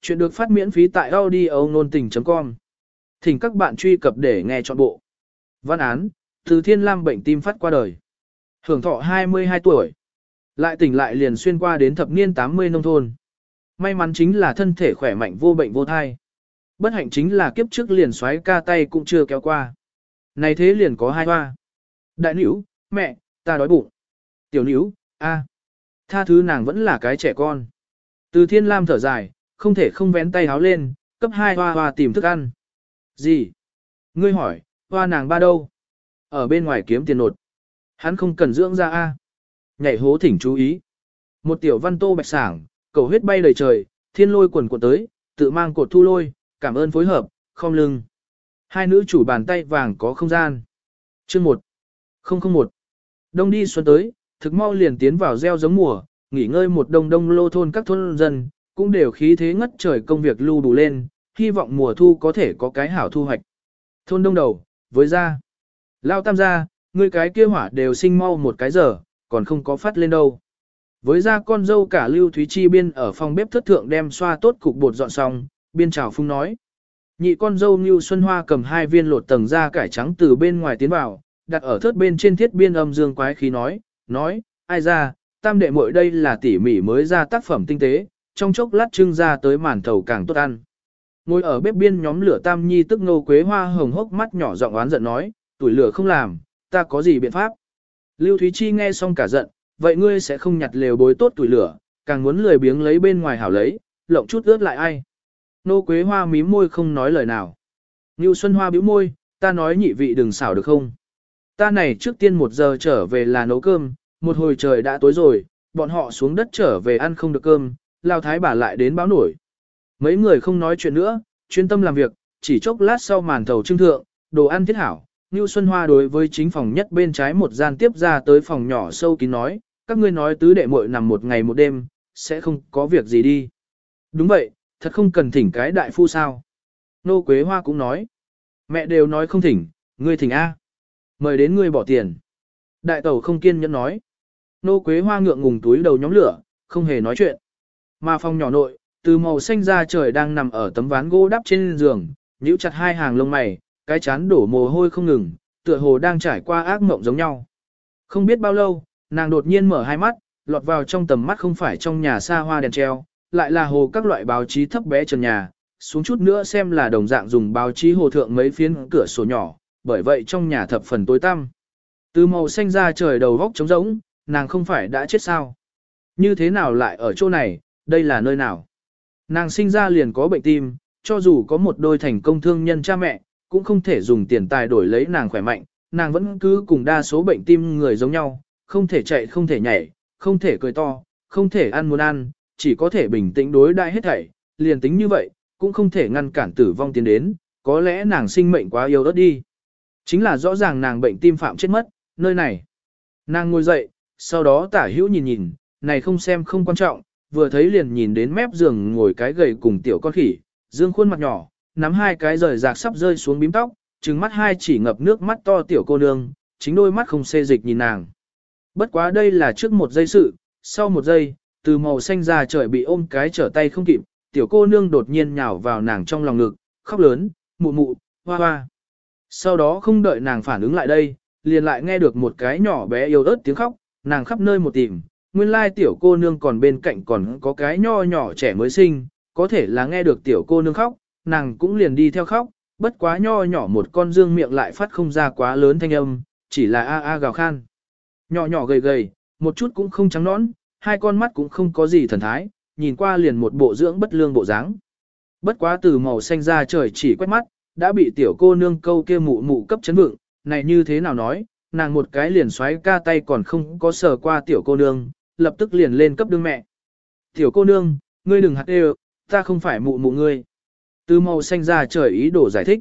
Chuyện được phát miễn phí tại audio nôn tình.com. Thỉnh các bạn truy cập để nghe trọn bộ. Văn án, từ thiên lam bệnh tim phát qua đời. Hưởng thọ 22 tuổi. Lại tỉnh lại liền xuyên qua đến thập niên 80 nông thôn. May mắn chính là thân thể khỏe mạnh vô bệnh vô thai. Bất hạnh chính là kiếp trước liền xoáy ca tay cũng chưa kéo qua. Này thế liền có hai hoa. Đại nữ, mẹ, ta đói bụng. Tiểu nữ, a, Tha thứ nàng vẫn là cái trẻ con. Từ thiên lam thở dài, không thể không vén tay háo lên, cấp hai hoa hoa tìm thức ăn. Gì? Ngươi hỏi, hoa nàng ba đâu? Ở bên ngoài kiếm tiền nột. Hắn không cần dưỡng ra a. Nhảy hố thỉnh chú ý. Một tiểu văn tô bạch sảng, cầu huyết bay đầy trời, thiên lôi quần cuộn tới, tự mang cột thu lôi, cảm ơn phối hợp, không lưng. Hai nữ chủ bàn tay vàng có không gian. Chương 1. 001. Đông đi xuân tới, thực mau liền tiến vào gieo giống mùa, nghỉ ngơi một đông đông lô thôn các thôn dân, cũng đều khí thế ngất trời công việc lưu đủ lên, hy vọng mùa thu có thể có cái hảo thu hoạch. Thôn đông đầu, với ra. Lao tam gia, người cái kia hỏa đều sinh mau một cái giờ, còn không có phát lên đâu. Với ra con dâu cả Lưu Thúy Chi biên ở phòng bếp thất thượng đem xoa tốt cục bột dọn xong, biên chào phung nói. Nhị con dâu Lưu Xuân Hoa cầm hai viên lột tầng da cải trắng từ bên ngoài tiến vào, đặt ở thớt bên trên thiết biên âm dương quái khí nói, nói, ai ra, tam đệ muội đây là tỉ mỉ mới ra tác phẩm tinh tế, trong chốc lát trưng ra tới màn thầu càng tốt ăn. Ngồi ở bếp biên nhóm lửa tam nhi tức ngô quế hoa hồng hốc mắt nhỏ giọng oán giận nói, tuổi lửa không làm, ta có gì biện pháp. Lưu Thúy Chi nghe xong cả giận, vậy ngươi sẽ không nhặt lều bối tốt tuổi lửa, càng muốn lười biếng lấy bên ngoài hảo lấy, lộng chút ướt lại ai. Nô quế hoa mím môi không nói lời nào. Ngưu Xuân Hoa bĩu môi, ta nói nhị vị đừng xảo được không. Ta này trước tiên một giờ trở về là nấu cơm, một hồi trời đã tối rồi, bọn họ xuống đất trở về ăn không được cơm, lao thái bà lại đến báo nổi. Mấy người không nói chuyện nữa, chuyên tâm làm việc, chỉ chốc lát sau màn thầu trưng thượng, đồ ăn thiết hảo. Ngưu Xuân Hoa đối với chính phòng nhất bên trái một gian tiếp ra tới phòng nhỏ sâu kín nói, các ngươi nói tứ đệ muội nằm một ngày một đêm, sẽ không có việc gì đi. Đúng vậy, thật không cần thỉnh cái đại phu sao. Nô Quế Hoa cũng nói, mẹ đều nói không thỉnh, ngươi thỉnh A. Mời đến ngươi bỏ tiền. Đại tẩu không kiên nhẫn nói. Nô Quế Hoa ngượng ngùng túi đầu nhóm lửa, không hề nói chuyện. Mà phòng nhỏ nội, từ màu xanh ra trời đang nằm ở tấm ván gỗ đắp trên giường, nhíu chặt hai hàng lông mày, cái chán đổ mồ hôi không ngừng, tựa hồ đang trải qua ác mộng giống nhau. Không biết bao lâu, nàng đột nhiên mở hai mắt, lọt vào trong tầm mắt không phải trong nhà xa hoa đèn treo, lại là hồ các loại báo chí thấp bé trần nhà, xuống chút nữa xem là đồng dạng dùng báo chí hồ thượng mấy phiến cửa sổ nhỏ, bởi vậy trong nhà thập phần tối tăm. Từ màu xanh ra trời đầu góc trống rỗng, nàng không phải đã chết sao? Như thế nào lại ở chỗ này, đây là nơi nào? Nàng sinh ra liền có bệnh tim, cho dù có một đôi thành công thương nhân cha mẹ, cũng không thể dùng tiền tài đổi lấy nàng khỏe mạnh, nàng vẫn cứ cùng đa số bệnh tim người giống nhau, không thể chạy không thể nhảy, không thể cười to, không thể ăn muốn ăn, chỉ có thể bình tĩnh đối đại hết thảy, liền tính như vậy, cũng không thể ngăn cản tử vong tiến đến, có lẽ nàng sinh mệnh quá yếu đất đi. Chính là rõ ràng nàng bệnh tim phạm chết mất, nơi này. Nàng ngồi dậy, sau đó tả hữu nhìn nhìn, này không xem không quan trọng, vừa thấy liền nhìn đến mép giường ngồi cái gầy cùng tiểu con khỉ, dương khuôn mặt nhỏ, nắm hai cái rời rạc sắp rơi xuống bím tóc, trừng mắt hai chỉ ngập nước mắt to tiểu cô nương, chính đôi mắt không xê dịch nhìn nàng. Bất quá đây là trước một giây sự, sau một giây, từ màu xanh ra trời bị ôm cái trở tay không kịp, tiểu cô nương đột nhiên nhào vào nàng trong lòng ngực, khóc lớn, mụ mụ, hoa hoa. Sau đó không đợi nàng phản ứng lại đây, liền lại nghe được một cái nhỏ bé yêu ớt tiếng khóc, nàng khắp nơi một tìm, nguyên lai tiểu cô nương còn bên cạnh còn có cái nho nhỏ trẻ mới sinh, có thể là nghe được tiểu cô nương khóc, nàng cũng liền đi theo khóc, bất quá nho nhỏ một con dương miệng lại phát không ra quá lớn thanh âm, chỉ là a a gào khan. Nhỏ nhỏ gầy gầy, một chút cũng không trắng nõn, hai con mắt cũng không có gì thần thái, nhìn qua liền một bộ dưỡng bất lương bộ dáng. Bất quá từ màu xanh ra trời chỉ quét mắt, đã bị tiểu cô nương câu kia mụ mụ cấp chấn vượng, này như thế nào nói, nàng một cái liền xoáy ca tay còn không có sờ qua tiểu cô nương, lập tức liền lên cấp đương mẹ. Tiểu cô nương, ngươi đừng hạt đều, ta không phải mụ mụ ngươi. Từ màu xanh ra trời ý đồ giải thích.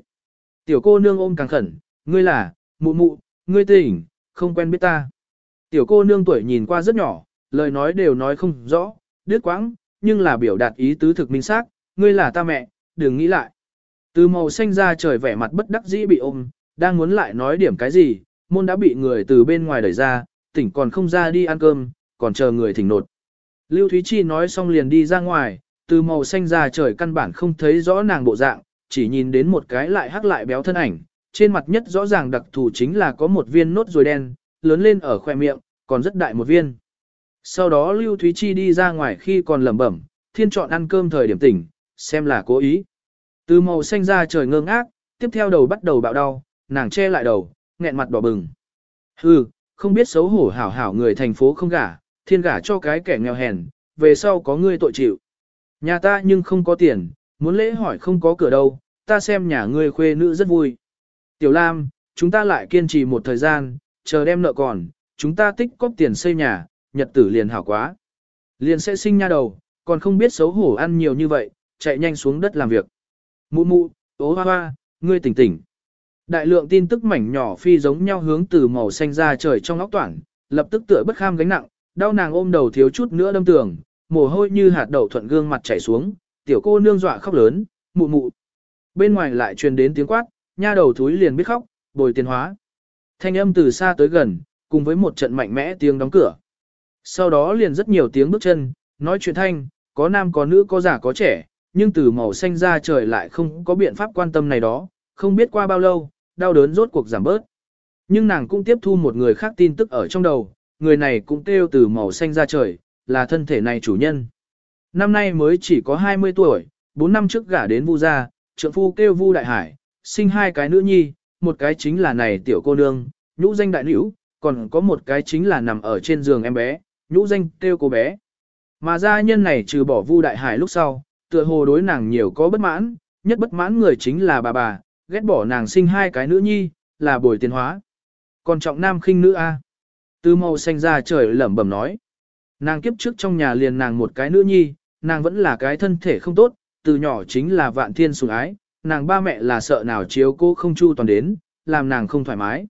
Tiểu cô nương ôm càng khẩn, ngươi là, mụ mụ, ngươi tỉnh, không quen biết ta. Tiểu cô nương tuổi nhìn qua rất nhỏ, lời nói đều nói không rõ, đứt quãng, nhưng là biểu đạt ý tứ thực minh xác, ngươi là ta mẹ, đừng nghĩ lại. Từ màu xanh ra trời vẻ mặt bất đắc dĩ bị ôm, đang muốn lại nói điểm cái gì, môn đã bị người từ bên ngoài đẩy ra, tỉnh còn không ra đi ăn cơm, còn chờ người thỉnh nột. Lưu Thúy Chi nói xong liền đi ra ngoài, từ màu xanh ra trời căn bản không thấy rõ nàng bộ dạng, chỉ nhìn đến một cái lại hắc lại béo thân ảnh, trên mặt nhất rõ ràng đặc thù chính là có một viên nốt ruồi đen, lớn lên ở khoe miệng, còn rất đại một viên. Sau đó Lưu Thúy Chi đi ra ngoài khi còn lẩm bẩm, thiên chọn ăn cơm thời điểm tỉnh, xem là cố ý. Từ màu xanh ra trời ngơ ngác, tiếp theo đầu bắt đầu bạo đau, nàng che lại đầu, nghẹn mặt đỏ bừng. Hừ, không biết xấu hổ hảo hảo người thành phố không gả, thiên gả cho cái kẻ nghèo hèn, về sau có ngươi tội chịu. Nhà ta nhưng không có tiền, muốn lễ hỏi không có cửa đâu, ta xem nhà ngươi khuê nữ rất vui. Tiểu Lam, chúng ta lại kiên trì một thời gian, chờ đem nợ còn, chúng ta tích cóp tiền xây nhà, nhật tử liền hảo quá. Liền sẽ sinh nha đầu, còn không biết xấu hổ ăn nhiều như vậy, chạy nhanh xuống đất làm việc. Mụ mụ, ố hoa hoa, ngươi tỉnh tỉnh. Đại lượng tin tức mảnh nhỏ phi giống nhau hướng từ màu xanh ra trời trong óc toản, lập tức tựa bất kham gánh nặng, đau nàng ôm đầu thiếu chút nữa đâm tường, mồ hôi như hạt đậu thuận gương mặt chảy xuống, tiểu cô nương dọa khóc lớn, mụ mụ. Bên ngoài lại truyền đến tiếng quát, nha đầu thúi liền biết khóc, bồi tiền hóa. Thanh âm từ xa tới gần, cùng với một trận mạnh mẽ tiếng đóng cửa. Sau đó liền rất nhiều tiếng bước chân, nói chuyện thanh, có nam có nữ có già có trẻ, nhưng từ màu xanh ra trời lại không có biện pháp quan tâm này đó, không biết qua bao lâu, đau đớn rốt cuộc giảm bớt. Nhưng nàng cũng tiếp thu một người khác tin tức ở trong đầu, người này cũng kêu từ màu xanh ra trời, là thân thể này chủ nhân. Năm nay mới chỉ có 20 tuổi, 4 năm trước gả đến Vu gia, trượng phu kêu Vu Đại Hải, sinh hai cái nữ nhi, một cái chính là này tiểu cô nương, nhũ danh đại nữ, còn có một cái chính là nằm ở trên giường em bé, nhũ danh kêu cô bé. Mà gia nhân này trừ bỏ Vu Đại Hải lúc sau, tựa hồ đối nàng nhiều có bất mãn, nhất bất mãn người chính là bà bà, ghét bỏ nàng sinh hai cái nữ nhi, là bồi tiền hóa. Còn trọng nam khinh nữ A. Từ màu xanh ra trời lẩm bẩm nói. Nàng kiếp trước trong nhà liền nàng một cái nữ nhi, nàng vẫn là cái thân thể không tốt, từ nhỏ chính là vạn thiên sủng ái, nàng ba mẹ là sợ nào chiếu cô không chu toàn đến, làm nàng không thoải mái.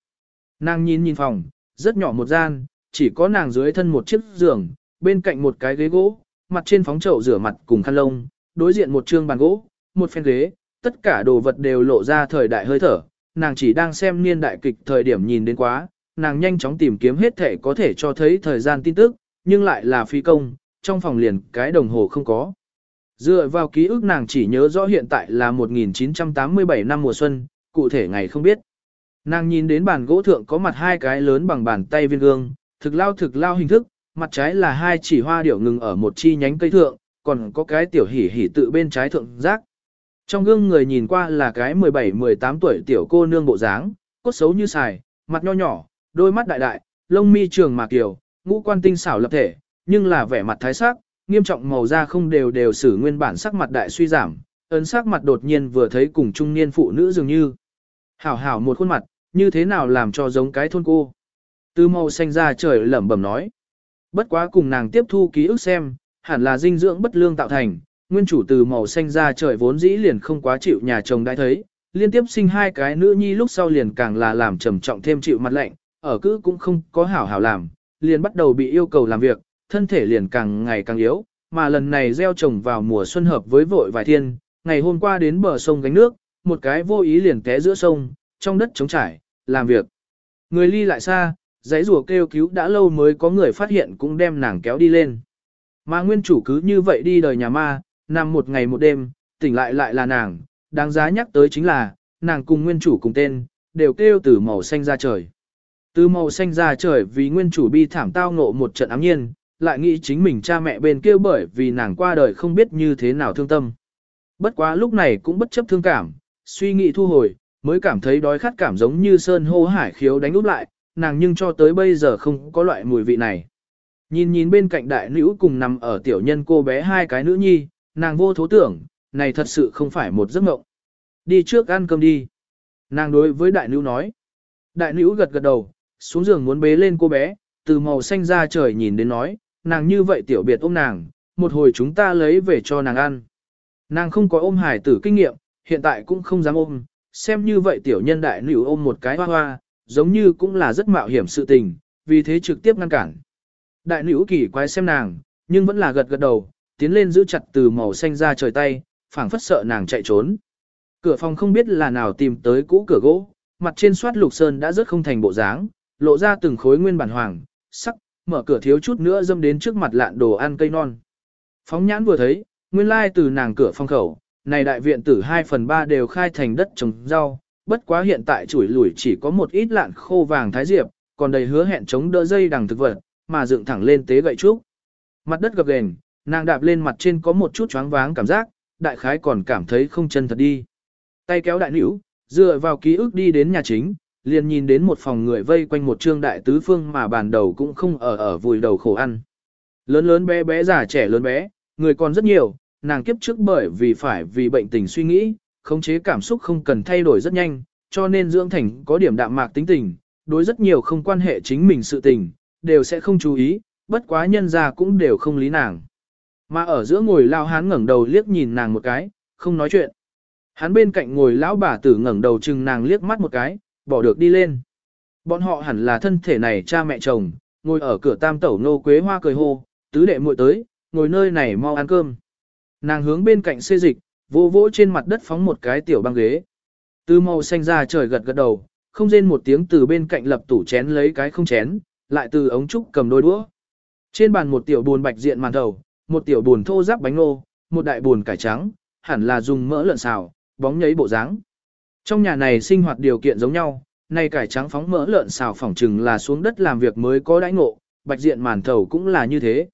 Nàng nhìn nhìn phòng, rất nhỏ một gian, chỉ có nàng dưới thân một chiếc giường, bên cạnh một cái ghế gỗ, mặt trên phóng chậu rửa mặt cùng khăn lông, đối diện một trương bàn gỗ, một phen ghế, tất cả đồ vật đều lộ ra thời đại hơi thở, nàng chỉ đang xem niên đại kịch thời điểm nhìn đến quá, nàng nhanh chóng tìm kiếm hết thể có thể cho thấy thời gian tin tức, nhưng lại là phi công, trong phòng liền cái đồng hồ không có. Dựa vào ký ức nàng chỉ nhớ rõ hiện tại là 1987 năm mùa xuân, cụ thể ngày không biết. Nàng nhìn đến bàn gỗ thượng có mặt hai cái lớn bằng bàn tay viên gương, thực lao thực lao hình thức, mặt trái là hai chỉ hoa điểu ngừng ở một chi nhánh cây thượng, còn có cái tiểu hỉ hỉ tự bên trái thượng giác. Trong gương người nhìn qua là cái 17-18 tuổi tiểu cô nương bộ dáng, cốt xấu như xài, mặt nho nhỏ, đôi mắt đại đại, lông mi trường mà kiều, ngũ quan tinh xảo lập thể, nhưng là vẻ mặt thái sắc, nghiêm trọng màu da không đều đều xử nguyên bản sắc mặt đại suy giảm, ấn sắc mặt đột nhiên vừa thấy cùng trung niên phụ nữ dường như. Hảo hảo một khuôn mặt, như thế nào làm cho giống cái thôn cô. Từ màu xanh ra trời lẩm bẩm nói. Bất quá cùng nàng tiếp thu ký ức xem, hẳn là dinh dưỡng bất lương tạo thành, nguyên chủ từ màu xanh ra trời vốn dĩ liền không quá chịu nhà chồng đã thấy, liên tiếp sinh hai cái nữ nhi lúc sau liền càng là làm trầm trọng thêm chịu mặt lạnh, ở cứ cũng không có hảo hảo làm, liền bắt đầu bị yêu cầu làm việc, thân thể liền càng ngày càng yếu, mà lần này gieo trồng vào mùa xuân hợp với vội vài thiên, ngày hôm qua đến bờ sông gánh nước, một cái vô ý liền té giữa sông, trong đất trống trải, làm việc. Người ly lại xa, giấy rùa kêu cứu đã lâu mới có người phát hiện cũng đem nàng kéo đi lên. Mà nguyên chủ cứ như vậy đi đời nhà ma, nằm một ngày một đêm, tỉnh lại lại là nàng, đáng giá nhắc tới chính là, nàng cùng nguyên chủ cùng tên, đều kêu từ màu xanh ra trời. Từ màu xanh ra trời vì nguyên chủ bi thảm tao ngộ một trận ám nhiên, lại nghĩ chính mình cha mẹ bên kia bởi vì nàng qua đời không biết như thế nào thương tâm. Bất quá lúc này cũng bất chấp thương cảm, suy nghĩ thu hồi, mới cảm thấy đói khát cảm giống như sơn hô hải khiếu đánh úp lại, nàng nhưng cho tới bây giờ không có loại mùi vị này. Nhìn nhìn bên cạnh đại nữ cùng nằm ở tiểu nhân cô bé hai cái nữ nhi, nàng vô thố tưởng, này thật sự không phải một giấc mộng. Đi trước ăn cơm đi. Nàng đối với đại nữ nói. Đại nữ gật gật đầu, xuống giường muốn bế lên cô bé, từ màu xanh ra trời nhìn đến nói, nàng như vậy tiểu biệt ôm nàng, một hồi chúng ta lấy về cho nàng ăn. Nàng không có ôm hải tử kinh nghiệm, hiện tại cũng không dám ôm, xem như vậy tiểu nhân đại nữ ôm một cái hoa hoa, giống như cũng là rất mạo hiểm sự tình, vì thế trực tiếp ngăn cản. Đại nữ kỳ quái xem nàng, nhưng vẫn là gật gật đầu, tiến lên giữ chặt từ màu xanh ra trời tay, phảng phất sợ nàng chạy trốn. Cửa phòng không biết là nào tìm tới cũ cửa gỗ, mặt trên soát lục sơn đã rất không thành bộ dáng, lộ ra từng khối nguyên bản hoàng, sắc, mở cửa thiếu chút nữa dâm đến trước mặt lạn đồ ăn cây non. Phóng nhãn vừa thấy, nguyên lai từ nàng cửa phong khẩu, này đại viện tử 2 phần 3 đều khai thành đất trồng rau, bất quá hiện tại chuỗi lủi chỉ có một ít lạn khô vàng thái diệp, còn đầy hứa hẹn chống đỡ dây đằng thực vật, mà dựng thẳng lên tế gậy trúc. Mặt đất gập ghềnh, nàng đạp lên mặt trên có một chút choáng váng cảm giác, đại khái còn cảm thấy không chân thật đi. Tay kéo đại nữ, dựa vào ký ức đi đến nhà chính, liền nhìn đến một phòng người vây quanh một trương đại tứ phương mà bàn đầu cũng không ở ở vùi đầu khổ ăn. Lớn lớn bé bé già trẻ lớn bé, người còn rất nhiều, nàng kiếp trước bởi vì phải vì bệnh tình suy nghĩ, khống chế cảm xúc không cần thay đổi rất nhanh, cho nên dưỡng thành có điểm đạm mạc tính tình, đối rất nhiều không quan hệ chính mình sự tình, đều sẽ không chú ý, bất quá nhân ra cũng đều không lý nàng. Mà ở giữa ngồi lao hán ngẩng đầu liếc nhìn nàng một cái, không nói chuyện. Hắn bên cạnh ngồi lão bà tử ngẩng đầu chừng nàng liếc mắt một cái, bỏ được đi lên. Bọn họ hẳn là thân thể này cha mẹ chồng, ngồi ở cửa tam tẩu nô quế hoa cười hô, tứ đệ muội tới, ngồi nơi này mau ăn cơm. Nàng hướng bên cạnh xê dịch, vô vỗ trên mặt đất phóng một cái tiểu băng ghế. Từ màu xanh ra trời gật gật đầu, không rên một tiếng từ bên cạnh lập tủ chén lấy cái không chén, lại từ ống trúc cầm đôi đũa. Trên bàn một tiểu buồn bạch diện màn đầu, một tiểu buồn thô giáp bánh nô, một đại buồn cải trắng, hẳn là dùng mỡ lợn xào, bóng nhấy bộ dáng. Trong nhà này sinh hoạt điều kiện giống nhau, nay cải trắng phóng mỡ lợn xào phỏng chừng là xuống đất làm việc mới có đãi ngộ, bạch diện màn thầu cũng là như thế.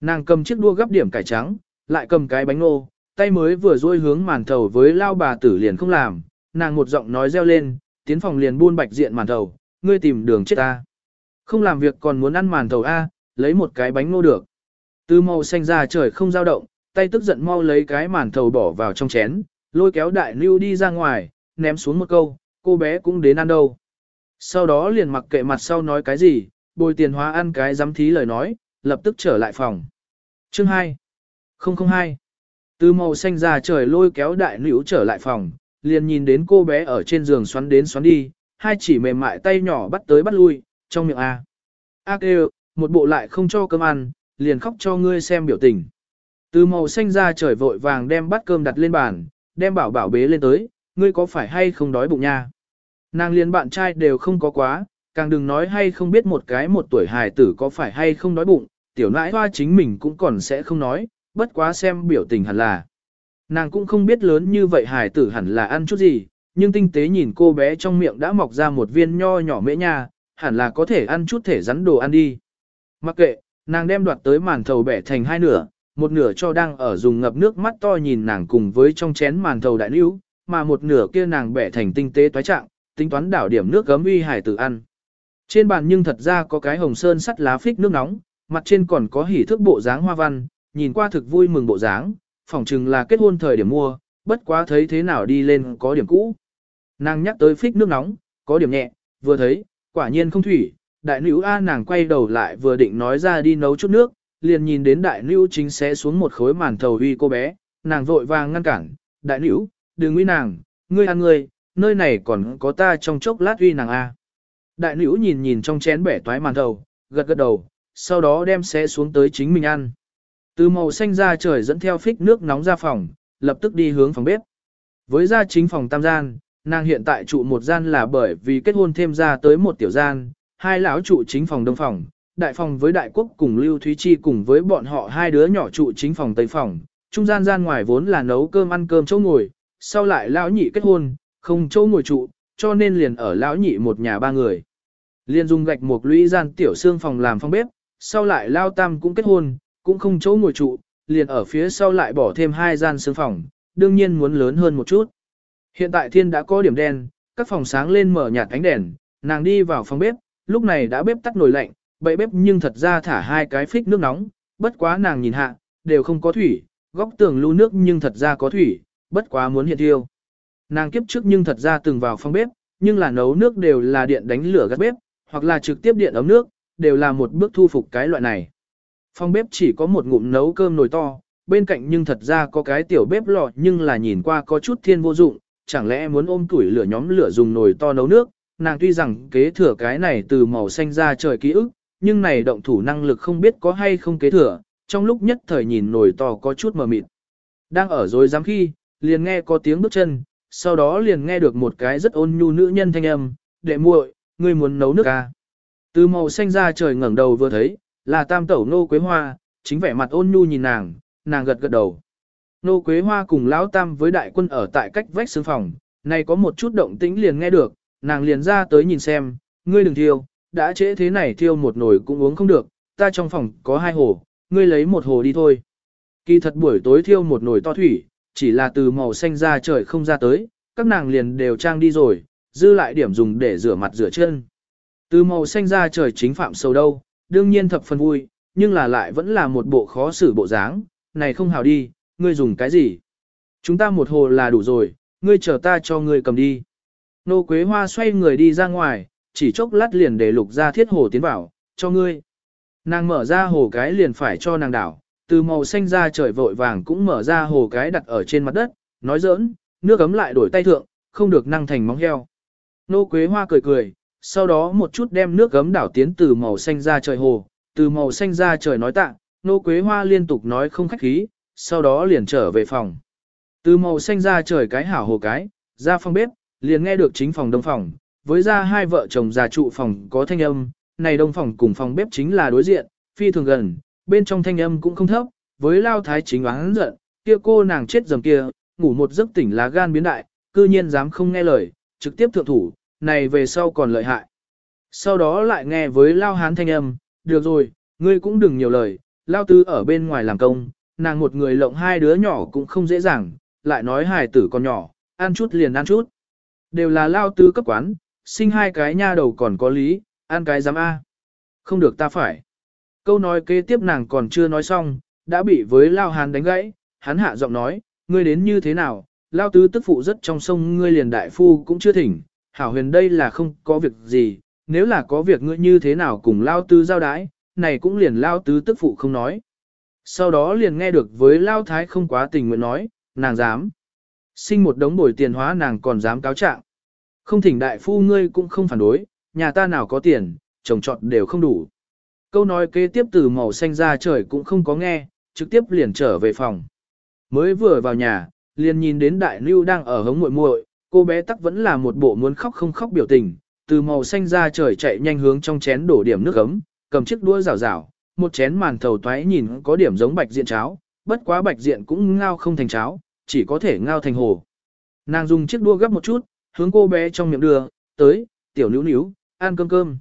Nàng cầm chiếc đua gấp điểm cải trắng, lại cầm cái bánh nô, tay mới vừa dôi hướng màn thầu với lao bà tử liền không làm, nàng một giọng nói reo lên, tiến phòng liền buôn bạch diện màn thầu, ngươi tìm đường chết ta. Không làm việc còn muốn ăn màn thầu A, lấy một cái bánh nô được. Từ màu xanh ra trời không dao động, tay tức giận mau lấy cái màn thầu bỏ vào trong chén, lôi kéo đại lưu đi ra ngoài, ném xuống một câu, cô bé cũng đến ăn đâu. Sau đó liền mặc kệ mặt sau nói cái gì, bồi tiền hóa ăn cái dám thí lời nói, lập tức trở lại phòng. Chương 2 002 Từ màu xanh ra trời lôi kéo đại nữ trở lại phòng, liền nhìn đến cô bé ở trên giường xoắn đến xoắn đi, hai chỉ mềm mại tay nhỏ bắt tới bắt lui, trong miệng A. A kêu, một bộ lại không cho cơm ăn, liền khóc cho ngươi xem biểu tình. Từ màu xanh ra trời vội vàng đem bát cơm đặt lên bàn, đem bảo bảo bế lên tới, ngươi có phải hay không đói bụng nha. Nàng liền bạn trai đều không có quá, càng đừng nói hay không biết một cái một tuổi hài tử có phải hay không đói bụng, tiểu nãi hoa chính mình cũng còn sẽ không nói, bất quá xem biểu tình hẳn là. Nàng cũng không biết lớn như vậy hài tử hẳn là ăn chút gì, nhưng tinh tế nhìn cô bé trong miệng đã mọc ra một viên nho nhỏ mễ nha, hẳn là có thể ăn chút thể rắn đồ ăn đi. Mặc kệ, nàng đem đoạt tới màn thầu bẻ thành hai nửa, một nửa cho đang ở dùng ngập nước mắt to nhìn nàng cùng với trong chén màn thầu đại níu, mà một nửa kia nàng bẻ thành tinh tế toái trạng, tính toán đảo điểm nước gấm uy hải tử ăn. Trên bàn nhưng thật ra có cái hồng sơn sắt lá phích nước nóng, mặt trên còn có hỉ thức bộ dáng hoa văn, nhìn qua thực vui mừng bộ dáng, phỏng chừng là kết hôn thời điểm mua, bất quá thấy thế nào đi lên có điểm cũ. Nàng nhắc tới phích nước nóng, có điểm nhẹ, vừa thấy, quả nhiên không thủy, đại nữ A nàng quay đầu lại vừa định nói ra đi nấu chút nước, liền nhìn đến đại nữ chính sẽ xuống một khối màn thầu uy cô bé, nàng vội vàng ngăn cản, đại nữ, đừng uy nàng, ngươi ăn ngươi, nơi này còn có ta trong chốc lát uy nàng A. Đại nữ nhìn nhìn trong chén bẻ toái màn đầu, gật gật đầu, sau đó đem sẽ xuống tới chính mình ăn. Từ màu xanh ra trời dẫn theo phích nước nóng ra phòng, lập tức đi hướng phòng bếp. Với ra chính phòng tam gian, nàng hiện tại trụ một gian là bởi vì kết hôn thêm ra tới một tiểu gian, hai lão trụ chính phòng đông phòng, đại phòng với đại quốc cùng Lưu Thúy Chi cùng với bọn họ hai đứa nhỏ trụ chính phòng tây phòng, trung gian gian ngoài vốn là nấu cơm ăn cơm chỗ ngồi, sau lại lão nhị kết hôn, không chỗ ngồi trụ, cho nên liền ở lão nhị một nhà ba người. Liên dùng gạch một lũy gian tiểu xương phòng làm phòng bếp, sau lại lao tam cũng kết hôn, cũng không chỗ ngồi trụ, liền ở phía sau lại bỏ thêm hai gian xương phòng, đương nhiên muốn lớn hơn một chút. Hiện tại thiên đã có điểm đen, các phòng sáng lên mở nhạt ánh đèn, nàng đi vào phòng bếp, lúc này đã bếp tắt nồi lạnh, bậy bếp nhưng thật ra thả hai cái phích nước nóng, bất quá nàng nhìn hạ, đều không có thủy, góc tường lưu nước nhưng thật ra có thủy, bất quá muốn hiện tiêu. Nàng kiếp trước nhưng thật ra từng vào phòng bếp, nhưng là nấu nước đều là điện đánh lửa gắt bếp, hoặc là trực tiếp điện ấm nước, đều là một bước thu phục cái loại này. Phòng bếp chỉ có một ngụm nấu cơm nồi to, bên cạnh nhưng thật ra có cái tiểu bếp lò nhưng là nhìn qua có chút thiên vô dụng, chẳng lẽ muốn ôm tuổi lửa nhóm lửa dùng nồi to nấu nước, nàng tuy rằng kế thừa cái này từ màu xanh ra trời ký ức, nhưng này động thủ năng lực không biết có hay không kế thừa, trong lúc nhất thời nhìn nồi to có chút mờ mịt. Đang ở rồi dám khi, liền nghe có tiếng bước chân, sau đó liền nghe được một cái rất ôn nhu nữ nhân thanh âm, đệ muội, ngươi muốn nấu nước à? Từ màu xanh ra trời ngẩng đầu vừa thấy, là tam tẩu nô quế hoa, chính vẻ mặt ôn nhu nhìn nàng, nàng gật gật đầu. Nô Quế Hoa cùng Lão Tam với đại quân ở tại cách vách xương phòng, này có một chút động tĩnh liền nghe được, nàng liền ra tới nhìn xem, ngươi đừng thiêu, đã trễ thế này thiêu một nồi cũng uống không được, ta trong phòng có hai hồ, ngươi lấy một hồ đi thôi. Kỳ thật buổi tối thiêu một nồi to thủy, chỉ là từ màu xanh ra trời không ra tới, các nàng liền đều trang đi rồi, dư lại điểm dùng để rửa mặt rửa chân. Từ màu xanh ra trời chính phạm sầu đâu, đương nhiên thập phần vui, nhưng là lại vẫn là một bộ khó xử bộ dáng, này không hào đi, ngươi dùng cái gì? Chúng ta một hồ là đủ rồi, ngươi chờ ta cho ngươi cầm đi. Nô Quế Hoa xoay người đi ra ngoài, chỉ chốc lát liền để lục ra thiết hồ tiến vào, cho ngươi. Nàng mở ra hồ cái liền phải cho nàng đảo, từ màu xanh ra trời vội vàng cũng mở ra hồ cái đặt ở trên mặt đất, nói giỡn, nước ấm lại đổi tay thượng, không được năng thành móng heo. Nô Quế Hoa cười cười, sau đó một chút đem nước ấm đảo tiến từ màu xanh ra trời hồ, từ màu xanh ra trời nói tạ, Nô Quế Hoa liên tục nói không khách khí, sau đó liền trở về phòng. Từ màu xanh ra trời cái hảo hồ cái, ra phòng bếp, liền nghe được chính phòng đông phòng, với ra hai vợ chồng già trụ phòng có thanh âm, này đông phòng cùng phòng bếp chính là đối diện, phi thường gần, bên trong thanh âm cũng không thấp, với lao thái chính oán giận, kia cô nàng chết dầm kia, ngủ một giấc tỉnh lá gan biến đại, cư nhiên dám không nghe lời, trực tiếp thượng thủ, này về sau còn lợi hại. Sau đó lại nghe với lao hán thanh âm, được rồi, ngươi cũng đừng nhiều lời, lao tư ở bên ngoài làm công, nàng một người lộng hai đứa nhỏ cũng không dễ dàng, lại nói hài tử còn nhỏ, ăn chút liền ăn chút. Đều là lao tư cấp quán, sinh hai cái nha đầu còn có lý, ăn cái dám A. Không được ta phải. Câu nói kế tiếp nàng còn chưa nói xong, đã bị với lao hán đánh gãy, hắn hạ giọng nói, ngươi đến như thế nào, lao tứ tức phụ rất trong sông ngươi liền đại phu cũng chưa thỉnh, hảo huyền đây là không có việc gì, nếu là có việc ngươi như thế nào cùng lao tứ giao đái, này cũng liền lao tứ tức phụ không nói. Sau đó liền nghe được với lao thái không quá tình nguyện nói, nàng dám. Sinh một đống bồi tiền hóa nàng còn dám cáo trạng. Không thỉnh đại phu ngươi cũng không phản đối, nhà ta nào có tiền, trồng trọt đều không đủ. Câu nói kế tiếp từ màu xanh ra trời cũng không có nghe, trực tiếp liền trở về phòng. Mới vừa vào nhà, liền nhìn đến đại lưu đang ở hống muội muội, cô bé tắc vẫn là một bộ muốn khóc không khóc biểu tình, từ màu xanh ra trời chạy nhanh hướng trong chén đổ điểm nước ấm, cầm chiếc đũa rào rào, một chén màn thầu toái nhìn có điểm giống bạch diện cháo, bất quá bạch diện cũng ngao không thành cháo, chỉ có thể ngao thành hồ. Nàng dùng chiếc đũa gấp một chút, hướng cô bé trong miệng đưa, tới, tiểu nữu nữu, ăn cơm cơm.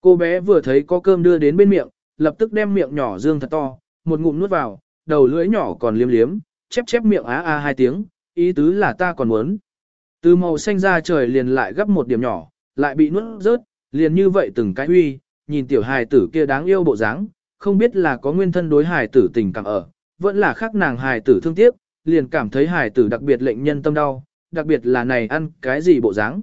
Cô bé vừa thấy có cơm đưa đến bên miệng, lập tức đem miệng nhỏ dương thật to, một ngụm nuốt vào, đầu lưỡi nhỏ còn liếm liếm, chép chép miệng á a hai tiếng, ý tứ là ta còn muốn. Từ màu xanh ra trời liền lại gấp một điểm nhỏ, lại bị nuốt rớt, liền như vậy từng cái huy, nhìn tiểu hài tử kia đáng yêu bộ dáng, không biết là có nguyên thân đối hài tử tình cảm ở, vẫn là khác nàng hài tử thương tiếc, liền cảm thấy hài tử đặc biệt lệnh nhân tâm đau, đặc biệt là này ăn cái gì bộ dáng.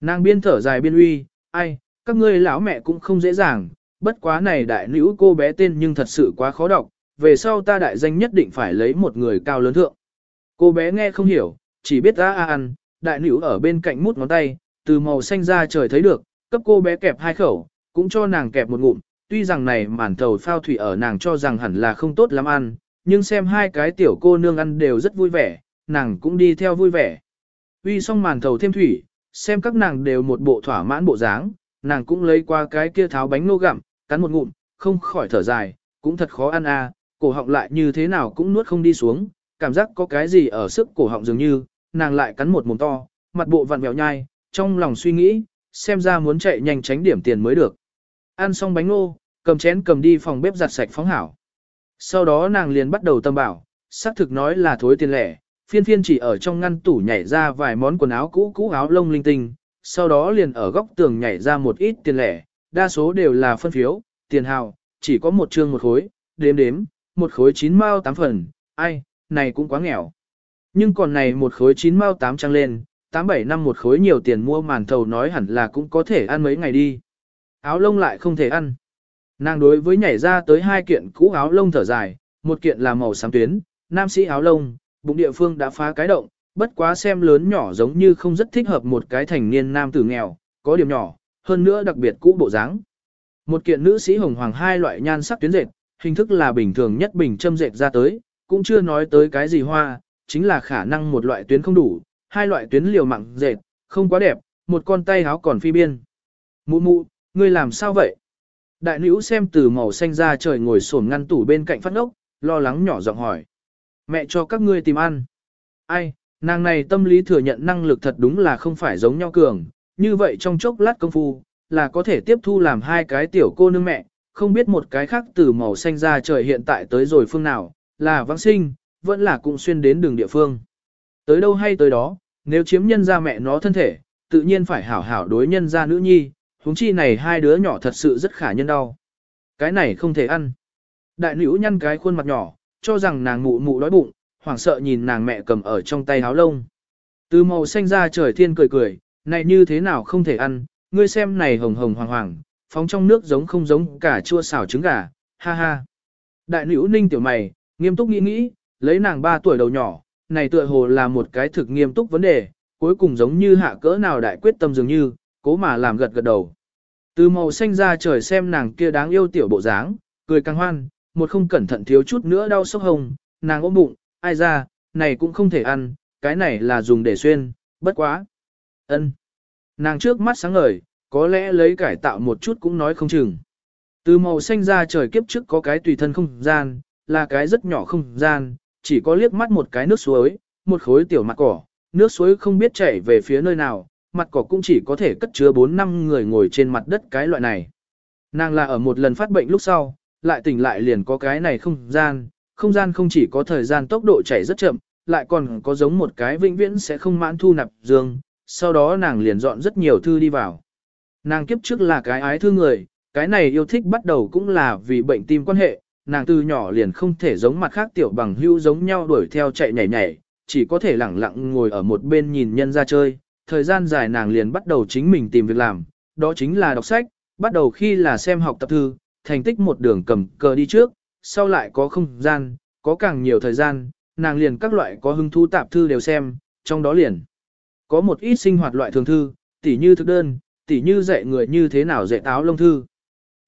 Nàng biên thở dài biên uy, ai, các ngươi lão mẹ cũng không dễ dàng, bất quá này đại nữ cô bé tên nhưng thật sự quá khó đọc, về sau ta đại danh nhất định phải lấy một người cao lớn thượng. Cô bé nghe không hiểu, chỉ biết ra a ăn, đại nữ ở bên cạnh mút ngón tay, từ màu xanh ra trời thấy được, cấp cô bé kẹp hai khẩu, cũng cho nàng kẹp một ngụm, tuy rằng này màn thầu phao thủy ở nàng cho rằng hẳn là không tốt lắm ăn, nhưng xem hai cái tiểu cô nương ăn đều rất vui vẻ, nàng cũng đi theo vui vẻ. Uy xong màn thầu thêm thủy, xem các nàng đều một bộ thỏa mãn bộ dáng, nàng cũng lấy qua cái kia tháo bánh nô gặm, cắn một ngụm, không khỏi thở dài, cũng thật khó ăn à, cổ họng lại như thế nào cũng nuốt không đi xuống, cảm giác có cái gì ở sức cổ họng dường như, nàng lại cắn một mồm to, mặt bộ vặn vẹo nhai, trong lòng suy nghĩ, xem ra muốn chạy nhanh tránh điểm tiền mới được. Ăn xong bánh nô, cầm chén cầm đi phòng bếp giặt sạch phóng hảo. Sau đó nàng liền bắt đầu tâm bảo, xác thực nói là thối tiền lẻ, phiên phiên chỉ ở trong ngăn tủ nhảy ra vài món quần áo cũ cũ áo lông linh tinh, sau đó liền ở góc tường nhảy ra một ít tiền lẻ, đa số đều là phân phiếu, tiền hào, chỉ có một chương một khối, đếm đếm, một khối chín mao tám phần, ai, này cũng quá nghèo. Nhưng còn này một khối chín mao tám trăng lên, tám bảy năm một khối nhiều tiền mua màn thầu nói hẳn là cũng có thể ăn mấy ngày đi. Áo lông lại không thể ăn. Nàng đối với nhảy ra tới hai kiện cũ áo lông thở dài, một kiện là màu xám tuyến, nam sĩ áo lông, bụng địa phương đã phá cái động, bất quá xem lớn nhỏ giống như không rất thích hợp một cái thành niên nam tử nghèo, có điểm nhỏ, hơn nữa đặc biệt cũ bộ dáng. Một kiện nữ sĩ hồng hoàng hai loại nhan sắc tuyến dệt, hình thức là bình thường nhất bình châm dệt ra tới, cũng chưa nói tới cái gì hoa, chính là khả năng một loại tuyến không đủ, hai loại tuyến liều mạng dệt, không quá đẹp, một con tay háo còn phi biên. Mụ mụ, ngươi làm sao vậy? Đại nữ xem từ màu xanh ra trời ngồi xổm ngăn tủ bên cạnh phát ốc, lo lắng nhỏ giọng hỏi. Mẹ cho các ngươi tìm ăn. Ai, nàng này tâm lý thừa nhận năng lực thật đúng là không phải giống nhau cường, như vậy trong chốc lát công phu, là có thể tiếp thu làm hai cái tiểu cô nương mẹ, không biết một cái khác từ màu xanh ra trời hiện tại tới rồi phương nào, là vãng sinh, vẫn là cũng xuyên đến đường địa phương. Tới đâu hay tới đó, nếu chiếm nhân ra mẹ nó thân thể, tự nhiên phải hảo hảo đối nhân ra nữ nhi, huống chi này hai đứa nhỏ thật sự rất khả nhân đau. Cái này không thể ăn. Đại nữ nhăn cái khuôn mặt nhỏ, cho rằng nàng mụ mụ đói bụng, hoảng sợ nhìn nàng mẹ cầm ở trong tay áo lông. Từ màu xanh ra trời thiên cười cười, này như thế nào không thể ăn, ngươi xem này hồng hồng hoàng hoàng, phóng trong nước giống không giống cả chua xào trứng gà, ha ha. Đại nữ ninh tiểu mày, nghiêm túc nghĩ nghĩ, lấy nàng 3 tuổi đầu nhỏ, này tựa hồ là một cái thực nghiêm túc vấn đề, cuối cùng giống như hạ cỡ nào đại quyết tâm dường như, cố mà làm gật gật đầu. Từ màu xanh ra trời xem nàng kia đáng yêu tiểu bộ dáng, cười càng hoan, một không cẩn thận thiếu chút nữa đau sốc hồng, nàng ôm bụng, ai ra, này cũng không thể ăn, cái này là dùng để xuyên, bất quá. ân Nàng trước mắt sáng ngời, có lẽ lấy cải tạo một chút cũng nói không chừng. Từ màu xanh ra trời kiếp trước có cái tùy thân không gian, là cái rất nhỏ không gian, chỉ có liếc mắt một cái nước suối, một khối tiểu mặt cỏ, nước suối không biết chảy về phía nơi nào, mặt cỏ cũng chỉ có thể cất chứa 4 năm người ngồi trên mặt đất cái loại này. Nàng là ở một lần phát bệnh lúc sau, lại tỉnh lại liền có cái này không gian, không gian không chỉ có thời gian tốc độ chảy rất chậm, lại còn có giống một cái vĩnh viễn sẽ không mãn thu nạp dương, sau đó nàng liền dọn rất nhiều thư đi vào. Nàng kiếp trước là cái ái thư người, cái này yêu thích bắt đầu cũng là vì bệnh tim quan hệ, nàng từ nhỏ liền không thể giống mặt khác tiểu bằng hữu giống nhau đuổi theo chạy nhảy nhảy, chỉ có thể lẳng lặng ngồi ở một bên nhìn nhân ra chơi. Thời gian dài nàng liền bắt đầu chính mình tìm việc làm, đó chính là đọc sách, bắt đầu khi là xem học tập thư, thành tích một đường cầm cờ đi trước, sau lại có không gian, có càng nhiều thời gian, nàng liền các loại có hứng thú tạp thư đều xem, trong đó liền có một ít sinh hoạt loại thường thư, tỉ như thực đơn, tỉ như dạy người như thế nào dạy áo lông thư.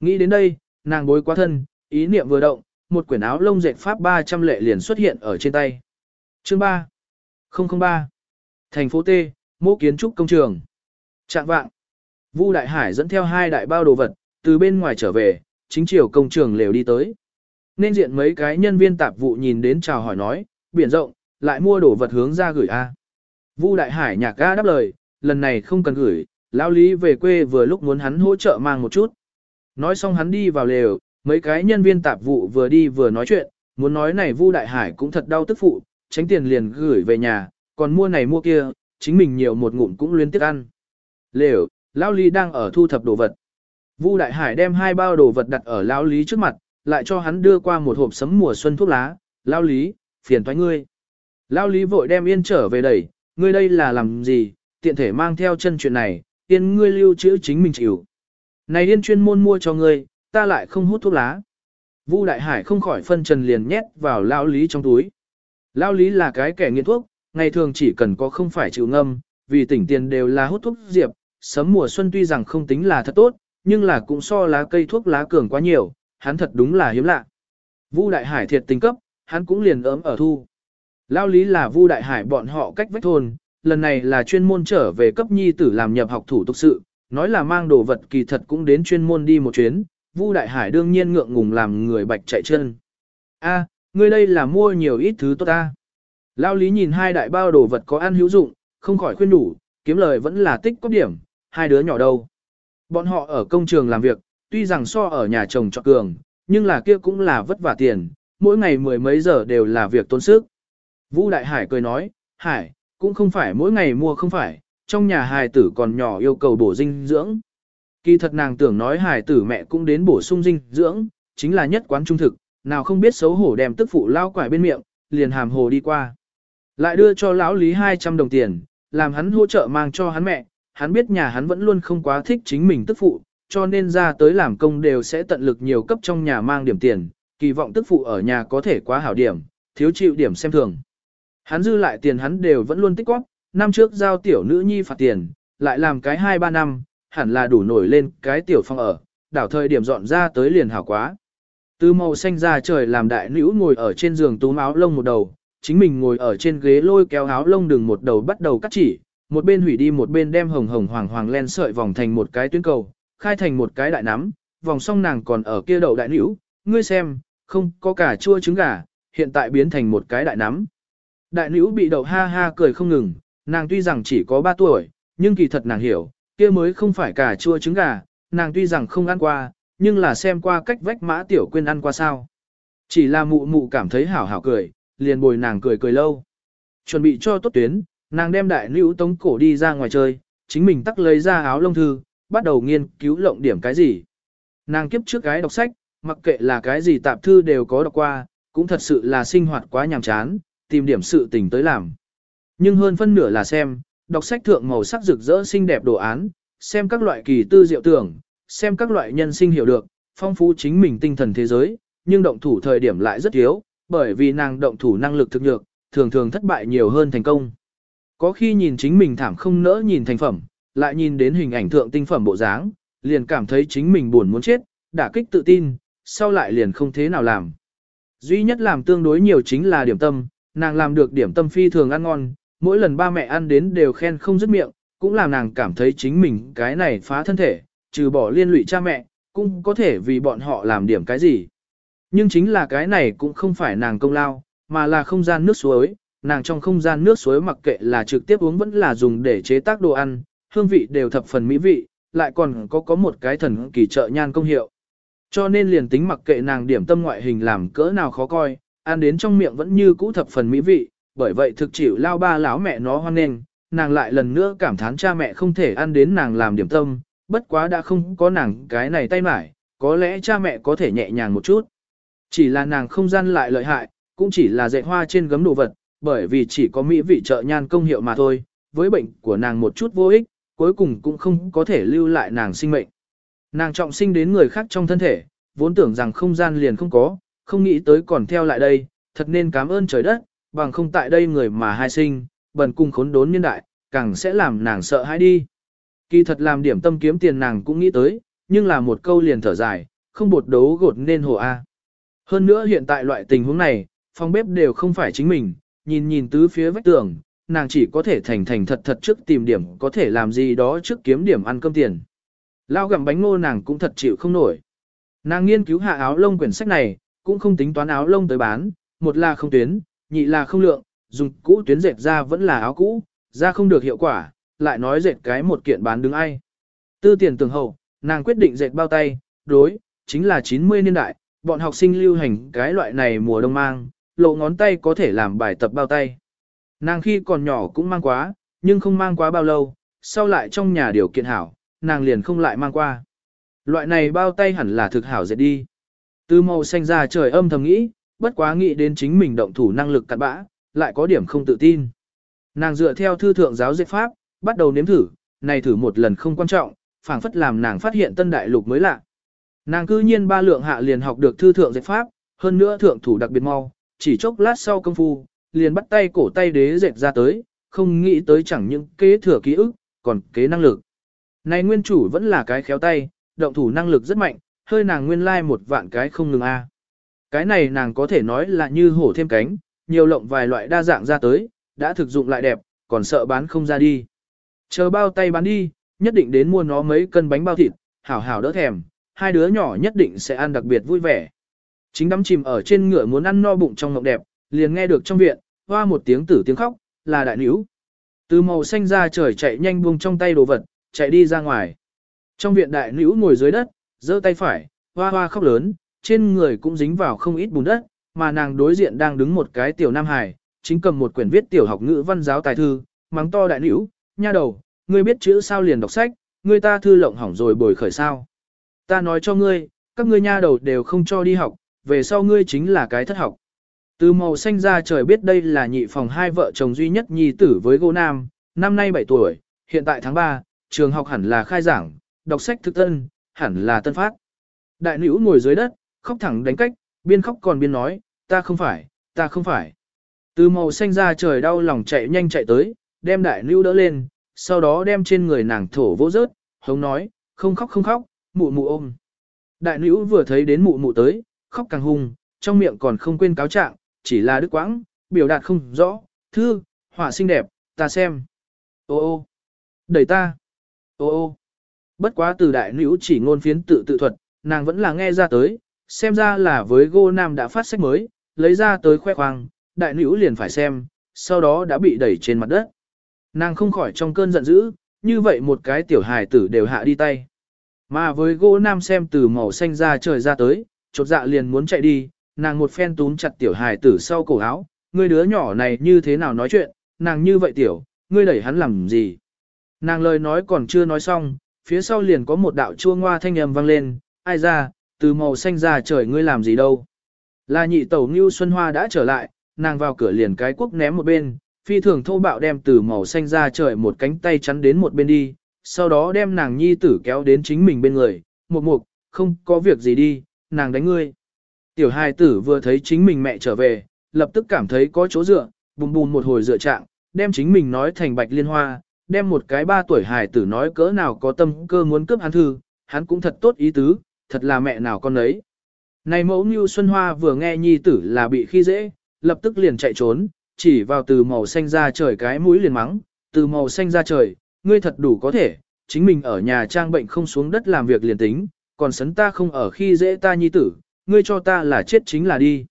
Nghĩ đến đây, nàng bối quá thân, ý niệm vừa động, một quyển áo lông dệt pháp 300 lệ liền xuất hiện ở trên tay. Chương 3 003 Thành phố T, mô kiến trúc công trường. Trạng vạng. Vu Đại Hải dẫn theo hai đại bao đồ vật, từ bên ngoài trở về, chính chiều công trường lều đi tới. Nên diện mấy cái nhân viên tạp vụ nhìn đến chào hỏi nói, biển rộng, lại mua đồ vật hướng ra gửi A. Vu Đại Hải nhạc ga đáp lời, lần này không cần gửi, lão lý về quê vừa lúc muốn hắn hỗ trợ mang một chút. Nói xong hắn đi vào lều, mấy cái nhân viên tạp vụ vừa đi vừa nói chuyện, muốn nói này Vu Đại Hải cũng thật đau tức phụ, tránh tiền liền gửi về nhà, còn mua này mua kia, chính mình nhiều một ngụm cũng liên tiếp ăn. Lều, lão lý đang ở thu thập đồ vật. Vu Đại Hải đem hai bao đồ vật đặt ở lão lý trước mặt, lại cho hắn đưa qua một hộp sấm mùa xuân thuốc lá, lão lý, phiền toái ngươi. Lão lý vội đem yên trở về đẩy, ngươi đây là làm gì, tiện thể mang theo chân chuyện này, yên ngươi lưu trữ chính mình chịu. Này yên chuyên môn mua cho ngươi, ta lại không hút thuốc lá. Vu Đại Hải không khỏi phân trần liền nhét vào lao lý trong túi. Lao lý là cái kẻ nghiện thuốc, ngày thường chỉ cần có không phải chịu ngâm, vì tỉnh tiền đều là hút thuốc diệp, sấm mùa xuân tuy rằng không tính là thật tốt, nhưng là cũng so lá cây thuốc lá cường quá nhiều, hắn thật đúng là hiếm lạ. Vu Đại Hải thiệt tình cấp, hắn cũng liền ấm ở thu. Lao lý là Vu Đại Hải bọn họ cách vách thôn, lần này là chuyên môn trở về cấp nhi tử làm nhập học thủ tục sự, nói là mang đồ vật kỳ thật cũng đến chuyên môn đi một chuyến, Vu Đại Hải đương nhiên ngượng ngùng làm người bạch chạy chân. A, ngươi đây là mua nhiều ít thứ tốt ta. Lao lý nhìn hai đại bao đồ vật có ăn hữu dụng, không khỏi khuyên đủ, kiếm lời vẫn là tích có điểm, hai đứa nhỏ đâu. Bọn họ ở công trường làm việc, tuy rằng so ở nhà chồng cho cường, nhưng là kia cũng là vất vả tiền, mỗi ngày mười mấy giờ đều là việc tốn sức. Vũ Đại Hải cười nói, Hải, cũng không phải mỗi ngày mua không phải, trong nhà hài tử còn nhỏ yêu cầu bổ dinh dưỡng. Kỳ thật nàng tưởng nói hài tử mẹ cũng đến bổ sung dinh dưỡng, chính là nhất quán trung thực, nào không biết xấu hổ đem tức phụ lao quải bên miệng, liền hàm hồ đi qua. Lại đưa cho lão lý 200 đồng tiền, làm hắn hỗ trợ mang cho hắn mẹ, hắn biết nhà hắn vẫn luôn không quá thích chính mình tức phụ, cho nên ra tới làm công đều sẽ tận lực nhiều cấp trong nhà mang điểm tiền, kỳ vọng tức phụ ở nhà có thể quá hảo điểm, thiếu chịu điểm xem thường. Hắn dư lại tiền hắn đều vẫn luôn tích góp, năm trước giao tiểu nữ nhi phạt tiền, lại làm cái 2-3 năm, hẳn là đủ nổi lên cái tiểu phong ở, đảo thời điểm dọn ra tới liền hảo quá. Từ màu xanh ra trời làm đại nữ ngồi ở trên giường túm áo lông một đầu, chính mình ngồi ở trên ghế lôi kéo áo lông đường một đầu bắt đầu cắt chỉ, một bên hủy đi một bên đem hồng hồng hoàng hoàng len sợi vòng thành một cái tuyến cầu, khai thành một cái đại nắm, vòng xong nàng còn ở kia đậu đại nữ, ngươi xem, không có cả chua trứng gà, hiện tại biến thành một cái đại nắm. Đại nữ bị đậu ha ha cười không ngừng, nàng tuy rằng chỉ có 3 tuổi, nhưng kỳ thật nàng hiểu, kia mới không phải cả chua trứng gà, nàng tuy rằng không ăn qua, nhưng là xem qua cách vách mã tiểu quên ăn qua sao. Chỉ là mụ mụ cảm thấy hảo hảo cười, liền bồi nàng cười cười lâu. Chuẩn bị cho tốt tuyến, nàng đem đại nữ tống cổ đi ra ngoài chơi, chính mình tắc lấy ra áo lông thư, bắt đầu nghiên cứu lộng điểm cái gì. Nàng kiếp trước cái đọc sách, mặc kệ là cái gì tạp thư đều có đọc qua, cũng thật sự là sinh hoạt quá nhàm chán, tìm điểm sự tình tới làm. Nhưng hơn phân nửa là xem, đọc sách thượng màu sắc rực rỡ xinh đẹp đồ án, xem các loại kỳ tư diệu tưởng, xem các loại nhân sinh hiểu được, phong phú chính mình tinh thần thế giới, nhưng động thủ thời điểm lại rất thiếu, bởi vì nàng động thủ năng lực thực nhược, thường thường thất bại nhiều hơn thành công. Có khi nhìn chính mình thảm không nỡ nhìn thành phẩm, lại nhìn đến hình ảnh thượng tinh phẩm bộ dáng, liền cảm thấy chính mình buồn muốn chết, đả kích tự tin, sau lại liền không thế nào làm. Duy nhất làm tương đối nhiều chính là điểm tâm, nàng làm được điểm tâm phi thường ăn ngon, mỗi lần ba mẹ ăn đến đều khen không dứt miệng, cũng làm nàng cảm thấy chính mình cái này phá thân thể, trừ bỏ liên lụy cha mẹ, cũng có thể vì bọn họ làm điểm cái gì. Nhưng chính là cái này cũng không phải nàng công lao, mà là không gian nước suối, nàng trong không gian nước suối mặc kệ là trực tiếp uống vẫn là dùng để chế tác đồ ăn, hương vị đều thập phần mỹ vị, lại còn có có một cái thần kỳ trợ nhan công hiệu. Cho nên liền tính mặc kệ nàng điểm tâm ngoại hình làm cỡ nào khó coi, ăn đến trong miệng vẫn như cũ thập phần mỹ vị, bởi vậy thực chịu lao ba lão mẹ nó hoan nghênh, nàng lại lần nữa cảm thán cha mẹ không thể ăn đến nàng làm điểm tâm, bất quá đã không có nàng cái này tay mải, có lẽ cha mẹ có thể nhẹ nhàng một chút. Chỉ là nàng không gian lại lợi hại, cũng chỉ là dạy hoa trên gấm đồ vật, bởi vì chỉ có mỹ vị trợ nhan công hiệu mà thôi, với bệnh của nàng một chút vô ích, cuối cùng cũng không có thể lưu lại nàng sinh mệnh. Nàng trọng sinh đến người khác trong thân thể, vốn tưởng rằng không gian liền không có, không nghĩ tới còn theo lại đây, thật nên cảm ơn trời đất, bằng không tại đây người mà hai sinh, bần cung khốn đốn nhân đại, càng sẽ làm nàng sợ hãi đi. Kỳ thật làm điểm tâm kiếm tiền nàng cũng nghĩ tới, nhưng là một câu liền thở dài, không bột đấu gột nên hồ A. Hơn nữa hiện tại loại tình huống này, phòng bếp đều không phải chính mình, nhìn nhìn tứ phía vách tường, nàng chỉ có thể thành thành thật thật trước tìm điểm có thể làm gì đó trước kiếm điểm ăn cơm tiền. Lao gặm bánh ngô nàng cũng thật chịu không nổi. Nàng nghiên cứu hạ áo lông quyển sách này, cũng không tính toán áo lông tới bán, một là không tuyến, nhị là không lượng, dùng cũ tuyến dệt ra vẫn là áo cũ, ra không được hiệu quả, lại nói dệt cái một kiện bán đứng ai. Tư tiền tường hậu, nàng quyết định dệt bao tay, đối, chính là 90 niên đại, bọn học sinh lưu hành cái loại này mùa đông mang, lộ ngón tay có thể làm bài tập bao tay. Nàng khi còn nhỏ cũng mang quá, nhưng không mang quá bao lâu, sau lại trong nhà điều kiện hảo, nàng liền không lại mang qua. Loại này bao tay hẳn là thực hảo dệt đi. Từ màu xanh ra trời âm thầm nghĩ, bất quá nghĩ đến chính mình động thủ năng lực cặn bã, lại có điểm không tự tin. Nàng dựa theo thư thượng giáo dệt pháp, bắt đầu nếm thử, này thử một lần không quan trọng, phảng phất làm nàng phát hiện tân đại lục mới lạ. Nàng cư nhiên ba lượng hạ liền học được thư thượng dệt pháp, hơn nữa thượng thủ đặc biệt mau, chỉ chốc lát sau công phu, liền bắt tay cổ tay đế dệt ra tới, không nghĩ tới chẳng những kế thừa ký ức, còn kế năng lực. Này nguyên chủ vẫn là cái khéo tay, động thủ năng lực rất mạnh, hơi nàng nguyên lai like một vạn cái không ngừng a. Cái này nàng có thể nói là như hổ thêm cánh, nhiều lộng vài loại đa dạng ra tới, đã thực dụng lại đẹp, còn sợ bán không ra đi. Chờ bao tay bán đi, nhất định đến mua nó mấy cân bánh bao thịt, hảo hảo đỡ thèm, hai đứa nhỏ nhất định sẽ ăn đặc biệt vui vẻ. Chính đắm chìm ở trên ngựa muốn ăn no bụng trong ngọc đẹp, liền nghe được trong viện, hoa một tiếng tử tiếng khóc, là đại níu. Từ màu xanh ra trời chạy nhanh buông trong tay đồ vật, chạy đi ra ngoài. Trong viện đại nữ ngồi dưới đất, giơ tay phải, hoa hoa khóc lớn, trên người cũng dính vào không ít bùn đất, mà nàng đối diện đang đứng một cái tiểu nam hài, chính cầm một quyển viết tiểu học ngữ văn giáo tài thư, mắng to đại nữ, nha đầu, ngươi biết chữ sao liền đọc sách, ngươi ta thư lộng hỏng rồi bồi khởi sao. Ta nói cho ngươi, các ngươi nha đầu đều không cho đi học, về sau ngươi chính là cái thất học. Từ màu xanh ra trời biết đây là nhị phòng hai vợ chồng duy nhất nhi tử với Gô Nam, năm nay 7 tuổi, hiện tại tháng 3, trường học hẳn là khai giảng, đọc sách thực tân, hẳn là tân phát. Đại nữ ngồi dưới đất, khóc thẳng đánh cách, biên khóc còn biên nói, ta không phải, ta không phải. Từ màu xanh ra trời đau lòng chạy nhanh chạy tới, đem đại nữ đỡ lên, sau đó đem trên người nàng thổ vỗ rớt, hống nói, không khóc không khóc, mụ mụ ôm. Đại nữ vừa thấy đến mụ mụ tới, khóc càng hung, trong miệng còn không quên cáo trạng, chỉ là đức quãng, biểu đạt không rõ, thư, họa xinh đẹp, ta xem. Ô ô, đẩy ta. Ô ô. Bất quá từ đại nữ chỉ ngôn phiến tự tự thuật, nàng vẫn là nghe ra tới, xem ra là với Gô Nam đã phát sách mới, lấy ra tới khoe khoang, đại nữ liền phải xem, sau đó đã bị đẩy trên mặt đất. Nàng không khỏi trong cơn giận dữ, như vậy một cái tiểu hài tử đều hạ đi tay. Mà với gỗ nam xem từ màu xanh ra trời ra tới, chột dạ liền muốn chạy đi, nàng một phen túm chặt tiểu hài tử sau cổ áo, ngươi đứa nhỏ này như thế nào nói chuyện, nàng như vậy tiểu, ngươi đẩy hắn làm gì. Nàng lời nói còn chưa nói xong, phía sau liền có một đạo chua ngoa thanh âm vang lên, ai ra, từ màu xanh ra trời ngươi làm gì đâu. Là nhị tẩu Ngưu Xuân Hoa đã trở lại, nàng vào cửa liền cái quốc ném một bên, phi thường thô bạo đem từ màu xanh ra trời một cánh tay chắn đến một bên đi, sau đó đem nàng nhi tử kéo đến chính mình bên người, một mục, không có việc gì đi, nàng đánh ngươi. Tiểu hài tử vừa thấy chính mình mẹ trở về, lập tức cảm thấy có chỗ dựa, bùm bùm một hồi dựa trạng, đem chính mình nói thành bạch liên hoa, đem một cái ba tuổi hài tử nói cỡ nào có tâm cơ muốn cướp hắn thư, hắn cũng thật tốt ý tứ, thật là mẹ nào con ấy. Này mẫu như Xuân Hoa vừa nghe nhi tử là bị khi dễ, lập tức liền chạy trốn, chỉ vào từ màu xanh ra trời cái mũi liền mắng, từ màu xanh ra trời, ngươi thật đủ có thể, chính mình ở nhà trang bệnh không xuống đất làm việc liền tính, còn sấn ta không ở khi dễ ta nhi tử, ngươi cho ta là chết chính là đi.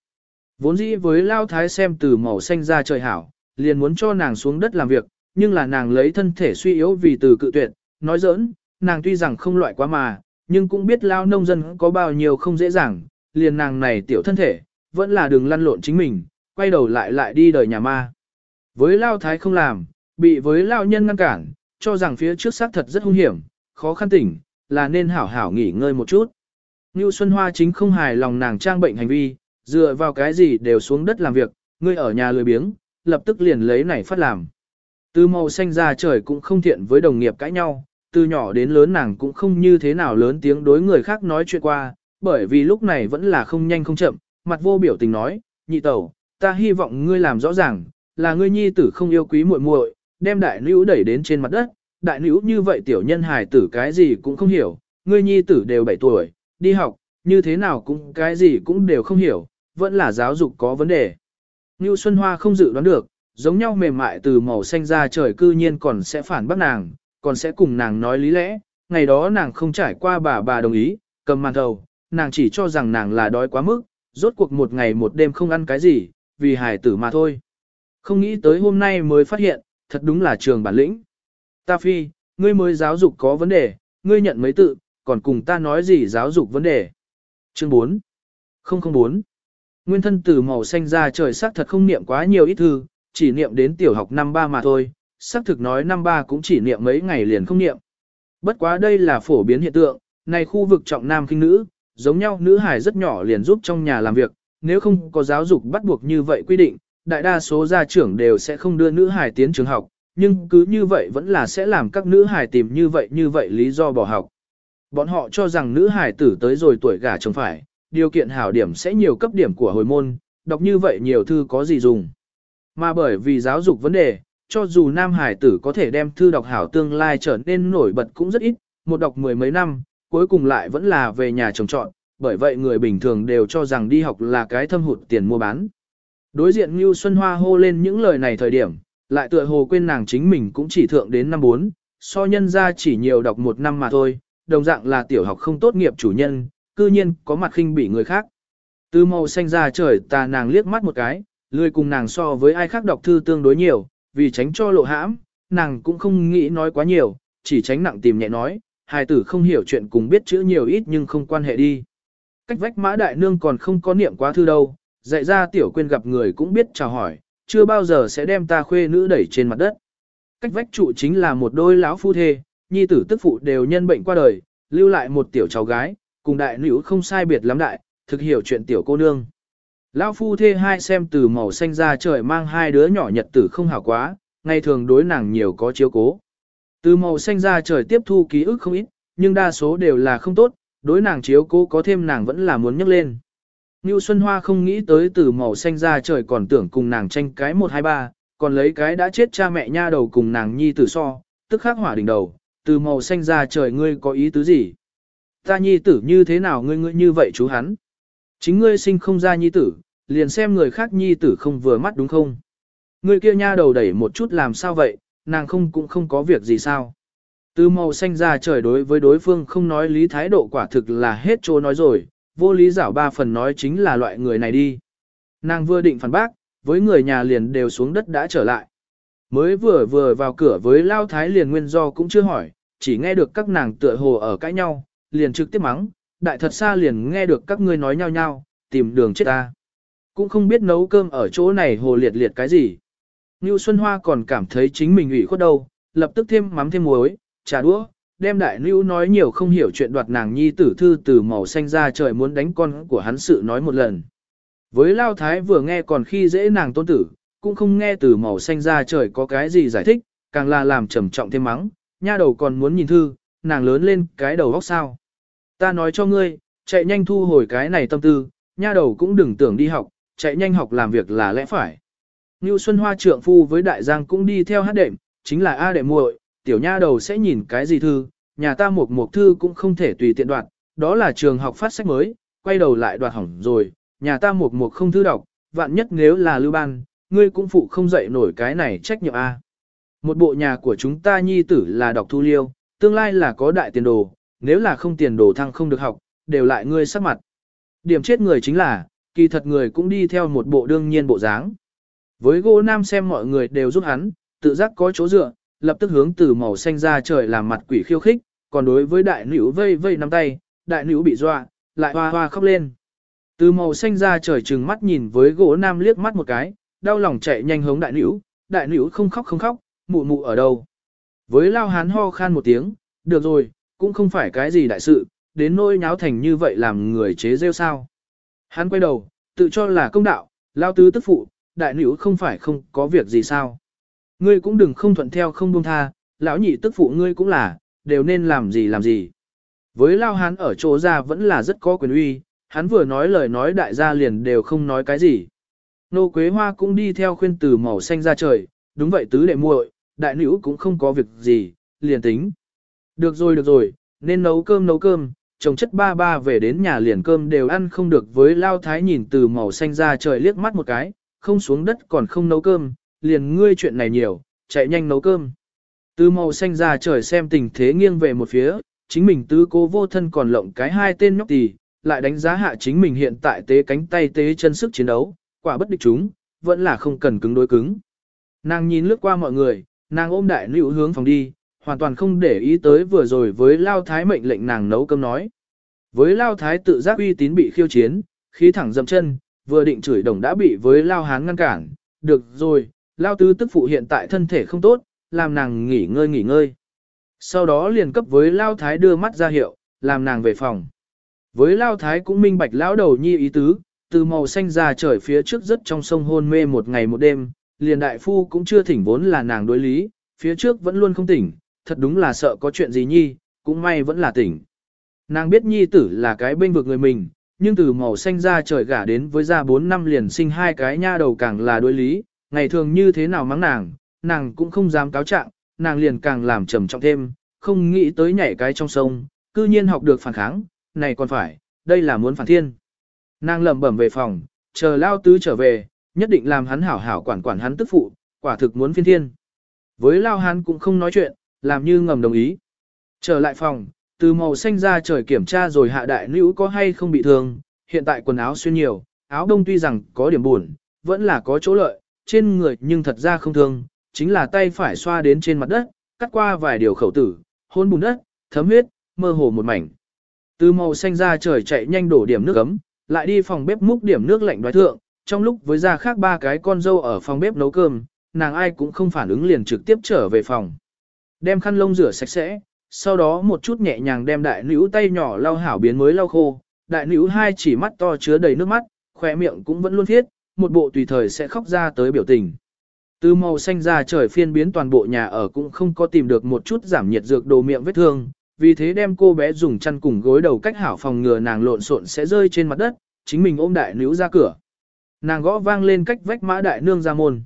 Vốn dĩ với Lao Thái xem từ màu xanh ra trời hảo, liền muốn cho nàng xuống đất làm việc, nhưng là nàng lấy thân thể suy yếu vì từ cự tuyệt, nói giỡn, nàng tuy rằng không loại quá mà, nhưng cũng biết Lao nông dân có bao nhiêu không dễ dàng, liền nàng này tiểu thân thể, vẫn là đừng lăn lộn chính mình, quay đầu lại lại đi đời nhà ma. Với Lao Thái không làm, bị với Lao nhân ngăn cản, cho rằng phía trước xác thật rất hung hiểm, khó khăn tỉnh, là nên hảo hảo nghỉ ngơi một chút. Ngưu Xuân Hoa chính không hài lòng nàng trang bệnh hành vi, dựa vào cái gì đều xuống đất làm việc, ngươi ở nhà lười biếng, lập tức liền lấy này phát làm. Từ màu xanh ra trời cũng không thiện với đồng nghiệp cãi nhau, từ nhỏ đến lớn nàng cũng không như thế nào lớn tiếng đối người khác nói chuyện qua, bởi vì lúc này vẫn là không nhanh không chậm, mặt vô biểu tình nói, nhị tẩu, ta hy vọng ngươi làm rõ ràng, là ngươi nhi tử không yêu quý muội muội, đem đại nữ đẩy đến trên mặt đất, đại nữ như vậy tiểu nhân hài tử cái gì cũng không hiểu, ngươi nhi tử đều 7 tuổi, đi học, như thế nào cũng cái gì cũng đều không hiểu, vẫn là giáo dục có vấn đề. Ngưu Xuân Hoa không dự đoán được, giống nhau mềm mại từ màu xanh ra trời cư nhiên còn sẽ phản bác nàng, còn sẽ cùng nàng nói lý lẽ, ngày đó nàng không trải qua bà bà đồng ý, cầm màn thầu, nàng chỉ cho rằng nàng là đói quá mức, rốt cuộc một ngày một đêm không ăn cái gì, vì hài tử mà thôi. Không nghĩ tới hôm nay mới phát hiện, thật đúng là trường bản lĩnh. Ta phi, ngươi mới giáo dục có vấn đề, ngươi nhận mấy tự, còn cùng ta nói gì giáo dục vấn đề. Chương 4 004 Nguyên thân từ màu xanh ra trời sắc thật không niệm quá nhiều ít thư, chỉ niệm đến tiểu học năm ba mà thôi, sắc thực nói năm ba cũng chỉ niệm mấy ngày liền không niệm. Bất quá đây là phổ biến hiện tượng, này khu vực trọng nam kinh nữ, giống nhau nữ hài rất nhỏ liền giúp trong nhà làm việc, nếu không có giáo dục bắt buộc như vậy quy định, đại đa số gia trưởng đều sẽ không đưa nữ hài tiến trường học, nhưng cứ như vậy vẫn là sẽ làm các nữ hài tìm như vậy như vậy lý do bỏ học. Bọn họ cho rằng nữ hải tử tới rồi tuổi gả chồng phải, điều kiện hảo điểm sẽ nhiều cấp điểm của hồi môn, đọc như vậy nhiều thư có gì dùng. Mà bởi vì giáo dục vấn đề, cho dù nam hải tử có thể đem thư đọc hảo tương lai trở nên nổi bật cũng rất ít, một đọc mười mấy năm, cuối cùng lại vẫn là về nhà chồng chọn bởi vậy người bình thường đều cho rằng đi học là cái thâm hụt tiền mua bán. Đối diện Ngưu Xuân Hoa hô lên những lời này thời điểm, lại tựa hồ quên nàng chính mình cũng chỉ thượng đến năm 4, so nhân ra chỉ nhiều đọc một năm mà thôi, đồng dạng là tiểu học không tốt nghiệp chủ nhân, cư nhiên có mặt khinh bị người khác. Từ màu xanh ra trời ta nàng liếc mắt một cái, lười cùng nàng so với ai khác đọc thư tương đối nhiều, vì tránh cho lộ hãm, nàng cũng không nghĩ nói quá nhiều, chỉ tránh nặng tìm nhẹ nói, hài tử không hiểu chuyện cùng biết chữ nhiều ít nhưng không quan hệ đi. Cách vách mã đại nương còn không có niệm quá thư đâu, dạy ra tiểu quên gặp người cũng biết chào hỏi, chưa bao giờ sẽ đem ta khuê nữ đẩy trên mặt đất. Cách vách trụ chính là một đôi lão phu thê, nhi tử tức phụ đều nhân bệnh qua đời, lưu lại một tiểu cháu gái, cùng đại nữ không sai biệt lắm đại, thực hiểu chuyện tiểu cô nương. Lão phu thê hai xem từ màu xanh ra trời mang hai đứa nhỏ nhật tử không hảo quá, ngày thường đối nàng nhiều có chiếu cố. Từ màu xanh ra trời tiếp thu ký ức không ít, nhưng đa số đều là không tốt, đối nàng chiếu cố có thêm nàng vẫn là muốn nhắc lên. Ngưu Xuân Hoa không nghĩ tới từ màu xanh ra trời còn tưởng cùng nàng tranh cái 123, còn lấy cái đã chết cha mẹ nha đầu cùng nàng nhi tử so, tức khắc hỏa đỉnh đầu, từ màu xanh ra trời ngươi có ý tứ gì? Ta nhi tử như thế nào ngươi ngươi như vậy chú hắn? Chính ngươi sinh không ra nhi tử, liền xem người khác nhi tử không vừa mắt đúng không? Ngươi kia nha đầu đẩy một chút làm sao vậy, nàng không cũng không có việc gì sao? Từ màu xanh ra trời đối với đối phương không nói lý thái độ quả thực là hết trô nói rồi, vô lý giảo ba phần nói chính là loại người này đi. Nàng vừa định phản bác, với người nhà liền đều xuống đất đã trở lại. Mới vừa vừa vào cửa với Lao Thái liền nguyên do cũng chưa hỏi, chỉ nghe được các nàng tựa hồ ở cãi nhau, liền trực tiếp mắng, đại thật xa liền nghe được các ngươi nói nhau nhau, tìm đường chết ta. Cũng không biết nấu cơm ở chỗ này hồ liệt liệt cái gì. Như Xuân Hoa còn cảm thấy chính mình ủy khuất đâu, lập tức thêm mắm thêm muối, trà đũa, đem đại nữ nói nhiều không hiểu chuyện đoạt nàng nhi tử thư từ màu xanh ra trời muốn đánh con của hắn sự nói một lần. Với Lao Thái vừa nghe còn khi dễ nàng tôn tử, cũng không nghe từ màu xanh ra trời có cái gì giải thích, càng là làm trầm trọng thêm mắng, nha đầu còn muốn nhìn thư, nàng lớn lên cái đầu góc sao. Ta nói cho ngươi, chạy nhanh thu hồi cái này tâm tư, nha đầu cũng đừng tưởng đi học, chạy nhanh học làm việc là lẽ phải. Như Xuân Hoa trượng phu với đại giang cũng đi theo hát đệm, chính là A đệm muội, tiểu nha đầu sẽ nhìn cái gì thư, nhà ta một một thư cũng không thể tùy tiện đoạt, đó là trường học phát sách mới, quay đầu lại đoạt hỏng rồi, nhà ta một một không thư đọc, vạn nhất nếu là lưu ban, ngươi cũng phụ không dậy nổi cái này trách nhiệm A. Một bộ nhà của chúng ta nhi tử là đọc thu liêu, tương lai là có đại tiền đồ, nếu là không tiền đồ thăng không được học, đều lại ngươi sắc mặt. Điểm chết người chính là, kỳ thật người cũng đi theo một bộ đương nhiên bộ dáng. Với gỗ nam xem mọi người đều giúp hắn, tự giác có chỗ dựa, lập tức hướng từ màu xanh ra trời làm mặt quỷ khiêu khích, còn đối với đại nữ vây vây nắm tay, đại nữ bị dọa, lại hoa hoa khóc lên. Từ màu xanh ra trời trừng mắt nhìn với gỗ nam liếc mắt một cái, đau lòng chạy nhanh hống đại nữ, đại nữ không khóc không khóc, mụ mụ ở đâu. Với lao hán ho khan một tiếng, được rồi, cũng không phải cái gì đại sự, đến nỗi nháo thành như vậy làm người chế rêu sao. Hắn quay đầu, tự cho là công đạo, lao tứ tức phụ, đại nữ không phải không có việc gì sao. Ngươi cũng đừng không thuận theo không buông tha, lão nhị tức phụ ngươi cũng là, đều nên làm gì làm gì. Với lao hán ở chỗ ra vẫn là rất có quyền uy, hắn vừa nói lời nói đại gia liền đều không nói cái gì. Nô Quế Hoa cũng đi theo khuyên từ màu xanh ra trời, đúng vậy tứ đệ muội, đại nữ cũng không có việc gì, liền tính. Được rồi được rồi, nên nấu cơm nấu cơm, chồng chất ba ba về đến nhà liền cơm đều ăn không được với lao thái nhìn từ màu xanh ra trời liếc mắt một cái, không xuống đất còn không nấu cơm, liền ngươi chuyện này nhiều, chạy nhanh nấu cơm. Từ màu xanh ra trời xem tình thế nghiêng về một phía, chính mình tứ cố vô thân còn lộng cái hai tên nhóc tỳ, lại đánh giá hạ chính mình hiện tại tế cánh tay tế chân sức chiến đấu, quả bất địch chúng, vẫn là không cần cứng đối cứng. Nàng nhìn lướt qua mọi người, nàng ôm đại nữ hướng phòng đi, hoàn toàn không để ý tới vừa rồi với Lao Thái mệnh lệnh nàng nấu cơm nói. Với Lao Thái tự giác uy tín bị khiêu chiến, khí thẳng dậm chân, vừa định chửi đồng đã bị với Lao Hán ngăn cản, được rồi, Lao Tứ tức phụ hiện tại thân thể không tốt, làm nàng nghỉ ngơi nghỉ ngơi. Sau đó liền cấp với Lao Thái đưa mắt ra hiệu, làm nàng về phòng. Với Lao Thái cũng minh bạch lão đầu nhi ý tứ, từ màu xanh ra trời phía trước rất trong sông hôn mê một ngày một đêm, liền đại phu cũng chưa thỉnh vốn là nàng đối lý, phía trước vẫn luôn không tỉnh, thật đúng là sợ có chuyện gì nhi, cũng may vẫn là tỉnh. Nàng biết nhi tử là cái bên vực người mình, nhưng từ màu xanh ra trời gả đến với gia 4 năm liền sinh hai cái nha đầu càng là đối lý, ngày thường như thế nào mắng nàng, nàng cũng không dám cáo trạng, nàng liền càng làm trầm trọng thêm, không nghĩ tới nhảy cái trong sông, cư nhiên học được phản kháng, này còn phải, đây là muốn phản thiên. Nàng lẩm bẩm về phòng, chờ lao tứ trở về, nhất định làm hắn hảo hảo quản quản hắn tức phụ, quả thực muốn phiên thiên. Với lao hắn cũng không nói chuyện, làm như ngầm đồng ý. Trở lại phòng, từ màu xanh ra trời kiểm tra rồi hạ đại nữ có hay không bị thương, hiện tại quần áo xuyên nhiều, áo đông tuy rằng có điểm buồn, vẫn là có chỗ lợi, trên người nhưng thật ra không thương, chính là tay phải xoa đến trên mặt đất, cắt qua vài điều khẩu tử, hôn bùn đất, thấm huyết, mơ hồ một mảnh. Từ màu xanh ra trời chạy nhanh đổ điểm nước ấm, lại đi phòng bếp múc điểm nước lạnh đoái thượng, trong lúc với ra khác ba cái con dâu ở phòng bếp nấu cơm, nàng ai cũng không phản ứng liền trực tiếp trở về phòng. Đem khăn lông rửa sạch sẽ, sau đó một chút nhẹ nhàng đem đại nữ tay nhỏ lau hảo biến mới lau khô, đại nữ hai chỉ mắt to chứa đầy nước mắt, khỏe miệng cũng vẫn luôn thiết, một bộ tùy thời sẽ khóc ra tới biểu tình. Từ màu xanh ra trời phiên biến toàn bộ nhà ở cũng không có tìm được một chút giảm nhiệt dược đồ miệng vết thương, vì thế đem cô bé dùng chăn cùng gối đầu cách hảo phòng ngừa nàng lộn xộn sẽ rơi trên mặt đất, chính mình ôm đại nữ ra cửa. Nàng gõ vang lên cách vách mã đại nương ra môn.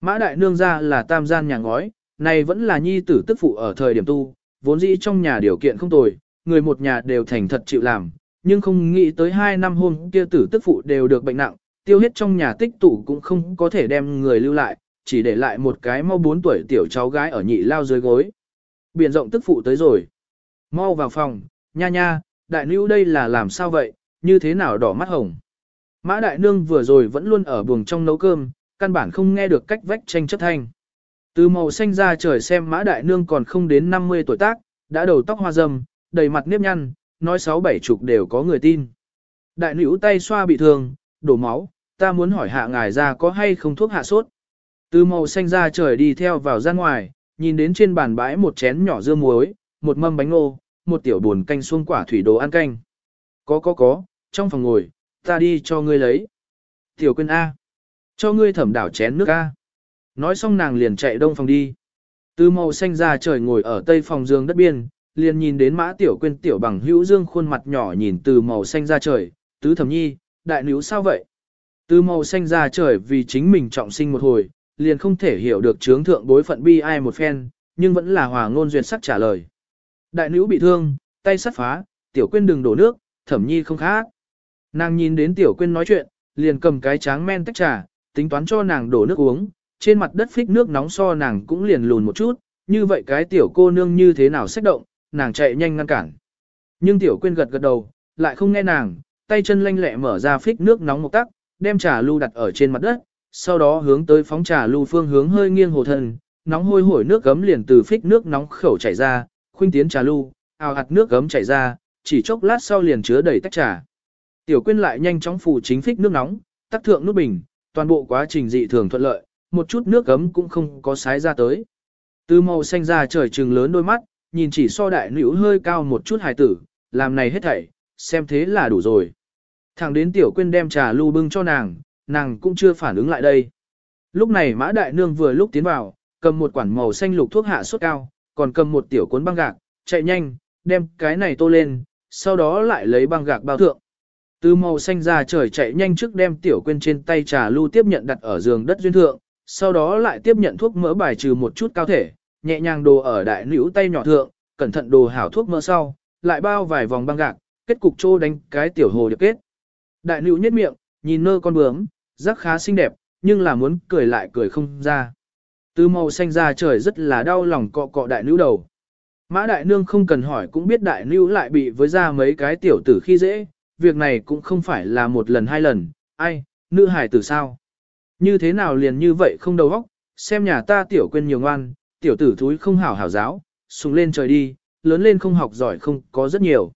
Mã đại nương ra là tam gian nhà ngói, này vẫn là nhi tử tức phụ ở thời điểm tu, vốn dĩ trong nhà điều kiện không tồi, người một nhà đều thành thật chịu làm, nhưng không nghĩ tới hai năm hôm kia tử tức phụ đều được bệnh nặng, tiêu hết trong nhà tích tụ cũng không có thể đem người lưu lại, chỉ để lại một cái mau 4 tuổi tiểu cháu gái ở nhị lao dưới gối. Biển rộng tức phụ tới rồi. Mau vào phòng, nha nha, đại nữ đây là làm sao vậy, như thế nào đỏ mắt hồng. Mã Đại Nương vừa rồi vẫn luôn ở buồng trong nấu cơm, căn bản không nghe được cách vách tranh chấp thanh. Từ màu xanh ra trời xem Mã Đại Nương còn không đến 50 tuổi tác, đã đầu tóc hoa râm, đầy mặt nếp nhăn, nói sáu bảy chục đều có người tin. Đại nữ tay xoa bị thương, đổ máu, ta muốn hỏi hạ ngài ra có hay không thuốc hạ sốt. Từ màu xanh ra trời đi theo vào ra ngoài, nhìn đến trên bàn bãi một chén nhỏ dưa muối, một mâm bánh ngô, một tiểu buồn canh xuông quả thủy đồ ăn canh. Có có có, trong phòng ngồi, ta đi cho ngươi lấy. Tiểu quên A. Cho ngươi thẩm đảo chén nước A. Nói xong nàng liền chạy đông phòng đi. Từ màu xanh ra trời ngồi ở tây phòng giường đất biên, liền nhìn đến mã tiểu quên tiểu bằng hữu dương khuôn mặt nhỏ nhìn từ màu xanh ra trời, tứ thẩm nhi, đại nữ sao vậy? Từ màu xanh ra trời vì chính mình trọng sinh một hồi, liền không thể hiểu được chướng thượng bối phận bi ai một phen, nhưng vẫn là hòa ngôn duyệt sắc trả lời. Đại nữ bị thương, tay sắt phá, tiểu quên đừng đổ nước, thẩm nhi không khác. Nàng nhìn đến tiểu quên nói chuyện, liền cầm cái tráng men tách trà, tính toán cho nàng đổ nước uống, trên mặt đất phích nước nóng so nàng cũng liền lùn một chút, như vậy cái tiểu cô nương như thế nào xách động, nàng chạy nhanh ngăn cản. Nhưng tiểu quên gật gật đầu, lại không nghe nàng, tay chân lanh lẹ mở ra phích nước nóng một tắc, đem trà lưu đặt ở trên mặt đất, sau đó hướng tới phóng trà lưu phương hướng hơi nghiêng hồ thân, nóng hôi hổi nước gấm liền từ phích nước nóng khẩu chảy ra, khuynh tiến trà lu, ào hạt nước gấm chảy ra, chỉ chốc lát sau liền chứa đầy tách trà. Tiểu quyên lại nhanh chóng phủ chính phích nước nóng, tắt thượng nút bình, toàn bộ quá trình dị thường thuận lợi, một chút nước gấm cũng không có sái ra tới. Từ màu xanh ra trời trừng lớn đôi mắt, nhìn chỉ so đại nữ hơi cao một chút hài tử, làm này hết thảy, xem thế là đủ rồi. Thẳng đến tiểu quyên đem trà lưu bưng cho nàng, nàng cũng chưa phản ứng lại đây. Lúc này mã đại nương vừa lúc tiến vào, cầm một quản màu xanh lục thuốc hạ sốt cao, còn cầm một tiểu cuốn băng gạc, chạy nhanh, đem cái này tô lên, sau đó lại lấy băng gạc bao thượng. Từ màu xanh ra trời chạy nhanh trước đem tiểu quên trên tay trà lưu tiếp nhận đặt ở giường đất duyên thượng, sau đó lại tiếp nhận thuốc mỡ bài trừ một chút cao thể, nhẹ nhàng đồ ở đại nữ tay nhỏ thượng, cẩn thận đồ hảo thuốc mỡ sau, lại bao vài vòng băng gạc, kết cục trô đánh cái tiểu hồ được kết. Đại nữ nhếch miệng, nhìn nơ con bướm, rắc khá xinh đẹp, nhưng là muốn cười lại cười không ra. Từ màu xanh ra trời rất là đau lòng cọ cọ đại nữ đầu. Mã đại nương không cần hỏi cũng biết đại nữ lại bị với ra mấy cái tiểu tử khi dễ, việc này cũng không phải là một lần hai lần, ai, nữ hải tử sao? Như thế nào liền như vậy không đầu óc, xem nhà ta tiểu quên nhiều ngoan, tiểu tử thúi không hảo hảo giáo, sùng lên trời đi, lớn lên không học giỏi không có rất nhiều.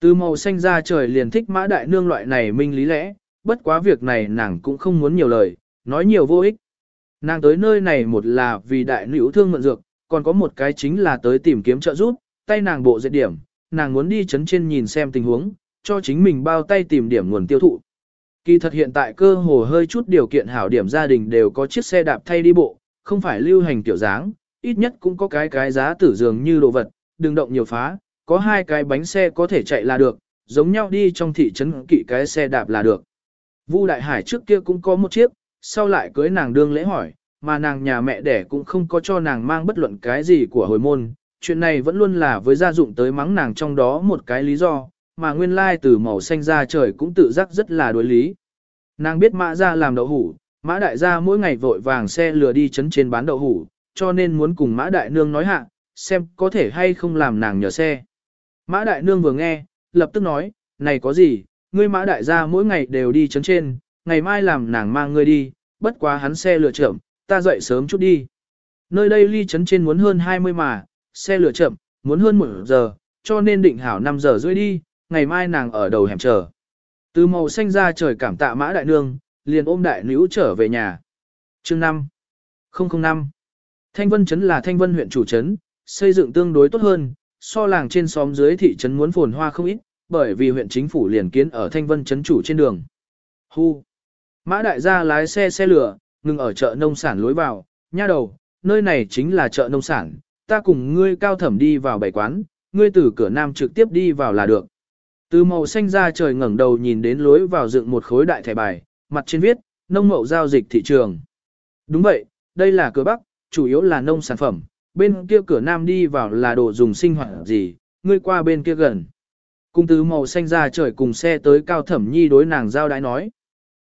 Từ màu xanh ra trời liền thích mã đại nương loại này minh lý lẽ, bất quá việc này nàng cũng không muốn nhiều lời, nói nhiều vô ích. Nàng tới nơi này một là vì đại nữ thương mượn dược, còn có một cái chính là tới tìm kiếm trợ giúp, tay nàng bộ dệt điểm, nàng muốn đi chấn trên nhìn xem tình huống, cho chính mình bao tay tìm điểm nguồn tiêu thụ. Kỳ thật hiện tại cơ hồ hơi chút điều kiện hảo điểm gia đình đều có chiếc xe đạp thay đi bộ, không phải lưu hành tiểu dáng, ít nhất cũng có cái cái giá tử dường như đồ vật, đừng động nhiều phá, có hai cái bánh xe có thể chạy là được, giống nhau đi trong thị trấn kỵ cái xe đạp là được. Vu Đại Hải trước kia cũng có một chiếc, sau lại cưới nàng đương lễ hỏi, mà nàng nhà mẹ đẻ cũng không có cho nàng mang bất luận cái gì của hồi môn. Chuyện này vẫn luôn là với gia dụng tới mắng nàng trong đó một cái lý do, mà nguyên lai từ màu xanh ra trời cũng tự giác rất là đối lý. Nàng biết mã ra làm đậu hủ, mã đại gia mỗi ngày vội vàng xe lừa đi chấn trên bán đậu hủ, cho nên muốn cùng mã đại nương nói hạ, xem có thể hay không làm nàng nhờ xe. Mã đại nương vừa nghe, lập tức nói, này có gì, ngươi mã đại gia mỗi ngày đều đi chấn trên, ngày mai làm nàng mang ngươi đi, bất quá hắn xe lửa chậm, ta dậy sớm chút đi. Nơi đây ly trấn trên muốn hơn 20 mà, xe lửa chậm, muốn hơn 1 giờ, cho nên định hảo 5 giờ rưỡi đi, ngày mai nàng ở đầu hẻm chờ. Từ màu xanh ra trời cảm tạ mã đại nương, liền ôm đại nữ trở về nhà. Chương 5 005 Thanh Vân Trấn là Thanh Vân huyện chủ trấn, xây dựng tương đối tốt hơn, so làng trên xóm dưới thị trấn muốn phồn hoa không ít, bởi vì huyện chính phủ liền kiến ở Thanh Vân Trấn chủ trên đường. Hu! Mã đại gia lái xe xe lửa, ngừng ở chợ nông sản lối vào, nha đầu, nơi này chính là chợ nông sản, ta cùng ngươi cao thẩm đi vào bảy quán, ngươi từ cửa nam trực tiếp đi vào là được. Từ màu xanh ra trời ngẩng đầu nhìn đến lối vào dựng một khối đại thẻ bài, mặt trên viết, nông mậu giao dịch thị trường. Đúng vậy, đây là cửa bắc, chủ yếu là nông sản phẩm, bên kia cửa nam đi vào là đồ dùng sinh hoạt gì, ngươi qua bên kia gần. Cung từ màu xanh ra trời cùng xe tới cao thẩm nhi đối nàng giao đái nói.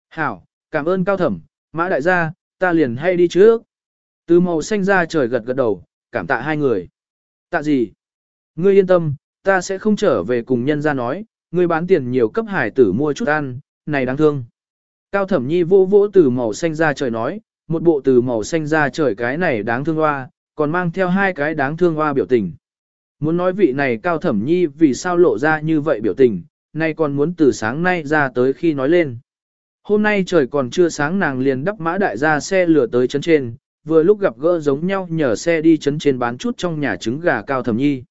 Hảo, cảm ơn cao thẩm, mã đại gia, ta liền hay đi trước. Từ màu xanh ra trời gật gật đầu, cảm tạ hai người. Tạ gì? Ngươi yên tâm, ta sẽ không trở về cùng nhân ra nói, ngươi bán tiền nhiều cấp hải tử mua chút ăn, này đáng thương. Cao thẩm nhi vô vỗ từ màu xanh ra trời nói, một bộ từ màu xanh ra trời cái này đáng thương hoa, còn mang theo hai cái đáng thương hoa biểu tình. Muốn nói vị này cao thẩm nhi vì sao lộ ra như vậy biểu tình, nay còn muốn từ sáng nay ra tới khi nói lên. Hôm nay trời còn chưa sáng nàng liền đắp mã đại ra xe lửa tới chấn trên, vừa lúc gặp gỡ giống nhau nhờ xe đi chấn trên bán chút trong nhà trứng gà cao thẩm nhi.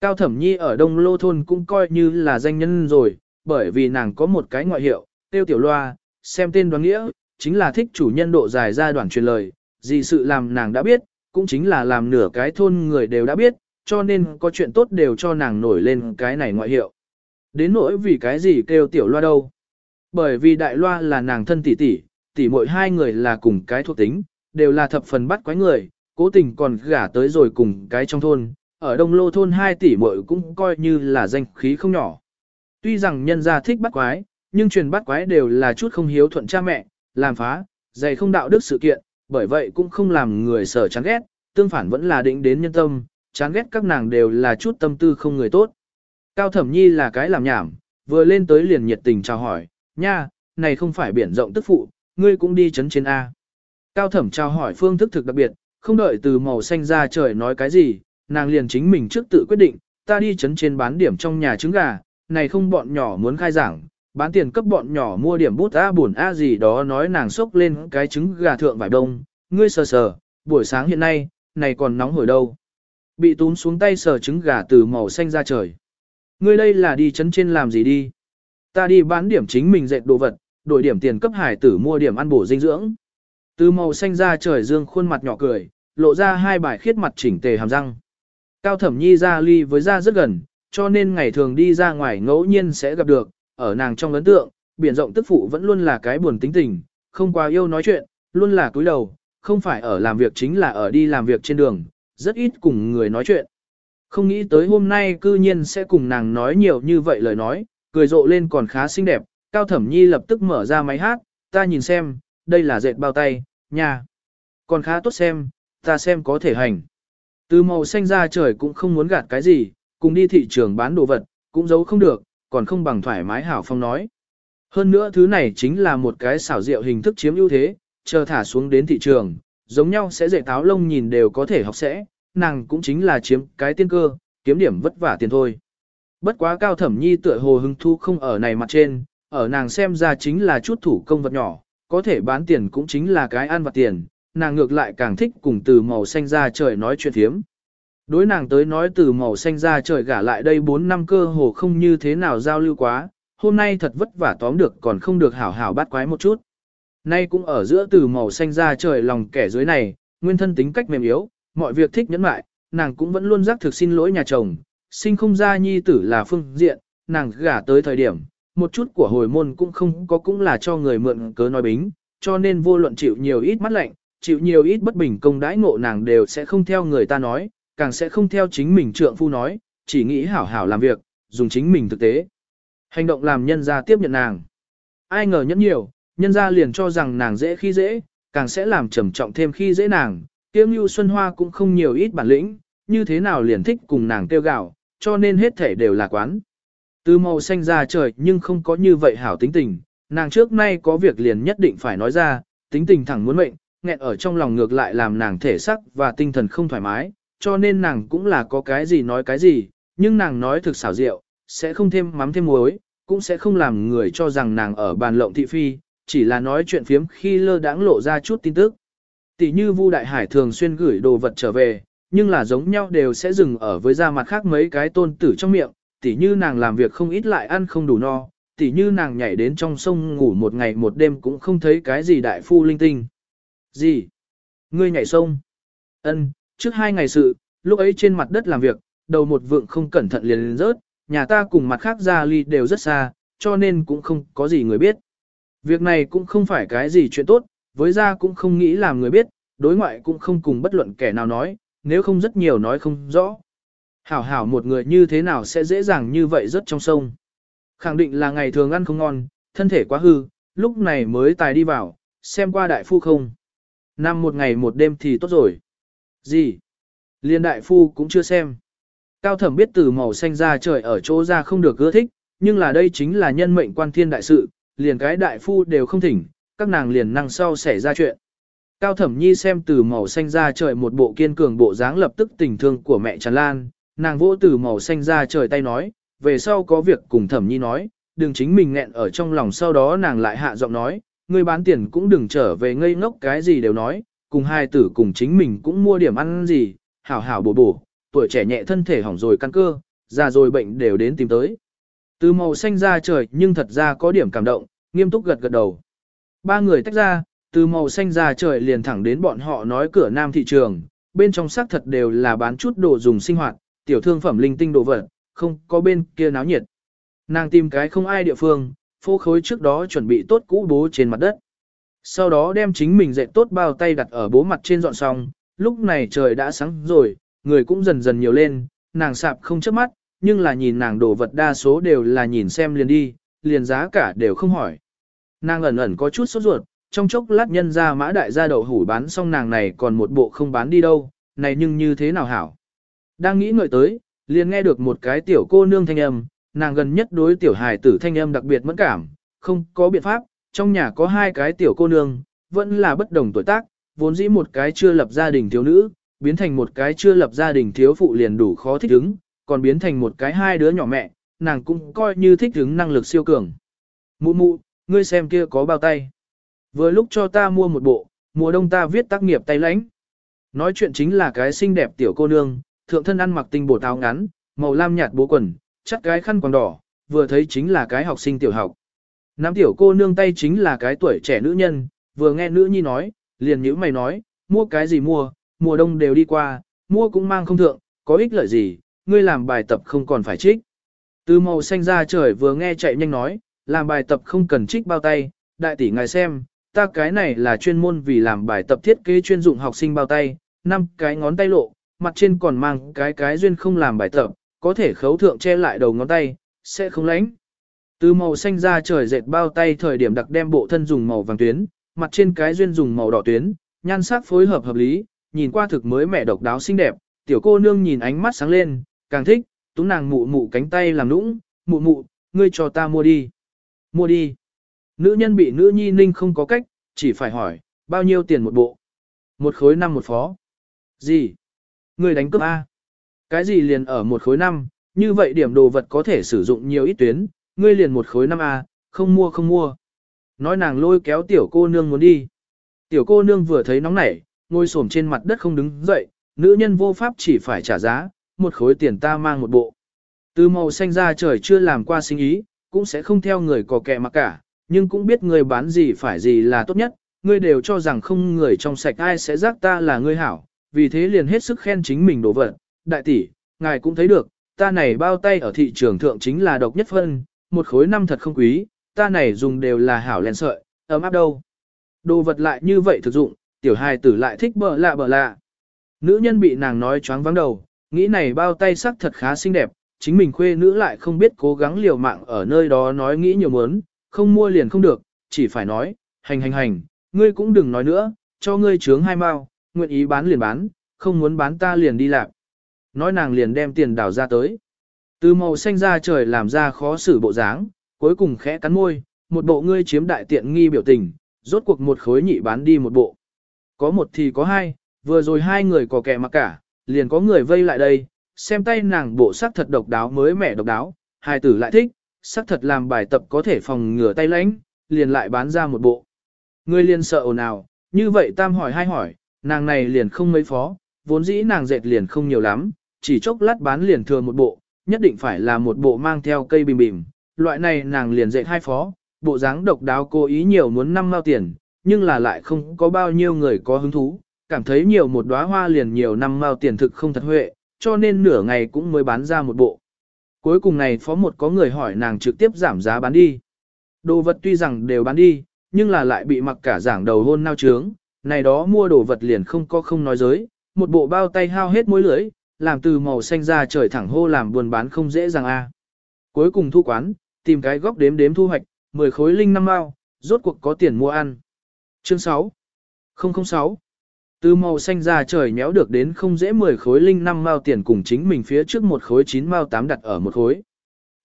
Cao thẩm nhi ở đông lô thôn cũng coi như là danh nhân rồi, bởi vì nàng có một cái ngoại hiệu, tiêu tiểu loa, xem tên đoán nghĩa, chính là thích chủ nhân độ dài ra đoạn truyền lời, gì sự làm nàng đã biết, cũng chính là làm nửa cái thôn người đều đã biết, cho nên có chuyện tốt đều cho nàng nổi lên cái này ngoại hiệu. Đến nỗi vì cái gì kêu tiểu loa đâu. Bởi vì đại loa là nàng thân tỷ tỷ, tỷ muội hai người là cùng cái thuộc tính, đều là thập phần bắt quái người, cố tình còn gả tới rồi cùng cái trong thôn, ở đông lô thôn hai tỷ muội cũng coi như là danh khí không nhỏ. Tuy rằng nhân gia thích bắt quái, nhưng truyền bắt quái đều là chút không hiếu thuận cha mẹ, làm phá, dày không đạo đức sự kiện, bởi vậy cũng không làm người sở chán ghét, tương phản vẫn là định đến nhân tâm, chán ghét các nàng đều là chút tâm tư không người tốt. Cao Thẩm Nhi là cái làm nhảm, vừa lên tới liền nhiệt tình chào hỏi, nha, này không phải biển rộng tức phụ, ngươi cũng đi chấn trên A. Cao Thẩm chào hỏi phương thức thực đặc biệt, không đợi từ màu xanh ra trời nói cái gì, nàng liền chính mình trước tự quyết định, ta đi chấn trên bán điểm trong nhà trứng gà, này không bọn nhỏ muốn khai giảng, bán tiền cấp bọn nhỏ mua điểm bút A buồn A gì đó nói nàng sốc lên cái trứng gà thượng vải đông, ngươi sờ sờ, buổi sáng hiện nay, này còn nóng hổi đâu. Bị túm xuống tay sờ trứng gà từ màu xanh ra trời. Ngươi đây là đi chấn trên làm gì đi? Ta đi bán điểm chính mình dệt đồ vật, đổi điểm tiền cấp hải tử mua điểm ăn bổ dinh dưỡng. Từ màu xanh ra trời dương khuôn mặt nhỏ cười, lộ ra hai bài khiết mặt chỉnh tề hàm răng. Cao thẩm nhi ra ly với ra rất gần, cho nên ngày thường đi ra ngoài ngẫu nhiên sẽ gặp được, ở nàng trong ấn tượng, biển rộng tức phụ vẫn luôn là cái buồn tính tình, không quá yêu nói chuyện, luôn là cúi đầu, không phải ở làm việc chính là ở đi làm việc trên đường, rất ít cùng người nói chuyện. Không nghĩ tới hôm nay cư nhiên sẽ cùng nàng nói nhiều như vậy lời nói, cười rộ lên còn khá xinh đẹp, Cao Thẩm Nhi lập tức mở ra máy hát, ta nhìn xem, đây là dệt bao tay, nha. Còn khá tốt xem, ta xem có thể hành. Từ màu xanh ra trời cũng không muốn gạt cái gì, cùng đi thị trường bán đồ vật, cũng giấu không được, còn không bằng thoải mái hảo phong nói. Hơn nữa thứ này chính là một cái xảo diệu hình thức chiếm ưu thế, chờ thả xuống đến thị trường, giống nhau sẽ dạy táo lông nhìn đều có thể học sẽ, nàng cũng chính là chiếm cái tiên cơ, kiếm điểm vất vả tiền thôi. Bất quá cao thẩm nhi tựa hồ hứng thu không ở này mặt trên, ở nàng xem ra chính là chút thủ công vật nhỏ, có thể bán tiền cũng chính là cái ăn vặt tiền, nàng ngược lại càng thích cùng từ màu xanh ra trời nói chuyện thiếm. Đối nàng tới nói từ màu xanh ra trời gả lại đây 4 năm cơ hồ không như thế nào giao lưu quá, hôm nay thật vất vả tóm được còn không được hảo hảo bắt quái một chút. Nay cũng ở giữa từ màu xanh ra trời lòng kẻ dưới này, nguyên thân tính cách mềm yếu, mọi việc thích nhẫn mại, nàng cũng vẫn luôn giác thực xin lỗi nhà chồng, sinh không ra nhi tử là phương diện, nàng gả tới thời điểm, một chút của hồi môn cũng không có cũng là cho người mượn cớ nói bính, cho nên vô luận chịu nhiều ít mắt lạnh, chịu nhiều ít bất bình công đãi ngộ nàng đều sẽ không theo người ta nói, càng sẽ không theo chính mình trượng phu nói, chỉ nghĩ hảo hảo làm việc, dùng chính mình thực tế. Hành động làm nhân ra tiếp nhận nàng. Ai ngờ nhẫn nhiều, nhân ra liền cho rằng nàng dễ khi dễ, càng sẽ làm trầm trọng thêm khi dễ nàng. Kiếm Nhu Xuân Hoa cũng không nhiều ít bản lĩnh, như thế nào liền thích cùng nàng tiêu gạo, cho nên hết thể đều là quán. Từ màu xanh ra trời nhưng không có như vậy hảo tính tình, nàng trước nay có việc liền nhất định phải nói ra, tính tình thẳng muốn mệnh, nghẹn ở trong lòng ngược lại làm nàng thể sắc và tinh thần không thoải mái, cho nên nàng cũng là có cái gì nói cái gì, nhưng nàng nói thực xảo diệu, sẽ không thêm mắm thêm muối, cũng sẽ không làm người cho rằng nàng ở bàn lộng thị phi, chỉ là nói chuyện phiếm khi lơ đãng lộ ra chút tin tức. Tỷ như Vu Đại Hải thường xuyên gửi đồ vật trở về, nhưng là giống nhau đều sẽ dừng ở với da mặt khác mấy cái tôn tử trong miệng, tỷ như nàng làm việc không ít lại ăn không đủ no, tỷ như nàng nhảy đến trong sông ngủ một ngày một đêm cũng không thấy cái gì đại phu linh tinh. Gì? Ngươi nhảy sông? Ân, trước hai ngày sự, lúc ấy trên mặt đất làm việc, đầu một vượng không cẩn thận liền rớt, nhà ta cùng mặt khác ra ly đều rất xa, cho nên cũng không có gì người biết. Việc này cũng không phải cái gì chuyện tốt, với ra cũng không nghĩ làm người biết, đối ngoại cũng không cùng bất luận kẻ nào nói, nếu không rất nhiều nói không rõ. Hảo hảo một người như thế nào sẽ dễ dàng như vậy rất trong sông. Khẳng định là ngày thường ăn không ngon, thân thể quá hư, lúc này mới tài đi vào, xem qua đại phu không. Năm một ngày một đêm thì tốt rồi. Gì? Liên đại phu cũng chưa xem. Cao thẩm biết từ màu xanh ra trời ở chỗ ra không được ưa thích, nhưng là đây chính là nhân mệnh quan thiên đại sự, liền cái đại phu đều không thỉnh, các nàng liền năng sau xảy ra chuyện. Cao Thẩm Nhi xem từ màu xanh ra trời một bộ kiên cường bộ dáng lập tức tình thương của mẹ Trần Lan, nàng vỗ từ màu xanh ra trời tay nói, về sau có việc cùng Thẩm Nhi nói, đừng chính mình nghẹn ở trong lòng sau đó nàng lại hạ giọng nói, người bán tiền cũng đừng trở về ngây ngốc cái gì đều nói, cùng hai tử cùng chính mình cũng mua điểm ăn gì, hảo hảo bổ bổ, tuổi trẻ nhẹ thân thể hỏng rồi căn cơ, già rồi bệnh đều đến tìm tới. Từ màu xanh ra trời nhưng thật ra có điểm cảm động, nghiêm túc gật gật đầu. Ba người tách ra, từ màu xanh ra trời liền thẳng đến bọn họ nói cửa nam thị trường, bên trong xác thật đều là bán chút đồ dùng sinh hoạt, tiểu thương phẩm linh tinh đồ vật, không có bên kia náo nhiệt. Nàng tìm cái không ai địa phương, phô khối trước đó chuẩn bị tốt cũ bố trên mặt đất. Sau đó đem chính mình dạy tốt bao tay đặt ở bố mặt trên dọn xong, lúc này trời đã sáng rồi, người cũng dần dần nhiều lên, nàng sạp không chớp mắt, nhưng là nhìn nàng đồ vật đa số đều là nhìn xem liền đi, liền giá cả đều không hỏi. Nàng ẩn ẩn có chút sốt ruột, trong chốc lát nhân ra mã đại gia đậu hủ bán xong nàng này còn một bộ không bán đi đâu, này nhưng như thế nào hảo. Đang nghĩ ngợi tới, liền nghe được một cái tiểu cô nương thanh âm, nàng gần nhất đối tiểu hài tử thanh âm đặc biệt mẫn cảm, không có biện pháp, trong nhà có hai cái tiểu cô nương, vẫn là bất đồng tuổi tác, vốn dĩ một cái chưa lập gia đình thiếu nữ, biến thành một cái chưa lập gia đình thiếu phụ liền đủ khó thích ứng, còn biến thành một cái hai đứa nhỏ mẹ, nàng cũng coi như thích ứng năng lực siêu cường. Mụ mụ, ngươi xem kia có bao tay. Vừa lúc cho ta mua một bộ, mùa đông ta viết tác nghiệp tay lãnh. Nói chuyện chính là cái xinh đẹp tiểu cô nương, thượng thân ăn mặc tinh bột áo ngắn, màu lam nhạt bố quần, chắc cái khăn quàng đỏ, vừa thấy chính là cái học sinh tiểu học. Nam tiểu cô nương tay chính là cái tuổi trẻ nữ nhân, vừa nghe nữ nhi nói, liền nhíu mày nói, mua cái gì mua, mùa đông đều đi qua, mua cũng mang không thượng, có ích lợi gì, ngươi làm bài tập không còn phải trích. Từ màu xanh ra trời vừa nghe chạy nhanh nói, làm bài tập không cần trích bao tay, đại tỷ ngài xem, ta cái này là chuyên môn vì làm bài tập thiết kế chuyên dụng học sinh bao tay, năm cái ngón tay lộ, mặt trên còn mang cái cái duyên không làm bài tập, có thể khấu thượng che lại đầu ngón tay, sẽ không lánh. Từ màu xanh ra trời dệt bao tay thời điểm đặc đem bộ thân dùng màu vàng tuyến, mặt trên cái duyên dùng màu đỏ tuyến, nhan sắc phối hợp hợp lý, nhìn qua thực mới mẻ độc đáo xinh đẹp, tiểu cô nương nhìn ánh mắt sáng lên, càng thích, tú nàng mụ mụ cánh tay làm nũng, mụ mụ, ngươi cho ta mua đi. Mua đi. Nữ nhân bị nữ nhi ninh không có cách, chỉ phải hỏi, bao nhiêu tiền một bộ? Một khối năm một phó. Gì? người đánh cướp A. Cái gì liền ở một khối năm, như vậy điểm đồ vật có thể sử dụng nhiều ít tuyến, ngươi liền một khối năm A, không mua không mua. Nói nàng lôi kéo tiểu cô nương muốn đi. Tiểu cô nương vừa thấy nóng nảy, ngồi xổm trên mặt đất không đứng dậy, nữ nhân vô pháp chỉ phải trả giá, một khối tiền ta mang một bộ. Từ màu xanh ra trời chưa làm qua sinh ý, cũng sẽ không theo người có kẻ mà cả, nhưng cũng biết người bán gì phải gì là tốt nhất, ngươi đều cho rằng không người trong sạch ai sẽ giác ta là người hảo, vì thế liền hết sức khen chính mình đổ vật. Đại tỷ, ngài cũng thấy được, ta này bao tay ở thị trường thượng chính là độc nhất phân, một khối năm thật không quý, ta này dùng đều là hảo len sợi, ấm áp đâu. Đồ vật lại như vậy thực dụng, tiểu hài tử lại thích bợ lạ bợ lạ. Nữ nhân bị nàng nói choáng vắng đầu, nghĩ này bao tay sắc thật khá xinh đẹp, chính mình khuê nữ lại không biết cố gắng liều mạng ở nơi đó nói nghĩ nhiều muốn, không mua liền không được, chỉ phải nói, hành hành hành, ngươi cũng đừng nói nữa, cho ngươi trướng hai mao, nguyện ý bán liền bán, không muốn bán ta liền đi lạc. Nói nàng liền đem tiền đảo ra tới. Từ màu xanh ra trời làm ra khó xử bộ dáng, cuối cùng khẽ cắn môi, một bộ ngươi chiếm đại tiện nghi biểu tình, rốt cuộc một khối nhị bán đi một bộ. Có một thì có hai, vừa rồi hai người có kẻ mặc cả, liền có người vây lại đây, xem tay nàng bộ sắc thật độc đáo mới mẻ độc đáo, hai tử lại thích, xác thật làm bài tập có thể phòng ngừa tay lãnh, liền lại bán ra một bộ. Người liền sợ ồn ào, như vậy tam hỏi hai hỏi, nàng này liền không mấy phó, vốn dĩ nàng dệt liền không nhiều lắm, chỉ chốc lát bán liền thừa một bộ, nhất định phải là một bộ mang theo cây bìm bìm, loại này nàng liền dệt hai phó, bộ dáng độc đáo cố ý nhiều muốn năm mao tiền, nhưng là lại không có bao nhiêu người có hứng thú, cảm thấy nhiều một đóa hoa liền nhiều năm mao tiền thực không thật huệ, cho nên nửa ngày cũng mới bán ra một bộ. Cuối cùng này phó một có người hỏi nàng trực tiếp giảm giá bán đi. Đồ vật tuy rằng đều bán đi, nhưng là lại bị mặc cả giảng đầu hôn nao trướng, này đó mua đồ vật liền không có không nói giới, một bộ bao tay hao hết mối lưới, làm từ màu xanh ra trời thẳng hô làm buồn bán không dễ dàng a. Cuối cùng thu quán, tìm cái góc đếm đếm thu hoạch, 10 khối linh năm mao, rốt cuộc có tiền mua ăn. Chương 6 006 từ màu xanh ra trời méo được đến không dễ 10 khối linh năm mao tiền cùng chính mình phía trước một khối 9 mao 8 đặt ở một khối.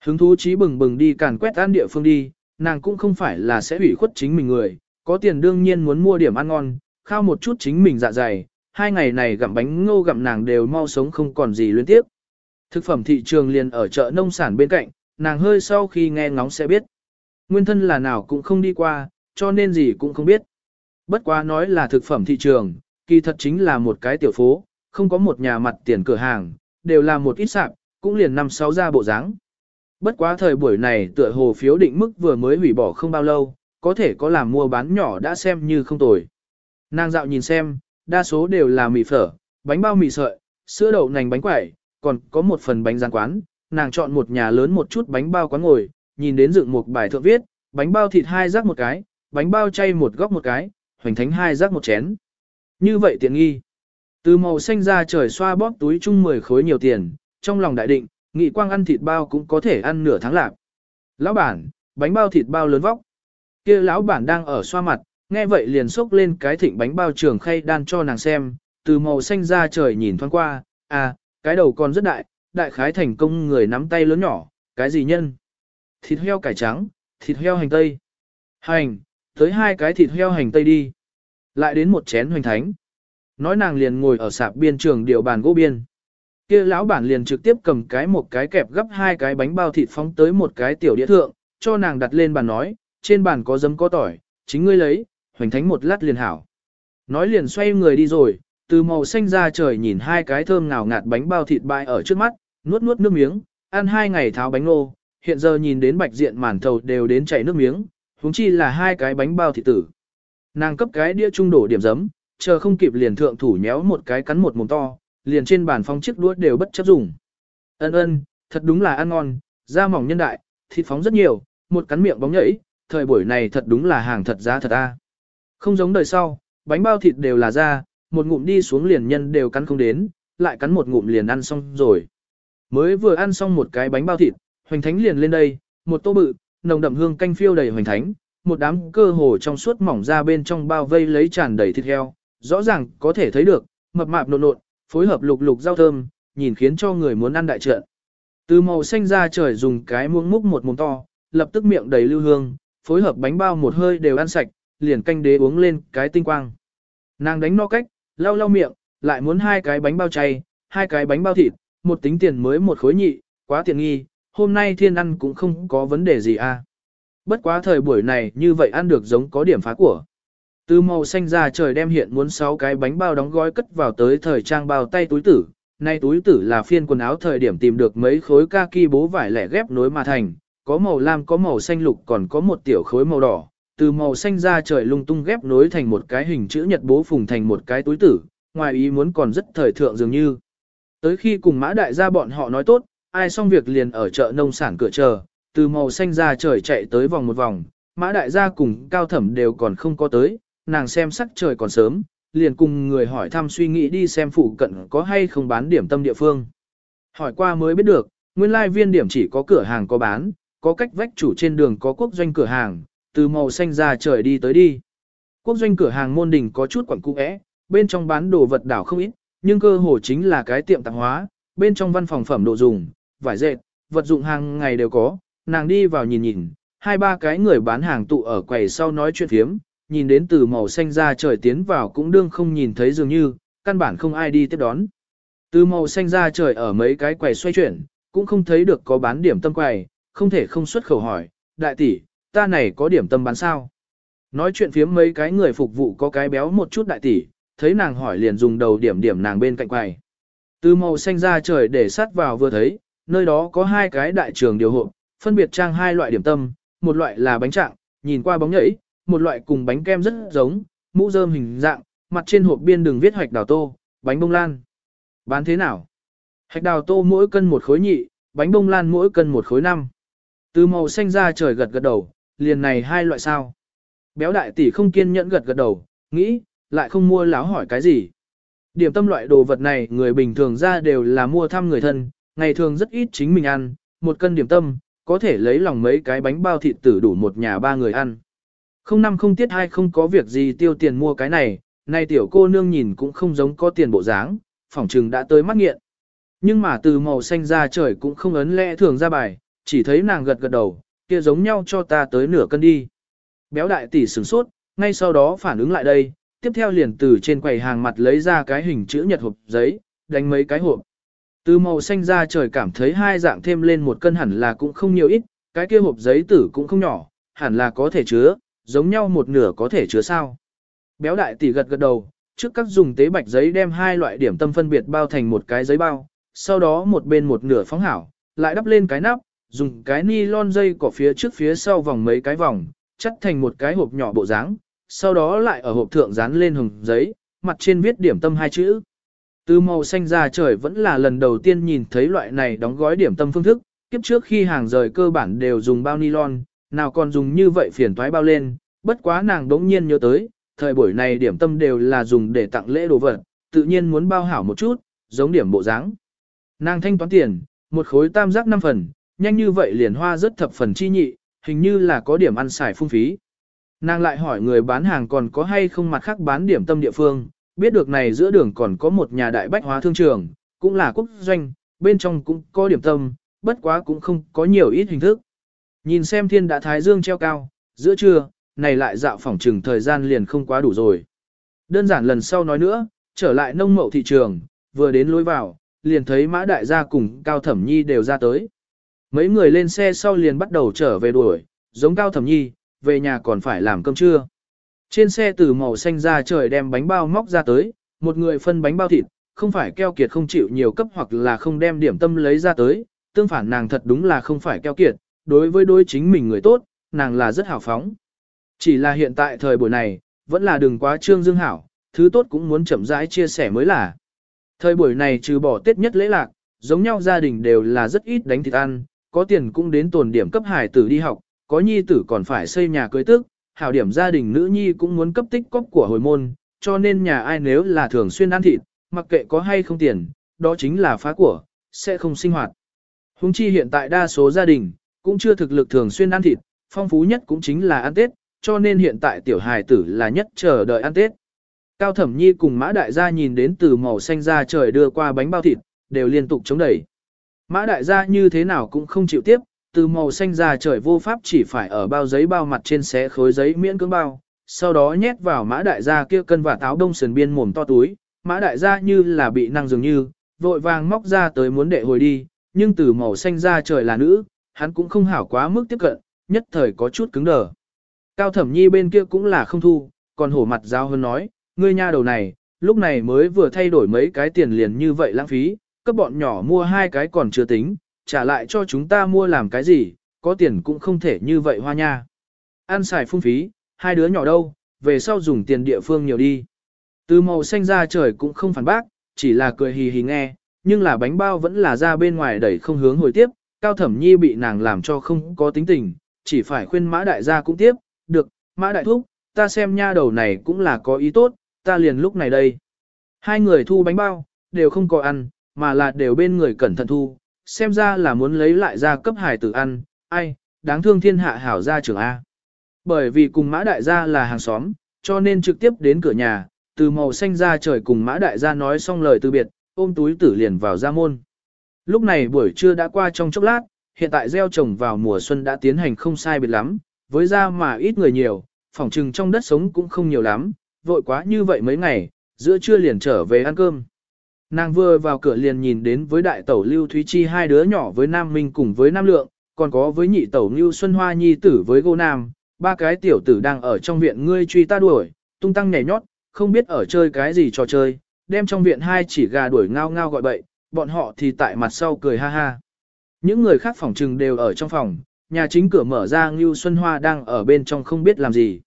Hứng thú chí bừng bừng đi càn quét an địa phương đi, nàng cũng không phải là sẽ hủy khuất chính mình người, có tiền đương nhiên muốn mua điểm ăn ngon, khao một chút chính mình dạ dày, hai ngày này gặm bánh ngô gặm nàng đều mau sống không còn gì liên tiếp. Thực phẩm thị trường liền ở chợ nông sản bên cạnh, nàng hơi sau khi nghe ngóng sẽ biết. Nguyên thân là nào cũng không đi qua, cho nên gì cũng không biết. Bất quá nói là thực phẩm thị trường, kỳ thật chính là một cái tiểu phố, không có một nhà mặt tiền cửa hàng, đều là một ít sạp, cũng liền năm sáu ra bộ dáng. Bất quá thời buổi này tựa hồ phiếu định mức vừa mới hủy bỏ không bao lâu, có thể có làm mua bán nhỏ đã xem như không tồi. Nàng dạo nhìn xem, đa số đều là mì phở, bánh bao mì sợi, sữa đậu nành bánh quẩy, còn có một phần bánh rán quán. Nàng chọn một nhà lớn một chút bánh bao quán ngồi, nhìn đến dựng một bài thượng viết, bánh bao thịt hai rác một cái, bánh bao chay một góc một cái, hoành thánh hai rác một chén. Như vậy tiện nghi. Từ màu xanh ra trời xoa bóp túi chung 10 khối nhiều tiền, trong lòng đại định, nghị quang ăn thịt bao cũng có thể ăn nửa tháng lạc. Lão bản, bánh bao thịt bao lớn vóc. kia lão bản đang ở xoa mặt, nghe vậy liền xốc lên cái thịnh bánh bao trường khay đan cho nàng xem, từ màu xanh ra trời nhìn thoáng qua, à, cái đầu còn rất đại, đại khái thành công người nắm tay lớn nhỏ, cái gì nhân? Thịt heo cải trắng, thịt heo hành tây. Hành, tới hai cái thịt heo hành tây đi. Lại đến một chén hoành thánh. Nói nàng liền ngồi ở sạp biên trường điều bàn gỗ biên. kia lão bản liền trực tiếp cầm cái một cái kẹp gấp hai cái bánh bao thịt phóng tới một cái tiểu đĩa thượng, cho nàng đặt lên bàn nói, trên bàn có giấm có tỏi, chính ngươi lấy, hoành thánh một lát liền hảo. Nói liền xoay người đi rồi, từ màu xanh ra trời nhìn hai cái thơm ngào ngạt bánh bao thịt bại ở trước mắt, nuốt nuốt nước miếng, ăn hai ngày tháo bánh nô, hiện giờ nhìn đến bạch diện màn thầu đều đến chảy nước miếng, huống chi là hai cái bánh bao thịt tử. Nàng cấp cái đĩa trung đổ điểm giấm, chờ không kịp liền thượng thủ nhéo một cái cắn một mồm to, liền trên bàn phong chiếc đũa đều bất chấp dùng. Ân ân, thật đúng là ăn ngon, da mỏng nhân đại, thịt phóng rất nhiều, một cắn miệng bóng nhảy, thời buổi này thật đúng là hàng thật giá thật a. Không giống đời sau, bánh bao thịt đều là da, một ngụm đi xuống liền nhân đều cắn không đến, lại cắn một ngụm liền ăn xong rồi. Mới vừa ăn xong một cái bánh bao thịt, hoành thánh liền lên đây, một tô bự, nồng đậm hương canh phiêu đầy hoành thánh, một đám cơ hồ trong suốt mỏng ra bên trong bao vây lấy tràn đầy thịt heo, rõ ràng có thể thấy được, mập mạp nộn nộn, phối hợp lục lục rau thơm, nhìn khiến cho người muốn ăn đại trận. Từ màu xanh ra trời dùng cái muỗng múc một mồm to, lập tức miệng đầy lưu hương, phối hợp bánh bao một hơi đều ăn sạch, liền canh đế uống lên cái tinh quang. Nàng đánh no cách, lau lau miệng, lại muốn hai cái bánh bao chay, hai cái bánh bao thịt, một tính tiền mới một khối nhị, quá tiện nghi, hôm nay thiên ăn cũng không có vấn đề gì à. Bất quá thời buổi này như vậy ăn được giống có điểm phá của. Từ màu xanh ra trời đem hiện muốn 6 cái bánh bao đóng gói cất vào tới thời trang bao tay túi tử. Nay túi tử là phiên quần áo thời điểm tìm được mấy khối kaki bố vải lẻ ghép nối mà thành, có màu lam có màu xanh lục còn có một tiểu khối màu đỏ. Từ màu xanh ra trời lung tung ghép nối thành một cái hình chữ nhật bố phùng thành một cái túi tử, ngoài ý muốn còn rất thời thượng dường như. Tới khi cùng mã đại gia bọn họ nói tốt, ai xong việc liền ở chợ nông sản cửa chờ, từ màu xanh ra trời chạy tới vòng một vòng, mã đại gia cùng cao thẩm đều còn không có tới, nàng xem sắc trời còn sớm, liền cùng người hỏi thăm suy nghĩ đi xem phụ cận có hay không bán điểm tâm địa phương. Hỏi qua mới biết được, nguyên lai viên điểm chỉ có cửa hàng có bán, có cách vách chủ trên đường có quốc doanh cửa hàng, từ màu xanh ra trời đi tới đi. Quốc doanh cửa hàng môn đình có chút quẩn cung ẽ, bên trong bán đồ vật đảo không ít, nhưng cơ hồ chính là cái tiệm tạp hóa, bên trong văn phòng phẩm đồ dùng, vải dệt, vật dụng hàng ngày đều có, nàng đi vào nhìn nhìn, hai ba cái người bán hàng tụ ở quầy sau nói chuyện phiếm, nhìn đến từ màu xanh ra trời tiến vào cũng đương không nhìn thấy dường như, căn bản không ai đi tiếp đón. Từ màu xanh ra trời ở mấy cái quầy xoay chuyển, cũng không thấy được có bán điểm tâm quầy, không thể không xuất khẩu hỏi, đại tỷ, ta này có điểm tâm bán sao? Nói chuyện phiếm mấy cái người phục vụ có cái béo một chút đại tỷ, thấy nàng hỏi liền dùng đầu điểm điểm nàng bên cạnh quầy. Từ màu xanh ra trời để sát vào vừa thấy, nơi đó có hai cái đại trường điều hộp, phân biệt trang hai loại điểm tâm, một loại là bánh trạng, nhìn qua bóng nhảy, một loại cùng bánh kem rất giống, mũ rơm hình dạng, mặt trên hộp biên đường viết hoạch đào tô, bánh bông lan. Bán thế nào? Hạch đào tô mỗi cân một khối nhị, bánh bông lan mỗi cân một khối năm. Từ màu xanh ra trời gật gật đầu, liền này hai loại sao. Béo đại tỷ không kiên nhẫn gật gật đầu, nghĩ, lại không mua láo hỏi cái gì. Điểm tâm loại đồ vật này người bình thường ra đều là mua thăm người thân, ngày thường rất ít chính mình ăn, một cân điểm tâm, có thể lấy lòng mấy cái bánh bao thịt tử đủ một nhà ba người ăn. Không năm không tiết hai không có việc gì tiêu tiền mua cái này, nay tiểu cô nương nhìn cũng không giống có tiền bộ dáng, phỏng trừng đã tới mắt nghiện. Nhưng mà từ màu xanh ra trời cũng không ấn lẽ thường ra bài, chỉ thấy nàng gật gật đầu, kia giống nhau cho ta tới nửa cân đi. Béo đại tỷ sửng sốt, ngay sau đó phản ứng lại đây, tiếp theo liền từ trên quầy hàng mặt lấy ra cái hình chữ nhật hộp giấy, đánh mấy cái hộp. Từ màu xanh ra trời cảm thấy hai dạng thêm lên một cân hẳn là cũng không nhiều ít, cái kia hộp giấy tử cũng không nhỏ, hẳn là có thể chứa, giống nhau một nửa có thể chứa sao. Béo đại tỷ gật gật đầu, trước các dùng tế bạch giấy đem hai loại điểm tâm phân biệt bao thành một cái giấy bao, sau đó một bên một nửa phóng hảo, lại đắp lên cái nắp, dùng cái ni lon dây cỏ phía trước phía sau vòng mấy cái vòng, chắt thành một cái hộp nhỏ bộ dáng, sau đó lại ở hộp thượng dán lên hồng giấy, mặt trên viết điểm tâm hai chữ. Từ màu xanh ra trời vẫn là lần đầu tiên nhìn thấy loại này đóng gói điểm tâm phương thức, kiếp trước khi hàng rời cơ bản đều dùng bao nylon, nào còn dùng như vậy phiền toái bao lên, bất quá nàng đống nhiên nhớ tới, thời buổi này điểm tâm đều là dùng để tặng lễ đồ vật, tự nhiên muốn bao hảo một chút, giống điểm bộ dáng. Nàng thanh toán tiền, một khối tam giác năm phần, nhanh như vậy liền hoa rất thập phần chi nhị, hình như là có điểm ăn xài phung phí. Nàng lại hỏi người bán hàng còn có hay không mặt khác bán điểm tâm địa phương, biết được này giữa đường còn có một nhà đại bách hóa thương trường, cũng là quốc doanh, bên trong cũng có điểm tâm, bất quá cũng không có nhiều ít hình thức. Nhìn xem thiên đã thái dương treo cao, giữa trưa, này lại dạo phỏng trừng thời gian liền không quá đủ rồi. Đơn giản lần sau nói nữa, trở lại nông mậu thị trường, vừa đến lối vào, liền thấy mã đại gia cùng Cao Thẩm Nhi đều ra tới. Mấy người lên xe sau liền bắt đầu trở về đuổi, giống Cao Thẩm Nhi, về nhà còn phải làm cơm trưa. Trên xe từ màu xanh ra trời đem bánh bao móc ra tới, một người phân bánh bao thịt, không phải keo kiệt không chịu nhiều cấp hoặc là không đem điểm tâm lấy ra tới, tương phản nàng thật đúng là không phải keo kiệt, đối với đối chính mình người tốt, nàng là rất hào phóng. Chỉ là hiện tại thời buổi này, vẫn là đừng quá trương dương hảo, thứ tốt cũng muốn chậm rãi chia sẻ mới là. Thời buổi này trừ bỏ tết nhất lễ lạc, giống nhau gia đình đều là rất ít đánh thịt ăn, có tiền cũng đến tồn điểm cấp hải tử đi học, có nhi tử còn phải xây nhà cưới tức, hảo điểm gia đình nữ nhi cũng muốn cấp tích cóp của hồi môn, cho nên nhà ai nếu là thường xuyên ăn thịt, mặc kệ có hay không tiền, đó chính là phá của, sẽ không sinh hoạt. Hùng chi hiện tại đa số gia đình, cũng chưa thực lực thường xuyên ăn thịt, phong phú nhất cũng chính là ăn Tết, cho nên hiện tại tiểu hài tử là nhất chờ đợi ăn Tết. Cao Thẩm Nhi cùng Mã Đại gia nhìn đến từ màu xanh ra trời đưa qua bánh bao thịt, đều liên tục chống đẩy. Mã Đại gia như thế nào cũng không chịu tiếp, từ màu xanh ra trời vô pháp chỉ phải ở bao giấy bao mặt trên xé khối giấy miễn cưỡng bao, sau đó nhét vào Mã Đại gia kia cân và táo đông sườn biên mồm to túi, Mã Đại gia như là bị năng dường như, vội vàng móc ra tới muốn đệ hồi đi, nhưng từ màu xanh ra trời là nữ, hắn cũng không hảo quá mức tiếp cận, nhất thời có chút cứng đờ. Cao Thẩm Nhi bên kia cũng là không thu, còn hổ mặt giao hơn nói, ngươi nha đầu này, lúc này mới vừa thay đổi mấy cái tiền liền như vậy lãng phí, cấp bọn nhỏ mua hai cái còn chưa tính, trả lại cho chúng ta mua làm cái gì, có tiền cũng không thể như vậy hoa nha. Ăn xài phung phí, hai đứa nhỏ đâu, về sau dùng tiền địa phương nhiều đi. Từ màu xanh ra trời cũng không phản bác, chỉ là cười hì hì nghe, nhưng là bánh bao vẫn là ra bên ngoài đẩy không hướng hồi tiếp, cao thẩm nhi bị nàng làm cho không có tính tình, chỉ phải khuyên mã đại gia cũng tiếp, được, mã đại thúc, ta xem nha đầu này cũng là có ý tốt, ta liền lúc này đây. Hai người thu bánh bao, đều không có ăn, mà là đều bên người cẩn thận thu, xem ra là muốn lấy lại ra cấp hải tử ăn, ai, đáng thương thiên hạ hảo gia trưởng A. Bởi vì cùng mã đại gia là hàng xóm, cho nên trực tiếp đến cửa nhà, từ màu xanh ra trời cùng mã đại gia nói xong lời từ biệt, ôm túi tử liền vào ra môn. Lúc này buổi trưa đã qua trong chốc lát, hiện tại gieo trồng vào mùa xuân đã tiến hành không sai biệt lắm, với ra mà ít người nhiều, phòng trừng trong đất sống cũng không nhiều lắm, vội quá như vậy mấy ngày, giữa trưa liền trở về ăn cơm. Nàng vừa vào cửa liền nhìn đến với đại tẩu Lưu Thúy Chi hai đứa nhỏ với Nam Minh cùng với Nam Lượng, còn có với nhị tẩu Lưu Xuân Hoa Nhi tử với Gô Nam, ba cái tiểu tử đang ở trong viện ngươi truy ta đuổi, tung tăng nhảy nhót, không biết ở chơi cái gì trò chơi, đem trong viện hai chỉ gà đuổi ngao ngao gọi bậy, bọn họ thì tại mặt sau cười ha ha. Những người khác phòng trừng đều ở trong phòng, nhà chính cửa mở ra Ngưu Xuân Hoa đang ở bên trong không biết làm gì.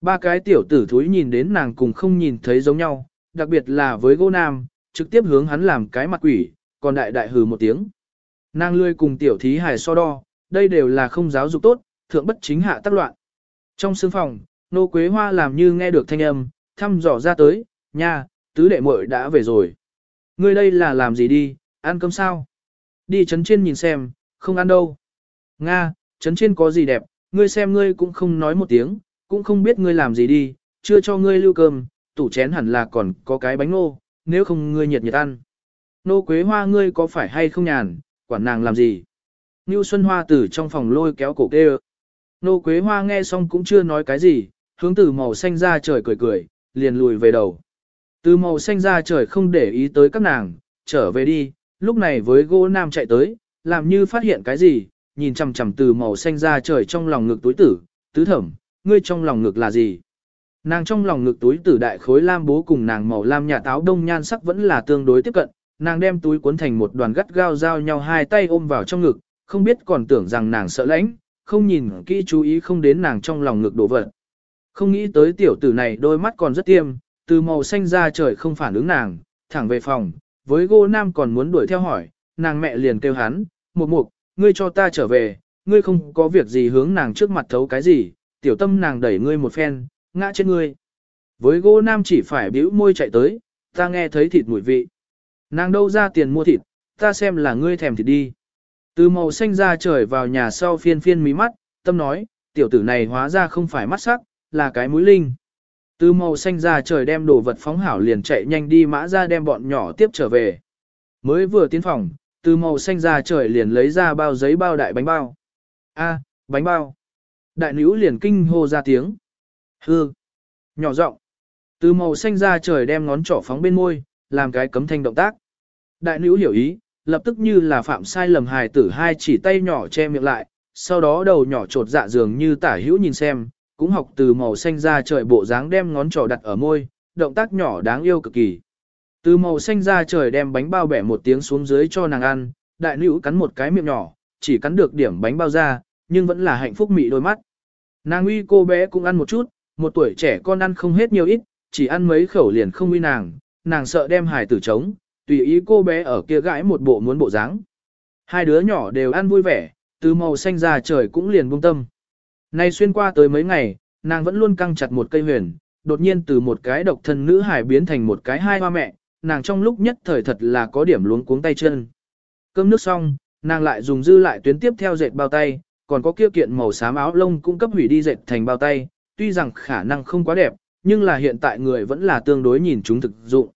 Ba cái tiểu tử thúi nhìn đến nàng cùng không nhìn thấy giống nhau, đặc biệt là với Gô Nam, trực tiếp hướng hắn làm cái mặt quỷ, còn đại đại hừ một tiếng. Nàng lươi cùng tiểu thí hài so đo, đây đều là không giáo dục tốt, thượng bất chính hạ tác loạn. Trong sương phòng, nô quế hoa làm như nghe được thanh âm, thăm dò ra tới, nha, tứ đệ muội đã về rồi. Ngươi đây là làm gì đi, ăn cơm sao? Đi chấn trên nhìn xem, không ăn đâu. Nga, chấn trên có gì đẹp, ngươi xem ngươi cũng không nói một tiếng, cũng không biết ngươi làm gì đi, chưa cho ngươi lưu cơm, tủ chén hẳn là còn có cái bánh ngô, nếu không ngươi nhiệt nhiệt ăn. Nô quế hoa ngươi có phải hay không nhàn, quản nàng làm gì? Nưu Xuân Hoa từ trong phòng lôi kéo cổ kê Nô quế hoa nghe xong cũng chưa nói cái gì, hướng từ màu xanh ra trời cười cười, liền lùi về đầu. Từ màu xanh ra trời không để ý tới các nàng, trở về đi, lúc này với gỗ nam chạy tới, làm như phát hiện cái gì, nhìn chằm chằm từ màu xanh ra trời trong lòng ngực túi tử, tứ thẩm, ngươi trong lòng ngực là gì? Nàng trong lòng ngực túi tử đại khối lam bố cùng nàng màu lam nhà táo đông nhan sắc vẫn là tương đối tiếp cận, nàng đem túi cuốn thành một đoàn gắt gao giao nhau hai tay ôm vào trong ngực, không biết còn tưởng rằng nàng sợ lãnh, không nhìn kỹ chú ý không đến nàng trong lòng ngực đổ vật. Không nghĩ tới tiểu tử này đôi mắt còn rất tiêm, từ màu xanh ra trời không phản ứng nàng, thẳng về phòng, với gô nam còn muốn đuổi theo hỏi, nàng mẹ liền kêu hắn, một mục, ngươi cho ta trở về, ngươi không có việc gì hướng nàng trước mặt thấu cái gì, tiểu tâm nàng đẩy ngươi một phen, ngã trên ngươi. Với gô nam chỉ phải bĩu môi chạy tới, ta nghe thấy thịt mùi vị. Nàng đâu ra tiền mua thịt, ta xem là ngươi thèm thịt đi. Từ màu xanh ra trời vào nhà sau phiên phiên mí mắt, tâm nói, tiểu tử này hóa ra không phải mắt sắc, là cái mũi linh. Từ màu xanh ra trời đem đồ vật phóng hảo liền chạy nhanh đi mã ra đem bọn nhỏ tiếp trở về. Mới vừa tiến phòng, từ màu xanh ra trời liền lấy ra bao giấy bao đại bánh bao. A, bánh bao. Đại nữ liền kinh hô ra tiếng. Hư. Nhỏ giọng. Từ màu xanh ra trời đem ngón trỏ phóng bên môi, làm cái cấm thanh động tác. Đại nữ hiểu ý, lập tức như là phạm sai lầm hài tử hai chỉ tay nhỏ che miệng lại, sau đó đầu nhỏ trột dạ dường như tả hữu nhìn xem, cũng học từ màu xanh ra trời bộ dáng đem ngón trỏ đặt ở môi, động tác nhỏ đáng yêu cực kỳ. Từ màu xanh ra trời đem bánh bao bẻ một tiếng xuống dưới cho nàng ăn, đại nữ cắn một cái miệng nhỏ, chỉ cắn được điểm bánh bao ra, nhưng vẫn là hạnh phúc mị đôi mắt. Nàng uy cô bé cũng ăn một chút, một tuổi trẻ con ăn không hết nhiều ít, chỉ ăn mấy khẩu liền không uy nàng, nàng sợ đem hài tử trống, tùy ý cô bé ở kia gãi một bộ muốn bộ dáng. Hai đứa nhỏ đều ăn vui vẻ, từ màu xanh ra trời cũng liền buông tâm. Nay xuyên qua tới mấy ngày, nàng vẫn luôn căng chặt một cây huyền, đột nhiên từ một cái độc thân nữ hài biến thành một cái hai hoa mẹ, nàng trong lúc nhất thời thật là có điểm luống cuống tay chân. Cơm nước xong, nàng lại dùng dư lại tuyến tiếp theo dệt bao tay, còn có kia kiện màu xám áo lông cũng cấp hủy đi dệt thành bao tay, tuy rằng khả năng không quá đẹp, nhưng là hiện tại người vẫn là tương đối nhìn chúng thực dụng.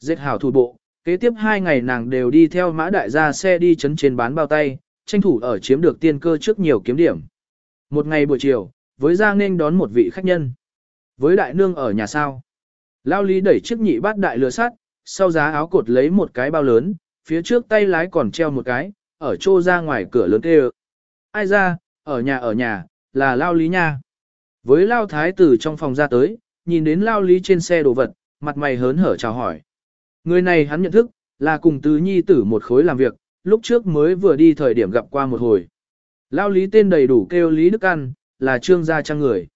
Dệt hảo thủ bộ, kế tiếp hai ngày nàng đều đi theo mã đại gia xe đi chấn trên bán bao tay, tranh thủ ở chiếm được tiên cơ trước nhiều kiếm điểm. Một ngày buổi chiều, với Giang nên đón một vị khách nhân. Với đại nương ở nhà sao. Lao lý đẩy chiếc nhị bát đại lừa sắt, sau giá áo cột lấy một cái bao lớn, phía trước tay lái còn treo một cái, ở trô ra ngoài cửa lớn tê Ai ra, ở nhà ở nhà, là Lao lý nha. Với Lao thái tử trong phòng ra tới, nhìn đến Lao lý trên xe đồ vật, mặt mày hớn hở chào hỏi. Người này hắn nhận thức, là cùng tứ nhi tử một khối làm việc, lúc trước mới vừa đi thời điểm gặp qua một hồi. Lao lý tên đầy đủ kêu Lý Đức An, là Trương Gia Trang người.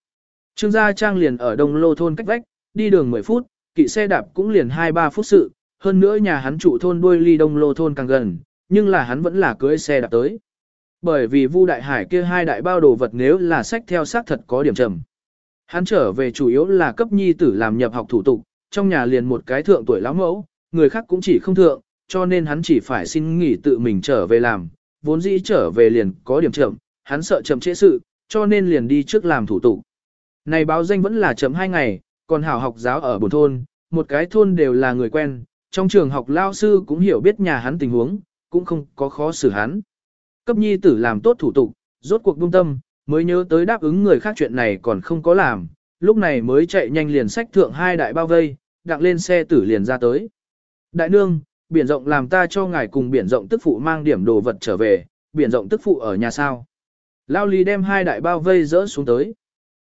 Trương Gia Trang liền ở Đông Lô thôn cách vách, đi đường 10 phút, kỵ xe đạp cũng liền 2-3 phút sự, hơn nữa nhà hắn trụ thôn đuôi ly Đông Lô thôn càng gần, nhưng là hắn vẫn là cưới xe đạp tới. Bởi vì Vu Đại Hải kia hai đại bao đồ vật nếu là sách theo xác thật có điểm trầm. Hắn trở về chủ yếu là cấp nhi tử làm nhập học thủ tục, trong nhà liền một cái thượng tuổi lão mẫu, người khác cũng chỉ không thượng, cho nên hắn chỉ phải xin nghỉ tự mình trở về làm, vốn dĩ trở về liền có điểm chậm, hắn sợ chậm trễ sự, cho nên liền đi trước làm thủ tục. Này báo danh vẫn là chậm hai ngày, còn hảo học giáo ở buồn thôn, một cái thôn đều là người quen, trong trường học lao sư cũng hiểu biết nhà hắn tình huống, cũng không có khó xử hắn. Cấp nhi tử làm tốt thủ tục, rốt cuộc buông tâm, mới nhớ tới đáp ứng người khác chuyện này còn không có làm, lúc này mới chạy nhanh liền sách thượng hai đại bao vây, đặng lên xe tử liền ra tới. Đại nương, biển rộng làm ta cho ngài cùng biển rộng tức phụ mang điểm đồ vật trở về, biển rộng tức phụ ở nhà sao. Lao lý đem hai đại bao vây rỡ xuống tới.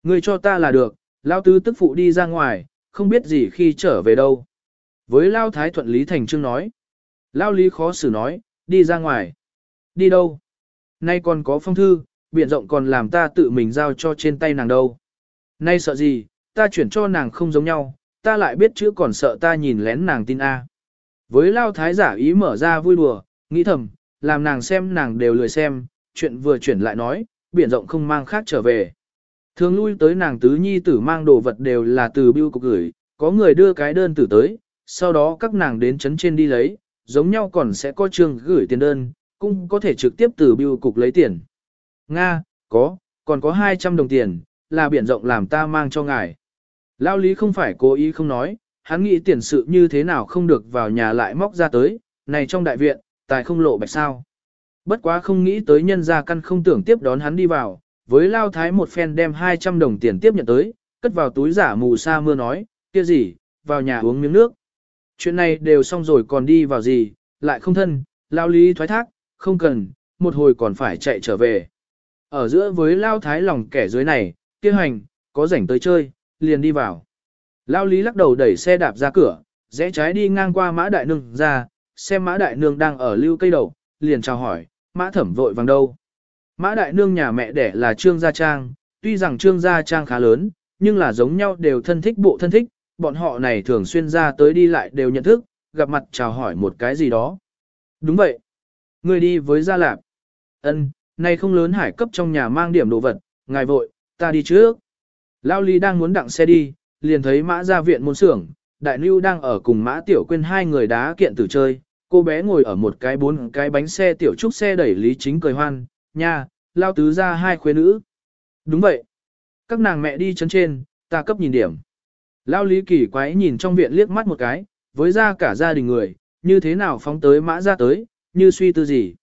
Người cho ta là được, Lao tứ tức phụ đi ra ngoài, không biết gì khi trở về đâu. Với Lao thái thuận lý thành trương nói. Lao lý khó xử nói, đi ra ngoài. Đi đâu? Nay còn có phong thư, biển rộng còn làm ta tự mình giao cho trên tay nàng đâu. Nay sợ gì, ta chuyển cho nàng không giống nhau, ta lại biết chữ còn sợ ta nhìn lén nàng tin A. Với lao thái giả ý mở ra vui đùa, nghĩ thầm, làm nàng xem nàng đều lười xem, chuyện vừa chuyển lại nói, biển rộng không mang khác trở về. Thường lui tới nàng tứ nhi tử mang đồ vật đều là từ bưu cục gửi, có người đưa cái đơn tử tới, sau đó các nàng đến chấn trên đi lấy, giống nhau còn sẽ có trường gửi tiền đơn, cũng có thể trực tiếp từ Biêu cục lấy tiền. Nga, có, còn có 200 đồng tiền, là biển rộng làm ta mang cho ngài. Lao lý không phải cố ý không nói, hắn nghĩ tiền sự như thế nào không được vào nhà lại móc ra tới, này trong đại viện, tài không lộ bạch sao. Bất quá không nghĩ tới nhân gia căn không tưởng tiếp đón hắn đi vào, với lao thái một phen đem 200 đồng tiền tiếp nhận tới, cất vào túi giả mù sa mưa nói, kia gì, vào nhà uống miếng nước. Chuyện này đều xong rồi còn đi vào gì, lại không thân, lao lý thoái thác, không cần, một hồi còn phải chạy trở về. Ở giữa với lao thái lòng kẻ dưới này, kia hành, có rảnh tới chơi, liền đi vào. Lao lý lắc đầu đẩy xe đạp ra cửa, rẽ trái đi ngang qua mã đại nương ra, xem mã đại nương đang ở lưu cây đầu, liền chào hỏi, mã thẩm vội vàng đâu. Mã đại nương nhà mẹ đẻ là trương gia trang, tuy rằng trương gia trang khá lớn, nhưng là giống nhau đều thân thích bộ thân thích, bọn họ này thường xuyên ra tới đi lại đều nhận thức, gặp mặt chào hỏi một cái gì đó. Đúng vậy. Ngươi đi với Gia Lạp. Ân, nay không lớn hải cấp trong nhà mang điểm đồ vật, ngài vội, ta đi trước. Lao Lý đang muốn đặng xe đi, liền thấy mã ra viện môn xưởng, đại lưu đang ở cùng mã tiểu quên hai người đá kiện tử chơi, cô bé ngồi ở một cái bốn cái bánh xe tiểu trúc xe đẩy lý chính cười hoan, nha, lao tứ ra hai khuê nữ. Đúng vậy. Các nàng mẹ đi chân trên, ta cấp nhìn điểm. Lao lý kỳ quái nhìn trong viện liếc mắt một cái, với ra cả gia đình người, như thế nào phóng tới mã ra tới, như suy tư gì.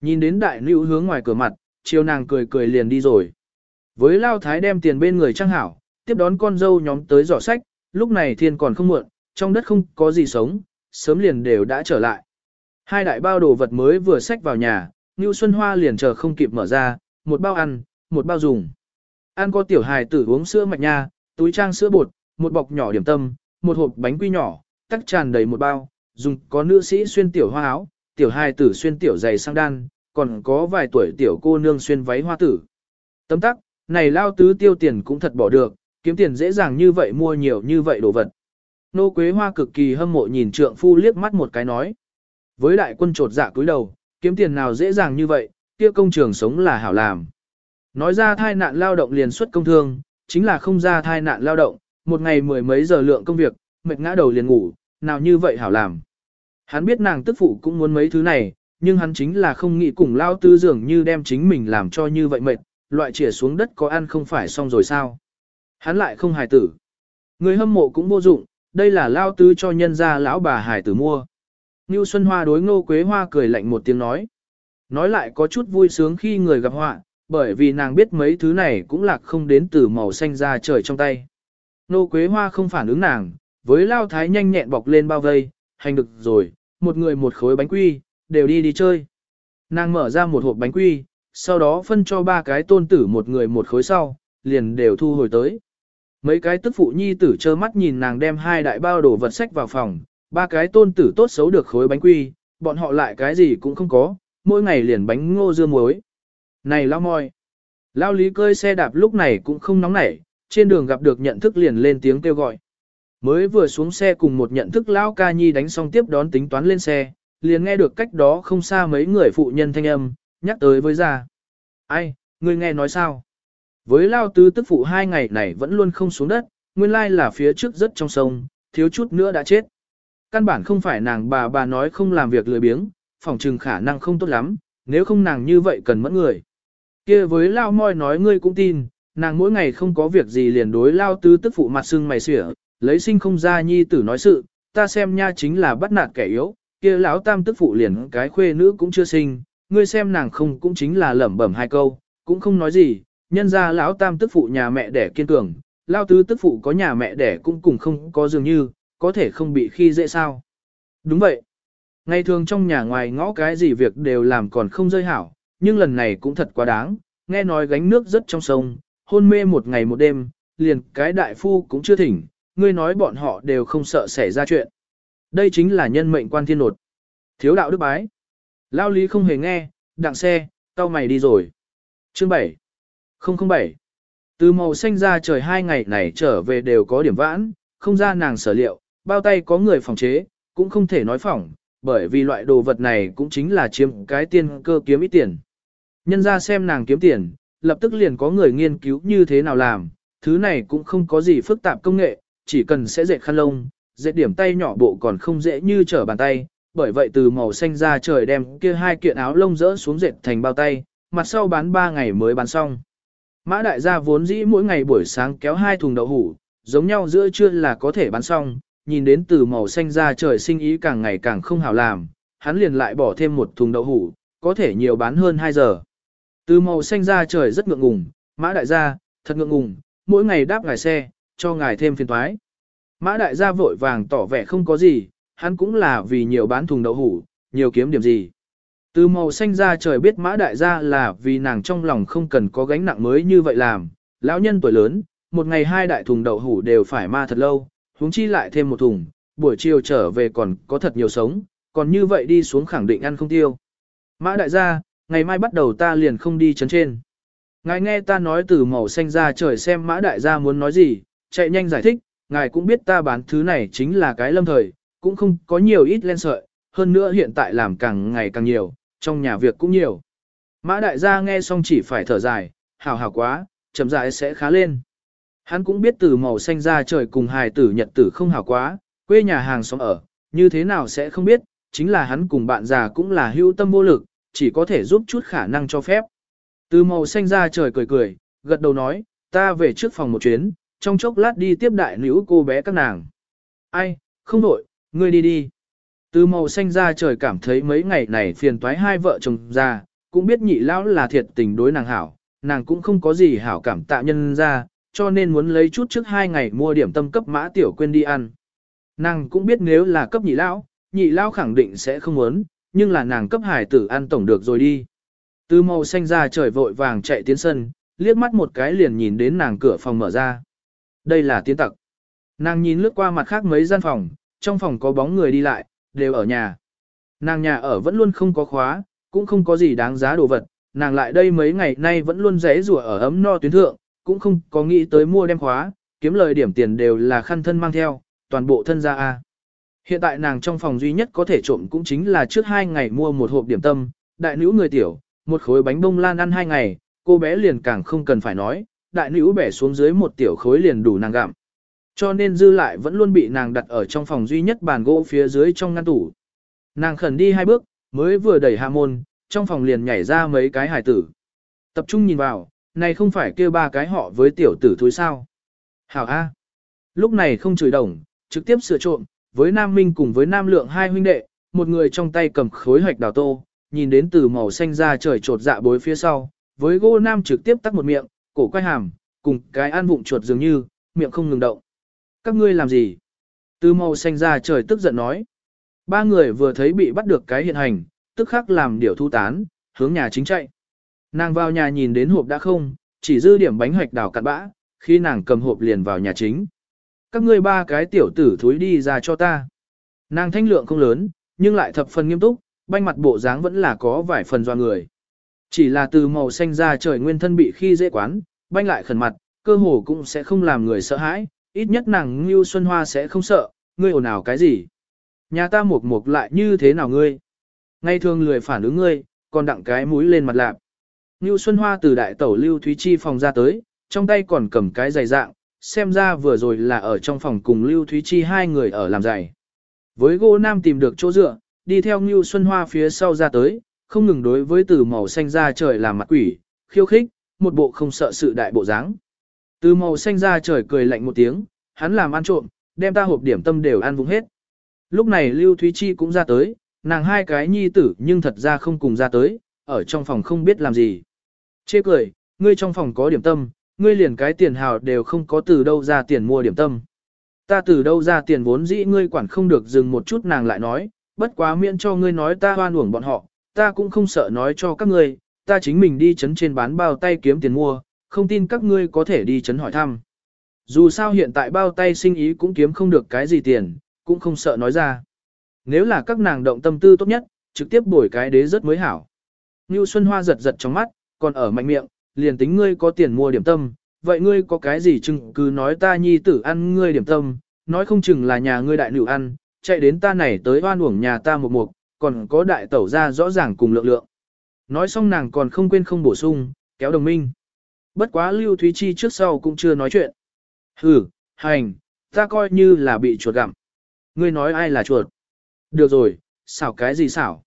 Nhìn đến đại nữ hướng ngoài cửa mặt, chiều nàng cười cười liền đi rồi. Với Lao Thái đem tiền bên người trang hảo, tiếp đón con dâu nhóm tới giỏ sách, lúc này thiên còn không muộn, trong đất không có gì sống, sớm liền đều đã trở lại. Hai đại bao đồ vật mới vừa xách vào nhà, Ngưu Xuân Hoa liền chờ không kịp mở ra, một bao ăn, một bao dùng. Ăn có tiểu hài tử uống sữa mạch nha, túi trang sữa bột, một bọc nhỏ điểm tâm, một hộp bánh quy nhỏ, tắc tràn đầy một bao, dùng có nữ sĩ xuyên tiểu hoa áo, tiểu hài tử xuyên tiểu giày sang đan, còn có vài tuổi tiểu cô nương xuyên váy hoa tử. Tấm tắc, này lao tứ tiêu tiền cũng thật bỏ được, kiếm tiền dễ dàng như vậy mua nhiều như vậy đồ vật. Nô Quế Hoa cực kỳ hâm mộ nhìn trượng phu liếc mắt một cái nói. Với đại quân trột dạ cúi đầu, kiếm tiền nào dễ dàng như vậy, kia công trường sống là hảo làm. Nói ra thai nạn lao động liền xuất công thương, chính là không ra thai nạn lao động, một ngày mười mấy giờ lượng công việc, mệt ngã đầu liền ngủ, nào như vậy hảo làm. Hắn biết nàng tức phụ cũng muốn mấy thứ này, nhưng hắn chính là không nghĩ cùng lao tư dường như đem chính mình làm cho như vậy mệt, loại chìa xuống đất có ăn không phải xong rồi sao. Hắn lại không hài tử. Người hâm mộ cũng vô dụng, đây là lao tư cho nhân gia lão bà hài tử mua. Ngưu Xuân Hoa đối Ngô Quế Hoa cười lạnh một tiếng nói. Nói lại có chút vui sướng khi người gặp họa, bởi vì nàng biết mấy thứ này cũng lạc không đến từ màu xanh ra trời trong tay. Nô Quế Hoa không phản ứng nàng, với lao thái nhanh nhẹn bọc lên bao vây, hành được rồi, một người một khối bánh quy, đều đi đi chơi. Nàng mở ra một hộp bánh quy, sau đó phân cho ba cái tôn tử một người một khối sau, liền đều thu hồi tới. Mấy cái tức phụ nhi tử trơ mắt nhìn nàng đem hai đại bao đồ vật sách vào phòng, ba cái tôn tử tốt xấu được khối bánh quy, bọn họ lại cái gì cũng không có, mỗi ngày liền bánh ngô dưa muối. Này lao môi, Lao lý cơi xe đạp lúc này cũng không nóng nảy, trên đường gặp được nhận thức liền lên tiếng kêu gọi. Mới vừa xuống xe cùng một nhận thức lão ca nhi đánh xong tiếp đón tính toán lên xe, liền nghe được cách đó không xa mấy người phụ nhân thanh âm, nhắc tới với ra. Ai, người nghe nói sao? Với lao tứ tức phụ hai ngày này vẫn luôn không xuống đất, nguyên lai là phía trước rất trong sông, thiếu chút nữa đã chết. Căn bản không phải nàng bà bà nói không làm việc lười biếng, phòng trừng khả năng không tốt lắm, nếu không nàng như vậy cần mẫn người. kia với lao moi nói ngươi cũng tin, nàng mỗi ngày không có việc gì liền đối lao tứ tức phụ mặt sưng mày xỉa, lấy sinh không ra nhi tử nói sự, ta xem nha chính là bắt nạt kẻ yếu, kia lão tam tức phụ liền cái khuê nữ cũng chưa sinh, ngươi xem nàng không cũng chính là lẩm bẩm hai câu, cũng không nói gì, nhân ra lão tam tức phụ nhà mẹ đẻ kiên cường, lao tứ tức phụ có nhà mẹ đẻ cũng cùng không có dường như, có thể không bị khi dễ sao. Đúng vậy. Ngày thường trong nhà ngoài ngõ cái gì việc đều làm còn không rơi hảo, nhưng lần này cũng thật quá đáng, nghe nói gánh nước rất trong sông, hôn mê một ngày một đêm, liền cái đại phu cũng chưa thỉnh, ngươi nói bọn họ đều không sợ xảy ra chuyện. Đây chính là nhân mệnh quan thiên nột. Thiếu đạo đức bái. Lao lý không hề nghe, đặng xe, tao mày đi rồi. Chương 7. 007. Từ màu xanh ra trời hai ngày này trở về đều có điểm vãn, không ra nàng sở liệu, bao tay có người phòng chế, cũng không thể nói phỏng, bởi vì loại đồ vật này cũng chính là chiếm cái tiên cơ kiếm ít tiền. Nhân ra xem nàng kiếm tiền, lập tức liền có người nghiên cứu như thế nào làm, thứ này cũng không có gì phức tạp công nghệ, chỉ cần sẽ dệt khăn lông, dệt điểm tay nhỏ bộ còn không dễ như trở bàn tay, bởi vậy từ màu xanh ra trời đem kia hai kiện áo lông rỡ xuống dệt thành bao tay, mặt sau bán 3 ngày mới bán xong. Mã đại gia vốn dĩ mỗi ngày buổi sáng kéo hai thùng đậu hủ, giống nhau giữa trưa là có thể bán xong, nhìn đến từ màu xanh ra trời sinh ý càng ngày càng không hảo làm, hắn liền lại bỏ thêm một thùng đậu hủ, có thể nhiều bán hơn 2 giờ. Từ màu xanh ra trời rất ngượng ngùng, mã đại gia, thật ngượng ngùng, mỗi ngày đáp ngài xe, cho ngài thêm phiền toái. Mã đại gia vội vàng tỏ vẻ không có gì, hắn cũng là vì nhiều bán thùng đậu hủ, nhiều kiếm điểm gì. Từ màu xanh ra trời biết mã đại gia là vì nàng trong lòng không cần có gánh nặng mới như vậy làm, lão nhân tuổi lớn, một ngày hai đại thùng đậu hủ đều phải ma thật lâu, huống chi lại thêm một thùng, buổi chiều trở về còn có thật nhiều sống, còn như vậy đi xuống khẳng định ăn không tiêu. Mã đại gia, ngày mai bắt đầu ta liền không đi chấn trên. Ngài nghe ta nói từ màu xanh ra trời xem mã đại gia muốn nói gì, chạy nhanh giải thích, ngài cũng biết ta bán thứ này chính là cái lâm thời, cũng không có nhiều ít len sợi, hơn nữa hiện tại làm càng ngày càng nhiều, trong nhà việc cũng nhiều. Mã đại gia nghe xong chỉ phải thở dài, hào hào quá, chậm rãi sẽ khá lên. Hắn cũng biết từ màu xanh ra trời cùng hài tử nhật tử không hào quá, quê nhà hàng xóm ở, như thế nào sẽ không biết, chính là hắn cùng bạn già cũng là hữu tâm vô lực, chỉ có thể giúp chút khả năng cho phép. Từ màu xanh ra trời cười cười, gật đầu nói, ta về trước phòng một chuyến, trong chốc lát đi tiếp đại nữ cô bé các nàng. Ai, không đổi, ngươi đi đi. Từ màu xanh ra trời cảm thấy mấy ngày này phiền toái hai vợ chồng ra, cũng biết nhị lão là thiệt tình đối nàng hảo, nàng cũng không có gì hảo cảm tạ nhân ra, cho nên muốn lấy chút trước hai ngày mua điểm tâm cấp mã tiểu quên đi ăn. Nàng cũng biết nếu là cấp nhị lão, nhị lão khẳng định sẽ không muốn, nhưng là nàng cấp hải tử ăn tổng được rồi đi. Từ màu xanh ra trời vội vàng chạy tiến sân, liếc mắt một cái liền nhìn đến nàng cửa phòng mở ra. Đây là tiến tặc. Nàng nhìn lướt qua mặt khác mấy gian phòng, trong phòng có bóng người đi lại, đều ở nhà. Nàng nhà ở vẫn luôn không có khóa, cũng không có gì đáng giá đồ vật, nàng lại đây mấy ngày nay vẫn luôn rẽ rủa ở ấm no tuyến thượng, cũng không có nghĩ tới mua đem khóa, kiếm lời điểm tiền đều là khăn thân mang theo, toàn bộ thân gia A. Hiện tại nàng trong phòng duy nhất có thể trộm cũng chính là trước hai ngày mua một hộp điểm tâm, đại nữ người tiểu, một khối bánh bông lan ăn hai ngày, cô bé liền càng không cần phải nói, đại nữ bẻ xuống dưới một tiểu khối liền đủ nàng gặm. Cho nên dư lại vẫn luôn bị nàng đặt ở trong phòng duy nhất bàn gỗ phía dưới trong ngăn tủ. Nàng khẩn đi hai bước, mới vừa đẩy hạ môn, trong phòng liền nhảy ra mấy cái hải tử. Tập trung nhìn vào, này không phải kêu ba cái họ với tiểu tử thúi sao. Hảo A. Lúc này không chửi đồng, trực tiếp sửa trộm, với Nam Minh cùng với Nam Lượng hai huynh đệ, một người trong tay cầm khối hạch đào tô, nhìn đến từ màu xanh ra trời trột dạ bối phía sau, với gỗ Nam trực tiếp tắt một miệng, cổ quay hàm, cùng cái ăn vụng chuột dường như, miệng không ngừng động. Các ngươi làm gì? Từ màu xanh ra trời tức giận nói. Ba người vừa thấy bị bắt được cái hiện hành, tức khắc làm điều thu tán, hướng nhà chính chạy. Nàng vào nhà nhìn đến hộp đã không, chỉ dư điểm bánh hoạch đào cặn bã, khi nàng cầm hộp liền vào nhà chính. Các ngươi ba cái tiểu tử thối đi ra cho ta. Nàng thanh lượng không lớn, nhưng lại thập phần nghiêm túc, banh mặt bộ dáng vẫn là có vài phần doan người. Chỉ là từ màu xanh ra trời nguyên thân bị khi dễ quán, banh lại khẩn mặt, cơ hồ cũng sẽ không làm người sợ hãi, ít nhất nàng Ngưu Xuân Hoa sẽ không sợ, ngươi ồn ào cái gì. Nhà ta mục mục lại như thế nào ngươi? Ngay thường lười phản ứng ngươi, còn đặng cái mũi lên mặt lạp. Ngưu Xuân Hoa từ đại tẩu Lưu Thúy Chi phòng ra tới, trong tay còn cầm cái giày dạng, xem ra vừa rồi là ở trong phòng cùng Lưu Thúy Chi hai người ở làm giày. Với gỗ nam tìm được chỗ dựa, đi theo Ngưu Xuân Hoa phía sau ra tới, không ngừng đối với từ màu xanh ra trời làm mặt quỷ, khiêu khích, một bộ không sợ sự đại bộ dáng. Từ màu xanh ra trời cười lạnh một tiếng, hắn làm ăn trộm, đem ta hộp điểm tâm đều ăn vụng hết. Lúc này Lưu Thúy Chi cũng ra tới, nàng hai cái nhi tử nhưng thật ra không cùng ra tới, ở trong phòng không biết làm gì. Chê cười, ngươi trong phòng có điểm tâm, ngươi liền cái tiền hào đều không có từ đâu ra tiền mua điểm tâm. Ta từ đâu ra tiền vốn dĩ ngươi quản không được dừng một chút nàng lại nói, bất quá miễn cho ngươi nói ta hoan uổng bọn họ, ta cũng không sợ nói cho các ngươi, ta chính mình đi chấn trên bán bao tay kiếm tiền mua, không tin các ngươi có thể đi chấn hỏi thăm. Dù sao hiện tại bao tay sinh ý cũng kiếm không được cái gì tiền, cũng không sợ nói ra. Nếu là các nàng động tâm tư tốt nhất, trực tiếp bổi cái đế rất mới hảo. Ngưu Xuân Hoa giật giật trong mắt, còn ở mạnh miệng, liền tính ngươi có tiền mua điểm tâm, vậy ngươi có cái gì chừng cứ nói ta nhi tử ăn ngươi điểm tâm, nói không chừng là nhà ngươi đại nữ ăn, chạy đến ta này tới oan uổng nhà ta một mục, còn có đại tẩu ra rõ ràng cùng lượng lượng. Nói xong nàng còn không quên không bổ sung, kéo đồng minh. Bất quá Lưu Thúy Chi trước sau cũng chưa nói chuyện. Hừ, hành, ta coi như là bị chuột gặm. Ngươi nói ai là chuột? Được rồi, xảo cái gì xảo?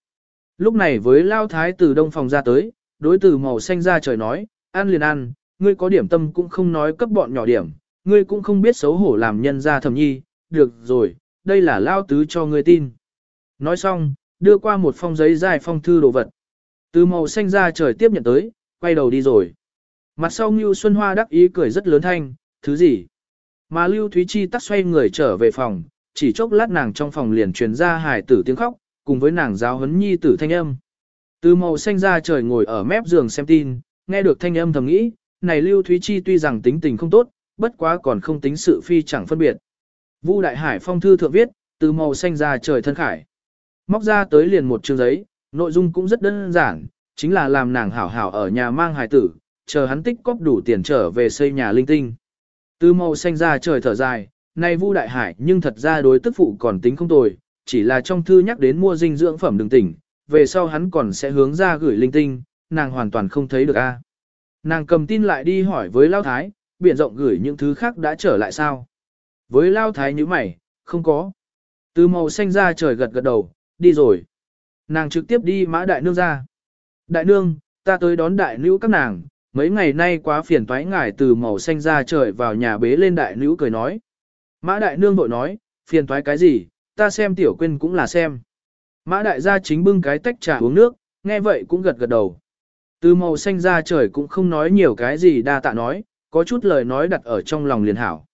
Lúc này với Lao Thái từ đông phòng ra tới, đối từ màu xanh ra trời nói, ăn liền ăn, ngươi có điểm tâm cũng không nói cấp bọn nhỏ điểm, ngươi cũng không biết xấu hổ làm nhân ra thầm nhi, được rồi, đây là Lao Tứ cho ngươi tin. Nói xong, đưa qua một phong giấy dài phong thư đồ vật. Từ màu xanh ra trời tiếp nhận tới, quay đầu đi rồi. Mặt sau Ngưu Xuân Hoa đắc ý cười rất lớn thanh, thứ gì? Mà Lưu Thúy Chi tắt xoay người trở về phòng, chỉ chốc lát nàng trong phòng liền truyền ra hài tử tiếng khóc, cùng với nàng giáo huấn nhi tử thanh âm. Từ màu xanh ra trời ngồi ở mép giường xem tin, nghe được thanh âm thầm nghĩ, này Lưu Thúy Chi tuy rằng tính tình không tốt, bất quá còn không tính sự phi chẳng phân biệt. Vu Đại Hải phong thư thượng viết, từ màu xanh ra trời thân khải. Móc ra tới liền một chương giấy, nội dung cũng rất đơn giản, chính là làm nàng hảo hảo ở nhà mang hài tử, chờ hắn tích cóp đủ tiền trở về xây nhà linh tinh. Từ màu xanh ra trời thở dài, này Vu Đại Hải nhưng thật ra đối tức phụ còn tính không tồi, chỉ là trong thư nhắc đến mua dinh dưỡng phẩm đừng tỉnh, về sau hắn còn sẽ hướng ra gửi linh tinh, nàng hoàn toàn không thấy được a. Nàng cầm tin lại đi hỏi với Lao Thái, biển rộng gửi những thứ khác đã trở lại sao? Với Lao Thái như mày, không có. Từ màu xanh ra trời gật gật đầu, đi rồi. Nàng trực tiếp đi mã đại nương ra. Đại nương, ta tới đón đại nữ các nàng, mấy ngày nay quá phiền toái ngải từ màu xanh ra trời vào nhà bế lên đại nữ cười nói. Mã đại nương vội nói, phiền toái cái gì, ta xem tiểu quên cũng là xem. Mã đại gia chính bưng cái tách trà uống nước, nghe vậy cũng gật gật đầu. Từ màu xanh ra trời cũng không nói nhiều cái gì đa tạ nói, có chút lời nói đặt ở trong lòng liền hảo.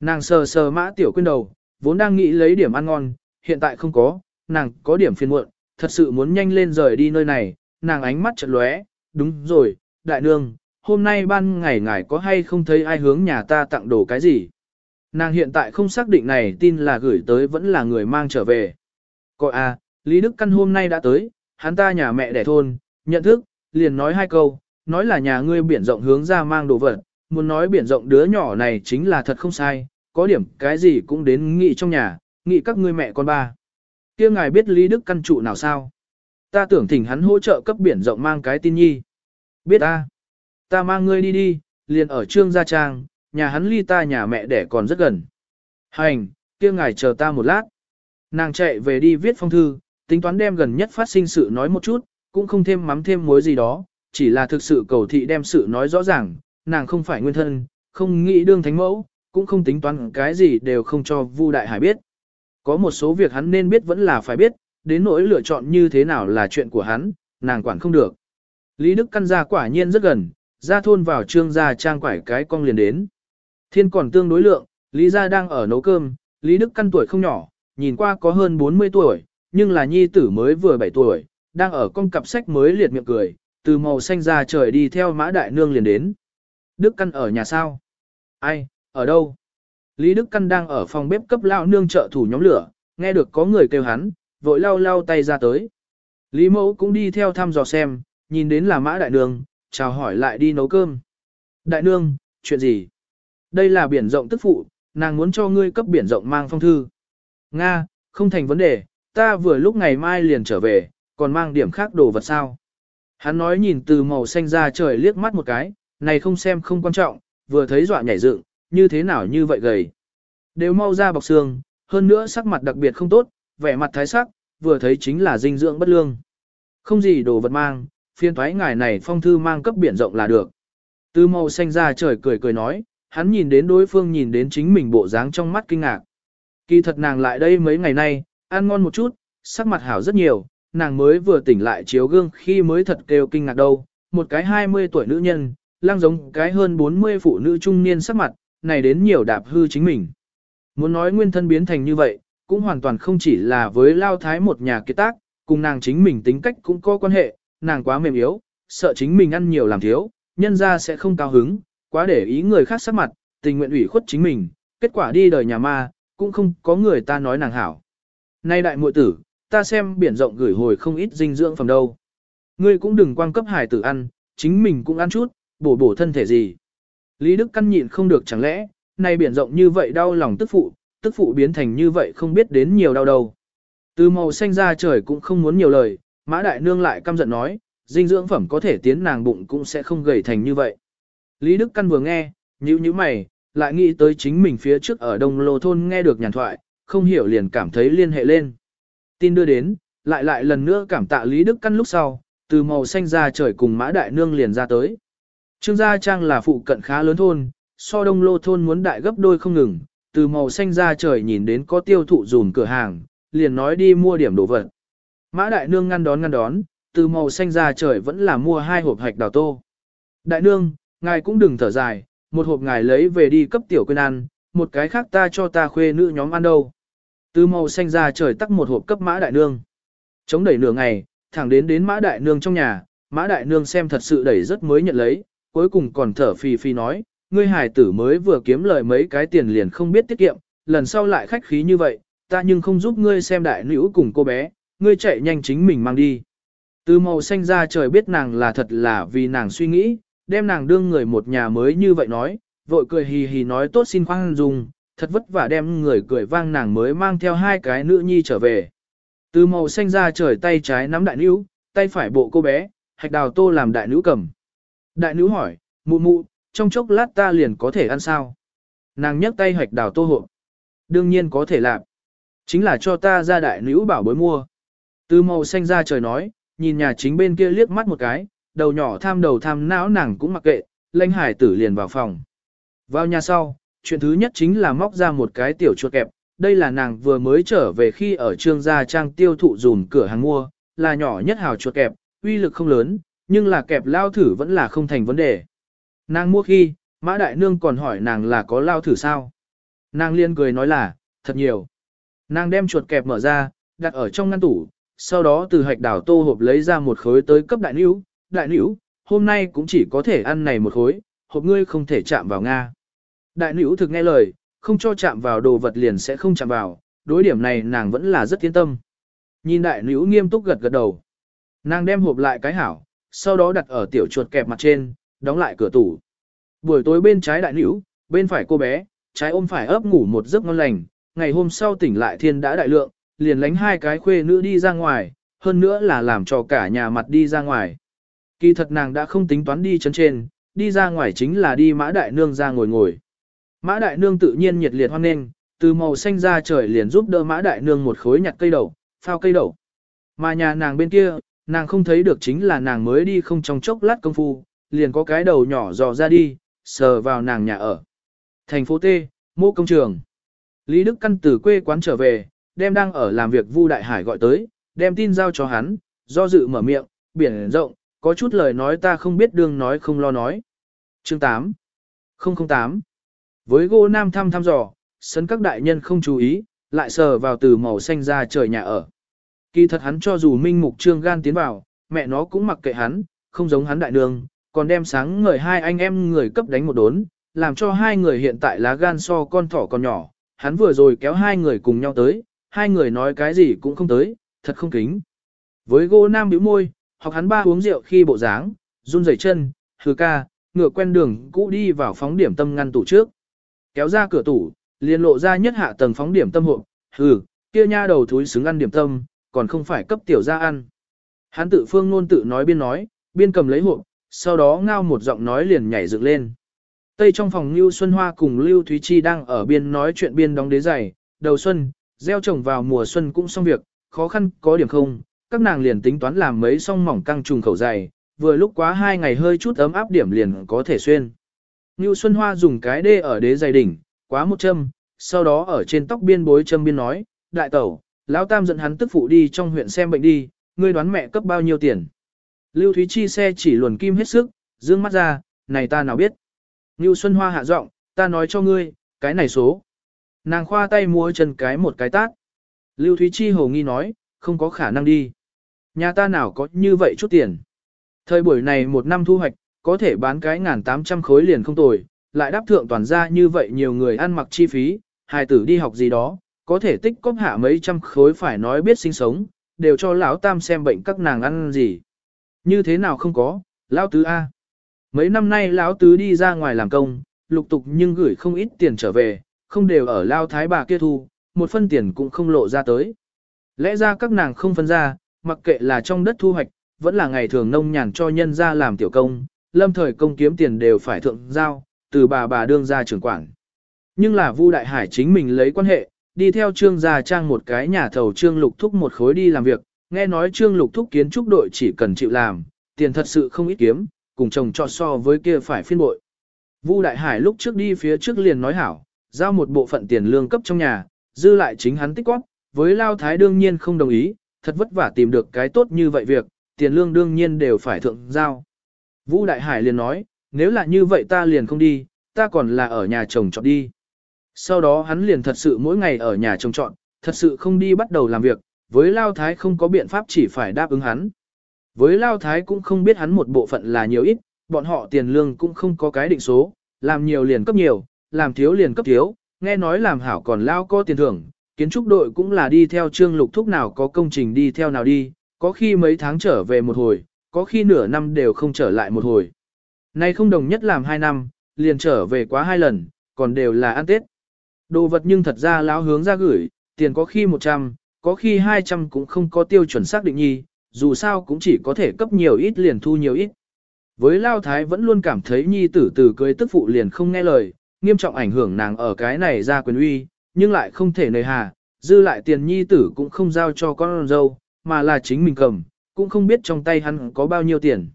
Nàng sờ sờ mã tiểu quên đầu, vốn đang nghĩ lấy điểm ăn ngon, hiện tại không có, nàng có điểm phiền muộn, thật sự muốn nhanh lên rời đi nơi này, nàng ánh mắt chợt lóe, đúng rồi, đại nương, hôm nay ban ngày ngài có hay không thấy ai hướng nhà ta tặng đồ cái gì? Nàng hiện tại không xác định này tin là gửi tới vẫn là người mang trở về. Coi à, Lý Đức Căn hôm nay đã tới, hắn ta nhà mẹ đẻ thôn, nhận thức, liền nói hai câu, nói là nhà ngươi biển rộng hướng ra mang đồ vật, muốn nói biển rộng đứa nhỏ này chính là thật không sai, có điểm cái gì cũng đến nghị trong nhà, nghị các ngươi mẹ con ba kia ngài biết Lý Đức Căn trụ nào sao? Ta tưởng thỉnh hắn hỗ trợ cấp biển rộng mang cái tin nhi. Biết ta. Ta mang ngươi đi đi, liền ở Trương Gia Trang, nhà hắn ly ta nhà mẹ đẻ còn rất gần. Hành, kia ngài chờ ta một lát. Nàng chạy về đi viết phong thư, tính toán đem gần nhất phát sinh sự nói một chút, cũng không thêm mắm thêm muối gì đó, chỉ là thực sự cầu thị đem sự nói rõ ràng, nàng không phải nguyên thân, không nghĩ đương thánh mẫu, cũng không tính toán cái gì đều không cho Vu Đại Hải biết. Có một số việc hắn nên biết vẫn là phải biết, đến nỗi lựa chọn như thế nào là chuyện của hắn, nàng quản không được. Lý Đức căn ra quả nhiên rất gần, ra thôn vào trương gia trang quải cái con liền đến. Thiên còn tương đối lượng, Lý gia đang ở nấu cơm, Lý Đức căn tuổi không nhỏ, nhìn qua có hơn 40 tuổi, nhưng là nhi tử mới vừa 7 tuổi, đang ở con cặp sách mới liệt miệng cười, từ màu xanh ra trời đi theo mã đại nương liền đến. Đức căn ở nhà sao? Ai, ở đâu? Lý Đức căn đang ở phòng bếp cấp lao nương trợ thủ nhóm lửa, nghe được có người kêu hắn, vội lao lao tay ra tới. Lý mẫu cũng đi theo thăm dò xem, nhìn đến là mã đại nương, chào hỏi lại đi nấu cơm. Đại nương, chuyện gì? Đây là biển rộng tức phụ, nàng muốn cho ngươi cấp biển rộng mang phong thư. Nga, không thành vấn đề, ta vừa lúc ngày mai liền trở về, còn mang điểm khác đồ vật sao. Hắn nói nhìn từ màu xanh ra trời liếc mắt một cái, này không xem không quan trọng, vừa thấy dọa nhảy dựng, như thế nào như vậy gầy. Đều mau ra bọc xương, hơn nữa sắc mặt đặc biệt không tốt, vẻ mặt thái sắc, vừa thấy chính là dinh dưỡng bất lương. Không gì đồ vật mang, phiên thoái ngài này phong thư mang cấp biển rộng là được. Từ màu xanh ra trời cười cười nói, hắn nhìn đến đối phương nhìn đến chính mình bộ dáng trong mắt kinh ngạc. Kỳ thật nàng lại đây mấy ngày nay, ăn ngon một chút, sắc mặt hảo rất nhiều, nàng mới vừa tỉnh lại chiếu gương khi mới thật kêu kinh ngạc đâu, một cái 20 tuổi nữ nhân, lang giống cái hơn 40 phụ nữ trung niên sắc mặt, này đến nhiều đạp hư chính mình. Muốn nói nguyên thân biến thành như vậy, cũng hoàn toàn không chỉ là với lao thái một nhà kết tác, cùng nàng chính mình tính cách cũng có quan hệ, nàng quá mềm yếu, sợ chính mình ăn nhiều làm thiếu, nhân ra sẽ không cao hứng, quá để ý người khác sắc mặt, tình nguyện ủy khuất chính mình, kết quả đi đời nhà ma, cũng không có người ta nói nàng hảo. Nay đại muội tử, ta xem biển rộng gửi hồi không ít dinh dưỡng phẩm đâu. Ngươi cũng đừng quang cấp hải tử ăn, chính mình cũng ăn chút, bổ bổ thân thể gì. Lý Đức căn nhịn không được chẳng lẽ, nay biển rộng như vậy đau lòng tức phụ, tức phụ biến thành như vậy không biết đến nhiều đau đầu. Từ màu xanh ra trời cũng không muốn nhiều lời, mã đại nương lại căm giận nói, dinh dưỡng phẩm có thể tiến nàng bụng cũng sẽ không gầy thành như vậy. Lý Đức Căn vừa nghe, nhíu nhíu mày, lại nghĩ tới chính mình phía trước ở Đông Lô Thôn nghe được nhàn thoại, không hiểu liền cảm thấy liên hệ lên. Tin đưa đến, lại lại lần nữa cảm tạ Lý Đức Căn lúc sau, từ màu xanh ra trời cùng mã đại nương liền ra tới. Trương Gia Trang là phụ cận khá lớn thôn, so Đông Lô Thôn muốn đại gấp đôi không ngừng, từ màu xanh ra trời nhìn đến có tiêu thụ dùm cửa hàng, liền nói đi mua điểm đồ vật. Mã đại nương ngăn đón ngăn đón, từ màu xanh ra trời vẫn là mua hai hộp hạch đào tô. Đại nương, ngài cũng đừng thở dài, một hộp ngài lấy về đi cấp tiểu quên ăn, một cái khác ta cho ta khuê nữ nhóm ăn đâu. Từ màu xanh ra trời tắc một hộp cấp mã đại nương. Chống đẩy nửa ngày, thẳng đến đến mã đại nương trong nhà, mã đại nương xem thật sự đẩy rất mới nhận lấy, cuối cùng còn thở phì phì nói, ngươi hải tử mới vừa kiếm lời mấy cái tiền liền không biết tiết kiệm, lần sau lại khách khí như vậy, ta nhưng không giúp ngươi xem đại nữ cùng cô bé, ngươi chạy nhanh chính mình mang đi. Từ màu xanh ra trời biết nàng là thật là vì nàng suy nghĩ, đem nàng đương người một nhà mới như vậy nói, vội cười hì hì nói tốt xin khoan dùng, thật vất vả đem người cười vang nàng mới mang theo hai cái nữ nhi trở về. Từ màu xanh ra trời tay trái nắm đại nữ, tay phải bộ cô bé, hạch đào tô làm đại nữ cầm. Đại nữ hỏi, mụ mụ, trong chốc lát ta liền có thể ăn sao? Nàng nhấc tay hạch đào tô hộ. Đương nhiên có thể làm. Chính là cho ta ra đại nữ bảo bối mua. Từ màu xanh ra trời nói, nhìn nhà chính bên kia liếc mắt một cái, đầu nhỏ tham đầu tham não nàng cũng mặc kệ, lãnh hải tử liền vào phòng. Vào nhà sau, chuyện thứ nhất chính là móc ra một cái tiểu chuột kẹp, đây là nàng vừa mới trở về khi ở trương gia trang tiêu thụ dùm cửa hàng mua, là nhỏ nhất hào chuột kẹp, uy lực không lớn, nhưng là kẹp lao thử vẫn là không thành vấn đề. Nàng mua khi, mã đại nương còn hỏi nàng là có lao thử sao. Nàng liên cười nói là, thật nhiều. Nàng đem chuột kẹp mở ra, đặt ở trong ngăn tủ, sau đó từ hạch đảo tô hộp lấy ra một khối tới cấp đại nữ, đại nữ, hôm nay cũng chỉ có thể ăn này một khối, hộp ngươi không thể chạm vào Nga. Đại nữ thực nghe lời, không cho chạm vào đồ vật liền sẽ không chạm vào, đối điểm này nàng vẫn là rất yên tâm. Nhìn đại nữ nghiêm túc gật gật đầu. Nàng đem hộp lại cái hảo, sau đó đặt ở tiểu chuột kẹp mặt trên, đóng lại cửa tủ. Buổi tối bên trái đại nữ, bên phải cô bé, trái ôm phải ấp ngủ một giấc ngon lành, ngày hôm sau tỉnh lại thiên đã đại lượng, liền lánh hai cái khuê nữ đi ra ngoài, hơn nữa là làm cho cả nhà mặt đi ra ngoài. Kỳ thật nàng đã không tính toán đi chân trên, đi ra ngoài chính là đi mã đại nương ra ngồi ngồi. Mã đại nương tự nhiên nhiệt liệt hoan nghênh, từ màu xanh ra trời liền giúp đỡ mã đại nương một khối nhặt cây đậu, phao cây đậu. Mà nhà nàng bên kia, nàng không thấy được chính là nàng mới đi không trong chốc lát công phu, liền có cái đầu nhỏ dò ra đi, sờ vào nàng nhà ở. Thành phố T, mô công trường. Lý Đức Căn từ quê quán trở về, đem đang ở làm việc Vu Đại Hải gọi tới, đem tin giao cho hắn, do dự mở miệng, biển rộng, có chút lời nói ta không biết đương nói không lo nói. Chương 8 008 Với gô nam thăm thăm dò, sấn các đại nhân không chú ý, lại sờ vào từ màu xanh ra trời nhà ở. Kỳ thật hắn cho dù minh mục trương gan tiến vào, mẹ nó cũng mặc kệ hắn, không giống hắn đại nương, còn đem sáng người hai anh em người cấp đánh một đốn, làm cho hai người hiện tại lá gan so con thỏ còn nhỏ, hắn vừa rồi kéo hai người cùng nhau tới, hai người nói cái gì cũng không tới, thật không kính. Với gô nam bĩu môi, học hắn ba uống rượu khi bộ dáng, run rẩy chân, hừ ca, ngựa quen đường cũ đi vào phóng điểm tâm ngăn tủ trước. Kéo ra cửa tủ, liền lộ ra nhất hạ tầng phóng điểm tâm hộp, hừ, kia nha đầu thúi xứng ăn điểm tâm, còn không phải cấp tiểu ra ăn. Hắn tự phương nôn tự nói biên nói, biên cầm lấy hộp, sau đó ngao một giọng nói liền nhảy dựng lên. Tây trong phòng Lưu Xuân Hoa cùng Lưu Thúy Chi đang ở biên nói chuyện biên đóng đế giày, đầu xuân, gieo trồng vào mùa xuân cũng xong việc, khó khăn có điểm không, các nàng liền tính toán làm mấy song mỏng căng trùng khẩu dày, vừa lúc quá hai ngày hơi chút ấm áp điểm liền có thể xuyên. Lưu Xuân Hoa dùng cái đê ở đế giày đỉnh, quá một châm, sau đó ở trên tóc biên bối châm biên nói, đại tẩu, lão tam dẫn hắn tức phụ đi trong huyện xem bệnh đi, ngươi đoán mẹ cấp bao nhiêu tiền. Lưu Thúy Chi xe chỉ luồn kim hết sức, dương mắt ra, này ta nào biết. Lưu Xuân Hoa hạ giọng, ta nói cho ngươi, cái này số. Nàng khoa tay múa chân cái một cái tát. Lưu Thúy Chi hồ nghi nói, không có khả năng đi. Nhà ta nào có như vậy chút tiền. Thời buổi này một năm thu hoạch, có thể bán cái ngàn tám trăm khối liền không tồi, lại đáp thượng toàn ra như vậy nhiều người ăn mặc chi phí, hài tử đi học gì đó, có thể tích cóp hạ mấy trăm khối phải nói biết sinh sống, đều cho lão tam xem bệnh các nàng ăn gì. Như thế nào không có, lão tứ A. Mấy năm nay lão tứ đi ra ngoài làm công, lục tục nhưng gửi không ít tiền trở về, không đều ở lao thái bà kia thu, một phân tiền cũng không lộ ra tới. Lẽ ra các nàng không phân ra, mặc kệ là trong đất thu hoạch, vẫn là ngày thường nông nhàn cho nhân ra làm tiểu công, lâm thời công kiếm tiền đều phải thượng giao, từ bà bà đương ra trưởng quản. Nhưng là Vu Đại Hải chính mình lấy quan hệ, đi theo trương gia trang một cái nhà thầu trương lục thúc một khối đi làm việc, nghe nói trương lục thúc kiến trúc đội chỉ cần chịu làm, tiền thật sự không ít kiếm, cùng chồng cho so với kia phải phiên bội. Vu Đại Hải lúc trước đi phía trước liền nói hảo, giao một bộ phận tiền lương cấp trong nhà, dư lại chính hắn tích góp, với Lao Thái đương nhiên không đồng ý, thật vất vả tìm được cái tốt như vậy việc, tiền lương đương nhiên đều phải thượng giao. Vũ Đại Hải liền nói, nếu là như vậy ta liền không đi, ta còn là ở nhà chồng chọn đi. Sau đó hắn liền thật sự mỗi ngày ở nhà trông trọn, thật sự không đi bắt đầu làm việc, với Lao Thái không có biện pháp chỉ phải đáp ứng hắn. Với Lao Thái cũng không biết hắn một bộ phận là nhiều ít, bọn họ tiền lương cũng không có cái định số, làm nhiều liền cấp nhiều, làm thiếu liền cấp thiếu, nghe nói làm hảo còn Lao có tiền thưởng, kiến trúc đội cũng là đi theo trương lục thúc nào có công trình đi theo nào đi, có khi mấy tháng trở về một hồi, có khi nửa năm đều không trở lại một hồi. Nay không đồng nhất làm hai năm, liền trở về quá hai lần, còn đều là ăn Tết. Đồ vật nhưng thật ra lão hướng ra gửi, tiền có khi 100, có khi 200 cũng không có tiêu chuẩn xác định nhi, dù sao cũng chỉ có thể cấp nhiều ít liền thu nhiều ít. Với Lao Thái vẫn luôn cảm thấy nhi tử từ cưới tức phụ liền không nghe lời, nghiêm trọng ảnh hưởng nàng ở cái này ra quyền uy, nhưng lại không thể nề hà, dư lại tiền nhi tử cũng không giao cho con dâu, mà là chính mình cầm, cũng không biết trong tay hắn có bao nhiêu tiền.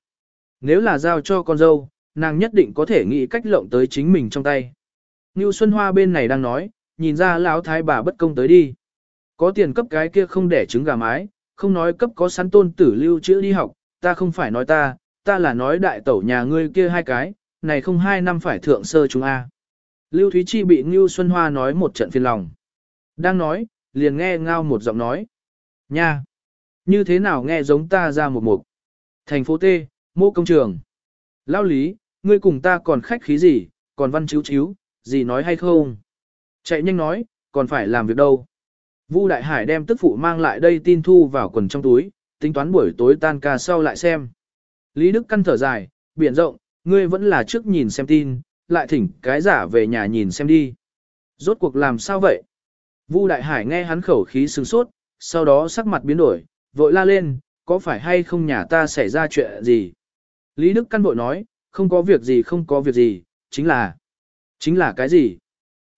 Nếu là giao cho con dâu, nàng nhất định có thể nghĩ cách lộng tới chính mình trong tay. Ngưu Xuân Hoa bên này đang nói, nhìn ra lão thái bà bất công tới đi. Có tiền cấp cái kia không để trứng gà mái, không nói cấp có sắn tôn tử lưu chữ đi học, ta không phải nói ta, ta là nói đại tẩu nhà ngươi kia hai cái, này không hai năm phải thượng sơ chúng a. Lưu Thúy Chi bị Ngưu Xuân Hoa nói một trận phiền lòng. Đang nói, liền nghe ngao một giọng nói. Nha! Như thế nào nghe giống ta ra một mục? Thành phố T, mô công trường. Lao lý, ngươi cùng ta còn khách khí gì, còn văn chiếu chiếu, gì nói hay không? Chạy nhanh nói, còn phải làm việc đâu. Vu Đại Hải đem tức phụ mang lại đây tin thu vào quần trong túi, tính toán buổi tối tan ca sau lại xem. Lý Đức căn thở dài, biển rộng, ngươi vẫn là trước nhìn xem tin, lại thỉnh cái giả về nhà nhìn xem đi. Rốt cuộc làm sao vậy? Vu Đại Hải nghe hắn khẩu khí sừng sốt, sau đó sắc mặt biến đổi, vội la lên, có phải hay không nhà ta xảy ra chuyện gì? Lý Đức căn vội nói, không có việc gì không có việc gì, chính là... Chính là cái gì?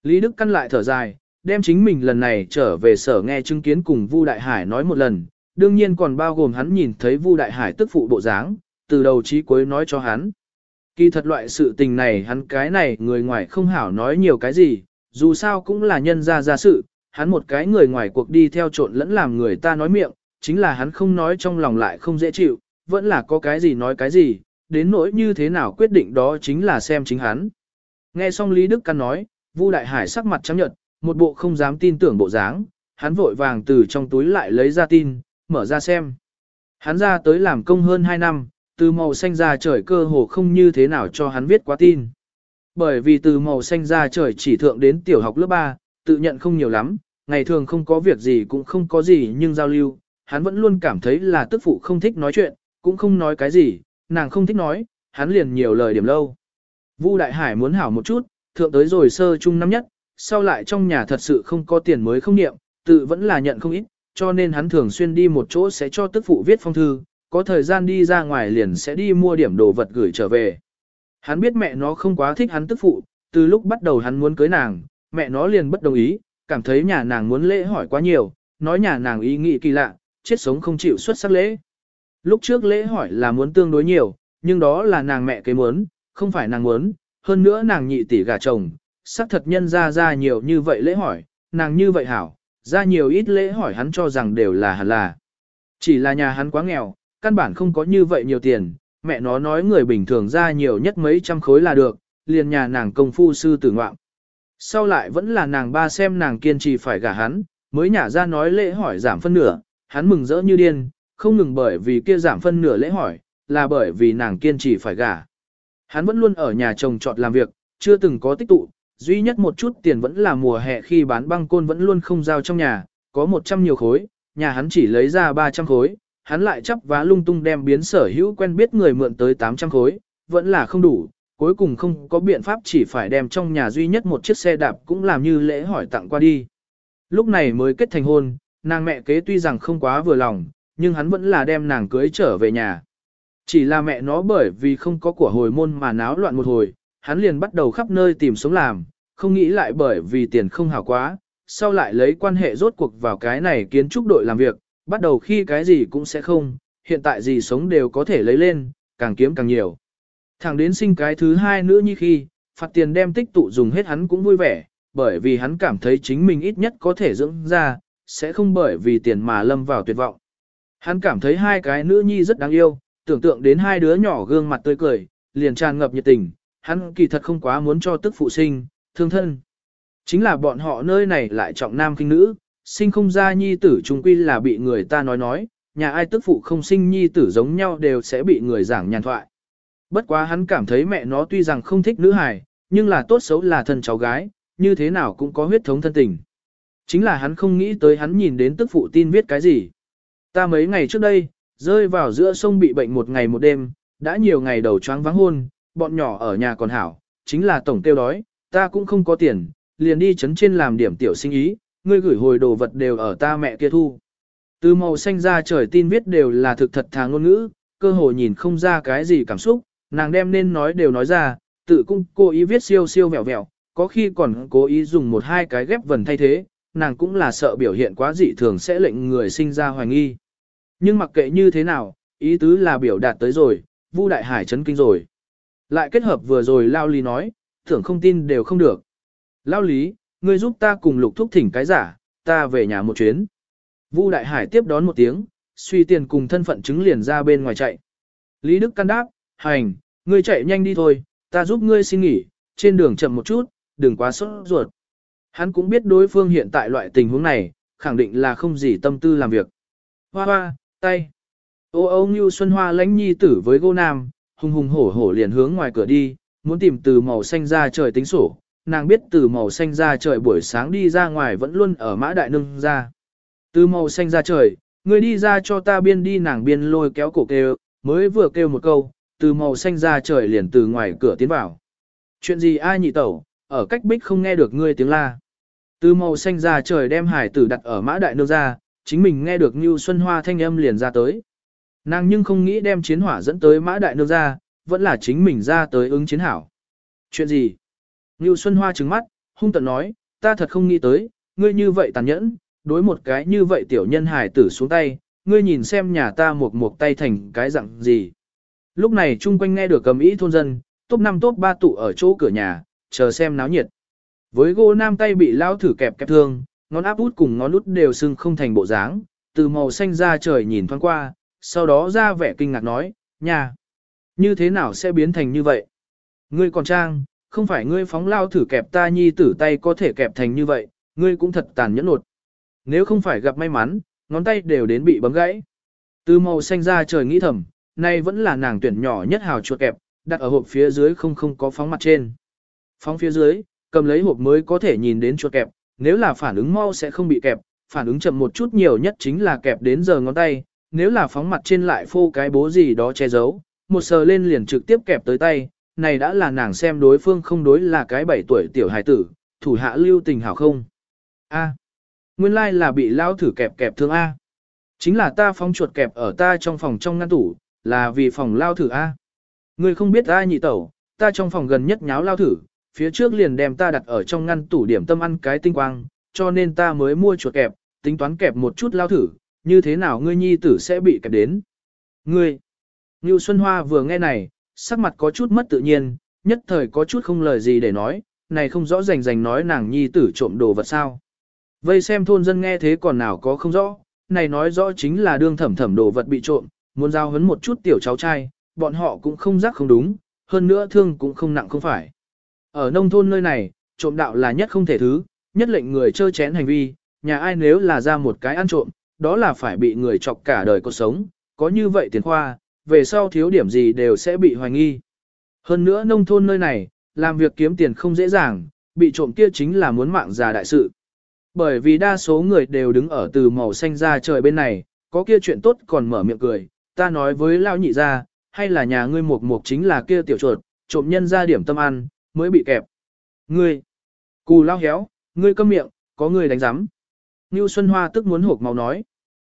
Lý Đức căn lại thở dài, đem chính mình lần này trở về sở nghe chứng kiến cùng Vu Đại Hải nói một lần, đương nhiên còn bao gồm hắn nhìn thấy Vu Đại Hải tức phụ bộ dáng, từ đầu chí cuối nói cho hắn. Kỳ thật loại sự tình này hắn cái này người ngoài không hảo nói nhiều cái gì, dù sao cũng là nhân ra ra sự, hắn một cái người ngoài cuộc đi theo trộn lẫn làm người ta nói miệng, chính là hắn không nói trong lòng lại không dễ chịu, vẫn là có cái gì nói cái gì, đến nỗi như thế nào quyết định đó chính là xem chính hắn. Nghe xong Lý Đức Căn nói, Vu Đại Hải sắc mặt trắng nhợt, một bộ không dám tin tưởng bộ dáng, hắn vội vàng từ trong túi lại lấy ra tin, mở ra xem. Hắn ra tới làm công hơn 2 năm, từ màu xanh ra trời cơ hồ không như thế nào cho hắn viết quá tin. Bởi vì từ màu xanh ra trời chỉ thượng đến tiểu học lớp 3, tự nhận không nhiều lắm, ngày thường không có việc gì cũng không có gì nhưng giao lưu, hắn vẫn luôn cảm thấy là tức phụ không thích nói chuyện, cũng không nói cái gì, nàng không thích nói, hắn liền nhiều lời điểm lâu. Vu Đại Hải muốn hảo một chút, thượng tới rồi sơ chung năm nhất, sau lại trong nhà thật sự không có tiền mới không niệm, tự vẫn là nhận không ít, cho nên hắn thường xuyên đi một chỗ sẽ cho tức phụ viết phong thư, có thời gian đi ra ngoài liền sẽ đi mua điểm đồ vật gửi trở về. Hắn biết mẹ nó không quá thích hắn tức phụ, từ lúc bắt đầu hắn muốn cưới nàng, mẹ nó liền bất đồng ý, cảm thấy nhà nàng muốn lễ hỏi quá nhiều, nói nhà nàng ý nghĩ kỳ lạ, chết sống không chịu xuất sắc lễ. Lúc trước lễ hỏi là muốn tương đối nhiều, nhưng đó là nàng mẹ kế muốn, không phải nàng muốn, hơn nữa nàng nhị tỷ gà chồng, sắc thật nhân ra ra nhiều như vậy lễ hỏi, nàng như vậy hảo, ra nhiều ít lễ hỏi hắn cho rằng đều là hẳn là. Chỉ là nhà hắn quá nghèo, căn bản không có như vậy nhiều tiền, mẹ nó nói người bình thường ra nhiều nhất mấy trăm khối là được, liền nhà nàng công phu sư tử ngoạm. Sau lại vẫn là nàng ba xem nàng kiên trì phải gả hắn, mới nhả ra nói lễ hỏi giảm phân nửa, hắn mừng rỡ như điên, không ngừng bởi vì kia giảm phân nửa lễ hỏi, là bởi vì nàng kiên trì phải gả. Hắn vẫn luôn ở nhà chồng trọt làm việc, chưa từng có tích tụ, duy nhất một chút tiền vẫn là mùa hè khi bán băng côn vẫn luôn không giao trong nhà, có 100 nhiều khối, nhà hắn chỉ lấy ra 300 khối, hắn lại chấp vá lung tung đem biến sở hữu quen biết người mượn tới 800 khối, vẫn là không đủ, cuối cùng không có biện pháp chỉ phải đem trong nhà duy nhất một chiếc xe đạp cũng làm như lễ hỏi tặng qua đi. Lúc này mới kết thành hôn, nàng mẹ kế tuy rằng không quá vừa lòng, nhưng hắn vẫn là đem nàng cưới trở về nhà. Chỉ là mẹ nó bởi vì không có của hồi môn mà náo loạn một hồi, hắn liền bắt đầu khắp nơi tìm sống làm, không nghĩ lại bởi vì tiền không hảo quá, sau lại lấy quan hệ rốt cuộc vào cái này kiến trúc đội làm việc, bắt đầu khi cái gì cũng sẽ không, hiện tại gì sống đều có thể lấy lên, càng kiếm càng nhiều. Thẳng đến sinh cái thứ hai nữa như khi, phạt tiền đem tích tụ dùng hết hắn cũng vui vẻ, bởi vì hắn cảm thấy chính mình ít nhất có thể dưỡng ra, sẽ không bởi vì tiền mà lâm vào tuyệt vọng. Hắn cảm thấy hai cái nữ nhi rất đáng yêu, tưởng tượng đến hai đứa nhỏ gương mặt tươi cười, liền tràn ngập nhiệt tình, hắn kỳ thật không quá muốn cho tức phụ sinh, thương thân. Chính là bọn họ nơi này lại trọng nam kinh nữ, sinh không ra nhi tử trung quy là bị người ta nói nói, nhà ai tức phụ không sinh nhi tử giống nhau đều sẽ bị người giảng nhàn thoại. Bất quá hắn cảm thấy mẹ nó tuy rằng không thích nữ hài, nhưng là tốt xấu là thân cháu gái, như thế nào cũng có huyết thống thân tình. Chính là hắn không nghĩ tới hắn nhìn đến tức phụ tin viết cái gì. Ta mấy ngày trước đây, rơi vào giữa sông bị bệnh một ngày một đêm, đã nhiều ngày đầu choáng vắng hôn, bọn nhỏ ở nhà còn hảo, chính là tổng tiêu đói, ta cũng không có tiền, liền đi chấn trên làm điểm tiểu sinh ý, ngươi gửi hồi đồ vật đều ở ta mẹ kia thu. Từ màu xanh ra trời tin viết đều là thực thật thà ngôn ngữ, cơ hồ nhìn không ra cái gì cảm xúc, nàng đem nên nói đều nói ra, tự cung cố ý viết siêu siêu vẹo vẹo, có khi còn cố ý dùng một hai cái ghép vần thay thế, nàng cũng là sợ biểu hiện quá dị thường sẽ lệnh người sinh ra hoài nghi. Nhưng mặc kệ như thế nào, ý tứ là biểu đạt tới rồi, Vu Đại Hải chấn kinh rồi. Lại kết hợp vừa rồi Lao Lý nói, tưởng không tin đều không được. Lao Lý, ngươi giúp ta cùng lục thúc thỉnh cái giả, ta về nhà một chuyến. Vu Đại Hải tiếp đón một tiếng, suy tiền cùng thân phận chứng liền ra bên ngoài chạy. Lý Đức căn đáp, hành, ngươi chạy nhanh đi thôi, ta giúp ngươi xin nghỉ, trên đường chậm một chút, đừng quá sốt ruột. Hắn cũng biết đối phương hiện tại loại tình huống này, khẳng định là không gì tâm tư làm việc. Hoa hoa, tay. Ô ô như Xuân Hoa lãnh nhi tử với gô nam, hùng hùng hổ hổ liền hướng ngoài cửa đi, muốn tìm từ màu xanh ra trời tính sổ. Nàng biết từ màu xanh ra trời buổi sáng đi ra ngoài vẫn luôn ở mã đại nương ra. Từ màu xanh ra trời, người đi ra cho ta biên đi nàng biên lôi kéo cổ kêu, mới vừa kêu một câu, từ màu xanh ra trời liền từ ngoài cửa tiến vào. Chuyện gì ai nhị tẩu, ở cách bích không nghe được ngươi tiếng la. Từ màu xanh ra trời đem hải tử đặt ở mã đại nương ra, chính mình nghe được Như Xuân Hoa thanh âm liền ra tới. Nàng nhưng không nghĩ đem chiến hỏa dẫn tới mã đại nương ra, vẫn là chính mình ra tới ứng chiến hảo. Chuyện gì? Như Xuân Hoa trừng mắt, hung tận nói, ta thật không nghĩ tới, ngươi như vậy tàn nhẫn, đối một cái như vậy tiểu nhân hải tử xuống tay, ngươi nhìn xem nhà ta một một tay thành cái dạng gì. Lúc này chung quanh nghe được cầm ý thôn dân, top 5 top 3 tụ ở chỗ cửa nhà, chờ xem náo nhiệt. Với gô nam tay bị lao thử kẹp kẹp thương, ngón áp út cùng ngón út đều sưng không thành bộ dáng, từ màu xanh ra trời nhìn thoáng qua, sau đó ra vẻ kinh ngạc nói, nhà, như thế nào sẽ biến thành như vậy? Ngươi còn trang, không phải ngươi phóng lao thử kẹp ta nhi tử tay có thể kẹp thành như vậy, ngươi cũng thật tàn nhẫn nột. Nếu không phải gặp may mắn, ngón tay đều đến bị bấm gãy. Từ màu xanh ra trời nghĩ thầm, nay vẫn là nàng tuyển nhỏ nhất hào chuột kẹp, đặt ở hộp phía dưới không không có phóng mặt trên. Phóng phía dưới, cầm lấy hộp mới có thể nhìn đến chuột kẹp, nếu là phản ứng mau sẽ không bị kẹp, phản ứng chậm một chút nhiều nhất chính là kẹp đến giờ ngón tay, nếu là phóng mặt trên lại phô cái bố gì đó che giấu, một sờ lên liền trực tiếp kẹp tới tay, này đã là nàng xem đối phương không đối là cái 7 tuổi tiểu hài tử, thủ hạ lưu tình hảo không. A. Nguyên lai like là bị lao thử kẹp kẹp thương A. Chính là ta phóng chuột kẹp ở ta trong phòng trong ngăn tủ, là vì phòng lao thử A. Ngươi không biết ai nhị tẩu, ta trong phòng gần nhất nháo lao thử, phía trước liền đem ta đặt ở trong ngăn tủ điểm tâm ăn cái tinh quang, cho nên ta mới mua chuột kẹp, tính toán kẹp một chút lao thử, như thế nào ngươi nhi tử sẽ bị kẹp đến. Ngươi, Ngưu Xuân Hoa vừa nghe này, sắc mặt có chút mất tự nhiên, nhất thời có chút không lời gì để nói, này không rõ rành rành nói nàng nhi tử trộm đồ vật sao. Vây xem thôn dân nghe thế còn nào có không rõ, này nói rõ chính là đương thẩm thẩm đồ vật bị trộm, muốn giao hấn một chút tiểu cháu trai, bọn họ cũng không giác không đúng, hơn nữa thương cũng không nặng không phải. Ở nông thôn nơi này, trộm đạo là nhất không thể thứ, nhất lệnh người chơi chén hành vi, nhà ai nếu là ra một cái ăn trộm, đó là phải bị người chọc cả đời cuộc sống, có như vậy tiền khoa, về sau thiếu điểm gì đều sẽ bị hoài nghi. Hơn nữa nông thôn nơi này, làm việc kiếm tiền không dễ dàng, bị trộm kia chính là muốn mạng già đại sự. Bởi vì đa số người đều đứng ở từ màu xanh ra trời bên này, có kia chuyện tốt còn mở miệng cười, ta nói với lao nhị ra, hay là nhà ngươi mục mục chính là kia tiểu chuột, trộm nhân ra điểm tâm ăn, mới bị kẹp. Ngươi, cù lao héo, ngươi câm miệng, có ngươi đánh giám. Ngưu Xuân Hoa tức muốn hộp màu nói.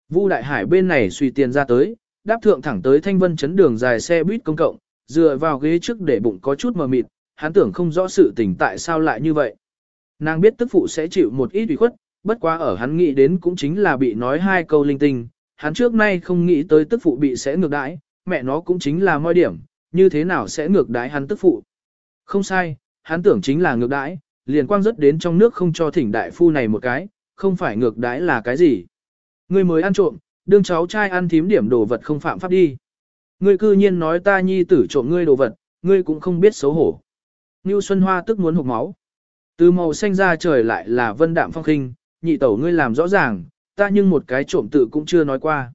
Vu Đại Hải bên này suy tiền ra tới, đáp thượng thẳng tới thanh vân chấn đường dài xe buýt công cộng, dựa vào ghế trước để bụng có chút mờ mịt, hắn tưởng không rõ sự tình tại sao lại như vậy. Nàng biết tức phụ sẽ chịu một ít ủy khuất, bất quá ở hắn nghĩ đến cũng chính là bị nói hai câu linh tinh, hắn trước nay không nghĩ tới tức phụ bị sẽ ngược đãi, mẹ nó cũng chính là moi điểm, như thế nào sẽ ngược đãi hắn tức phụ. Không sai, hắn tưởng chính là ngược đãi, liền quang rất đến trong nước không cho thỉnh đại phu này một cái, không phải ngược đãi là cái gì. Ngươi mới ăn trộm, đương cháu trai ăn thím điểm đồ vật không phạm pháp đi. Ngươi cư nhiên nói ta nhi tử trộm ngươi đồ vật, ngươi cũng không biết xấu hổ. Ngưu Xuân Hoa tức muốn hụt máu. Từ màu xanh ra trời lại là vân đạm phong khinh, nhị tẩu ngươi làm rõ ràng, ta nhưng một cái trộm tự cũng chưa nói qua.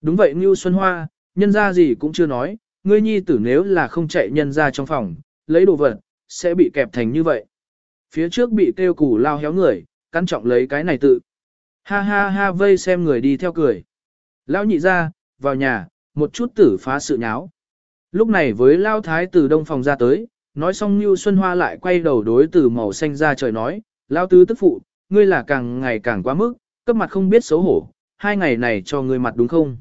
Đúng vậy Ngưu Xuân Hoa, nhân ra gì cũng chưa nói, ngươi nhi tử nếu là không chạy nhân ra trong phòng, lấy đồ vật, sẽ bị kẹp thành như vậy. Phía trước bị kêu củ lao héo người, căn trọng lấy cái này tự. Ha ha ha vây xem người đi theo cười. Lão nhị ra, vào nhà, một chút tử phá sự nháo. Lúc này với Lao Thái từ đông phòng ra tới, nói xong Như Xuân Hoa lại quay đầu đối từ màu xanh ra trời nói, Lao Tứ tức phụ, ngươi là càng ngày càng quá mức, cấp mặt không biết xấu hổ, hai ngày này cho ngươi mặt đúng không?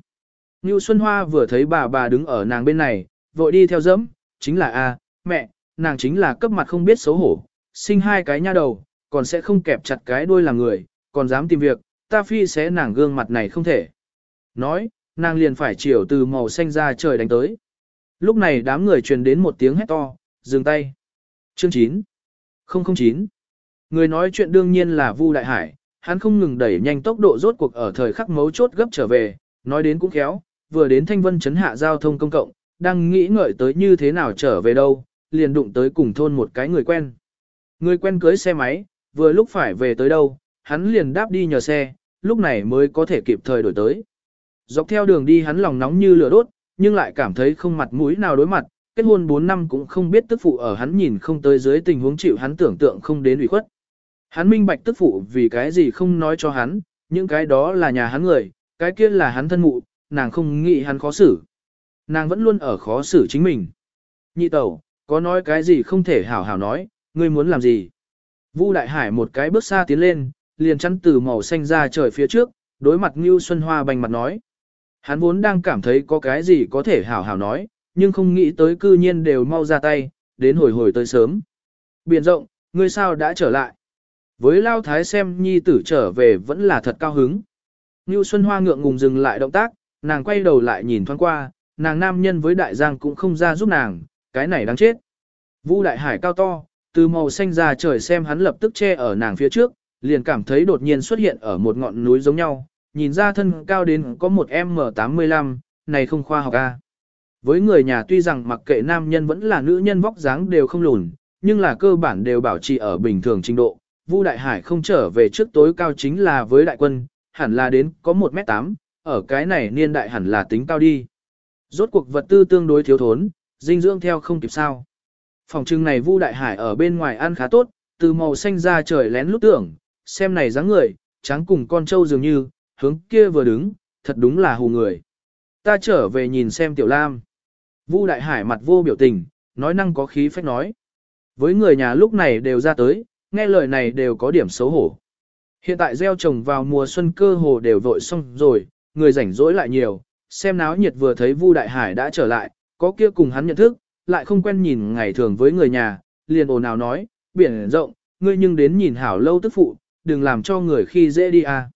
Như Xuân Hoa vừa thấy bà bà đứng ở nàng bên này, vội đi theo dẫm, chính là a mẹ, nàng chính là cấp mặt không biết xấu hổ, sinh hai cái nha đầu, còn sẽ không kẹp chặt cái đuôi làm người, còn dám tìm việc, ta phi sẽ nàng gương mặt này không thể. Nói, nàng liền phải chiều từ màu xanh ra trời đánh tới. Lúc này đám người truyền đến một tiếng hét to, dừng tay. Chương 9 009 Người nói chuyện đương nhiên là Vu Đại Hải, hắn không ngừng đẩy nhanh tốc độ rốt cuộc ở thời khắc mấu chốt gấp trở về, nói đến cũng khéo, vừa đến thanh vân chấn hạ giao thông công cộng, đang nghĩ ngợi tới như thế nào trở về đâu, liền đụng tới cùng thôn một cái người quen. Người quen cưới xe máy, vừa lúc phải về tới đâu, hắn liền đáp đi nhờ xe, lúc này mới có thể kịp thời đổi tới. Dọc theo đường đi hắn lòng nóng như lửa đốt, nhưng lại cảm thấy không mặt mũi nào đối mặt, kết hôn 4 năm cũng không biết tức phụ ở hắn nhìn không tới dưới tình huống chịu hắn tưởng tượng không đến ủy khuất. Hắn minh bạch tức phụ vì cái gì không nói cho hắn, những cái đó là nhà hắn người, cái kia là hắn thân mụ, nàng không nghĩ hắn khó xử. Nàng vẫn luôn ở khó xử chính mình. Nhị tẩu, có nói cái gì không thể hảo hảo nói, ngươi muốn làm gì? Vu Đại Hải một cái bước xa tiến lên, liền chắn từ màu xanh ra trời phía trước, đối mặt Ngưu Xuân Hoa bành mặt nói. Hắn vốn đang cảm thấy có cái gì có thể hảo hảo nói, nhưng không nghĩ tới cư nhiên đều mau ra tay, đến hồi hồi tới sớm. Biển rộng, ngươi sao đã trở lại? Với Lao Thái xem nhi tử trở về vẫn là thật cao hứng. Ngưu Xuân Hoa ngượng ngùng dừng lại động tác, nàng quay đầu lại nhìn thoáng qua, nàng nam nhân với đại giang cũng không ra giúp nàng, cái này đáng chết. Vu đại hải cao to, từ màu xanh ra trời xem hắn lập tức che ở nàng phía trước, liền cảm thấy đột nhiên xuất hiện ở một ngọn núi giống nhau, nhìn ra thân cao đến có một M85, này không khoa học a. Với người nhà tuy rằng mặc kệ nam nhân vẫn là nữ nhân vóc dáng đều không lùn, nhưng là cơ bản đều bảo trì ở bình thường trình độ. Vu Đại Hải không trở về trước tối cao chính là với đại quân, hẳn là đến có 1m8, ở cái này niên đại hẳn là tính cao đi. Rốt cuộc vật tư tương đối thiếu thốn, dinh dưỡng theo không kịp sao. Phòng trưng này Vu Đại Hải ở bên ngoài ăn khá tốt, từ màu xanh ra trời lén lút tưởng, xem này dáng người, trắng cùng con trâu dường như, hướng kia vừa đứng, thật đúng là hù người. Ta trở về nhìn xem Tiểu Lam. Vu Đại Hải mặt vô biểu tình, nói năng có khí phách nói. Với người nhà lúc này đều ra tới, nghe lời này đều có điểm xấu hổ. Hiện tại gieo trồng vào mùa xuân cơ hồ đều vội xong rồi, người rảnh rỗi lại nhiều, xem náo nhiệt vừa thấy Vu Đại Hải đã trở lại, có kia cùng hắn nhận thức, lại không quen nhìn ngày thường với người nhà, liền ồn ào nói, biển rộng, ngươi nhưng đến nhìn hảo lâu tức phụ, đừng làm cho người khi dễ đi à.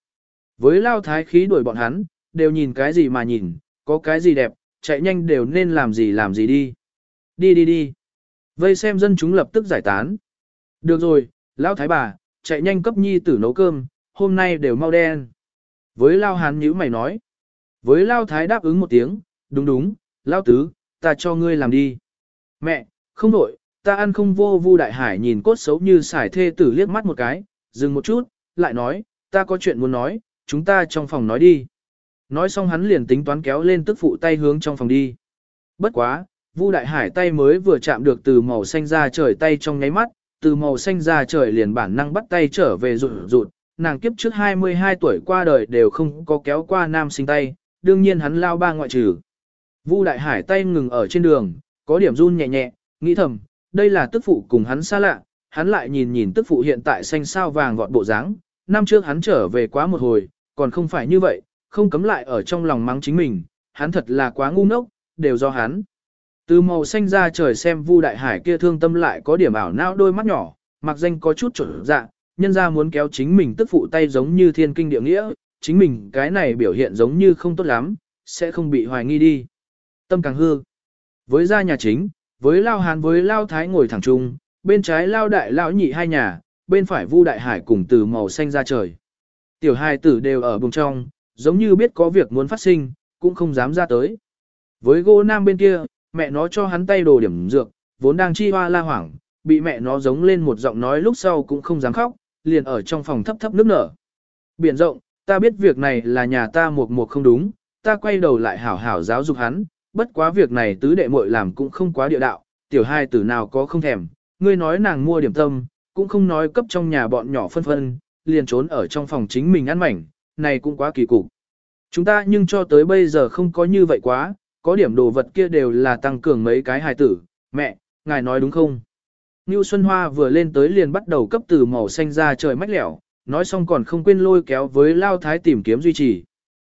Với lao thái khí đuổi bọn hắn, đều nhìn cái gì mà nhìn, có cái gì đẹp, chạy nhanh đều nên làm gì làm gì đi. Đi đi đi. Vây xem dân chúng lập tức giải tán. Được rồi, lão thái bà, chạy nhanh cấp nhi tử nấu cơm, hôm nay đều mau đen. Với lao hán nhữ mày nói. Với lao thái đáp ứng một tiếng, đúng đúng, lao tứ, ta cho ngươi làm đi. Mẹ, không đổi, ta ăn không vô vu đại hải nhìn cốt xấu như xài thê tử liếc mắt một cái, dừng một chút, lại nói, ta có chuyện muốn nói, chúng ta trong phòng nói đi. Nói xong hắn liền tính toán kéo lên tức phụ tay hướng trong phòng đi. Bất quá, Vu Đại Hải tay mới vừa chạm được từ màu xanh ra trời tay trong nháy mắt, từ màu xanh ra trời liền bản năng bắt tay trở về rụt rụt, nàng kiếp trước 22 tuổi qua đời đều không có kéo qua nam sinh tay, đương nhiên hắn lao ba ngoại trừ. Vu Đại Hải tay ngừng ở trên đường, có điểm run nhẹ nhẹ, nghĩ thầm, đây là tức phụ cùng hắn xa lạ, hắn lại nhìn nhìn tức phụ hiện tại xanh sao vàng vọt bộ dáng, năm trước hắn trở về quá một hồi, còn không phải như vậy, không cấm lại ở trong lòng mắng chính mình, hắn thật là quá ngu ngốc, đều do hắn. Từ màu xanh ra trời xem Vu Đại Hải kia thương tâm lại có điểm ảo não đôi mắt nhỏ, mặc danh có chút trở dạ, nhân ra muốn kéo chính mình tức phụ tay giống như thiên kinh địa nghĩa, chính mình cái này biểu hiện giống như không tốt lắm, sẽ không bị hoài nghi đi. Tâm càng hư. Với gia nhà chính, với Lao Hán với Lao Thái ngồi thẳng trung, bên trái Lao Đại Lão Nhị hai nhà, bên phải Vu Đại Hải cùng từ màu xanh ra trời. Tiểu hai tử đều ở bùng trong, giống như biết có việc muốn phát sinh, cũng không dám ra tới. Với gỗ nam bên kia, mẹ nó cho hắn tay đồ điểm dược, vốn đang chi hoa la hoảng, bị mẹ nó giống lên một giọng nói lúc sau cũng không dám khóc, liền ở trong phòng thấp thấp nước nở. Biển rộng, ta biết việc này là nhà ta một một không đúng, ta quay đầu lại hảo hảo giáo dục hắn, bất quá việc này tứ đệ muội làm cũng không quá địa đạo, tiểu hai tử nào có không thèm, ngươi nói nàng mua điểm tâm, cũng không nói cấp trong nhà bọn nhỏ phân phân, liền trốn ở trong phòng chính mình ăn mảnh, này cũng quá kỳ cục. Chúng ta nhưng cho tới bây giờ không có như vậy quá, có điểm đồ vật kia đều là tăng cường mấy cái hài tử, mẹ, ngài nói đúng không? Như Xuân Hoa vừa lên tới liền bắt đầu cấp từ màu xanh ra trời mách lẻo, nói xong còn không quên lôi kéo với Lao Thái tìm kiếm duy trì.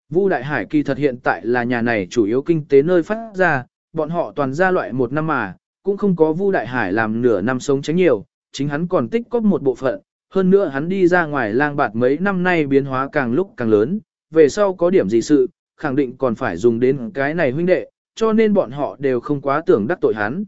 Vu Đại Hải kỳ thật hiện tại là nhà này chủ yếu kinh tế nơi phát ra, bọn họ toàn ra loại một năm mà, cũng không có Vu Đại Hải làm nửa năm sống tránh nhiều, chính hắn còn tích có một bộ phận, hơn nữa hắn đi ra ngoài lang bạt mấy năm nay biến hóa càng lúc càng lớn, về sau có điểm gì sự, khẳng định còn phải dùng đến cái này huynh đệ, cho nên bọn họ đều không quá tưởng đắc tội hắn.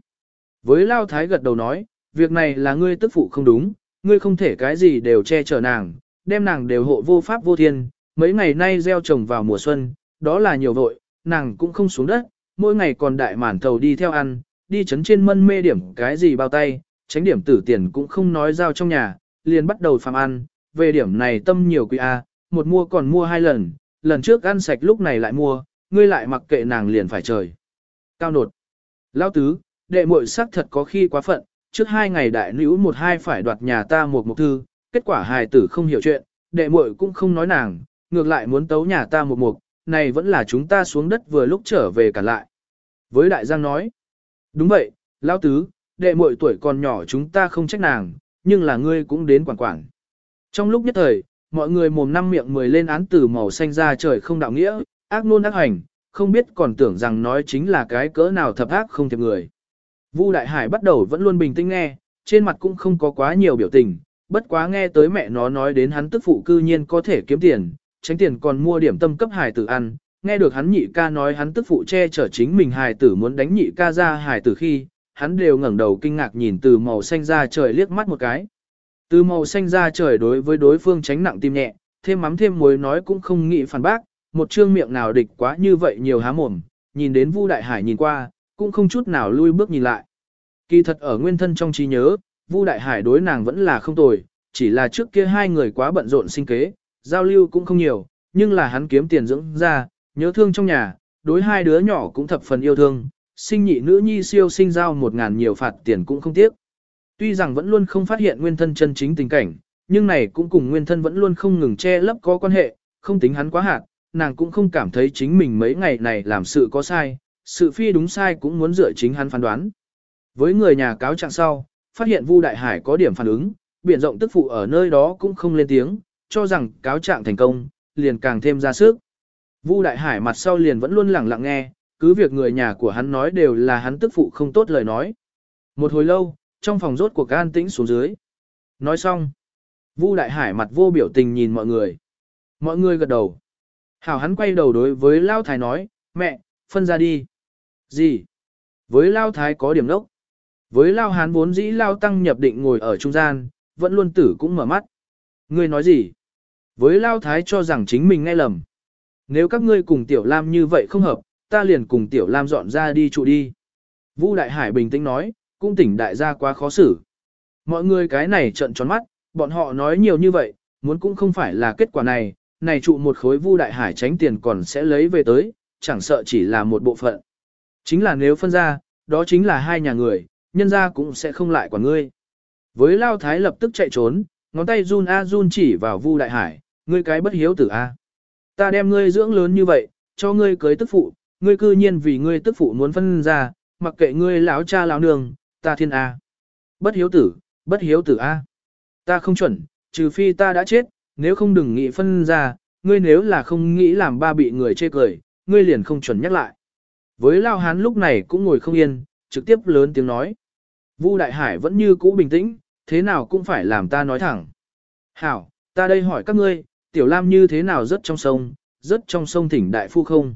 Với Lao Thái gật đầu nói, việc này là ngươi tức phụ không đúng, ngươi không thể cái gì đều che chở nàng, đem nàng đều hộ vô pháp vô thiên, mấy ngày nay gieo trồng vào mùa xuân, đó là nhiều vội, nàng cũng không xuống đất, mỗi ngày còn đại mản thầu đi theo ăn, đi chấn trên mân mê điểm cái gì bao tay, tránh điểm tử tiền cũng không nói giao trong nhà, liền bắt đầu phạm ăn, về điểm này tâm nhiều quý A, một mua còn mua hai lần, lần trước ăn sạch lúc này lại mua, ngươi lại mặc kệ nàng liền phải trời. Cao nột. Lao tứ, đệ muội sắc thật có khi quá phận, trước hai ngày đại nữ một hai phải đoạt nhà ta một một thư, kết quả hài tử không hiểu chuyện, đệ muội cũng không nói nàng, ngược lại muốn tấu nhà ta một mục, này vẫn là chúng ta xuống đất vừa lúc trở về cả lại. Với đại giang nói, đúng vậy, lão tứ, đệ muội tuổi còn nhỏ chúng ta không trách nàng, nhưng là ngươi cũng đến quản quản. Trong lúc nhất thời, mọi người mồm năm miệng mười lên án từ màu xanh ra trời không đạo nghĩa, ác nôn ác hành, không biết còn tưởng rằng nói chính là cái cỡ nào thập ác không thiệp người. Vu Đại Hải bắt đầu vẫn luôn bình tĩnh nghe, trên mặt cũng không có quá nhiều biểu tình, bất quá nghe tới mẹ nó nói đến hắn tức phụ cư nhiên có thể kiếm tiền, tránh tiền còn mua điểm tâm cấp hải tử ăn, nghe được hắn nhị ca nói hắn tức phụ che chở chính mình hải tử muốn đánh nhị ca ra hải tử khi, hắn đều ngẩng đầu kinh ngạc nhìn từ màu xanh ra trời liếc mắt một cái. Từ màu xanh ra trời đối với đối phương tránh nặng tim nhẹ, thêm mắm thêm muối nói cũng không nghĩ phản bác, một trương miệng nào địch quá như vậy nhiều há mồm, nhìn đến Vu Đại Hải nhìn qua, cũng không chút nào lui bước nhìn lại. Kỳ thật ở nguyên thân trong trí nhớ, Vu Đại Hải đối nàng vẫn là không tồi, chỉ là trước kia hai người quá bận rộn sinh kế, giao lưu cũng không nhiều, nhưng là hắn kiếm tiền dưỡng ra, nhớ thương trong nhà, đối hai đứa nhỏ cũng thập phần yêu thương, sinh nhị nữ nhi siêu sinh giao một ngàn nhiều phạt tiền cũng không tiếc. Tuy rằng vẫn luôn không phát hiện nguyên thân chân chính tình cảnh, nhưng này cũng cùng nguyên thân vẫn luôn không ngừng che lấp có quan hệ, không tính hắn quá hạt, nàng cũng không cảm thấy chính mình mấy ngày này làm sự có sai, sự phi đúng sai cũng muốn dựa chính hắn phán đoán. Với người nhà cáo trạng sau, phát hiện Vu Đại Hải có điểm phản ứng, biển rộng tức phụ ở nơi đó cũng không lên tiếng, cho rằng cáo trạng thành công, liền càng thêm ra sức. Vu Đại Hải mặt sau liền vẫn luôn lặng lặng nghe, cứ việc người nhà của hắn nói đều là hắn tức phụ không tốt lời nói. Một hồi lâu, trong phòng rốt cuộc an tĩnh xuống dưới. Nói xong, Vu Đại Hải mặt vô biểu tình nhìn mọi người. Mọi người gật đầu. Hảo hắn quay đầu đối với Lao Thái nói, mẹ, phân ra đi. Gì? Với Lao Thái có điểm đốc. Với Lao Hán vốn dĩ Lao Tăng nhập định ngồi ở trung gian, vẫn luôn tử cũng mở mắt. Ngươi nói gì? Với Lao Thái cho rằng chính mình nghe lầm. Nếu các ngươi cùng Tiểu Lam như vậy không hợp, ta liền cùng Tiểu Lam dọn ra đi trụ đi. Vu Đại Hải bình tĩnh nói, cũng tỉnh đại gia quá khó xử. Mọi người cái này trận tròn mắt, bọn họ nói nhiều như vậy, muốn cũng không phải là kết quả này, này trụ một khối Vu Đại Hải tránh tiền còn sẽ lấy về tới, chẳng sợ chỉ là một bộ phận. Chính là nếu phân ra, đó chính là hai nhà người, nhân ra cũng sẽ không lại quả ngươi. Với Lao Thái lập tức chạy trốn, ngón tay run a run chỉ vào Vu Đại Hải, ngươi cái bất hiếu tử a. Ta đem ngươi dưỡng lớn như vậy, cho ngươi cưới tức phụ, ngươi cư nhiên vì ngươi tức phụ muốn phân ra, mặc kệ ngươi lão cha lão nương, ta thiên a. Bất hiếu tử, bất hiếu tử a. Ta không chuẩn, trừ phi ta đã chết, nếu không đừng nghĩ phân ra, ngươi nếu là không nghĩ làm ba bị người chê cười, ngươi liền không chuẩn nhắc lại. Với Lao Hán lúc này cũng ngồi không yên, trực tiếp lớn tiếng nói. Vu Đại Hải vẫn như cũ bình tĩnh, thế nào cũng phải làm ta nói thẳng. Hảo, ta đây hỏi các ngươi, Tiểu Lam như thế nào rất trong sông, rất trong sông thỉnh đại phu không?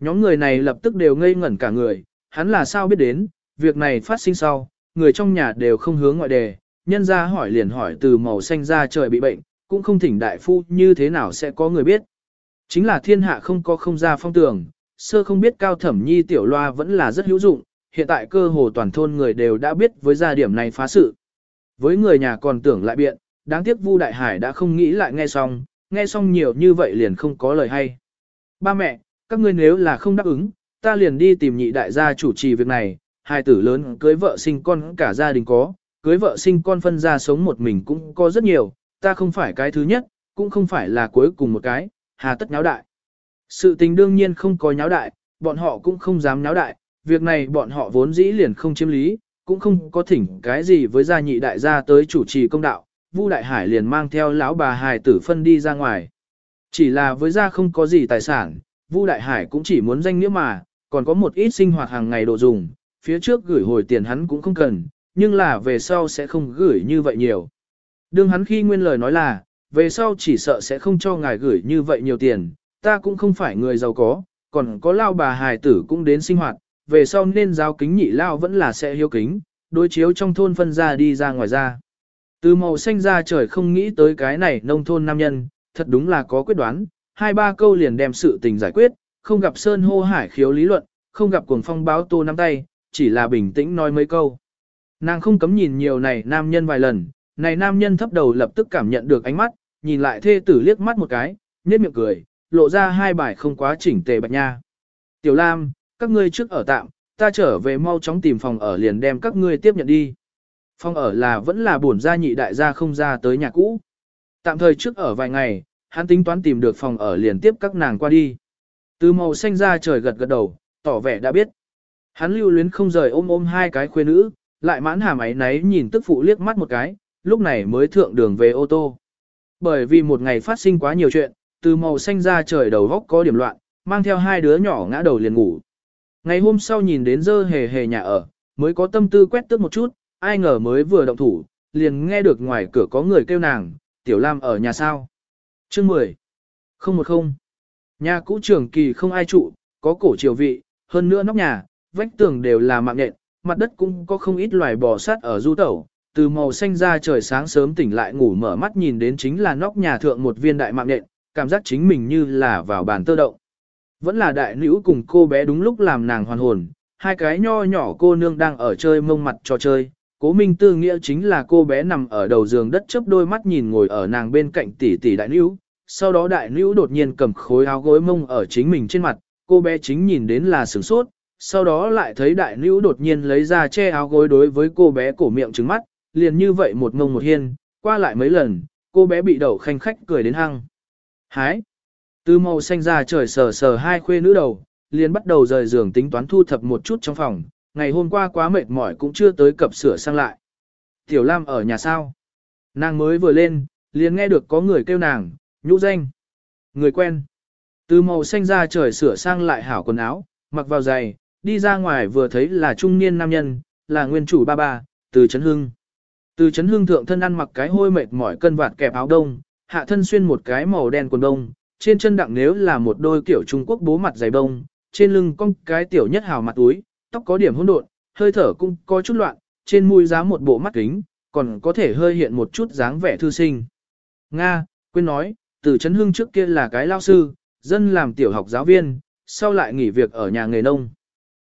Nhóm người này lập tức đều ngây ngẩn cả người, hắn là sao biết đến, việc này phát sinh sau, người trong nhà đều không hướng ngoại đề, nhân ra hỏi liền hỏi từ màu xanh ra trời bị bệnh, cũng không thỉnh đại phu như thế nào sẽ có người biết. Chính là thiên hạ không có không ra phong tường, sơ không biết cao thẩm nhi tiểu loa vẫn là rất hữu dụng, hiện tại cơ hồ toàn thôn người đều đã biết với gia điểm này phá sự. Với người nhà còn tưởng lại biện, đáng tiếc Vu Đại Hải đã không nghĩ lại nghe xong, nghe xong nhiều như vậy liền không có lời hay. Ba mẹ, các ngươi nếu là không đáp ứng, ta liền đi tìm nhị đại gia chủ trì việc này, hai tử lớn cưới vợ sinh con cả gia đình có, cưới vợ sinh con phân ra sống một mình cũng có rất nhiều, ta không phải cái thứ nhất, cũng không phải là cuối cùng một cái, hà tất nháo đại. Sự tình đương nhiên không có nháo đại, bọn họ cũng không dám nháo đại, việc này bọn họ vốn dĩ liền không chiếm lý, cũng không có thỉnh cái gì với gia nhị đại gia tới chủ trì công đạo, Vu Đại Hải liền mang theo lão bà hài tử phân đi ra ngoài. Chỉ là với gia không có gì tài sản, Vu Đại Hải cũng chỉ muốn danh nghĩa mà, còn có một ít sinh hoạt hàng ngày đồ dùng, phía trước gửi hồi tiền hắn cũng không cần, nhưng là về sau sẽ không gửi như vậy nhiều. Đương hắn khi nguyên lời nói là, về sau chỉ sợ sẽ không cho ngài gửi như vậy nhiều tiền, ta cũng không phải người giàu có, còn có lao bà hài tử cũng đến sinh hoạt, về sau nên giao kính nhị lao vẫn là sẽ hiếu kính, đối chiếu trong thôn phân ra đi ra ngoài ra. Từ màu xanh ra trời không nghĩ tới cái này nông thôn nam nhân, thật đúng là có quyết đoán, hai ba câu liền đem sự tình giải quyết, không gặp sơn hô hải khiếu lý luận, không gặp cuồng phong báo tô nắm tay, chỉ là bình tĩnh nói mấy câu. Nàng không cấm nhìn nhiều này nam nhân vài lần, này nam nhân thấp đầu lập tức cảm nhận được ánh mắt, nhìn lại thê tử liếc mắt một cái, nhếch miệng cười, lộ ra hai bài không quá chỉnh tề bạch nha. Tiểu Lam, các ngươi trước ở tạm, ta trở về mau chóng tìm phòng ở liền đem các ngươi tiếp nhận đi. Phòng ở là vẫn là buồn gia nhị đại gia không ra tới nhà cũ. Tạm thời trước ở vài ngày, hắn tính toán tìm được phòng ở liền tiếp các nàng qua đi. Từ màu xanh ra trời gật gật đầu, tỏ vẻ đã biết. Hắn lưu luyến không rời ôm ôm hai cái khuê nữ, lại mãn hàm ấy náy nhìn tức phụ liếc mắt một cái, lúc này mới thượng đường về ô tô. Bởi vì một ngày phát sinh quá nhiều chuyện, từ màu xanh ra trời đầu góc có điểm loạn, mang theo hai đứa nhỏ ngã đầu liền ngủ. Ngày hôm sau nhìn đến dơ hề hề nhà ở, mới có tâm tư quét tước một chút, ai ngờ mới vừa động thủ, liền nghe được ngoài cửa có người kêu nàng, tiểu lam ở nhà sao. Chương 10. Không một không. Nhà cũ trường kỳ không ai trụ, có cổ triều vị, hơn nữa nóc nhà, vách tường đều là mạng nện, mặt đất cũng có không ít loài bò sát ở du tẩu. Từ màu xanh ra trời sáng sớm tỉnh lại ngủ mở mắt nhìn đến chính là nóc nhà thượng một viên đại mạng nện, cảm giác chính mình như là vào bàn tơ động. Vẫn là đại nữ cùng cô bé đúng lúc làm nàng hoàn hồn, hai cái nho nhỏ cô nương đang ở chơi mông mặt trò chơi. Cố Minh Tư nghĩa chính là cô bé nằm ở đầu giường đất chớp đôi mắt nhìn ngồi ở nàng bên cạnh tỷ tỷ đại nữ. Sau đó đại nữ đột nhiên cầm khối áo gối mông ở chính mình trên mặt, cô bé chính nhìn đến là sửng sốt, sau đó lại thấy đại nữ đột nhiên lấy ra che áo gối đối với cô bé cổ miệng trứng mắt, liền như vậy một mông một hiên, qua lại mấy lần, cô bé bị đầu khanh khách cười đến hăng. Hái! Từ màu xanh ra trời sờ sờ hai khuê nữ đầu, liền bắt đầu rời giường tính toán thu thập một chút trong phòng, ngày hôm qua quá mệt mỏi cũng chưa tới cập sửa sang lại. Tiểu Lam ở nhà sao? Nàng mới vừa lên, liền nghe được có người kêu nàng, nhũ danh. Người quen. Từ màu xanh ra trời sửa sang lại hảo quần áo, mặc vào giày, đi ra ngoài vừa thấy là trung niên nam nhân, là nguyên chủ ba ba, từ Trấn Hưng. Từ Trấn Hưng thượng thân ăn mặc cái hôi mệt mỏi cân vạt kẹp áo đông, hạ thân xuyên một cái màu đen quần đông, trên chân đặng nếu là một đôi kiểu Trung Quốc bố mặt giày bông, trên lưng cong cái tiểu nhất hào mặt túi, tóc có điểm hỗn độn, hơi thở cũng có chút loạn, trên mũi giá một bộ mắt kính, còn có thể hơi hiện một chút dáng vẻ thư sinh. Nga, quên nói, từ Trấn Hưng trước kia là cái lao sư, dân làm tiểu học giáo viên, sau lại nghỉ việc ở nhà nghề nông.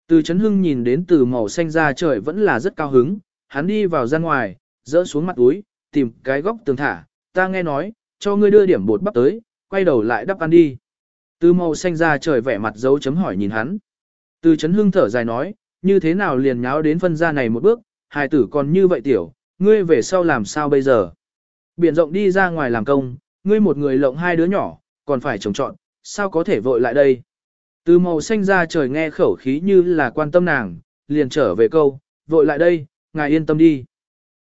Từ Trấn Hưng nhìn đến từ màu xanh ra trời vẫn là rất cao hứng, hắn đi vào ra ngoài, dỡ xuống mặt túi, tìm cái góc tường thả, ta nghe nói, cho ngươi đưa điểm bột bắp tới, quay đầu lại đắp ăn đi. Từ màu xanh ra trời vẻ mặt dấu chấm hỏi nhìn hắn. Từ Trấn Hưng thở dài nói, như thế nào liền nháo đến phân ra này một bước, hài tử còn như vậy tiểu, ngươi về sau làm sao bây giờ? Biển rộng đi ra ngoài làm công, ngươi một người lộng hai đứa nhỏ, còn phải trồng trọn, sao có thể vội lại đây? Từ màu xanh ra trời nghe khẩu khí như là quan tâm nàng, liền trở về câu, vội lại đây, ngài yên tâm đi.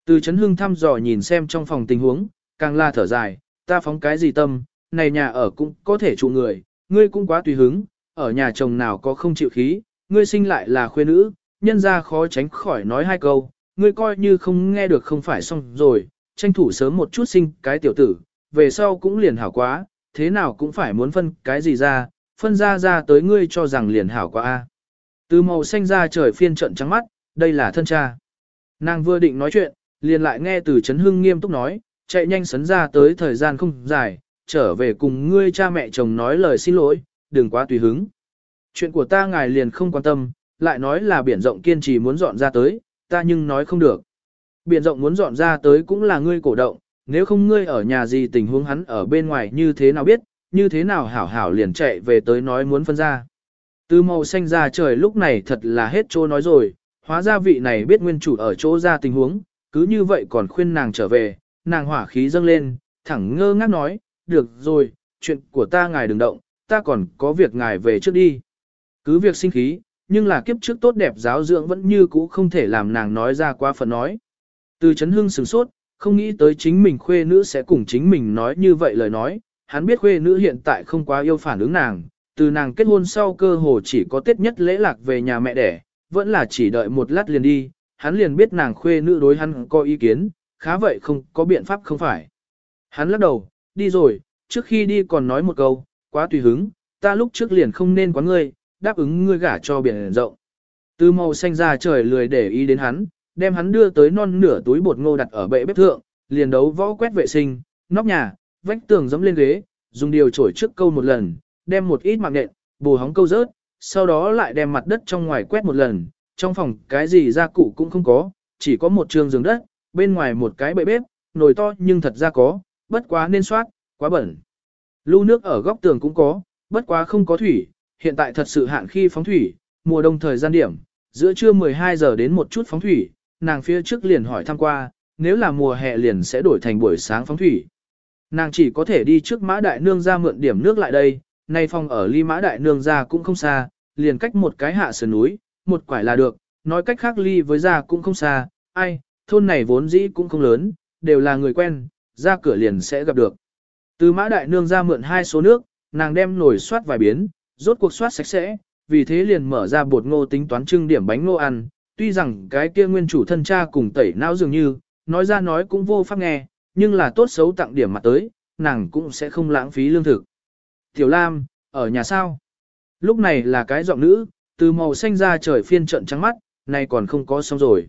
Từ Trấn Hưng thăm dò nhìn xem trong phòng tình huống, càng la thở dài, ta phóng cái gì tâm, này nhà ở cũng có thể trụ người, ngươi cũng quá tùy hứng, ở nhà chồng nào có không chịu khí, ngươi sinh lại là khuê nữ, nhân ra khó tránh khỏi nói hai câu, ngươi coi như không nghe được không phải xong rồi, tranh thủ sớm một chút sinh cái tiểu tử, về sau cũng liền hảo quá, thế nào cũng phải muốn phân cái gì ra, phân ra ra tới ngươi cho rằng liền hảo quá a. Từ màu xanh ra trời phiên trận trắng mắt, đây là thân cha. Nàng vừa định nói chuyện, liền lại nghe từ Trấn Hưng nghiêm túc nói, chạy nhanh sấn ra tới thời gian không dài, trở về cùng ngươi cha mẹ chồng nói lời xin lỗi, đừng quá tùy hứng. Chuyện của ta ngài liền không quan tâm, lại nói là biển rộng kiên trì muốn dọn ra tới, ta nhưng nói không được. Biển rộng muốn dọn ra tới cũng là ngươi cổ động, nếu không ngươi ở nhà gì tình huống hắn ở bên ngoài như thế nào biết, như thế nào hảo hảo liền chạy về tới nói muốn phân ra. Từ màu xanh ra trời lúc này thật là hết chỗ nói rồi, hóa ra vị này biết nguyên chủ ở chỗ ra tình huống, cứ như vậy còn khuyên nàng trở về, nàng hỏa khí dâng lên, thẳng ngơ ngác nói, được rồi, chuyện của ta ngài đừng động, ta còn có việc ngài về trước đi. Cứ việc sinh khí, nhưng là kiếp trước tốt đẹp giáo dưỡng vẫn như cũ không thể làm nàng nói ra qua phần nói. Từ chấn hưng sửng sốt, không nghĩ tới chính mình khuê nữ sẽ cùng chính mình nói như vậy lời nói, hắn biết khuê nữ hiện tại không quá yêu phản ứng nàng, từ nàng kết hôn sau cơ hồ chỉ có tiết nhất lễ lạc về nhà mẹ đẻ, vẫn là chỉ đợi một lát liền đi, hắn liền biết nàng khuê nữ đối hắn có ý kiến, khá vậy không có biện pháp không phải. Hắn lắc đầu, đi rồi, trước khi đi còn nói một câu, quá tùy hứng, ta lúc trước liền không nên quán ngươi, đáp ứng ngươi gả cho biển rộng. Từ màu xanh ra trời lười để ý đến hắn, đem hắn đưa tới non nửa túi bột ngô đặt ở bệ bếp thượng, liền đấu võ quét vệ sinh, nóc nhà, vách tường dẫm lên ghế, dùng điều chổi trước câu một lần, đem một ít mạng nện, bù hóng câu rớt, sau đó lại đem mặt đất trong ngoài quét một lần, trong phòng cái gì gia cụ cũng không có, chỉ có một trường giường đất, bên ngoài một cái bệ bếp, nồi to nhưng thật ra có, bất quá nên soát, quá bẩn. Lưu nước ở góc tường cũng có, bất quá không có thủy, hiện tại thật sự hạn khi phóng thủy, mùa đông thời gian điểm, giữa trưa 12 giờ đến một chút phóng thủy, nàng phía trước liền hỏi thăm qua, nếu là mùa hè liền sẽ đổi thành buổi sáng phóng thủy. Nàng chỉ có thể đi trước mã đại nương ra mượn điểm nước lại đây, nay phòng ở ly mã đại nương ra cũng không xa, liền cách một cái hạ sườn núi, một quải là được, nói cách khác ly với ra cũng không xa, ai, thôn này vốn dĩ cũng không lớn, đều là người quen, ra cửa liền sẽ gặp được. Từ mã đại nương ra mượn hai số nước, nàng đem nồi soát vài biến, rốt cuộc soát sạch sẽ, vì thế liền mở ra bột ngô tính toán trưng điểm bánh ngô ăn, tuy rằng cái kia nguyên chủ thân cha cùng tẩy não dường như, nói ra nói cũng vô pháp nghe, nhưng là tốt xấu tặng điểm mặt tới, nàng cũng sẽ không lãng phí lương thực. Tiểu Lam, ở nhà sao? Lúc này là cái giọng nữ, từ màu xanh ra trời phiên trận trắng mắt, này còn không có xong rồi.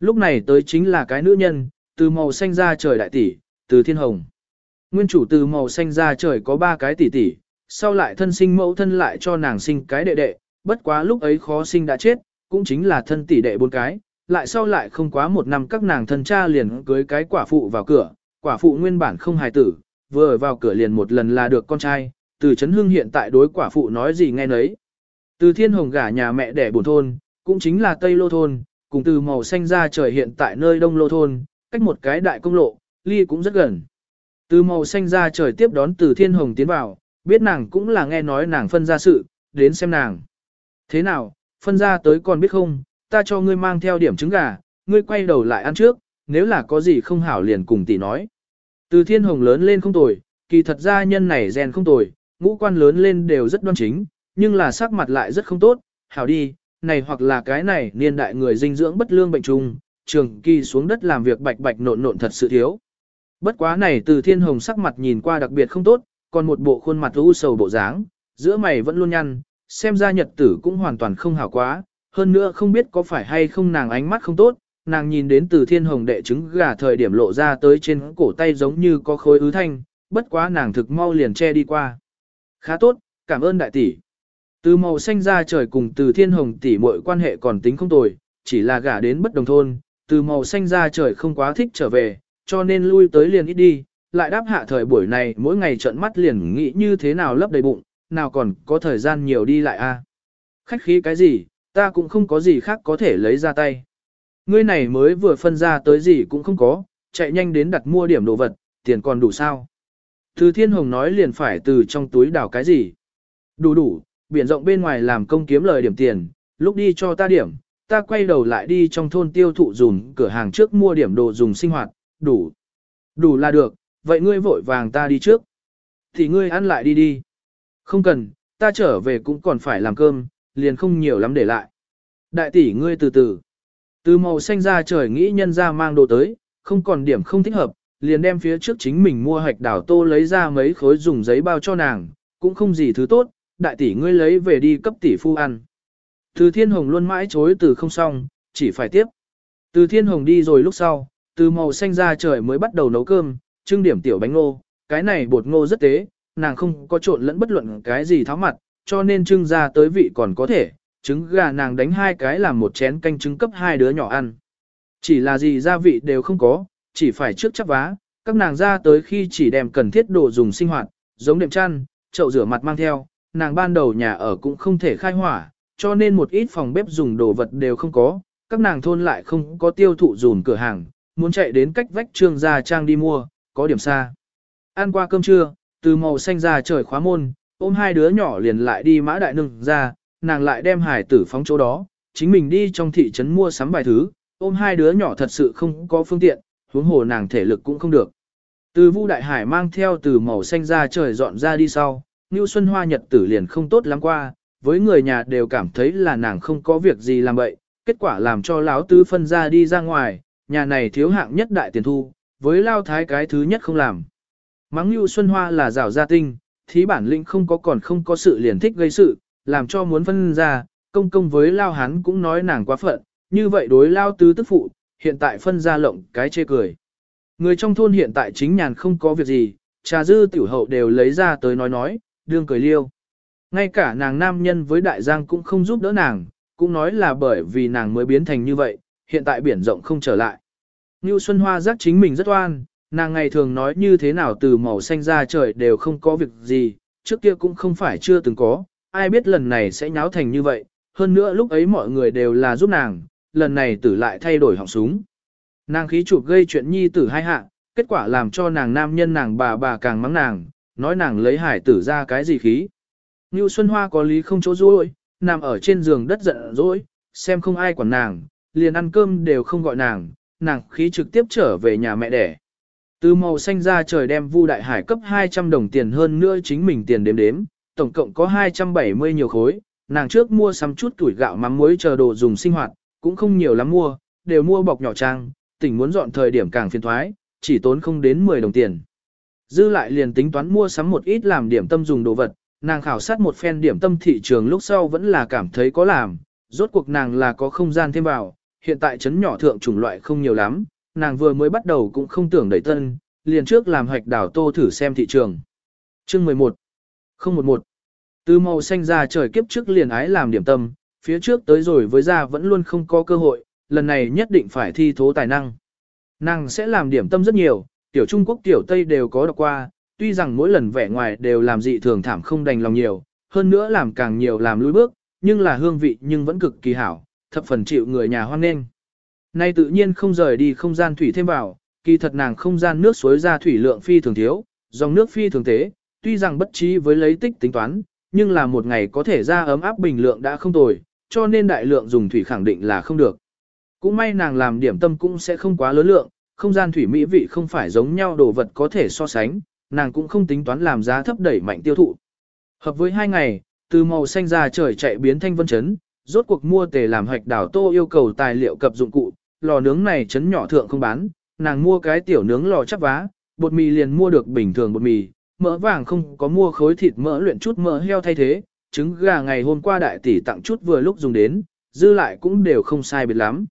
Lúc này tới chính là cái nữ nhân, từ màu xanh ra trời đại tỷ, từ thiên hồng. Nguyên chủ từ màu xanh ra trời có ba cái tỷ tỷ, sau lại thân sinh mẫu thân lại cho nàng sinh cái đệ đệ, bất quá lúc ấy khó sinh đã chết, cũng chính là thân tỷ đệ bốn cái, lại sau lại không quá một năm các nàng thân cha liền cưới cái quả phụ vào cửa, quả phụ nguyên bản không hài tử, vừa vào cửa liền một lần là được con trai, từ Trấn Hưng hiện tại đối quả phụ nói gì nghe nấy. Từ thiên hồng gả nhà mẹ đẻ buồn thôn, cũng chính là Tây Lô Thôn, cùng từ màu xanh ra trời hiện tại nơi Đông Lô Thôn, cách một cái đại công lộ, ly cũng rất gần. Từ màu xanh ra trời tiếp đón từ thiên hồng tiến vào, biết nàng cũng là nghe nói nàng phân ra sự, đến xem nàng. Thế nào, phân ra tới còn biết không, ta cho ngươi mang theo điểm trứng gà, ngươi quay đầu lại ăn trước, nếu là có gì không hảo liền cùng tỷ nói. Từ thiên hồng lớn lên không tồi, kỳ thật ra nhân này rèn không tồi, ngũ quan lớn lên đều rất đoan chính, nhưng là sắc mặt lại rất không tốt, hảo đi, này hoặc là cái này niên đại người dinh dưỡng bất lương bệnh trùng, trường kỳ xuống đất làm việc bạch bạch nộn nộn thật sự thiếu. Bất quá này từ thiên hồng sắc mặt nhìn qua đặc biệt không tốt, còn một bộ khuôn mặt u sầu bộ dáng, giữa mày vẫn luôn nhăn, xem ra nhật tử cũng hoàn toàn không hảo quá, hơn nữa không biết có phải hay không nàng ánh mắt không tốt, nàng nhìn đến từ thiên hồng đệ trứng gà thời điểm lộ ra tới trên cổ tay giống như có khối ứ thanh, bất quá nàng thực mau liền che đi qua. Khá tốt, cảm ơn đại tỷ. Từ màu xanh ra trời cùng từ thiên hồng tỷ muội quan hệ còn tính không tồi, chỉ là gả đến bất đồng thôn, từ màu xanh ra trời không quá thích trở về, cho nên lui tới liền ít đi, lại đáp hạ thời buổi này mỗi ngày trợn mắt liền nghĩ như thế nào lấp đầy bụng, nào còn có thời gian nhiều đi lại a. Khách khí cái gì, ta cũng không có gì khác có thể lấy ra tay. Ngươi này mới vừa phân ra tới gì cũng không có, chạy nhanh đến đặt mua điểm đồ vật, tiền còn đủ sao. Từ thiên hồng nói liền phải từ trong túi đảo cái gì. Đủ đủ, biển rộng bên ngoài làm công kiếm lời điểm tiền, lúc đi cho ta điểm, ta quay đầu lại đi trong thôn tiêu thụ dùng cửa hàng trước mua điểm đồ dùng sinh hoạt, đủ. Đủ là được, vậy ngươi vội vàng ta đi trước. Thì ngươi ăn lại đi đi. Không cần, ta trở về cũng còn phải làm cơm, liền không nhiều lắm để lại. Đại tỷ ngươi từ từ. Từ màu xanh ra trời nghĩ nhân ra mang đồ tới, không còn điểm không thích hợp, liền đem phía trước chính mình mua hạch đảo tô lấy ra mấy khối dùng giấy bao cho nàng, cũng không gì thứ tốt, đại tỷ ngươi lấy về đi cấp tỷ phu ăn. Từ thiên hồng luôn mãi chối từ không xong, chỉ phải tiếp. Từ thiên hồng đi rồi lúc sau, từ màu xanh ra trời mới bắt đầu nấu cơm, trưng điểm tiểu bánh ngô, cái này bột ngô rất tế, nàng không có trộn lẫn bất luận cái gì tháo mặt, cho nên trưng ra tới vị còn có thể, trứng gà nàng đánh hai cái làm một chén canh trứng cấp hai đứa nhỏ ăn. Chỉ là gì gia vị đều không có, chỉ phải trước chắp vá, các nàng ra tới khi chỉ đem cần thiết đồ dùng sinh hoạt, giống đệm chăn, chậu rửa mặt mang theo, nàng ban đầu nhà ở cũng không thể khai hỏa, cho nên một ít phòng bếp dùng đồ vật đều không có, các nàng thôn lại không có tiêu thụ dùn cửa hàng, muốn chạy đến cách vách trương gia trang đi mua, có điểm xa. Ăn qua cơm trưa, từ màu xanh ra trời khóa môn, ôm hai đứa nhỏ liền lại đi mã đại nương ra, nàng lại đem hải tử phóng chỗ đó, chính mình đi trong thị trấn mua sắm vài thứ, ôm hai đứa nhỏ thật sự không có phương tiện, huống hồ nàng thể lực cũng không được. Từ Vu Đại Hải mang theo từ màu xanh ra trời dọn ra đi sau, Nưu Xuân Hoa nhật tử liền không tốt lắm qua, với người nhà đều cảm thấy là nàng không có việc gì làm vậy, kết quả làm cho lão tứ phân ra đi ra ngoài, nhà này thiếu hạng nhất đại tiền thu, với lao thái cái thứ nhất không làm. Mắng Nưu Xuân Hoa là rào gia tinh, thí bản lĩnh không có còn không có sự liền thích gây sự, làm cho muốn phân ra, công công với lao hắn cũng nói nàng quá phận, như vậy đối lao tứ tức phụ, hiện tại phân ra lộng cái chê cười. Người trong thôn hiện tại chính nhàn không có việc gì, trà dư tiểu hậu đều lấy ra tới nói nói, đương cười liêu. Ngay cả nàng nam nhân với đại giang cũng không giúp đỡ nàng, cũng nói là bởi vì nàng mới biến thành như vậy, hiện tại biển rộng không trở lại. Như Xuân Hoa giác chính mình rất oan, nàng ngày thường nói như thế nào từ màu xanh ra trời đều không có việc gì, trước kia cũng không phải chưa từng có, ai biết lần này sẽ nháo thành như vậy, hơn nữa lúc ấy mọi người đều là giúp nàng, lần này tử lại thay đổi họng súng. Nàng khí chụp gây chuyện nhi tử hai hạ, kết quả làm cho nàng nam nhân nàng bà bà càng mắng nàng, nói nàng lấy hải tử ra cái gì khí. Như Xuân Hoa có lý không chỗ dối, nằm ở trên giường đất giận dỗi, xem không ai quản nàng, liền ăn cơm đều không gọi nàng, nàng khí trực tiếp trở về nhà mẹ đẻ. Từ màu xanh ra trời đem Vu Đại Hải cấp 200 đồng tiền hơn nữa chính mình tiền đếm đếm, tổng cộng có 270 nhiều khối, nàng trước mua sắm chút tuổi gạo mắm muối chờ đồ dùng sinh hoạt, cũng không nhiều lắm mua, đều mua bọc nhỏ trang, tỉnh muốn dọn thời điểm càng phiền thoái, chỉ tốn không đến 10 đồng tiền. Dư lại liền tính toán mua sắm một ít làm điểm tâm dùng đồ vật, nàng khảo sát một phen điểm tâm thị trường lúc sau vẫn là cảm thấy có làm, rốt cuộc nàng là có không gian thêm vào, hiện tại chấn nhỏ thượng chủng loại không nhiều lắm, nàng vừa mới bắt đầu cũng không tưởng đẩy tân, liền trước làm hoạch đảo tô thử xem thị trường. Chương 11 011 Từ màu xanh ra trời kiếp trước liền ái làm điểm tâm, phía trước tới rồi với ra vẫn luôn không có cơ hội, lần này nhất định phải thi thố tài năng. Nàng sẽ làm điểm tâm rất nhiều, tiểu Trung Quốc tiểu Tây đều có đọc qua, tuy rằng mỗi lần vẻ ngoài đều làm dị thường thảm không đành lòng nhiều, hơn nữa làm càng nhiều làm lùi bước, nhưng là hương vị nhưng vẫn cực kỳ hảo, thập phần chịu người nhà hoan nghênh. Nay tự nhiên không rời đi không gian thủy thêm vào, kỳ thật nàng không gian nước suối ra thủy lượng phi thường thiếu, dòng nước phi thường tế, tuy rằng bất trí với lấy tích tính toán, nhưng là một ngày có thể ra ấm áp bình lượng đã không tồi, cho nên đại lượng dùng thủy khẳng định là không được. Cũng may nàng làm điểm tâm cũng sẽ không quá lớn lượng, không gian thủy mỹ vị không phải giống nhau đồ vật có thể so sánh, nàng cũng không tính toán làm giá thấp đẩy mạnh tiêu thụ. Hợp với hai ngày, từ màu xanh ra trời chạy biến thanh vân chấn, rốt cuộc mua tề làm hoạch đảo tô yêu cầu tài liệu cập dụng cụ, lò nướng này chấn nhỏ thượng không bán, nàng mua cái tiểu nướng lò chắp vá, bột mì liền mua được bình thường bột mì, mỡ vàng không có mua khối thịt mỡ luyện chút mỡ heo thay thế, trứng gà ngày hôm qua đại tỷ tặng chút vừa lúc dùng đến, dư lại cũng đều không sai biệt lắm.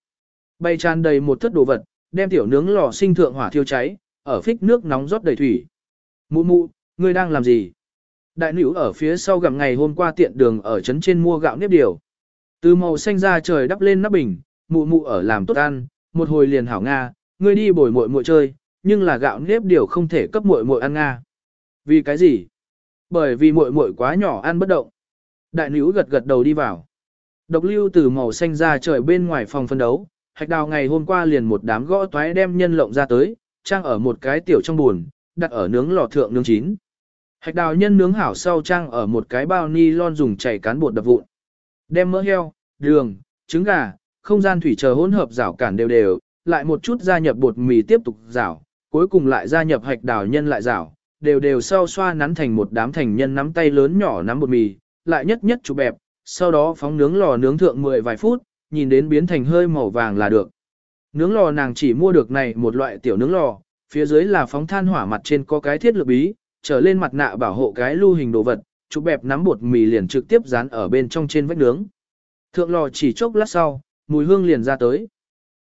Bày tràn đầy một thất đồ vật, đem tiểu nướng lò sinh thượng hỏa thiêu cháy, ở phích nước nóng rót đầy thủy. Mụ mụ, ngươi đang làm gì? Đại nữ ở phía sau gặp ngày hôm qua tiện đường ở trấn trên mua gạo nếp điều. Từ màu xanh ra trời đắp lên nắp bình, mụ mụ ở làm tốt ăn, một hồi liền hảo Nga, ngươi đi bồi muội muội chơi, nhưng là gạo nếp điều không thể cấp muội muội ăn Nga. Vì cái gì? Bởi vì muội muội quá nhỏ ăn bất động. Đại nữ gật gật đầu đi vào. Độc lưu từ màu xanh ra trời bên ngoài phòng phân đấu, hạch đào ngày hôm qua liền một đám gõ toái đem nhân lộng ra tới, trang ở một cái tiểu trong buồn, đặt ở nướng lò thượng nướng chín. Hạch đào nhân nướng hảo sau trang ở một cái bao ni lon dùng chảy cán bột đập vụn. Đem mỡ heo, đường, trứng gà, không gian thủy chờ hỗn hợp rảo cản đều đều, lại một chút gia nhập bột mì tiếp tục rảo, cuối cùng lại gia nhập hạch đào nhân lại rảo, đều đều sau xoa nắn thành một đám thành nhân nắm tay lớn nhỏ nắm bột mì, lại nhất nhất chụp bẹp, sau đó phóng nướng lò nướng thượng 10 vài phút, nhìn đến biến thành hơi màu vàng là được. Nướng lò nàng chỉ mua được này một loại tiểu nướng lò, phía dưới là phóng than hỏa mặt trên có cái thiết lực bí, trở lên mặt nạ bảo hộ cái lưu hình đồ vật, chụp bẹp nắm bột mì liền trực tiếp dán ở bên trong trên vách nướng. Thượng lò chỉ chốc lát sau, mùi hương liền ra tới.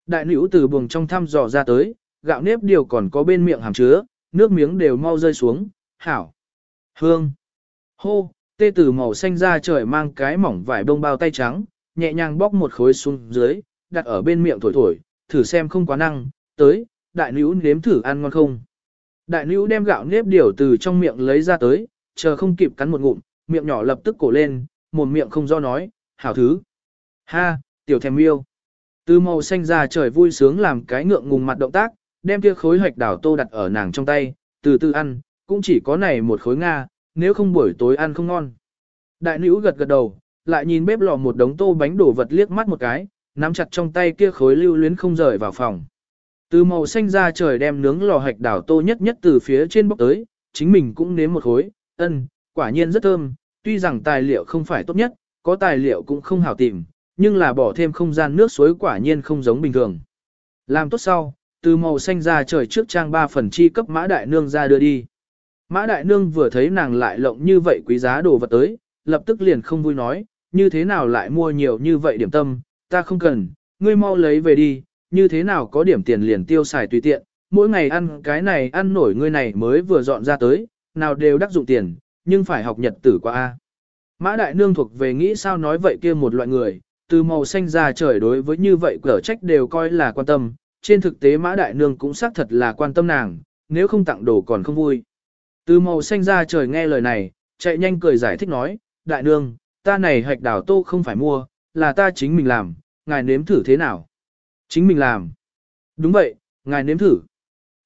Đại nữ từ buồng trong thăm dò ra tới, gạo nếp điều còn có bên miệng hàm chứa, nước miếng đều mau rơi xuống, hảo. Hương. Hô, tê từ màu xanh ra trời mang cái mỏng vải bông bao tay trắng, nhẹ nhàng bóc một khối xuống dưới, đặt ở bên miệng thổi thổi, thử xem không quá năng, tới, đại nữ nếm thử ăn ngon không. Đại nữ đem gạo nếp điều từ trong miệng lấy ra tới, chờ không kịp cắn một ngụm, miệng nhỏ lập tức cổ lên, mồm miệng không do nói, hảo thứ. Ha, tiểu thèm yêu. Từ màu xanh ra trời vui sướng làm cái ngượng ngùng mặt động tác, đem kia khối hoạch đảo tô đặt ở nàng trong tay, từ từ ăn, cũng chỉ có này một khối Nga, nếu không buổi tối ăn không ngon. Đại nữ gật gật đầu, lại nhìn bếp lò một đống tô bánh đổ vật liếc mắt một cái, nắm chặt trong tay kia khối lưu luyến không rời vào phòng. Từ màu xanh ra trời đem nướng lò hạch đảo tô nhất nhất từ phía trên bóc tới, chính mình cũng nếm một khối, ân, quả nhiên rất thơm, tuy rằng tài liệu không phải tốt nhất, có tài liệu cũng không hảo tìm, nhưng là bỏ thêm không gian nước suối quả nhiên không giống bình thường. Làm tốt sau, từ màu xanh ra trời trước trang ba phần chi cấp mã đại nương ra đưa đi. Mã đại nương vừa thấy nàng lại lộng như vậy quý giá đồ vật tới, lập tức liền không vui nói, như thế nào lại mua nhiều như vậy điểm tâm, ta không cần, ngươi mau lấy về đi, như thế nào có điểm tiền liền tiêu xài tùy tiện, mỗi ngày ăn cái này ăn nổi ngươi này mới vừa dọn ra tới, nào đều đắc dụng tiền, nhưng phải học nhật tử qua A. Mã đại nương thuộc về nghĩ sao nói vậy kia một loại người, từ màu xanh ra trời đối với như vậy cỡ trách đều coi là quan tâm, trên thực tế mã đại nương cũng xác thật là quan tâm nàng, nếu không tặng đồ còn không vui. Từ màu xanh ra trời nghe lời này, chạy nhanh cười giải thích nói, đại nương, ta này hạch đảo tô không phải mua, là ta chính mình làm, ngài nếm thử thế nào. Chính mình làm. Đúng vậy, ngài nếm thử.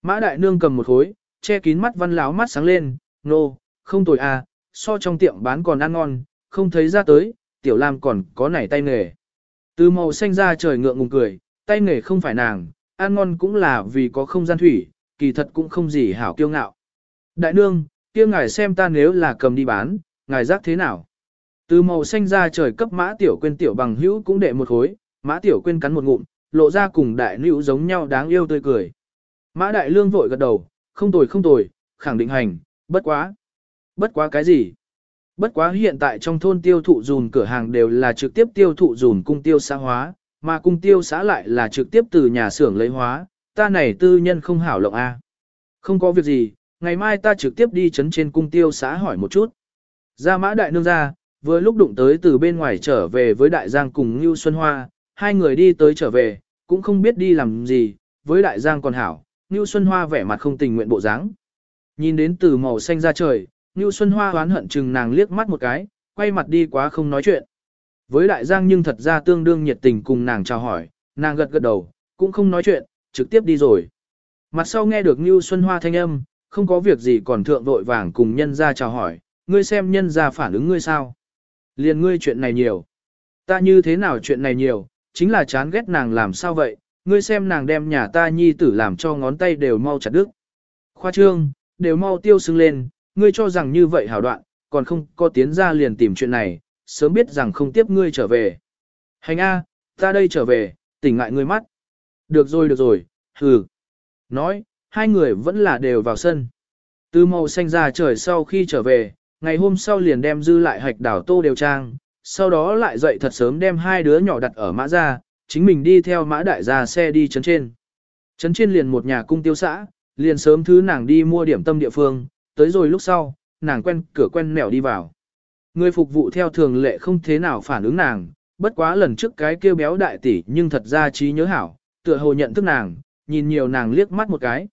Mã đại nương cầm một khối, che kín mắt văn láo mắt sáng lên, nô, no, không tồi à, so trong tiệm bán còn ăn ngon, không thấy ra tới, tiểu lam còn có nảy tay nghề. Từ màu xanh ra trời ngượng ngùng cười, tay nghề không phải nàng, ăn ngon cũng là vì có không gian thủy, kỳ thật cũng không gì hảo kiêu ngạo. Đại nương, kia ngài xem ta nếu là cầm đi bán, ngài giác thế nào? Từ màu xanh ra trời cấp mã tiểu quên tiểu bằng hữu cũng đệ một khối, mã tiểu quên cắn một ngụm, lộ ra cùng đại nữ giống nhau đáng yêu tươi cười. Mã đại lương vội gật đầu, không tồi không tồi, khẳng định hành, bất quá. Bất quá cái gì? Bất quá hiện tại trong thôn tiêu thụ dùn cửa hàng đều là trực tiếp tiêu thụ dùn cung tiêu xã hóa, mà cung tiêu xã lại là trực tiếp từ nhà xưởng lấy hóa, ta này tư nhân không hảo lộng A. Không có việc gì, ngày mai ta trực tiếp đi chấn trên cung tiêu xã hỏi một chút. Ra mã đại nương ra, vừa lúc đụng tới từ bên ngoài trở về với đại giang cùng Ngưu Xuân Hoa, hai người đi tới trở về, cũng không biết đi làm gì, với đại giang còn hảo, Ngưu Xuân Hoa vẻ mặt không tình nguyện bộ dáng. Nhìn đến từ màu xanh ra trời, Ngưu Xuân Hoa hoán hận chừng nàng liếc mắt một cái, quay mặt đi quá không nói chuyện. Với đại giang nhưng thật ra tương đương nhiệt tình cùng nàng chào hỏi, nàng gật gật đầu, cũng không nói chuyện, trực tiếp đi rồi. Mặt sau nghe được Ngưu Xuân Hoa thanh âm, không có việc gì còn thượng vội vàng cùng nhân ra chào hỏi, ngươi xem nhân ra phản ứng ngươi sao. Liền ngươi chuyện này nhiều. Ta như thế nào chuyện này nhiều, chính là chán ghét nàng làm sao vậy, ngươi xem nàng đem nhà ta nhi tử làm cho ngón tay đều mau chặt đứt. Khoa trương, đều mau tiêu sưng lên, ngươi cho rằng như vậy hảo đoạn, còn không có tiến ra liền tìm chuyện này, sớm biết rằng không tiếp ngươi trở về. Hành A, ta đây trở về, tỉnh ngại ngươi mắt. Được rồi được rồi, hừ. Nói, hai người vẫn là đều vào sân. Từ màu xanh ra trời sau khi trở về, ngày hôm sau liền đem dư lại hạch đảo tô đều trang, sau đó lại dậy thật sớm đem hai đứa nhỏ đặt ở mã ra, chính mình đi theo mã đại gia xe đi chấn trên. Chấn trên liền một nhà cung tiêu xã, liền sớm thứ nàng đi mua điểm tâm địa phương, tới rồi lúc sau, nàng quen cửa quen nẻo đi vào. Người phục vụ theo thường lệ không thế nào phản ứng nàng, bất quá lần trước cái kêu béo đại tỷ nhưng thật ra trí nhớ hảo, tựa hồ nhận thức nàng, nhìn nhiều nàng liếc mắt một cái.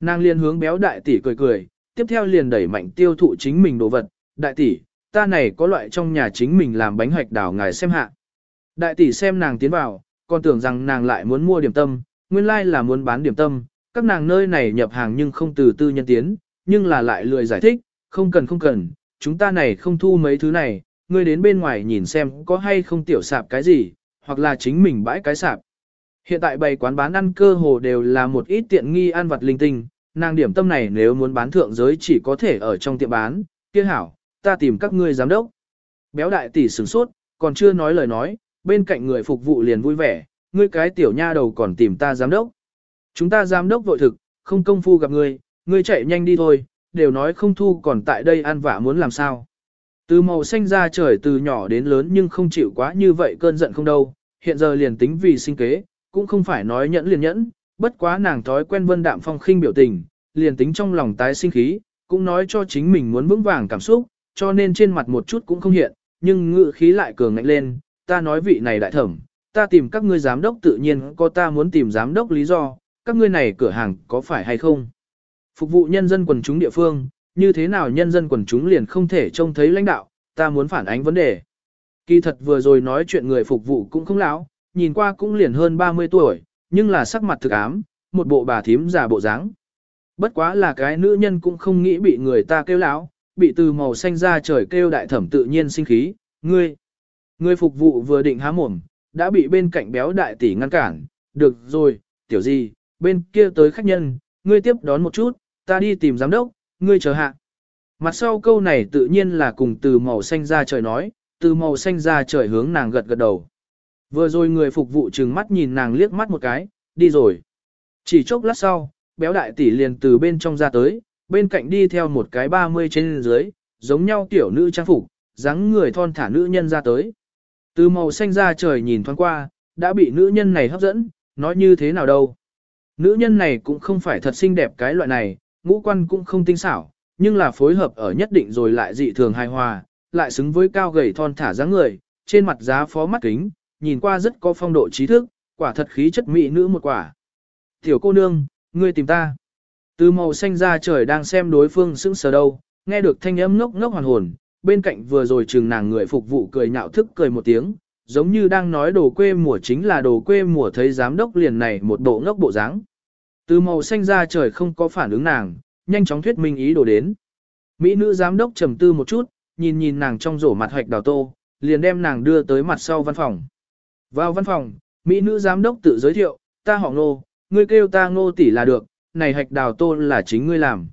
Nàng liền hướng béo đại tỷ cười cười, tiếp theo liền đẩy mạnh tiêu thụ chính mình đồ vật, đại tỷ, ta này có loại trong nhà chính mình làm bánh hoạch đảo ngài xem hạ. Đại tỷ xem nàng tiến vào, còn tưởng rằng nàng lại muốn mua điểm tâm, nguyên lai là muốn bán điểm tâm, các nàng nơi này nhập hàng nhưng không từ tư nhân tiến, nhưng là lại lười giải thích, không cần không cần, chúng ta này không thu mấy thứ này, ngươi đến bên ngoài nhìn xem có hay không tiểu sạp cái gì, hoặc là chính mình bãi cái sạp. Hiện tại bày quán bán ăn cơ hồ đều là một ít tiện nghi ăn vặt linh tinh, nàng điểm tâm này nếu muốn bán thượng giới chỉ có thể ở trong tiệm bán, kia hảo, ta tìm các ngươi giám đốc. Béo đại tỷ sửng sốt, còn chưa nói lời nói, bên cạnh người phục vụ liền vui vẻ, ngươi cái tiểu nha đầu còn tìm ta giám đốc. Chúng ta giám đốc vội thực, không công phu gặp ngươi, ngươi chạy nhanh đi thôi, đều nói không thu còn tại đây ăn vả muốn làm sao. Từ màu xanh ra trời từ nhỏ đến lớn nhưng không chịu quá như vậy cơn giận không đâu, hiện giờ liền tính vì sinh kế, cũng không phải nói nhẫn liền nhẫn, bất quá nàng thói quen vân đạm phong khinh biểu tình, liền tính trong lòng tái sinh khí, cũng nói cho chính mình muốn vững vàng cảm xúc, cho nên trên mặt một chút cũng không hiện, nhưng ngự khí lại cường ngạnh lên, ta nói vị này đại thẩm, ta tìm các ngươi giám đốc tự nhiên có ta muốn tìm giám đốc lý do, các ngươi này cửa hàng có phải hay không? Phục vụ nhân dân quần chúng địa phương, như thế nào nhân dân quần chúng liền không thể trông thấy lãnh đạo, ta muốn phản ánh vấn đề. Kỳ thật vừa rồi nói chuyện người phục vụ cũng không lão, nhìn qua cũng liền hơn 30 tuổi, nhưng là sắc mặt thực ám, một bộ bà thím giả bộ dáng. Bất quá là cái nữ nhân cũng không nghĩ bị người ta kêu lão, bị từ màu xanh ra trời kêu đại thẩm tự nhiên sinh khí, ngươi. Người phục vụ vừa định há mồm, đã bị bên cạnh béo đại tỷ ngăn cản, được rồi, tiểu gì, bên kia tới khách nhân, ngươi tiếp đón một chút, ta đi tìm giám đốc, ngươi chờ hạ. Mặt sau câu này tự nhiên là cùng từ màu xanh ra trời nói, từ màu xanh ra trời hướng nàng gật gật đầu. Vừa rồi người phục vụ trừng mắt nhìn nàng liếc mắt một cái, đi rồi. Chỉ chốc lát sau, béo đại tỷ liền từ bên trong ra tới, bên cạnh đi theo một cái 30 trên dưới, giống nhau tiểu nữ trang phục, dáng người thon thả nữ nhân ra tới. Từ màu xanh ra trời nhìn thoáng qua, đã bị nữ nhân này hấp dẫn, nói như thế nào đâu. Nữ nhân này cũng không phải thật xinh đẹp cái loại này, ngũ quan cũng không tinh xảo, nhưng là phối hợp ở nhất định rồi lại dị thường hài hòa, lại xứng với cao gầy thon thả dáng người, trên mặt giá phó mắt kính, nhìn qua rất có phong độ trí thức, quả thật khí chất mỹ nữ một quả. Tiểu cô nương, ngươi tìm ta. Từ màu xanh ra trời đang xem đối phương sững sờ đâu, nghe được thanh âm ngốc ngốc hoàn hồn, bên cạnh vừa rồi chừng nàng người phục vụ cười nhạo thức cười một tiếng, giống như đang nói đồ quê mùa chính là đồ quê mùa thấy giám đốc liền này một bộ ngốc bộ dáng. Từ màu xanh ra trời không có phản ứng nàng, nhanh chóng thuyết minh ý đồ đến. Mỹ nữ giám đốc trầm tư một chút, nhìn nhìn nàng trong rổ mặt hoạch đào tô, liền đem nàng đưa tới mặt sau văn phòng. Vào văn phòng, Mỹ nữ giám đốc tự giới thiệu, ta họ ngô, ngươi kêu ta ngô tỷ là được, này hạch đào tô là chính ngươi làm.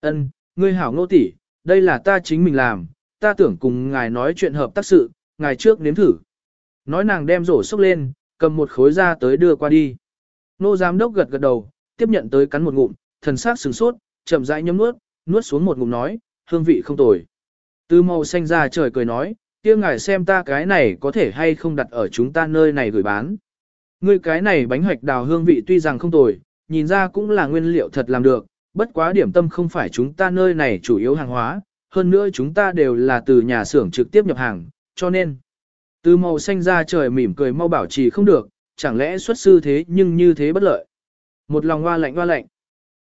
Ân, ngươi hảo ngô tỷ, đây là ta chính mình làm, ta tưởng cùng ngài nói chuyện hợp tác sự, ngài trước nếm thử. Nói nàng đem rổ xúc lên, cầm một khối ra tới đưa qua đi. Nô giám đốc gật gật đầu, tiếp nhận tới cắn một ngụm, thần sắc sừng sốt, chậm rãi nhấm nuốt, nuốt xuống một ngụm nói, hương vị không tồi. Từ màu xanh ra trời cười nói, kia ngài xem ta cái này có thể hay không đặt ở chúng ta nơi này gửi bán. Ngươi cái này bánh hoạch đào hương vị tuy rằng không tồi, nhìn ra cũng là nguyên liệu thật làm được, bất quá điểm tâm không phải chúng ta nơi này chủ yếu hàng hóa, hơn nữa chúng ta đều là từ nhà xưởng trực tiếp nhập hàng, cho nên. Từ màu xanh ra trời mỉm cười mau bảo trì không được, chẳng lẽ xuất sư thế nhưng như thế bất lợi. Một lòng hoa lạnh hoa lạnh.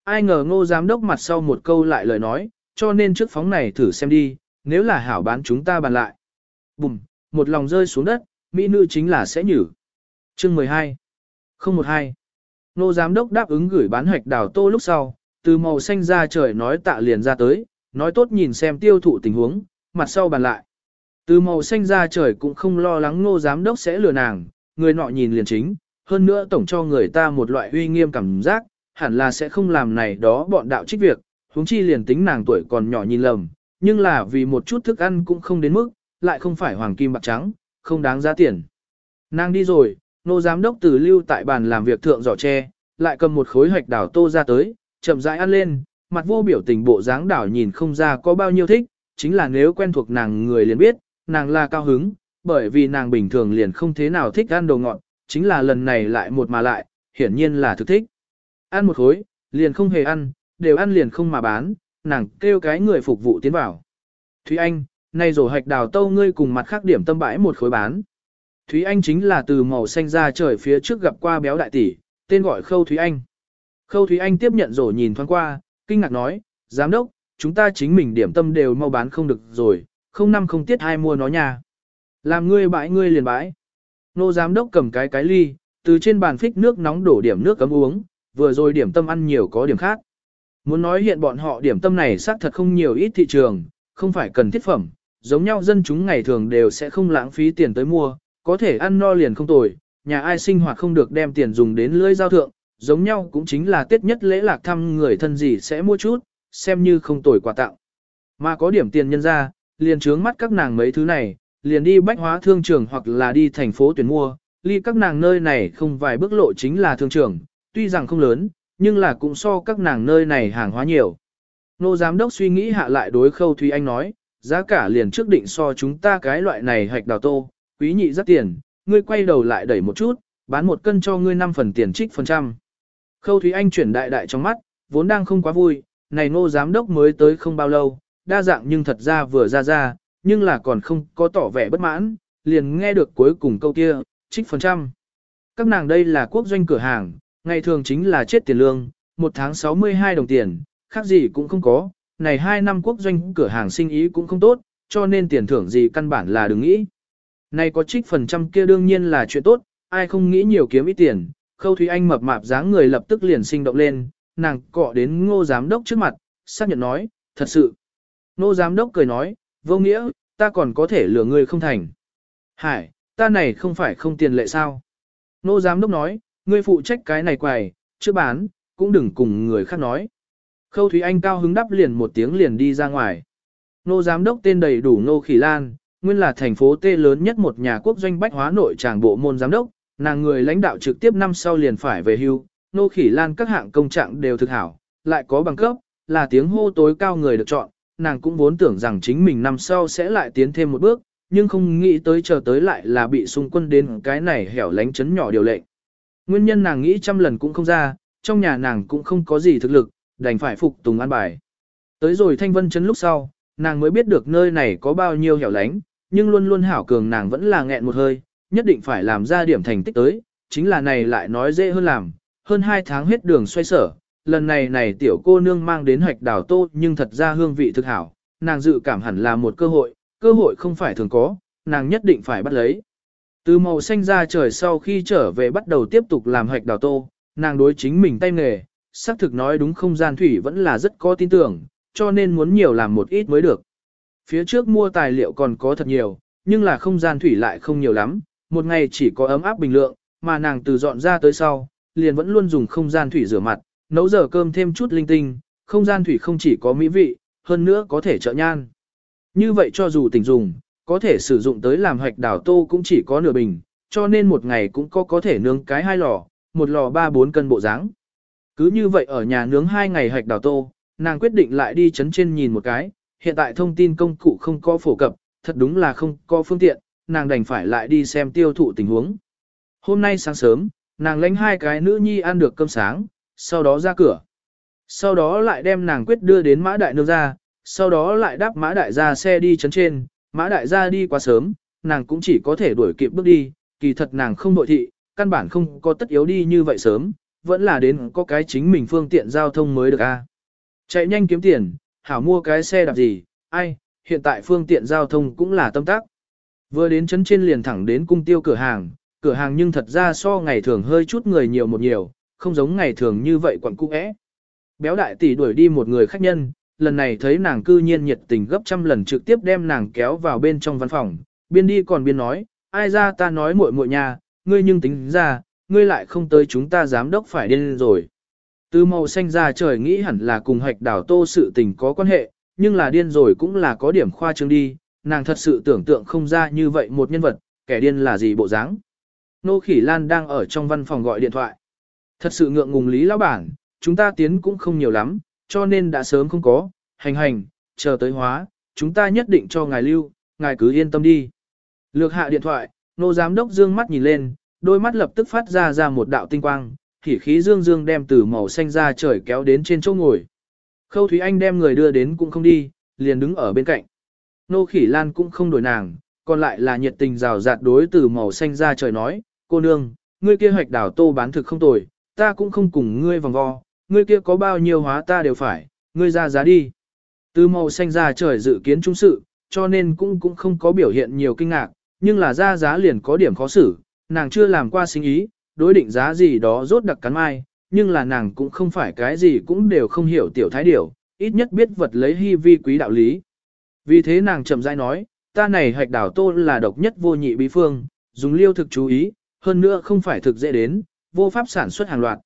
Ai ngờ ngô giám đốc mặt sau một câu lại lời nói, cho nên trước phóng này thử xem đi, nếu là hảo bán chúng ta bàn lại. Bùm, một lòng rơi xuống đất, mỹ nữ chính là sẽ nhử. Chương 12 012 Nô giám đốc đáp ứng gửi bán hạch đào tô lúc sau, từ màu xanh ra trời nói tạ liền ra tới, nói tốt nhìn xem tiêu thụ tình huống, mặt sau bàn lại. Từ màu xanh ra trời cũng không lo lắng nô giám đốc sẽ lừa nàng, người nọ nhìn liền chính, hơn nữa tổng cho người ta một loại uy nghiêm cảm giác, hẳn là sẽ không làm này đó bọn đạo trích việc, huống chi liền tính nàng tuổi còn nhỏ nhìn lầm, nhưng là vì một chút thức ăn cũng không đến mức, lại không phải hoàng kim bạc trắng, không đáng giá tiền. Nàng đi rồi, nô giám đốc từ lưu tại bàn làm việc thượng giỏ tre, lại cầm một khối hoạch đảo tô ra tới, chậm rãi ăn lên, mặt vô biểu tình bộ dáng đảo nhìn không ra có bao nhiêu thích, chính là nếu quen thuộc nàng người liền biết, nàng là cao hứng, bởi vì nàng bình thường liền không thế nào thích ăn đồ ngọt, chính là lần này lại một mà lại, hiển nhiên là thực thích. Ăn một khối, liền không hề ăn, đều ăn liền không mà bán, nàng kêu cái người phục vụ tiến vào. Thúy Anh, nay rổ hạch đào tâu ngươi cùng mặt khác điểm tâm bãi một khối bán. Thúy Anh chính là từ màu xanh ra trời phía trước gặp qua béo đại tỷ, tên gọi Khâu Thúy Anh. Khâu Thúy Anh tiếp nhận rổ nhìn thoáng qua, kinh ngạc nói, giám đốc, chúng ta chính mình điểm tâm đều mau bán không được rồi, không năm không tiết hai mua nó nha. Làm ngươi bãi ngươi liền bãi. Nô giám đốc cầm cái cái ly, từ trên bàn phích nước nóng đổ điểm nước cấm uống, vừa rồi điểm tâm ăn nhiều có điểm khác. Muốn nói hiện bọn họ điểm tâm này xác thật không nhiều ít thị trường, không phải cần thiết phẩm, giống nhau dân chúng ngày thường đều sẽ không lãng phí tiền tới mua, có thể ăn no liền không tồi, nhà ai sinh hoạt không được đem tiền dùng đến lưỡi giao thượng, giống nhau cũng chính là tết nhất lễ lạc thăm người thân gì sẽ mua chút, xem như không tồi quà tặng. Mà có điểm tiền nhân ra, liền trướng mắt các nàng mấy thứ này, liền đi bách hóa thương trường hoặc là đi thành phố tuyển mua, ly các nàng nơi này không vài bước lộ chính là thương trường, tuy rằng không lớn, nhưng là cũng so các nàng nơi này hàng hóa nhiều. Nô giám đốc suy nghĩ hạ lại đối khâu Thúy Anh nói, giá cả liền trước định so chúng ta cái loại này hạch đào tô, quý nhị rất tiền, ngươi quay đầu lại đẩy một chút, bán một cân cho ngươi 5 phần tiền trích phần trăm. Khâu Thúy Anh chuyển đại đại trong mắt, vốn đang không quá vui, này nô giám đốc mới tới không bao lâu, đa dạng nhưng thật ra vừa ra ra, nhưng là còn không có tỏ vẻ bất mãn, liền nghe được cuối cùng câu kia, trích phần trăm. Các nàng đây là quốc doanh cửa hàng, ngày thường chính là chết tiền lương, một tháng 62 đồng tiền, khác gì cũng không có, này hai năm quốc doanh cửa hàng sinh ý cũng không tốt, cho nên tiền thưởng gì căn bản là đừng nghĩ. Này có trích phần trăm kia đương nhiên là chuyện tốt, ai không nghĩ nhiều kiếm ít tiền, Khâu Thúy Anh mập mạp dáng người lập tức liền sinh động lên, nàng cọ đến ngô giám đốc trước mặt, xác nhận nói, thật sự. Ngô giám đốc cười nói, vô nghĩa, ta còn có thể lừa ngươi không thành. Hải, ta này không phải không tiền lệ sao? Ngô giám đốc nói, ngươi phụ trách cái này quầy, chưa bán, cũng đừng cùng người khác nói. Khâu Thúy Anh cao hứng đắp liền một tiếng liền đi ra ngoài. Ngô giám đốc tên đầy đủ Ngô Khỉ Lan, nguyên là thành phố T lớn nhất một nhà quốc doanh bách hóa nội tràng bộ môn giám đốc, nàng người lãnh đạo trực tiếp năm sau liền phải về hưu. Nô Khỉ Lan các hạng công trạng đều thực hảo, lại có bằng cấp, là tiếng hô tối cao người được chọn, nàng cũng vốn tưởng rằng chính mình năm sau sẽ lại tiến thêm một bước, nhưng không nghĩ tới chờ tới lại là bị xung quân đến cái này hẻo lánh chấn nhỏ điều lệnh. Nguyên nhân nàng nghĩ trăm lần cũng không ra, trong nhà nàng cũng không có gì thực lực, đành phải phục tùng an bài. Tới rồi thanh vân chấn lúc sau, nàng mới biết được nơi này có bao nhiêu hẻo lánh, nhưng luôn luôn hảo cường nàng vẫn là nghẹn một hơi, nhất định phải làm ra điểm thành tích tới, chính là này lại nói dễ hơn làm, hơn 2 tháng hết đường xoay sở, lần này này tiểu cô nương mang đến hoạch đào tô nhưng thật ra hương vị thực hảo, nàng dự cảm hẳn là một cơ hội, cơ hội không phải thường có, nàng nhất định phải bắt lấy. Từ màu xanh ra trời sau khi trở về bắt đầu tiếp tục làm hoạch đào tô, nàng đối chính mình tay nghề, xác thực nói đúng không gian thủy vẫn là rất có tin tưởng, cho nên muốn nhiều làm một ít mới được. Phía trước mua tài liệu còn có thật nhiều, nhưng là không gian thủy lại không nhiều lắm, một ngày chỉ có ấm áp bình lượng, mà nàng từ dọn ra tới sau, liền vẫn luôn dùng không gian thủy rửa mặt, nấu giờ cơm thêm chút linh tinh, không gian thủy không chỉ có mỹ vị, hơn nữa có thể trợ nhan. Như vậy cho dù tình dùng, có thể sử dụng tới làm hoạch đảo tô cũng chỉ có nửa bình, cho nên một ngày cũng có có thể nướng cái hai lò, một lò ba bốn cân bộ dáng. Cứ như vậy ở nhà nướng hai ngày hoạch đảo tô, nàng quyết định lại đi chấn trên nhìn một cái, hiện tại thông tin công cụ không có phổ cập, thật đúng là không có phương tiện, nàng đành phải lại đi xem tiêu thụ tình huống. Hôm nay sáng sớm, nàng lãnh hai cái nữ nhi ăn được cơm sáng, sau đó ra cửa. Sau đó lại đem nàng quyết đưa đến mã đại nương ra, sau đó lại đáp mã đại ra xe đi chấn trên, mã đại ra đi quá sớm, nàng cũng chỉ có thể đuổi kịp bước đi, kỳ thật nàng không nội thị, căn bản không có tất yếu đi như vậy sớm, vẫn là đến có cái chính mình phương tiện giao thông mới được a. Chạy nhanh kiếm tiền, hảo mua cái xe đạp gì, ai, hiện tại phương tiện giao thông cũng là tâm tác. Vừa đến chấn trên liền thẳng đến cung tiêu cửa hàng, cửa hàng nhưng thật ra so ngày thường hơi chút người nhiều một nhiều, không giống ngày thường như vậy quặn cũ ẽ. Béo đại tỷ đuổi đi một người khách nhân, lần này thấy nàng cư nhiên nhiệt tình gấp trăm lần trực tiếp đem nàng kéo vào bên trong văn phòng, biên đi còn biên nói, ai ra ta nói muội muội nhà, ngươi nhưng tính ra, ngươi lại không tới chúng ta giám đốc phải điên rồi. Từ màu xanh ra trời nghĩ hẳn là cùng hạch đảo tô sự tình có quan hệ, nhưng là điên rồi cũng là có điểm khoa trương đi, nàng thật sự tưởng tượng không ra như vậy một nhân vật, kẻ điên là gì bộ dáng. Nô Khỉ Lan đang ở trong văn phòng gọi điện thoại. Thật sự ngượng ngùng lý lão bản, chúng ta tiến cũng không nhiều lắm, cho nên đã sớm không có, hành hành, chờ tới hóa, chúng ta nhất định cho ngài lưu, ngài cứ yên tâm đi. Lược hạ điện thoại, nô giám đốc dương mắt nhìn lên, đôi mắt lập tức phát ra ra một đạo tinh quang, khỉ khí dương dương đem từ màu xanh ra trời kéo đến trên chỗ ngồi. Khâu Thúy Anh đem người đưa đến cũng không đi, liền đứng ở bên cạnh. Nô khỉ lan cũng không đổi nàng, còn lại là nhiệt tình rào rạt đối từ màu xanh ra trời nói, cô nương, ngươi kia hoạch đảo tô bán thực không tồi, ta cũng không cùng ngươi vòng vo, ngươi kia có bao nhiêu hóa ta đều phải, ngươi ra giá đi. Từ màu xanh ra trời dự kiến trung sự, cho nên cũng cũng không có biểu hiện nhiều kinh ngạc, nhưng là ra giá liền có điểm khó xử, nàng chưa làm qua sinh ý, đối định giá gì đó rốt đặc cắn mai, nhưng là nàng cũng không phải cái gì cũng đều không hiểu tiểu thái điểu, ít nhất biết vật lấy hy vi quý đạo lý. Vì thế nàng chậm rãi nói, ta này hạch đảo tô là độc nhất vô nhị bí phương, dùng liêu thực chú ý, hơn nữa không phải thực dễ đến, vô pháp sản xuất hàng loạt.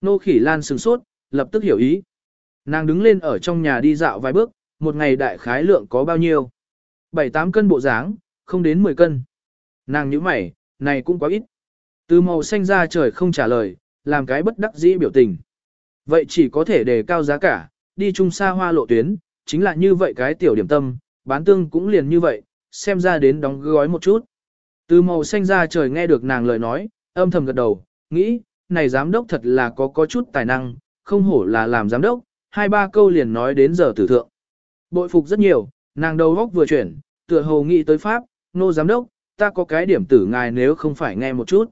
Nô khỉ lan sừng sốt, lập tức hiểu ý. Nàng đứng lên ở trong nhà đi dạo vài bước, một ngày đại khái lượng có bao nhiêu? 7-8 cân bộ dáng, không đến 10 cân. Nàng nhíu mày, này cũng quá ít. Từ màu xanh ra trời không trả lời, làm cái bất đắc dĩ biểu tình. Vậy chỉ có thể đề cao giá cả, đi chung xa hoa lộ tuyến, chính là như vậy cái tiểu điểm tâm, bán tương cũng liền như vậy, xem ra đến đóng gói một chút. Từ màu xanh ra trời nghe được nàng lời nói, âm thầm gật đầu, nghĩ, này giám đốc thật là có có chút tài năng, không hổ là làm giám đốc, hai ba câu liền nói đến giờ tử thượng. Bội phục rất nhiều, nàng đầu góc vừa chuyển, tựa hồ nghĩ tới Pháp, nô giám đốc, ta có cái điểm tử ngài nếu không phải nghe một chút.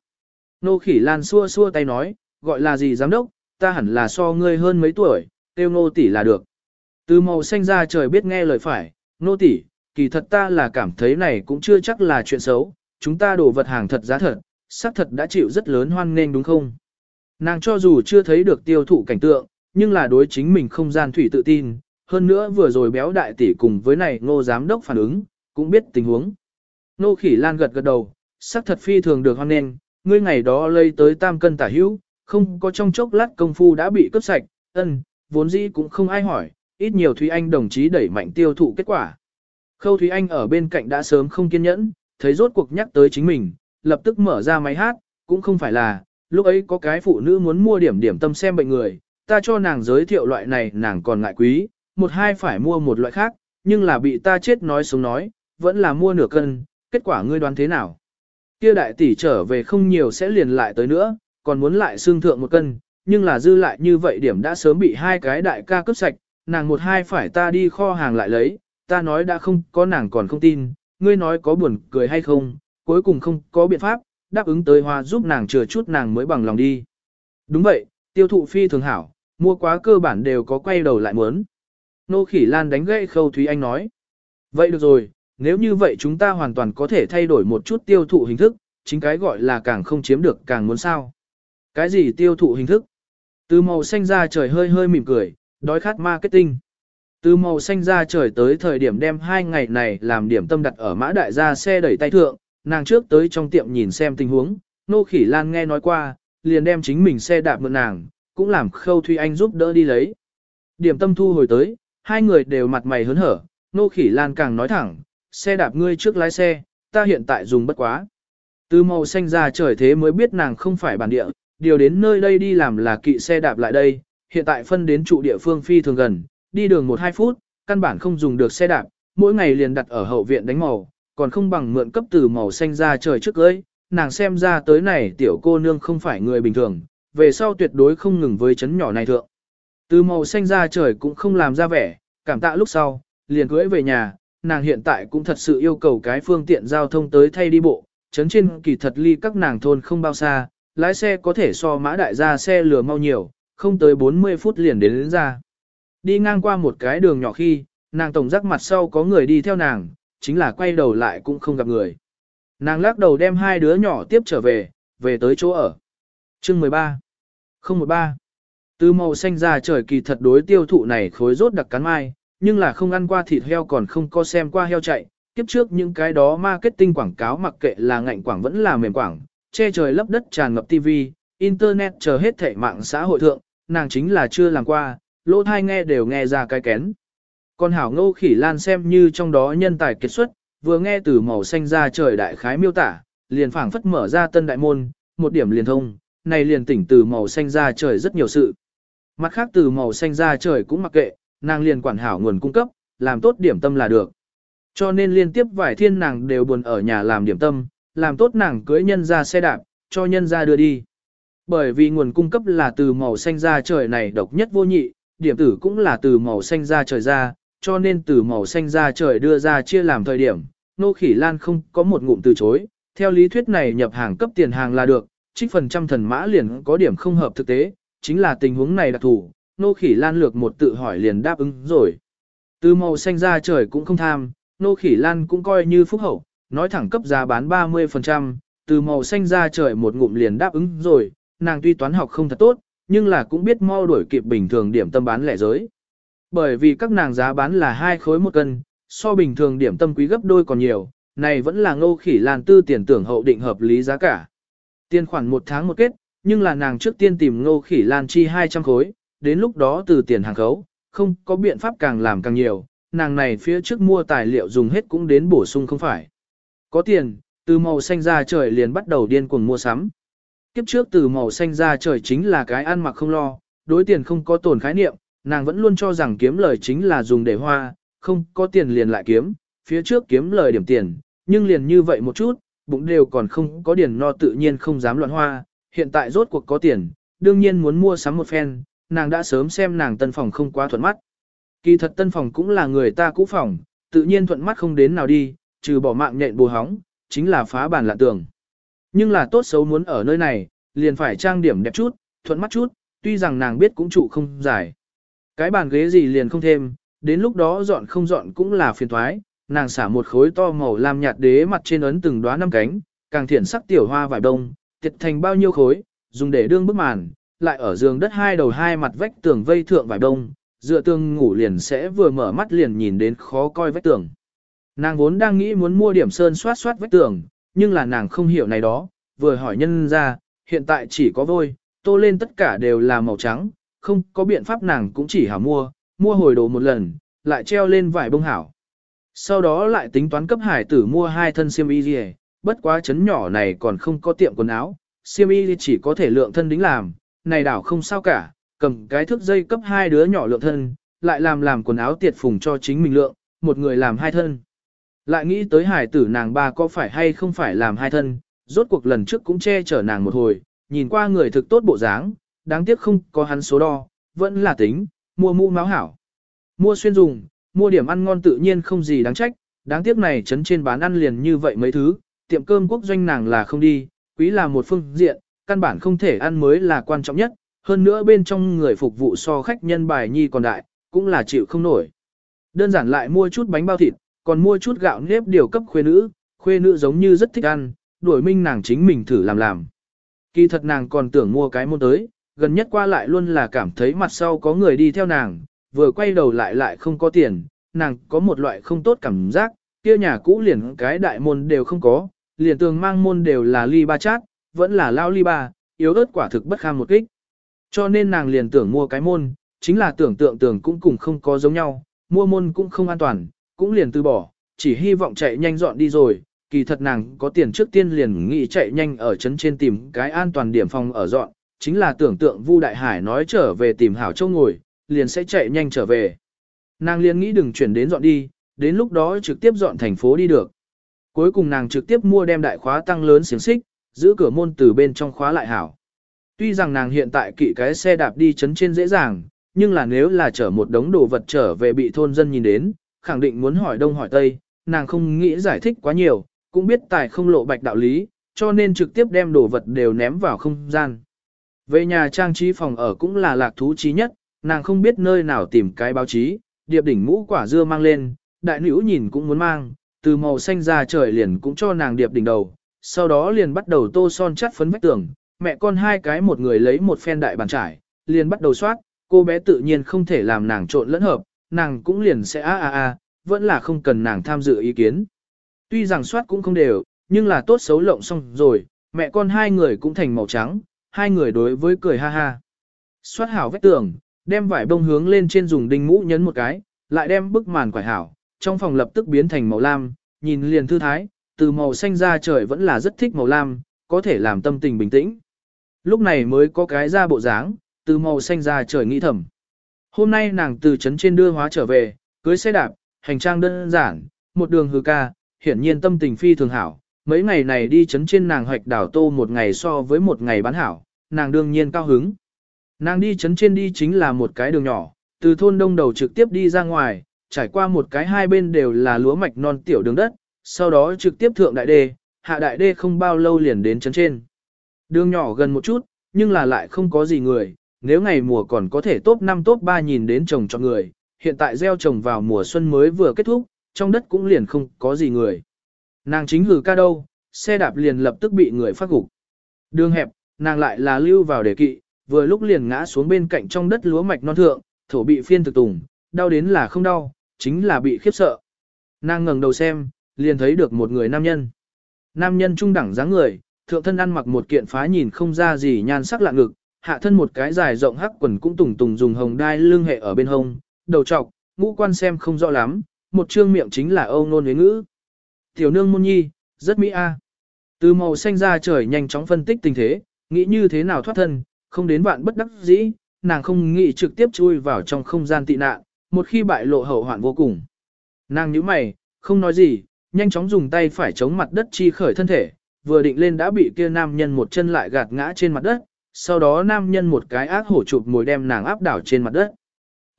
Nô khỉ lan xua xua tay nói, gọi là gì giám đốc, ta hẳn là so ngươi hơn mấy tuổi, tiêu nô tỷ là được. Từ màu xanh ra trời biết nghe lời phải, nô tỷ, kỳ thật ta là cảm thấy này cũng chưa chắc là chuyện xấu, chúng ta đổ vật hàng thật giá thật, xác thật đã chịu rất lớn hoan nghênh đúng không? Nàng cho dù chưa thấy được tiêu thụ cảnh tượng, nhưng là đối chính mình không gian thủy tự tin, hơn nữa vừa rồi béo đại tỷ cùng với này ngô giám đốc phản ứng, cũng biết tình huống. Nô khỉ lan gật gật đầu, xác thật phi thường được hoan nghênh, ngươi ngày đó lây tới tam cân tả hữu, không có trong chốc lát công phu đã bị cướp sạch, ân, vốn dĩ cũng không ai hỏi, ít nhiều Thúy Anh đồng chí đẩy mạnh tiêu thụ kết quả. Khâu Thúy Anh ở bên cạnh đã sớm không kiên nhẫn, thấy rốt cuộc nhắc tới chính mình, lập tức mở ra máy hát, cũng không phải là, lúc ấy có cái phụ nữ muốn mua điểm điểm tâm xem bệnh người, ta cho nàng giới thiệu loại này nàng còn ngại quý, một hai phải mua một loại khác, nhưng là bị ta chết nói sống nói, vẫn là mua nửa cân, kết quả ngươi đoán thế nào? Kia đại tỷ trở về không nhiều sẽ liền lại tới nữa, còn muốn lại xương thượng một cân, nhưng là dư lại như vậy điểm đã sớm bị hai cái đại ca cướp sạch, nàng một hai phải ta đi kho hàng lại lấy, ta nói đã không có nàng còn không tin, ngươi nói có buồn cười hay không, cuối cùng không có biện pháp, đáp ứng tới hoa giúp nàng chừa chút nàng mới bằng lòng đi. Đúng vậy, tiêu thụ phi thường hảo, mua quá cơ bản đều có quay đầu lại muốn. Nô khỉ lan đánh gậy khâu Thúy Anh nói. Vậy được rồi, nếu như vậy chúng ta hoàn toàn có thể thay đổi một chút tiêu thụ hình thức, chính cái gọi là càng không chiếm được càng muốn sao. Cái gì tiêu thụ hình thức? Từ màu xanh ra trời hơi hơi mỉm cười, đói khát marketing. Từ màu xanh ra trời tới thời điểm đem hai ngày này làm điểm tâm đặt ở mã đại gia xe đẩy tay thượng, nàng trước tới trong tiệm nhìn xem tình huống, nô khỉ lan nghe nói qua, liền đem chính mình xe đạp mượn nàng, cũng làm khâu Thuy Anh giúp đỡ đi lấy. Điểm tâm thu hồi tới, hai người đều mặt mày hớn hở, nô khỉ lan càng nói thẳng, xe đạp ngươi trước lái xe, ta hiện tại dùng bất quá. Từ màu xanh ra trời thế mới biết nàng không phải bản địa, điều đến nơi đây đi làm là kỵ xe đạp lại đây, hiện tại phân đến trụ địa phương phi thường gần, đi đường 1-2 phút, căn bản không dùng được xe đạp, mỗi ngày liền đặt ở hậu viện đánh màu, còn không bằng mượn cấp từ màu xanh ra trời trước ơi, nàng xem ra tới này tiểu cô nương không phải người bình thường, về sau tuyệt đối không ngừng với chấn nhỏ này thượng. Từ màu xanh ra trời cũng không làm ra vẻ, cảm tạ lúc sau, liền cưỡi về nhà, nàng hiện tại cũng thật sự yêu cầu cái phương tiện giao thông tới thay đi bộ, chấn trên kỳ thật ly các nàng thôn không bao xa, lái xe có thể so mã đại gia xe lừa mau nhiều, không tới 40 phút liền đến, đến ra. Đi ngang qua một cái đường nhỏ khi, nàng tổng giác mặt sau có người đi theo nàng, chính là quay đầu lại cũng không gặp người. Nàng lắc đầu đem hai đứa nhỏ tiếp trở về, về tới chỗ ở. Chương 13 013 Từ màu xanh ra trời kỳ thật đối tiêu thụ này khối rốt đặc cắn mai, nhưng là không ăn qua thịt heo còn không có xem qua heo chạy. Kiếp trước những cái đó marketing quảng cáo mặc kệ là ngạnh quảng vẫn là mềm quảng, che trời lấp đất tràn ngập TV, internet chờ hết thể mạng xã hội thượng, nàng chính là chưa làm qua, lỗ thai nghe đều nghe ra cái kén. Còn hảo ngô khỉ lan xem như trong đó nhân tài kết xuất, vừa nghe từ màu xanh ra trời đại khái miêu tả, liền phảng phất mở ra tân đại môn, một điểm liền thông, này liền tỉnh từ màu xanh ra trời rất nhiều sự. Mặt khác từ màu xanh ra trời cũng mặc kệ, nàng liền quản hảo nguồn cung cấp, làm tốt điểm tâm là được. Cho nên liên tiếp vài thiên nàng đều buồn ở nhà làm điểm tâm, làm tốt nàng cưới nhân ra xe đạp, cho nhân ra đưa đi. Bởi vì nguồn cung cấp là từ màu xanh da trời này độc nhất vô nhị, điểm tử cũng là từ màu xanh da trời ra, cho nên từ màu xanh da trời đưa ra chia làm thời điểm, nô khỉ lan không có một ngụm từ chối, theo lý thuyết này nhập hàng cấp tiền hàng là được, trích phần trăm thần mã liền có điểm không hợp thực tế, chính là tình huống này đặc thủ, nô khỉ lan lược một tự hỏi liền đáp ứng rồi. Từ màu xanh ra trời cũng không tham, nô khỉ lan cũng coi như phúc hậu, nói thẳng cấp giá bán 30%, từ màu xanh ra trời một ngụm liền đáp ứng rồi, nàng tuy toán học không thật tốt, nhưng là cũng biết mau đuổi kịp bình thường điểm tâm bán lẻ giới. Bởi vì các nàng giá bán là hai khối một cân, so bình thường điểm tâm quý gấp đôi còn nhiều, này vẫn là ngô khỉ lan tư tiền tưởng hậu định hợp lý giá cả. Tiền khoản một tháng một kết, nhưng là nàng trước tiên tìm ngô khỉ lan chi 200 khối, đến lúc đó từ tiền hàng khấu, không có biện pháp càng làm càng nhiều, nàng này phía trước mua tài liệu dùng hết cũng đến bổ sung không phải. Có tiền, từ màu xanh ra trời liền bắt đầu điên cuồng mua sắm. Kiếp trước từ màu xanh ra trời chính là cái ăn mặc không lo, đối tiền không có tổn khái niệm, nàng vẫn luôn cho rằng kiếm lời chính là dùng để hoa, không có tiền liền lại kiếm, phía trước kiếm lời điểm tiền, nhưng liền như vậy một chút, bụng đều còn không có điền no tự nhiên không dám loạn hoa, hiện tại rốt cuộc có tiền, đương nhiên muốn mua sắm một phen, nàng đã sớm xem nàng tân phòng không quá thuận mắt. Kỳ thật tân phòng cũng là người ta cũ phòng, tự nhiên thuận mắt không đến nào đi, trừ bỏ mạng nhện bù hóng, chính là phá bàn lạ tường. Nhưng là tốt xấu muốn ở nơi này, liền phải trang điểm đẹp chút, thuận mắt chút, tuy rằng nàng biết cũng trụ không dài. Cái bàn ghế gì liền không thêm, đến lúc đó dọn không dọn cũng là phiền thoái, nàng xả một khối to màu làm nhạt đế mặt trên ấn từng đóa năm cánh, càng thiển sắc tiểu hoa vải đông, tiệt thành bao nhiêu khối, dùng để đương bức màn, lại ở giường đất hai đầu hai mặt vách tường vây thượng vải đông, dựa tường ngủ liền sẽ vừa mở mắt liền nhìn đến khó coi vách tường. Nàng vốn đang nghĩ muốn mua điểm sơn soát soát vách tường, nhưng là nàng không hiểu này đó, vừa hỏi nhân ra, hiện tại chỉ có vôi, tô lên tất cả đều là màu trắng, không có biện pháp nàng cũng chỉ hảo mua, mua hồi đồ một lần, lại treo lên vải bông hảo. Sau đó lại tính toán cấp hải tử mua hai thân xiêm y gì, bất quá chấn nhỏ này còn không có tiệm quần áo, xiêm y chỉ có thể lượng thân đính làm, này đảo không sao cả, cầm cái thước dây cấp hai đứa nhỏ lượng thân, lại làm làm quần áo tiệt phùng cho chính mình lượng, một người làm hai thân. Lại nghĩ tới hải tử nàng ba có phải hay không phải làm hai thân, rốt cuộc lần trước cũng che chở nàng một hồi, nhìn qua người thực tốt bộ dáng, đáng tiếc không có hắn số đo, vẫn là tính, mua mũ máu hảo. Mua xuyên dùng, mua điểm ăn ngon tự nhiên không gì đáng trách, đáng tiếc này chấn trên bán ăn liền như vậy mấy thứ, tiệm cơm quốc doanh nàng là không đi, quý là một phương diện, căn bản không thể ăn mới là quan trọng nhất, hơn nữa bên trong người phục vụ so khách nhân bài nhi còn đại, cũng là chịu không nổi. Đơn giản lại mua chút bánh bao thịt, còn mua chút gạo nếp điều cấp khuê nữ, khuê nữ giống như rất thích ăn, đuổi minh nàng chính mình thử làm làm. Kỳ thật nàng còn tưởng mua cái môn tới, gần nhất qua lại luôn là cảm thấy mặt sau có người đi theo nàng, vừa quay đầu lại lại không có tiền, nàng có một loại không tốt cảm giác, kia nhà cũ liền cái đại môn đều không có, liền tường mang môn đều là ly ba chát, vẫn là lao ly ba, yếu ớt quả thực bất kham một kích. Cho nên nàng liền tưởng mua cái môn, chính là tưởng tượng tưởng cũng cùng không có giống nhau, mua môn cũng không an toàn, cũng liền từ bỏ, chỉ hy vọng chạy nhanh dọn đi rồi, kỳ thật nàng có tiền trước tiên liền nghĩ chạy nhanh ở trấn trên tìm cái an toàn điểm phòng ở dọn, chính là tưởng tượng Vu Đại Hải nói trở về tìm hảo châu ngồi, liền sẽ chạy nhanh trở về. Nàng liền nghĩ đừng chuyển đến dọn đi, đến lúc đó trực tiếp dọn thành phố đi được. Cuối cùng nàng trực tiếp mua đem đại khóa tăng lớn xiềng xích, giữ cửa môn từ bên trong khóa lại hảo. Tuy rằng nàng hiện tại kỵ cái xe đạp đi chấn trên dễ dàng, nhưng là nếu là chở một đống đồ vật trở về bị thôn dân nhìn đến, khẳng định muốn hỏi đông hỏi tây, nàng không nghĩ giải thích quá nhiều, cũng biết tài không lộ bạch đạo lý, cho nên trực tiếp đem đồ vật đều ném vào không gian. Về nhà trang trí phòng ở cũng là lạc thú trí nhất, nàng không biết nơi nào tìm cái báo chí, điệp đỉnh mũ quả dưa mang lên, đại nữ nhìn cũng muốn mang, từ màu xanh ra trời liền cũng cho nàng điệp đỉnh đầu, sau đó liền bắt đầu tô son chắt phấn vách tường, mẹ con hai cái một người lấy một phen đại bàn trải, liền bắt đầu soát, cô bé tự nhiên không thể làm nàng trộn lẫn hợp, nàng cũng liền sẽ a a a, vẫn là không cần nàng tham dự ý kiến. Tuy rằng soát cũng không đều, nhưng là tốt xấu lộng xong rồi, mẹ con hai người cũng thành màu trắng, hai người đối với cười ha ha. Soát hảo vách tường, đem vải bông hướng lên trên dùng đinh mũ nhấn một cái, lại đem bức màn quải hảo, trong phòng lập tức biến thành màu lam, nhìn liền thư thái, từ màu xanh ra trời vẫn là rất thích màu lam, có thể làm tâm tình bình tĩnh. Lúc này mới có cái ra bộ dáng, từ màu xanh ra trời nghĩ thầm. Hôm nay nàng từ trấn trên đưa hóa trở về, cưới xe đạp, hành trang đơn giản, một đường hư ca, hiển nhiên tâm tình phi thường hảo. Mấy ngày này đi trấn trên nàng hoạch đảo tô một ngày so với một ngày bán hảo, nàng đương nhiên cao hứng. Nàng đi trấn trên đi chính là một cái đường nhỏ, từ thôn đông đầu trực tiếp đi ra ngoài, trải qua một cái hai bên đều là lúa mạch non tiểu đường đất, sau đó trực tiếp thượng đại đê, hạ đại đê không bao lâu liền đến trấn trên. Đường nhỏ gần một chút, nhưng là lại không có gì người, nếu ngày mùa còn có thể top 5 top 3 nhìn đến trồng cho người, hiện tại gieo trồng vào mùa xuân mới vừa kết thúc, trong đất cũng liền không có gì người. Nàng chính hừ ca đâu, xe đạp liền lập tức bị người phát gục. Đường hẹp, nàng lại là lưu vào để kỵ, vừa lúc liền ngã xuống bên cạnh trong đất lúa mạch non thượng, thổ bị phiên thực tùng, đau đến là không đau, chính là bị khiếp sợ. Nàng ngẩng đầu xem, liền thấy được một người nam nhân. Nam nhân trung đẳng dáng người, thượng thân ăn mặc một kiện phá nhìn không ra gì nhan sắc lạ ngực, hạ thân một cái dài rộng hắc quần cũng tùng tùng dùng hồng đai lưng hệ ở bên hông, đầu trọc, ngũ quan xem không rõ lắm, một trương miệng chính là âu nôn với ngữ. Tiểu nương môn nhi, rất mỹ a. Từ màu xanh ra trời nhanh chóng phân tích tình thế, nghĩ như thế nào thoát thân, không đến vạn bất đắc dĩ, nàng không nghĩ trực tiếp chui vào trong không gian tị nạn, một khi bại lộ hậu hoạn vô cùng. Nàng nhíu mày, không nói gì, nhanh chóng dùng tay phải chống mặt đất chi khởi thân thể, vừa định lên đã bị kia nam nhân một chân lại gạt ngã trên mặt đất, sau đó nam nhân một cái ác hổ chụp mồi đem nàng áp đảo trên mặt đất.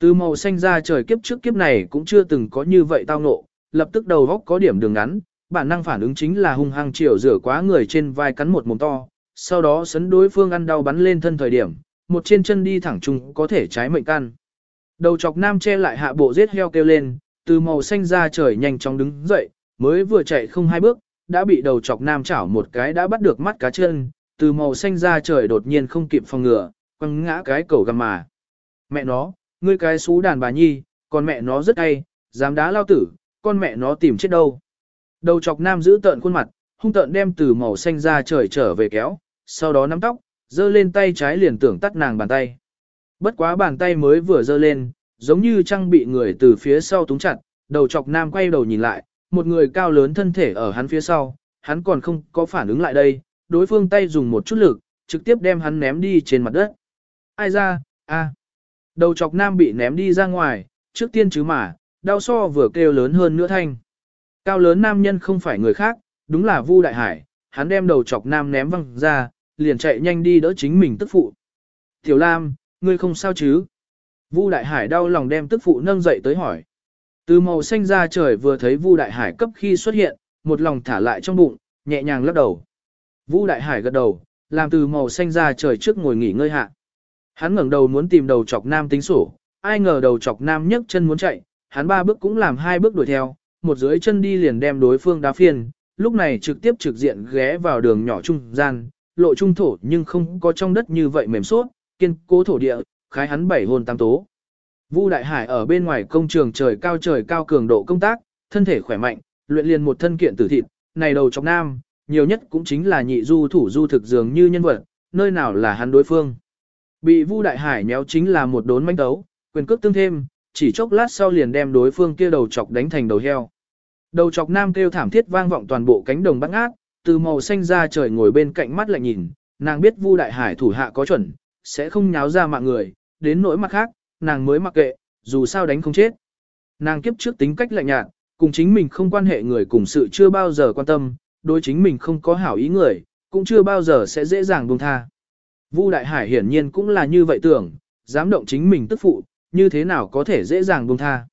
Từ màu xanh ra trời kiếp trước kiếp này cũng chưa từng có như vậy tao nộ, lập tức đầu góc có điểm đường ngắn, bản năng phản ứng chính là hung hăng chiều rửa quá người trên vai cắn một mồm to, sau đó sấn đối phương ăn đau bắn lên thân thời điểm, một trên chân đi thẳng trùng có thể trái mệnh căn. Đầu chọc nam che lại hạ bộ giết heo kêu lên, từ màu xanh ra trời nhanh chóng đứng dậy, mới vừa chạy không hai bước, đã bị đầu chọc nam chảo một cái đã bắt được mắt cá chân, từ màu xanh ra trời đột nhiên không kịp phòng ngừa, quăng ngã cái cầu găm mà. Mẹ nó, ngươi cái xú đàn bà nhi, còn mẹ nó rất hay, dám đá lao tử, con mẹ nó tìm chết đâu. Đầu chọc nam giữ tợn khuôn mặt, hung tợn đem từ màu xanh ra trời trở về kéo, sau đó nắm tóc, giơ lên tay trái liền tưởng tắt nàng bàn tay. Bất quá bàn tay mới vừa giơ lên, giống như trăng bị người từ phía sau túng chặt, đầu chọc nam quay đầu nhìn lại, một người cao lớn thân thể ở hắn phía sau, hắn còn không có phản ứng lại đây, đối phương tay dùng một chút lực, trực tiếp đem hắn ném đi trên mặt đất. Ai ra, a Đầu chọc nam bị ném đi ra ngoài, trước tiên chứ mà, đau so vừa kêu lớn hơn nữa thanh. Cao lớn nam nhân không phải người khác, đúng là Vu Đại Hải, hắn đem đầu chọc nam ném văng ra, liền chạy nhanh đi đỡ chính mình tức phụ. Tiểu Lam, ngươi không sao chứ? Vu Đại Hải đau lòng đem tức phụ nâng dậy tới hỏi. Từ màu xanh ra trời vừa thấy Vu Đại Hải cấp khi xuất hiện, một lòng thả lại trong bụng, nhẹ nhàng lắc đầu. Vu Đại Hải gật đầu, làm từ màu xanh ra trời trước ngồi nghỉ ngơi hạ. Hắn ngẩng đầu muốn tìm đầu chọc nam tính sổ, ai ngờ đầu chọc nam nhấc chân muốn chạy, hắn ba bước cũng làm hai bước đuổi theo, một dưới chân đi liền đem đối phương đá phiền. lúc này trực tiếp trực diện ghé vào đường nhỏ trung gian, lộ trung thổ nhưng không có trong đất như vậy mềm suốt, kiên cố thổ địa, khái hắn bảy hồn tam tố. Vu Đại Hải ở bên ngoài công trường trời cao trời cao cường độ công tác, thân thể khỏe mạnh, luyện liền một thân kiện tử thịt, này đầu chọc nam, nhiều nhất cũng chính là nhị du thủ du thực dường như nhân vật, nơi nào là hắn đối phương. Bị Vu Đại Hải nhéo chính là một đốn manh tấu quyền cước tương thêm, chỉ chốc lát sau liền đem đối phương kia đầu chọc đánh thành đầu heo. Đầu chọc nam kêu thảm thiết vang vọng toàn bộ cánh đồng bắt ngát, từ màu xanh ra trời ngồi bên cạnh mắt lại nhìn, nàng biết Vu Đại Hải thủ hạ có chuẩn, sẽ không nháo ra mạng người, đến nỗi mặt khác, nàng mới mặc kệ, dù sao đánh không chết. Nàng kiếp trước tính cách lạnh nhạt, cùng chính mình không quan hệ người cùng sự chưa bao giờ quan tâm, đối chính mình không có hảo ý người, cũng chưa bao giờ sẽ dễ dàng buông tha. Vu Đại Hải hiển nhiên cũng là như vậy tưởng, dám động chính mình tức phụ, như thế nào có thể dễ dàng buông tha.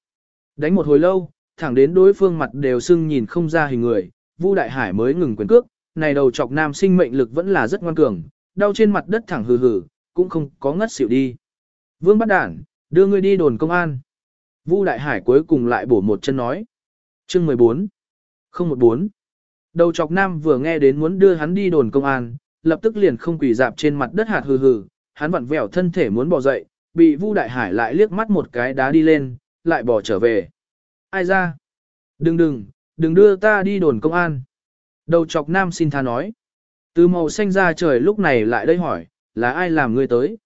Đánh một hồi lâu, thẳng đến đối phương mặt đều sưng nhìn không ra hình người, Vu Đại Hải mới ngừng quyền cước, này đầu chọc nam sinh mệnh lực vẫn là rất ngoan cường, đau trên mặt đất thẳng hừ hừ, cũng không có ngất xỉu đi. Vương bắt đản, đưa ngươi đi đồn công an. Vu Đại Hải cuối cùng lại bổ một chân nói. Chương 14. 014. Đầu chọc nam vừa nghe đến muốn đưa hắn đi đồn công an, lập tức liền không quỳ dạp trên mặt đất hạt hừ hừ, hắn vặn vẹo thân thể muốn bỏ dậy, bị Vu Đại Hải lại liếc mắt một cái đá đi lên, lại bỏ trở về. Ai ra? Đừng đừng, đừng đưa ta đi đồn công an. Đầu chọc nam xin tha nói. Từ màu xanh ra trời lúc này lại đây hỏi, là ai làm ngươi tới?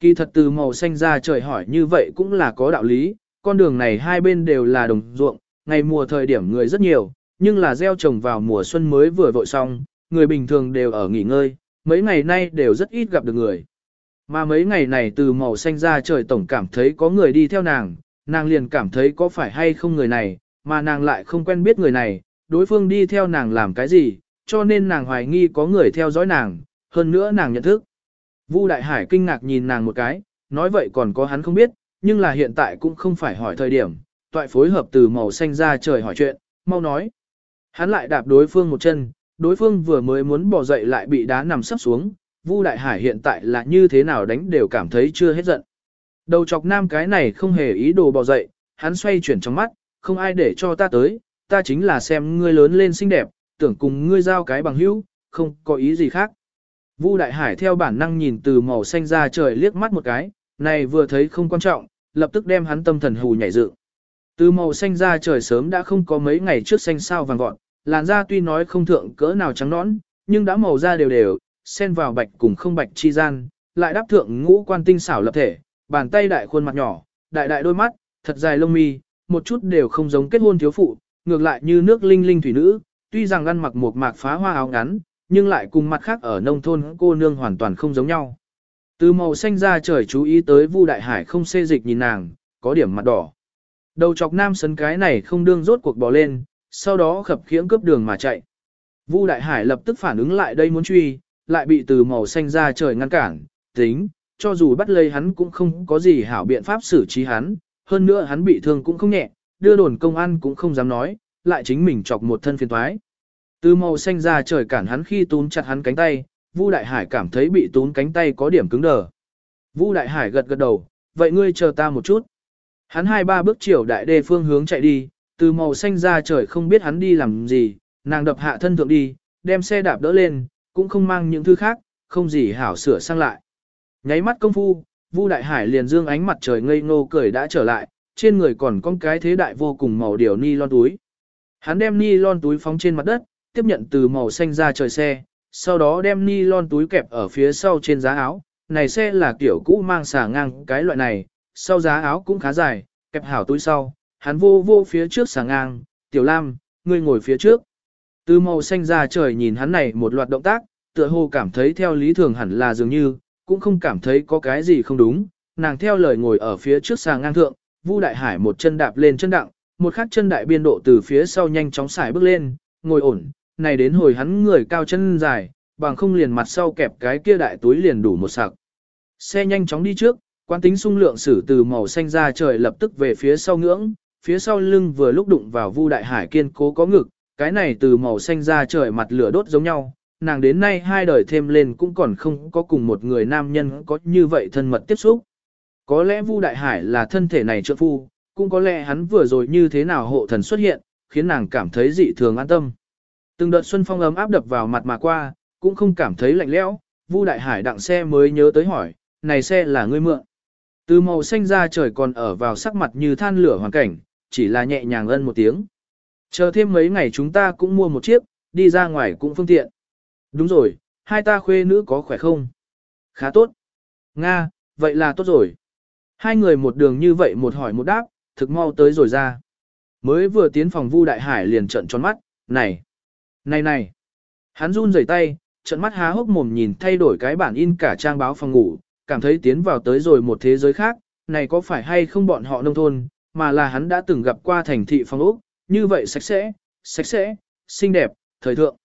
Kỳ thật từ màu xanh ra trời hỏi như vậy cũng là có đạo lý, con đường này hai bên đều là đồng ruộng, ngày mùa thời điểm người rất nhiều, nhưng là gieo trồng vào mùa xuân mới vừa vội xong, người bình thường đều ở nghỉ ngơi, mấy ngày nay đều rất ít gặp được người. Mà mấy ngày này từ màu xanh ra trời tổng cảm thấy có người đi theo nàng, nàng liền cảm thấy có phải hay không người này, mà nàng lại không quen biết người này, đối phương đi theo nàng làm cái gì, cho nên nàng hoài nghi có người theo dõi nàng, hơn nữa nàng nhận thức. Vu Đại Hải kinh ngạc nhìn nàng một cái, nói vậy còn có hắn không biết, nhưng là hiện tại cũng không phải hỏi thời điểm, toại phối hợp từ màu xanh ra trời hỏi chuyện, mau nói. Hắn lại đạp đối phương một chân, đối phương vừa mới muốn bỏ dậy lại bị đá nằm sấp xuống, Vu Đại Hải hiện tại là như thế nào đánh đều cảm thấy chưa hết giận. Đầu chọc nam cái này không hề ý đồ bỏ dậy, hắn xoay chuyển trong mắt, không ai để cho ta tới, ta chính là xem ngươi lớn lên xinh đẹp, tưởng cùng ngươi giao cái bằng hữu, không có ý gì khác. Vu Đại Hải theo bản năng nhìn từ màu xanh ra trời liếc mắt một cái, này vừa thấy không quan trọng, lập tức đem hắn tâm thần hù nhảy dựng. Từ màu xanh ra trời sớm đã không có mấy ngày trước xanh sao vàng vọt, làn da tuy nói không thượng cỡ nào trắng nõn, nhưng đã màu da đều đều, xen vào bạch cùng không bạch chi gian, lại đáp thượng ngũ quan tinh xảo lập thể, bàn tay đại khuôn mặt nhỏ, đại đại đôi mắt, thật dài lông mi, một chút đều không giống kết hôn thiếu phụ, ngược lại như nước linh linh thủy nữ, tuy rằng ăn mặc một mạc phá hoa áo ngắn, nhưng lại cùng mặt khác ở nông thôn cô nương hoàn toàn không giống nhau. Từ màu xanh ra trời chú ý tới Vu Đại Hải không xê dịch nhìn nàng, có điểm mặt đỏ. Đầu chọc nam sấn cái này không đương rốt cuộc bỏ lên, sau đó khập khiễng cướp đường mà chạy. Vu Đại Hải lập tức phản ứng lại đây muốn truy, lại bị từ màu xanh ra trời ngăn cản, tính, cho dù bắt lấy hắn cũng không có gì hảo biện pháp xử trí hắn, hơn nữa hắn bị thương cũng không nhẹ, đưa đồn công an cũng không dám nói, lại chính mình chọc một thân phiền thoái. Từ màu xanh ra trời cản hắn khi túm chặt hắn cánh tay, Vu Đại Hải cảm thấy bị túm cánh tay có điểm cứng đờ. Vu Đại Hải gật gật đầu, vậy ngươi chờ ta một chút. Hắn hai ba bước chiều đại đê phương hướng chạy đi, từ màu xanh ra trời không biết hắn đi làm gì, nàng đập hạ thân thượng đi, đem xe đạp đỡ lên, cũng không mang những thứ khác, không gì hảo sửa sang lại. Nháy mắt công phu, Vu Đại Hải liền dương ánh mặt trời ngây ngô cười đã trở lại, trên người còn có cái thế đại vô cùng màu điều ni lon túi. Hắn đem ni lon túi phóng trên mặt đất, tiếp nhận từ màu xanh ra trời xe, sau đó đem ni lon túi kẹp ở phía sau trên giá áo. Này xe là kiểu cũ mang xả ngang cái loại này, sau giá áo cũng khá dài, kẹp hảo túi sau, hắn vô vô phía trước sáng ngang, tiểu lam, ngươi ngồi phía trước. Từ màu xanh ra trời nhìn hắn này một loạt động tác, tựa hồ cảm thấy theo lý thường hẳn là dường như, cũng không cảm thấy có cái gì không đúng, nàng theo lời ngồi ở phía trước sàng ngang thượng, Vu Đại Hải một chân đạp lên chân đặng, một khắc chân đại biên độ từ phía sau nhanh chóng xài bước lên, ngồi ổn, này đến hồi hắn người cao chân dài, bằng không liền mặt sau kẹp cái kia đại túi liền đủ một sạc. Xe nhanh chóng đi trước, quan tính sung lượng sử từ màu xanh ra trời lập tức về phía sau ngưỡng, phía sau lưng vừa lúc đụng vào Vu Đại Hải kiên cố có ngực, cái này từ màu xanh ra trời mặt lửa đốt giống nhau, nàng đến nay hai đời thêm lên cũng còn không có cùng một người nam nhân có như vậy thân mật tiếp xúc. Có lẽ Vu Đại Hải là thân thể này trợ phu, cũng có lẽ hắn vừa rồi như thế nào hộ thần xuất hiện, khiến nàng cảm thấy dị thường an tâm. Từng đợt xuân phong ấm áp đập vào mặt mà qua, cũng không cảm thấy lạnh lẽo, Vu Đại Hải đặng xe mới nhớ tới hỏi, này xe là ngươi mượn. Từ màu xanh ra trời còn ở vào sắc mặt như than lửa hoàn cảnh, chỉ là nhẹ nhàng ân một tiếng. Chờ thêm mấy ngày chúng ta cũng mua một chiếc, đi ra ngoài cũng phương tiện. Đúng rồi, hai ta khuê nữ có khỏe không? Khá tốt. Nga, vậy là tốt rồi. Hai người một đường như vậy một hỏi một đáp, thực mau tới rồi ra. Mới vừa tiến phòng Vu Đại Hải liền trợn tròn mắt, này, này này. Hắn run rẩy tay, trợn mắt há hốc mồm nhìn thay đổi cái bản in cả trang báo phòng ngủ, cảm thấy tiến vào tới rồi một thế giới khác, này có phải hay không bọn họ nông thôn, mà là hắn đã từng gặp qua thành thị phong ốc, như vậy sạch sẽ, sạch sẽ, xinh đẹp, thời thượng.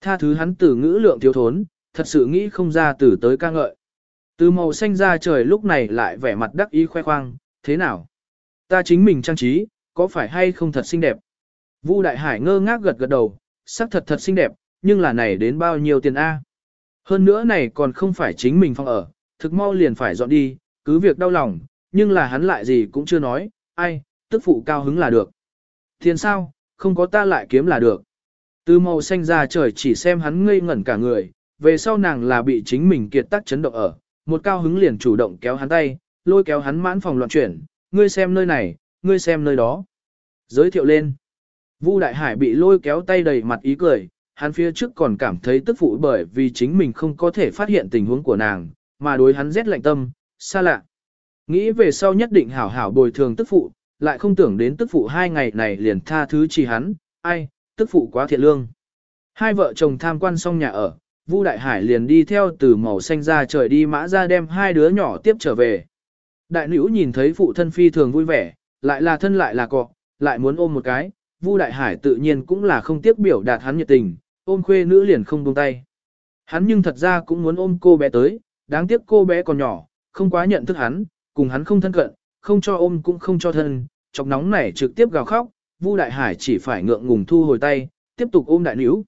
Tha thứ hắn từ ngữ lượng thiếu thốn, thật sự nghĩ không ra từ tới ca ngợi. Từ màu xanh ra trời lúc này lại vẻ mặt đắc ý khoe khoang, thế nào? Ta chính mình trang trí, có phải hay không thật xinh đẹp? Vu Đại Hải ngơ ngác gật gật đầu, sắc thật thật xinh đẹp, nhưng là này đến bao nhiêu tiền A? Hơn nữa này còn không phải chính mình phòng ở, thực mau liền phải dọn đi, cứ việc đau lòng, nhưng là hắn lại gì cũng chưa nói, ai, tức phụ cao hứng là được. Tiền sao, không có ta lại kiếm là được. Từ màu xanh ra trời chỉ xem hắn ngây ngẩn cả người, về sau nàng là bị chính mình kiệt tác chấn động ở, một cao hứng liền chủ động kéo hắn tay, lôi kéo hắn mãn phòng loạn chuyển, ngươi xem nơi này, ngươi xem nơi đó. Giới thiệu lên. Vu Đại Hải bị lôi kéo tay đầy mặt ý cười, hắn phía trước còn cảm thấy tức phụ bởi vì chính mình không có thể phát hiện tình huống của nàng, mà đối hắn rét lạnh tâm, xa lạ. Nghĩ về sau nhất định hảo hảo bồi thường tức phụ, lại không tưởng đến tức phụ hai ngày này liền tha thứ chỉ hắn, ai, tức phụ quá thiện lương. Hai vợ chồng tham quan xong nhà ở, Vu Đại Hải liền đi theo từ màu xanh ra trời đi mã ra đem hai đứa nhỏ tiếp trở về. Đại nữ nhìn thấy phụ thân phi thường vui vẻ, lại là thân lại là cọ, lại muốn ôm một cái, Vu Đại Hải tự nhiên cũng là không tiếc biểu đạt hắn nhiệt tình, ôm khuê nữ liền không buông tay. Hắn nhưng thật ra cũng muốn ôm cô bé tới, đáng tiếc cô bé còn nhỏ, không quá nhận thức hắn, cùng hắn không thân cận, không cho ôm cũng không cho thân, chọc nóng này trực tiếp gào khóc, Vu Đại Hải chỉ phải ngượng ngùng thu hồi tay, tiếp tục ôm đại nữ.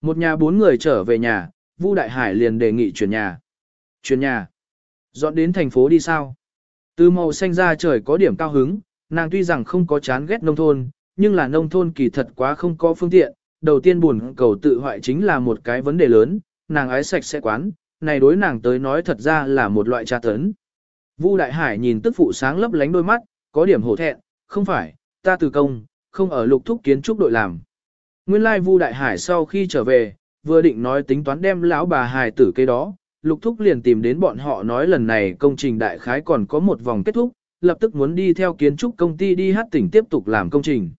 Một nhà bốn người trở về nhà, Vu Đại Hải liền đề nghị chuyển nhà. Chuyển nhà. Dọn đến thành phố đi sao? Từ màu xanh ra trời có điểm cao hứng, nàng tuy rằng không có chán ghét nông thôn, nhưng là nông thôn kỳ thật quá không có phương tiện. Đầu tiên buồn cầu tự hoại chính là một cái vấn đề lớn, nàng ái sạch sẽ quán, này đối nàng tới nói thật ra là một loại tra tấn. Vu Đại Hải nhìn tức phụ sáng lấp lánh đôi mắt, có điểm hổ thẹn, không phải, ta từ công, không ở lục thúc kiến trúc đội làm. Nguyên lai Vu Đại Hải sau khi trở về, vừa định nói tính toán đem lão bà hài tử kế đó, lục thúc liền tìm đến bọn họ nói lần này công trình đại khái còn có một vòng kết thúc, lập tức muốn đi theo kiến trúc công ty đi hát tỉnh tiếp tục làm công trình.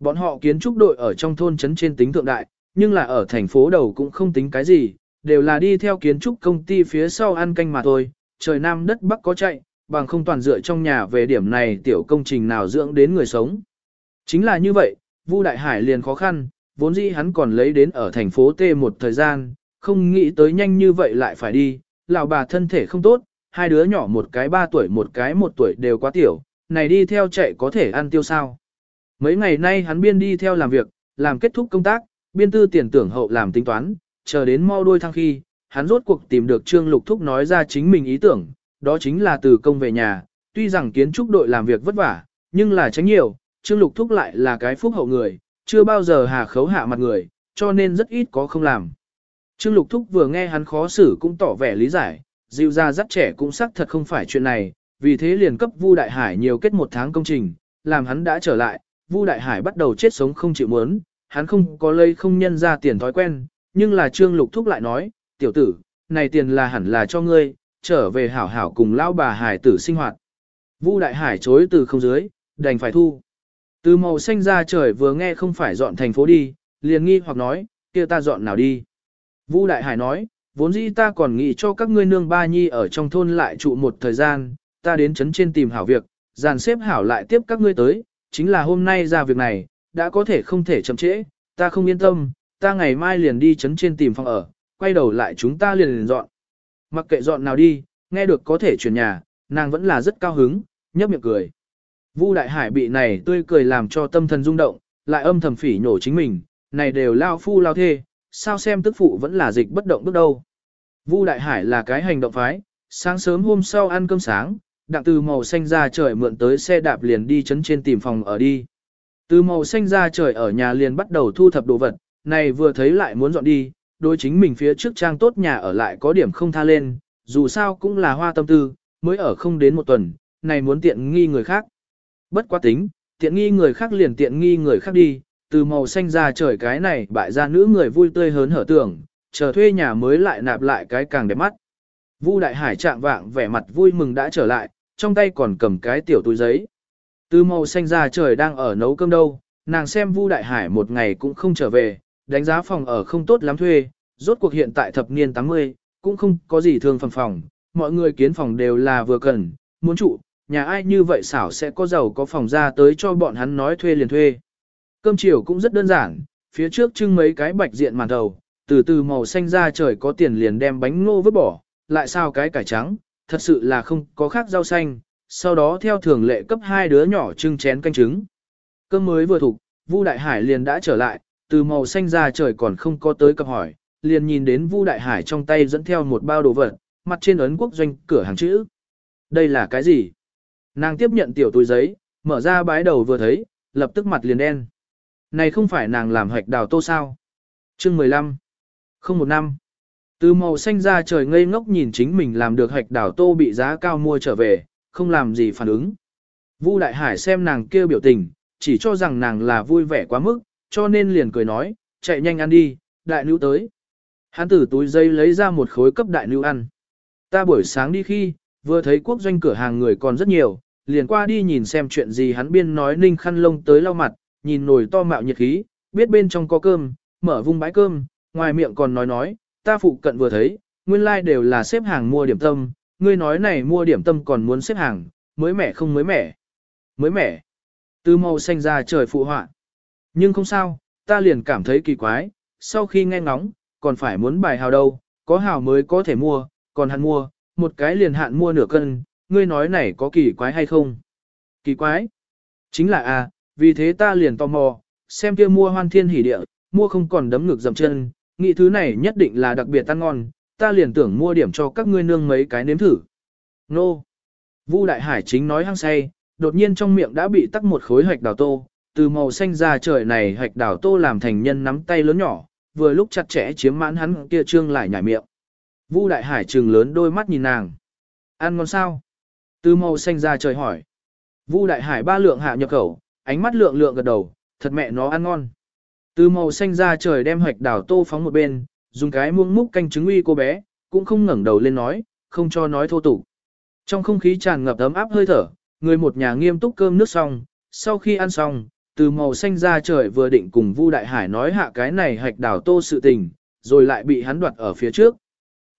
Bọn họ kiến trúc đội ở trong thôn trấn trên tính thượng đại, nhưng là ở thành phố đầu cũng không tính cái gì, đều là đi theo kiến trúc công ty phía sau ăn canh mà thôi, trời nam đất bắc có chạy, bằng không toàn dựa trong nhà về điểm này tiểu công trình nào dưỡng đến người sống. Chính là như vậy, Vu Đại Hải liền khó khăn, vốn dĩ hắn còn lấy đến ở thành phố T một thời gian, không nghĩ tới nhanh như vậy lại phải đi, lão bà thân thể không tốt, hai đứa nhỏ một cái ba tuổi một cái một tuổi đều quá tiểu, này đi theo chạy có thể ăn tiêu sao. Mấy ngày nay hắn biên đi theo làm việc, làm kết thúc công tác, biên tư tiền tưởng hậu làm tính toán, chờ đến mau đuôi thăng khi, hắn rốt cuộc tìm được Trương Lục Thúc nói ra chính mình ý tưởng, đó chính là từ công về nhà, tuy rằng kiến trúc đội làm việc vất vả, nhưng là tránh nhiều, Trương Lục Thúc lại là cái phúc hậu người, chưa bao giờ hà khấu hạ mặt người, cho nên rất ít có không làm. Trương Lục Thúc vừa nghe hắn khó xử cũng tỏ vẻ lý giải, dịu ra dắt trẻ cũng xác thật không phải chuyện này, vì thế liền cấp Vu Đại Hải nhiều kết một tháng công trình, làm hắn đã trở lại, Vu Đại Hải bắt đầu chết sống không chịu muốn, hắn không có lây không nhân ra tiền thói quen, nhưng là Trương Lục Thúc lại nói, tiểu tử, này tiền là hẳn là cho ngươi, trở về hảo hảo cùng lão bà Hải tử sinh hoạt. Vu Đại Hải chối từ không dưới, đành phải thu. Từ màu xanh ra trời vừa nghe không phải dọn thành phố đi, liền nghi hoặc nói, kia ta dọn nào đi. Vu Đại Hải nói, vốn dĩ ta còn nghĩ cho các ngươi nương ba nhi ở trong thôn lại trụ một thời gian, ta đến chấn trên tìm hảo việc, dàn xếp hảo lại tiếp các ngươi tới, chính là hôm nay ra việc này, đã có thể không thể chậm trễ, ta không yên tâm, ta ngày mai liền đi chấn trên tìm phòng ở, quay đầu lại chúng ta liền liền dọn. Mặc kệ dọn nào đi, nghe được có thể chuyển nhà, nàng vẫn là rất cao hứng, nhấp miệng cười. Vu Đại Hải bị này tươi cười làm cho tâm thần rung động, lại âm thầm phỉ nhổ chính mình, này đều lao phu lao thê, sao xem tức phụ vẫn là dịch bất động bước đâu. Vu Đại Hải là cái hành động phái, sáng sớm hôm sau ăn cơm sáng, đặng từ màu xanh ra trời mượn tới xe đạp liền đi chấn trên tìm phòng ở đi. Từ màu xanh ra trời ở nhà liền bắt đầu thu thập đồ vật, này vừa thấy lại muốn dọn đi, đối chính mình phía trước trang tốt nhà ở lại có điểm không tha lên, dù sao cũng là hoa tâm tư, mới ở không đến một tuần, này muốn tiện nghi người khác. Bất quá tính, tiện nghi người khác liền tiện nghi người khác đi, từ màu xanh ra trời cái này bại ra nữ người vui tươi hớn hở tưởng, chờ thuê nhà mới lại nạp lại cái càng đẹp mắt. Vu Đại Hải trạng vạng vẻ mặt vui mừng đã trở lại, trong tay còn cầm cái tiểu túi giấy. Từ màu xanh ra trời đang ở nấu cơm đâu, nàng xem Vu Đại Hải một ngày cũng không trở về, đánh giá phòng ở không tốt lắm thuê, rốt cuộc hiện tại thập niên 80, cũng không có gì thương phần phòng, mọi người kiến phòng đều là vừa cần, muốn trụ, nhà ai như vậy xảo sẽ có giàu có phòng ra tới cho bọn hắn nói thuê liền thuê. Cơm chiều cũng rất đơn giản, phía trước trưng mấy cái bạch diện màn đầu, từ từ màu xanh ra trời có tiền liền đem bánh ngô vứt bỏ, lại sao cái cải trắng, thật sự là không có khác rau xanh, sau đó theo thường lệ cấp hai đứa nhỏ trưng chén canh trứng. Cơm mới vừa thục, Vu Đại Hải liền đã trở lại, từ màu xanh ra trời còn không có tới cập hỏi, liền nhìn đến Vu Đại Hải trong tay dẫn theo một bao đồ vật, mặt trên ấn quốc doanh cửa hàng chữ. Đây là cái gì? Nàng tiếp nhận tiểu túi giấy, mở ra bái đầu vừa thấy, lập tức mặt liền đen. Này không phải nàng làm hạch đào tô sao? Chương 15. Không một năm. Từ màu xanh ra trời ngây ngốc nhìn chính mình làm được hạch đào tô bị giá cao mua trở về, không làm gì phản ứng. Vu Đại Hải xem nàng kêu biểu tình, chỉ cho rằng nàng là vui vẻ quá mức, cho nên liền cười nói, chạy nhanh ăn đi, đại nữ tới. Hắn từ túi dây lấy ra một khối cấp đại nữ ăn. Ta buổi sáng đi khi, vừa thấy quốc doanh cửa hàng người còn rất nhiều, liền qua đi nhìn xem chuyện gì hắn biên nói ninh khăn lông tới lau mặt, nhìn nồi to mạo nhiệt khí, biết bên trong có cơm, mở vung bãi cơm, ngoài miệng còn nói nói, ta phụ cận vừa thấy, nguyên lai like đều là xếp hàng mua điểm tâm, ngươi nói này mua điểm tâm còn muốn xếp hàng, mới mẻ không mới mẻ. Mới mẻ. Từ màu xanh ra trời phụ họa. Nhưng không sao, ta liền cảm thấy kỳ quái, sau khi nghe ngóng, còn phải muốn bài hào đâu, có hào mới có thể mua, còn hạn mua, một cái liền hạn mua nửa cân, ngươi nói này có kỳ quái hay không? Kỳ quái? Chính là a, à, vì thế ta liền tò mò, xem kia mua hoan thiên hỉ địa, mua không còn đấm ngực dầm chân, nghĩ thứ này nhất định là đặc biệt ăn ngon, ta liền tưởng mua điểm cho các ngươi nương mấy cái nếm thử. Nô! Vu Đại Hải chính nói hăng say, đột nhiên trong miệng đã bị tắc một khối hạch đào tô, từ màu xanh ra trời này hạch đảo tô làm thành nhân nắm tay lớn nhỏ, vừa lúc chặt chẽ chiếm mãn hắn kia trương lại nhảy miệng. Vu Đại Hải trừng lớn đôi mắt nhìn nàng. Ăn ngon sao? Từ màu xanh ra trời hỏi. Vu Đại Hải ba lượng hạ nhập khẩu, ánh mắt lượng lượng gật đầu, thật mẹ nó ăn ngon. Từ màu xanh ra trời đem hạch đảo tô phóng một bên, dùng cái muỗng múc canh trứng uy cô bé, cũng không ngẩng đầu lên nói, không cho nói thô tục. Trong không khí tràn ngập ấm áp hơi thở, người một nhà nghiêm túc cơm nước xong, sau khi ăn xong, từ màu xanh ra trời vừa định cùng Vu Đại Hải nói hạ cái này hạch đảo tô sự tình, rồi lại bị hắn đoạt ở phía trước.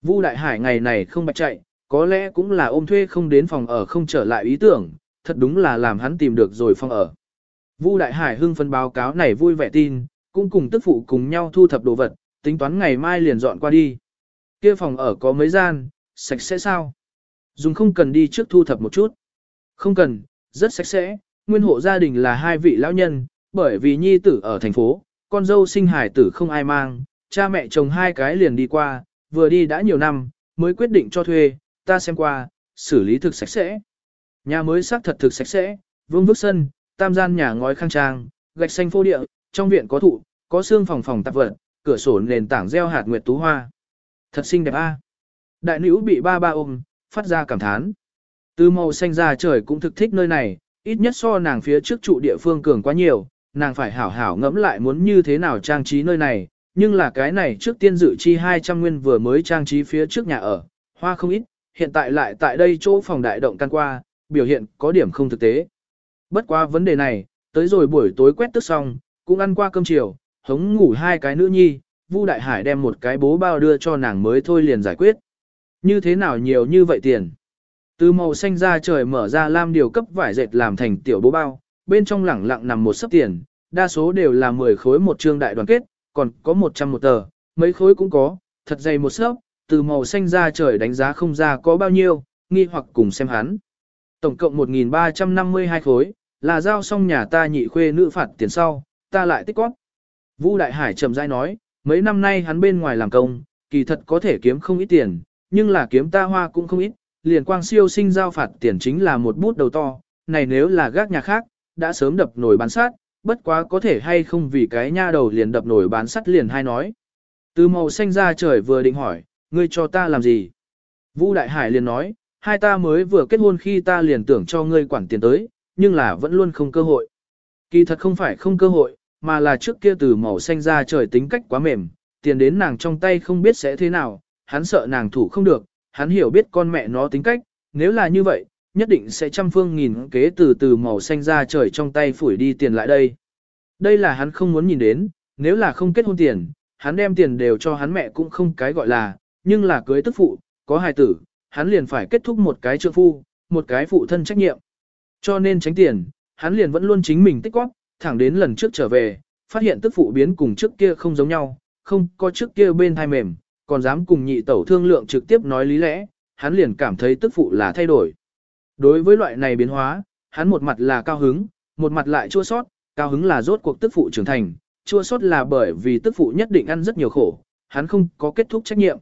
Vu Đại Hải ngày này không bạch chạy, có lẽ cũng là ôm thuê không đến phòng ở không trở lại ý tưởng, thật đúng là làm hắn tìm được rồi phòng ở. Vu Đại Hải hưng phân báo cáo này vui vẻ tin, cũng cùng tức phụ cùng nhau thu thập đồ vật, tính toán ngày mai liền dọn qua đi. Kia phòng ở có mấy gian, sạch sẽ sao? Dùng không cần đi trước thu thập một chút. Không cần, rất sạch sẽ, nguyên hộ gia đình là hai vị lão nhân, bởi vì nhi tử ở thành phố, con dâu sinh hải tử không ai mang, cha mẹ chồng hai cái liền đi qua, vừa đi đã nhiều năm, mới quyết định cho thuê, ta xem qua, xử lý thực sạch sẽ. Nhà mới xác thật thực sạch sẽ, vương vức sân, tam gian nhà ngói khang trang, gạch xanh phô địa, trong viện có thụ, có xương phòng phòng tạp vật, cửa sổ nền tảng gieo hạt nguyệt tú hoa. Thật xinh đẹp a. Đại nữ bị ba ba ôm, phát ra cảm thán. Từ màu xanh ra trời cũng thực thích nơi này, ít nhất so nàng phía trước trụ địa phương cường quá nhiều, nàng phải hảo hảo ngẫm lại muốn như thế nào trang trí nơi này, nhưng là cái này trước tiên dự chi 200 nguyên vừa mới trang trí phía trước nhà ở, hoa không ít, hiện tại lại tại đây chỗ phòng đại động căn qua, biểu hiện có điểm không thực tế. Bất qua vấn đề này, tới rồi buổi tối quét tức xong, cũng ăn qua cơm chiều, hống ngủ hai cái nữ nhi, Vu Đại Hải đem một cái bố bao đưa cho nàng mới thôi liền giải quyết. Như thế nào nhiều như vậy tiền? Từ màu xanh ra trời mở ra lam điều cấp vải dệt làm thành tiểu bố bao, bên trong lẳng lặng nằm một sấp tiền, đa số đều là 10 khối một trương đại đoàn kết, còn có 100 một tờ, mấy khối cũng có, thật dày một sấp, từ màu xanh ra trời đánh giá không ra có bao nhiêu, nghi hoặc cùng xem hắn. Tổng cộng 1.352 khối, là giao xong nhà ta nhị khuê nữ phạt tiền sau, ta lại tích góp. Vũ Đại Hải chậm rãi nói, mấy năm nay hắn bên ngoài làm công, kỳ thật có thể kiếm không ít tiền, nhưng là kiếm ta hoa cũng không ít, liền quang siêu sinh giao phạt tiền chính là một bút đầu to, này nếu là gác nhà khác, đã sớm đập nổi bán sát, bất quá có thể hay không vì cái nha đầu liền đập nổi bán sắt liền hay nói. Từ màu xanh ra trời vừa định hỏi, ngươi cho ta làm gì? Vũ Đại Hải liền nói, hai ta mới vừa kết hôn khi ta liền tưởng cho ngươi quản tiền tới, nhưng là vẫn luôn không cơ hội. Kỳ thật không phải không cơ hội, mà là trước kia từ màu xanh ra trời tính cách quá mềm, tiền đến nàng trong tay không biết sẽ thế nào, hắn sợ nàng thủ không được, hắn hiểu biết con mẹ nó tính cách, nếu là như vậy, nhất định sẽ trăm phương nghìn kế từ từ màu xanh ra trời trong tay phủi đi tiền lại đây. Đây là hắn không muốn nhìn đến, nếu là không kết hôn tiền, hắn đem tiền đều cho hắn mẹ cũng không cái gọi là, nhưng là cưới tức phụ, có hài tử, hắn liền phải kết thúc một cái trượng phu, một cái phụ thân trách nhiệm. Cho nên tránh tiền, hắn liền vẫn luôn chính mình tích góp, thẳng đến lần trước trở về, phát hiện tức phụ biến cùng trước kia không giống nhau, không có trước kia bên thai mềm, còn dám cùng nhị tẩu thương lượng trực tiếp nói lý lẽ, hắn liền cảm thấy tức phụ là thay đổi. Đối với loại này biến hóa, hắn một mặt là cao hứng, một mặt lại chua sót, cao hứng là rốt cuộc tức phụ trưởng thành, chua sót là bởi vì tức phụ nhất định ăn rất nhiều khổ, hắn không có kết thúc trách nhiệm.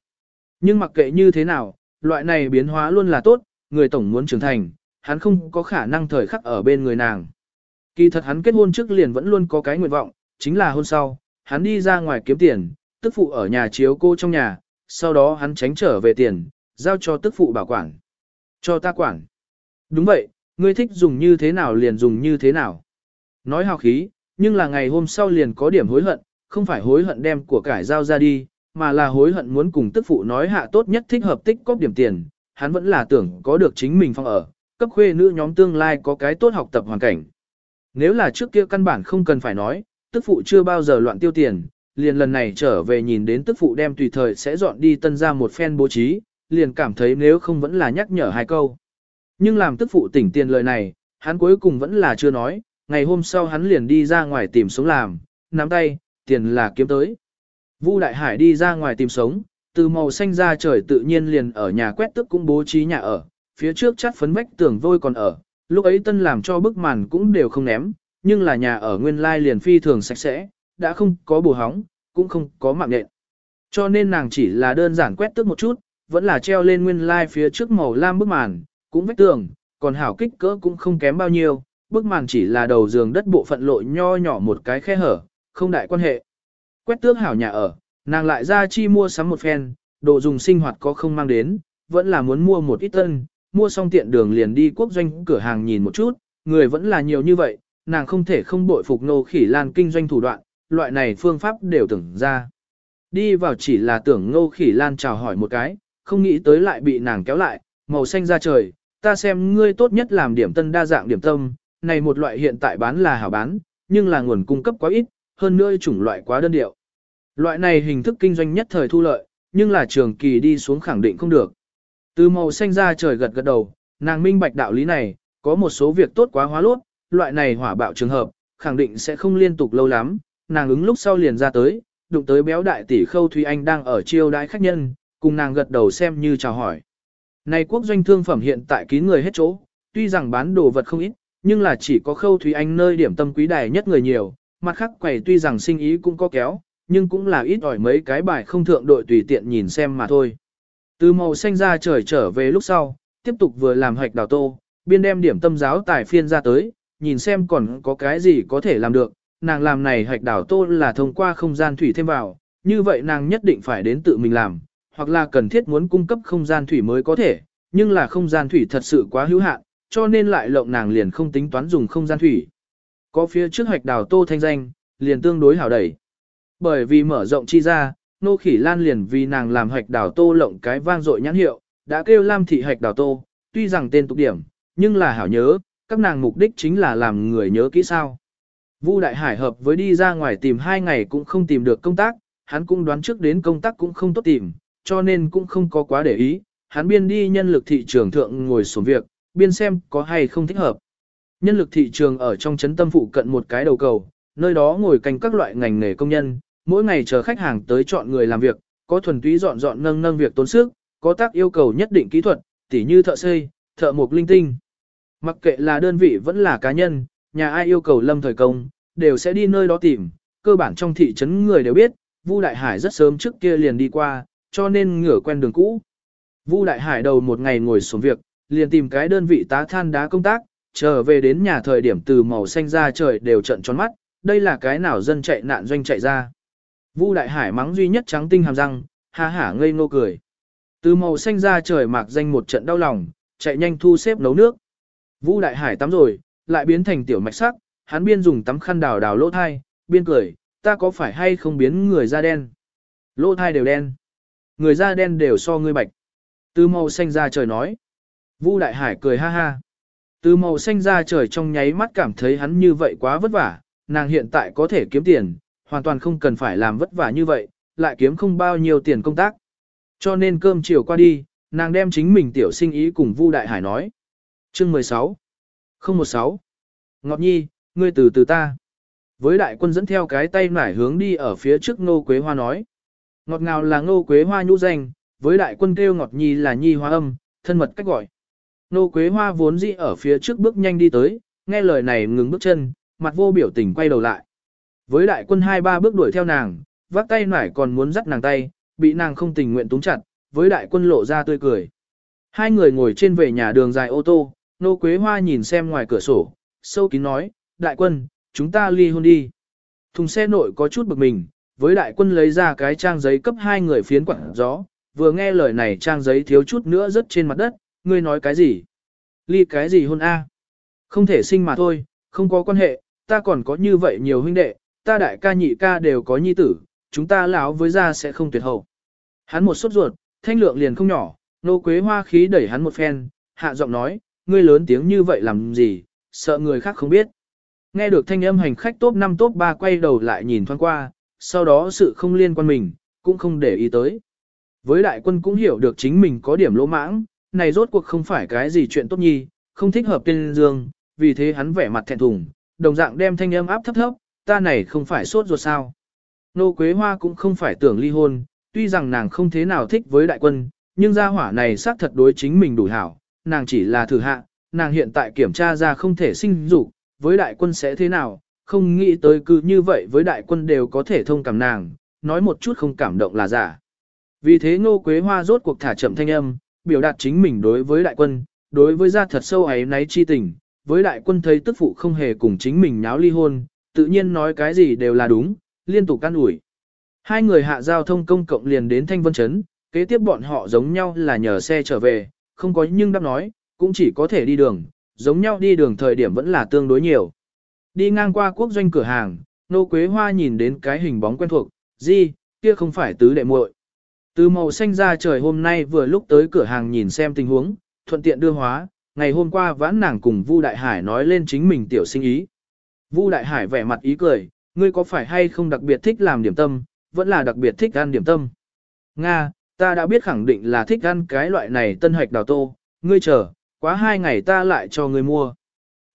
Nhưng mặc kệ như thế nào, loại này biến hóa luôn là tốt, người tổng muốn trưởng thành, hắn không có khả năng thời khắc ở bên người nàng. Kỳ thật hắn kết hôn trước liền vẫn luôn có cái nguyện vọng, chính là hôn sau, hắn đi ra ngoài kiếm tiền, tức phụ ở nhà chiếu cô trong nhà, sau đó hắn tránh trở về tiền, giao cho tức phụ bảo quản. Cho ta quản. Đúng vậy, ngươi thích dùng như thế nào liền dùng như thế nào. Nói hào khí, nhưng là ngày hôm sau liền có điểm hối hận, không phải hối hận đem của cải giao ra đi, mà là hối hận muốn cùng tức phụ nói hạ tốt nhất thích hợp tích cóp điểm tiền, hắn vẫn là tưởng có được chính mình phong ở, cấp khuê nữ nhóm tương lai có cái tốt học tập hoàn cảnh. Nếu là trước kia căn bản không cần phải nói, tức phụ chưa bao giờ loạn tiêu tiền, liền lần này trở về nhìn đến tức phụ đem tùy thời sẽ dọn đi tân ra một phen bố trí, liền cảm thấy nếu không vẫn là nhắc nhở hai câu. Nhưng làm tức phụ tỉnh tiền lời này, hắn cuối cùng vẫn là chưa nói, ngày hôm sau hắn liền đi ra ngoài tìm sống làm, nắm tay, tiền là kiếm tới. Vu Đại Hải đi ra ngoài tìm sống, từ màu xanh ra trời tự nhiên liền ở nhà quét tức cũng bố trí nhà ở, phía trước chắt phấn vách tường vôi còn ở, lúc ấy tân làm cho bức màn cũng đều không ném, nhưng là nhà ở nguyên lai liền phi thường sạch sẽ, đã không có bù hóng, cũng không có mạng nện Cho nên nàng chỉ là đơn giản quét tước một chút, vẫn là treo lên nguyên lai phía trước màu lam bức màn, cũng vách tường, còn hảo kích cỡ cũng không kém bao nhiêu, bức màn chỉ là đầu giường đất bộ phận lộ nho nhỏ một cái khe hở, không đại quan hệ. Quét tước hảo nhà ở, nàng lại ra chi mua sắm một phen, đồ dùng sinh hoạt có không mang đến, vẫn là muốn mua một ít tân, mua xong tiện đường liền đi quốc doanh cửa hàng nhìn một chút, người vẫn là nhiều như vậy, nàng không thể không bội phục nô khỉ lan kinh doanh thủ đoạn, loại này phương pháp đều tưởng ra. Đi vào chỉ là tưởng ngô khỉ lan chào hỏi một cái, không nghĩ tới lại bị nàng kéo lại, màu xanh ra trời, ta xem ngươi tốt nhất làm điểm tân đa dạng điểm tâm, này một loại hiện tại bán là hảo bán, nhưng là nguồn cung cấp quá ít, hơn nữa chủng loại quá đơn điệu. Loại này hình thức kinh doanh nhất thời thu lợi, nhưng là trường kỳ đi xuống khẳng định không được. Từ màu xanh ra trời gật gật đầu, nàng minh bạch đạo lý này, có một số việc tốt quá hóa lốt, loại này hỏa bạo trường hợp, khẳng định sẽ không liên tục lâu lắm, nàng ứng lúc sau liền ra tới, đụng tới béo đại tỷ khâu Thúy Anh đang ở chiêu đãi khách nhân, cùng nàng gật đầu xem như chào hỏi. Này quốc doanh thương phẩm hiện tại kín người hết chỗ, tuy rằng bán đồ vật không ít, nhưng là chỉ có khâu Thúy Anh nơi điểm tâm quý đài nhất người nhiều, mặt khác quầy tuy rằng sinh ý cũng có kéo, nhưng cũng là ít ỏi mấy cái bài không thượng đội tùy tiện nhìn xem mà thôi. Từ màu xanh ra trời trở về lúc sau, tiếp tục vừa làm hoạch đào tô, biên đem điểm tâm giáo tài phiên ra tới, nhìn xem còn có cái gì có thể làm được, nàng làm này hạch đào tô là thông qua không gian thủy thêm vào, như vậy nàng nhất định phải đến tự mình làm, hoặc là cần thiết muốn cung cấp không gian thủy mới có thể, nhưng là không gian thủy thật sự quá hữu hạn, cho nên lại lộng nàng liền không tính toán dùng không gian thủy. Có phía trước hạch đào tô thanh danh, liền tương đối hảo đẩy. Bởi vì mở rộng chi ra, nô khỉ lan liền vì nàng làm hạch đào tô lộng cái vang dội nhãn hiệu, đã kêu lam thị hạch đào tô, tuy rằng tên tục điểm, nhưng là hảo nhớ, các nàng mục đích chính là làm người nhớ kỹ sao. Vu Đại Hải hợp với đi ra ngoài tìm hai ngày cũng không tìm được công tác, hắn cũng đoán trước đến công tác cũng không tốt tìm, cho nên cũng không có quá để ý, hắn biên đi nhân lực thị trường thượng ngồi xuống việc, biên xem có hay không thích hợp. Nhân lực thị trường ở trong trấn tâm phụ cận một cái đầu cầu, nơi đó ngồi canh các loại ngành nghề công nhân, mỗi ngày chờ khách hàng tới chọn người làm việc, có thuần túy dọn dọn nâng nâng việc tốn sức, có tác yêu cầu nhất định kỹ thuật, tỉ như thợ xây, thợ mộc linh tinh. Mặc kệ là đơn vị vẫn là cá nhân, nhà ai yêu cầu lâm thời công, đều sẽ đi nơi đó tìm, cơ bản trong thị trấn người đều biết, Vu Đại Hải rất sớm trước kia liền đi qua, cho nên ngửa quen đường cũ. Vu Đại Hải đầu một ngày ngồi xuống việc, liền tìm cái đơn vị tá than đá công tác, trở về đến nhà thời điểm từ màu xanh ra trời đều trận tròn mắt, đây là cái nào dân chạy nạn doanh chạy ra. Vu Đại Hải mắng duy nhất trắng tinh hàm răng, ha hả ngây ngô cười. Từ màu xanh ra trời mạc danh một trận đau lòng, chạy nhanh thu xếp nấu nước. Vu Đại Hải tắm rồi, lại biến thành tiểu mạch sắc, hắn biên dùng tấm khăn đào đào lỗ thai, biên cười, ta có phải hay không biến người da đen? Lỗ thai đều đen. Người da đen đều so ngươi bạch. Từ màu xanh ra trời nói. Vu Đại Hải cười ha ha. Từ màu xanh ra trời trong nháy mắt cảm thấy hắn như vậy quá vất vả, nàng hiện tại có thể kiếm tiền, hoàn toàn không cần phải làm vất vả như vậy, lại kiếm không bao nhiêu tiền công tác. Cho nên cơm chiều qua đi, nàng đem chính mình tiểu sinh ý cùng Vu Đại Hải nói. Chương 16 016 Ngọc Nhi, ngươi từ từ ta. Với đại quân dẫn theo cái tay nải hướng đi ở phía trước Ngô Quế Hoa nói. Ngọt ngào là Ngô Quế Hoa nhũ danh, với đại quân kêu Ngọt Nhi là Nhi Hoa âm, thân mật cách gọi. Ngô Quế Hoa vốn dĩ ở phía trước bước nhanh đi tới, nghe lời này ngừng bước chân, mặt vô biểu tình quay đầu lại. Với đại quân hai ba bước đuổi theo nàng, vác tay nải còn muốn dắt nàng tay, bị nàng không tình nguyện túng chặt, với đại quân lộ ra tươi cười. Hai người ngồi trên về nhà đường dài ô tô, Nô Quế Hoa nhìn xem ngoài cửa sổ, sâu kín nói, đại quân, chúng ta ly hôn đi. Thùng xe nội có chút bực mình, với đại quân lấy ra cái trang giấy cấp hai người phiến quảng gió, vừa nghe lời này trang giấy thiếu chút nữa rớt trên mặt đất, ngươi nói cái gì? Ly cái gì hôn a? Không thể sinh mà thôi, không có quan hệ, ta còn có như vậy nhiều huynh đệ, ta đại ca nhị ca đều có nhi tử, chúng ta lão với gia sẽ không tuyệt hậu. Hắn một sốt ruột, thanh lượng liền không nhỏ, nô quế hoa khí đẩy hắn một phen, hạ giọng nói, ngươi lớn tiếng như vậy làm gì, sợ người khác không biết. Nghe được thanh âm hành khách top 5 top 3 quay đầu lại nhìn thoáng qua, sau đó sự không liên quan mình, cũng không để ý tới. Với đại quân cũng hiểu được chính mình có điểm lỗ mãng, này rốt cuộc không phải cái gì chuyện tốt nhi, không thích hợp tên dương, vì thế hắn vẻ mặt thẹn thùng, đồng dạng đem thanh âm áp thấp thấp, ta này không phải sốt ruột sao. Nô Quế Hoa cũng không phải tưởng ly hôn, tuy rằng nàng không thế nào thích với đại quân, nhưng gia hỏa này xác thật đối chính mình đủ hảo, nàng chỉ là thử hạ, nàng hiện tại kiểm tra ra không thể sinh dục, với đại quân sẽ thế nào, không nghĩ tới cứ như vậy với đại quân đều có thể thông cảm nàng, nói một chút không cảm động là giả. Vì thế Ngô Quế Hoa rốt cuộc thả chậm thanh âm, biểu đạt chính mình đối với đại quân, đối với gia thật sâu ấy náy chi tình, với đại quân thấy tức phụ không hề cùng chính mình nháo ly hôn, tự nhiên nói cái gì đều là đúng, liên tục can ủi. Hai người hạ giao thông công cộng liền đến Thanh Vân Trấn, kế tiếp bọn họ giống nhau là nhờ xe trở về, không có nhưng đáp nói, cũng chỉ có thể đi đường, giống nhau đi đường thời điểm vẫn là tương đối nhiều. Đi ngang qua quốc doanh cửa hàng, nô quế hoa nhìn đến cái hình bóng quen thuộc, gì, kia không phải tứ đệ muội. Từ màu xanh ra trời hôm nay vừa lúc tới cửa hàng nhìn xem tình huống, thuận tiện đưa hóa, ngày hôm qua vãn nàng cùng Vu Đại Hải nói lên chính mình tiểu sinh ý. Vu Đại Hải vẻ mặt ý cười, ngươi có phải hay không đặc biệt thích làm điểm tâm, vẫn là đặc biệt thích ăn điểm tâm. Nga, ta đã biết khẳng định là thích ăn cái loại này tân hoạch đào tô, ngươi chờ, quá hai ngày ta lại cho ngươi mua.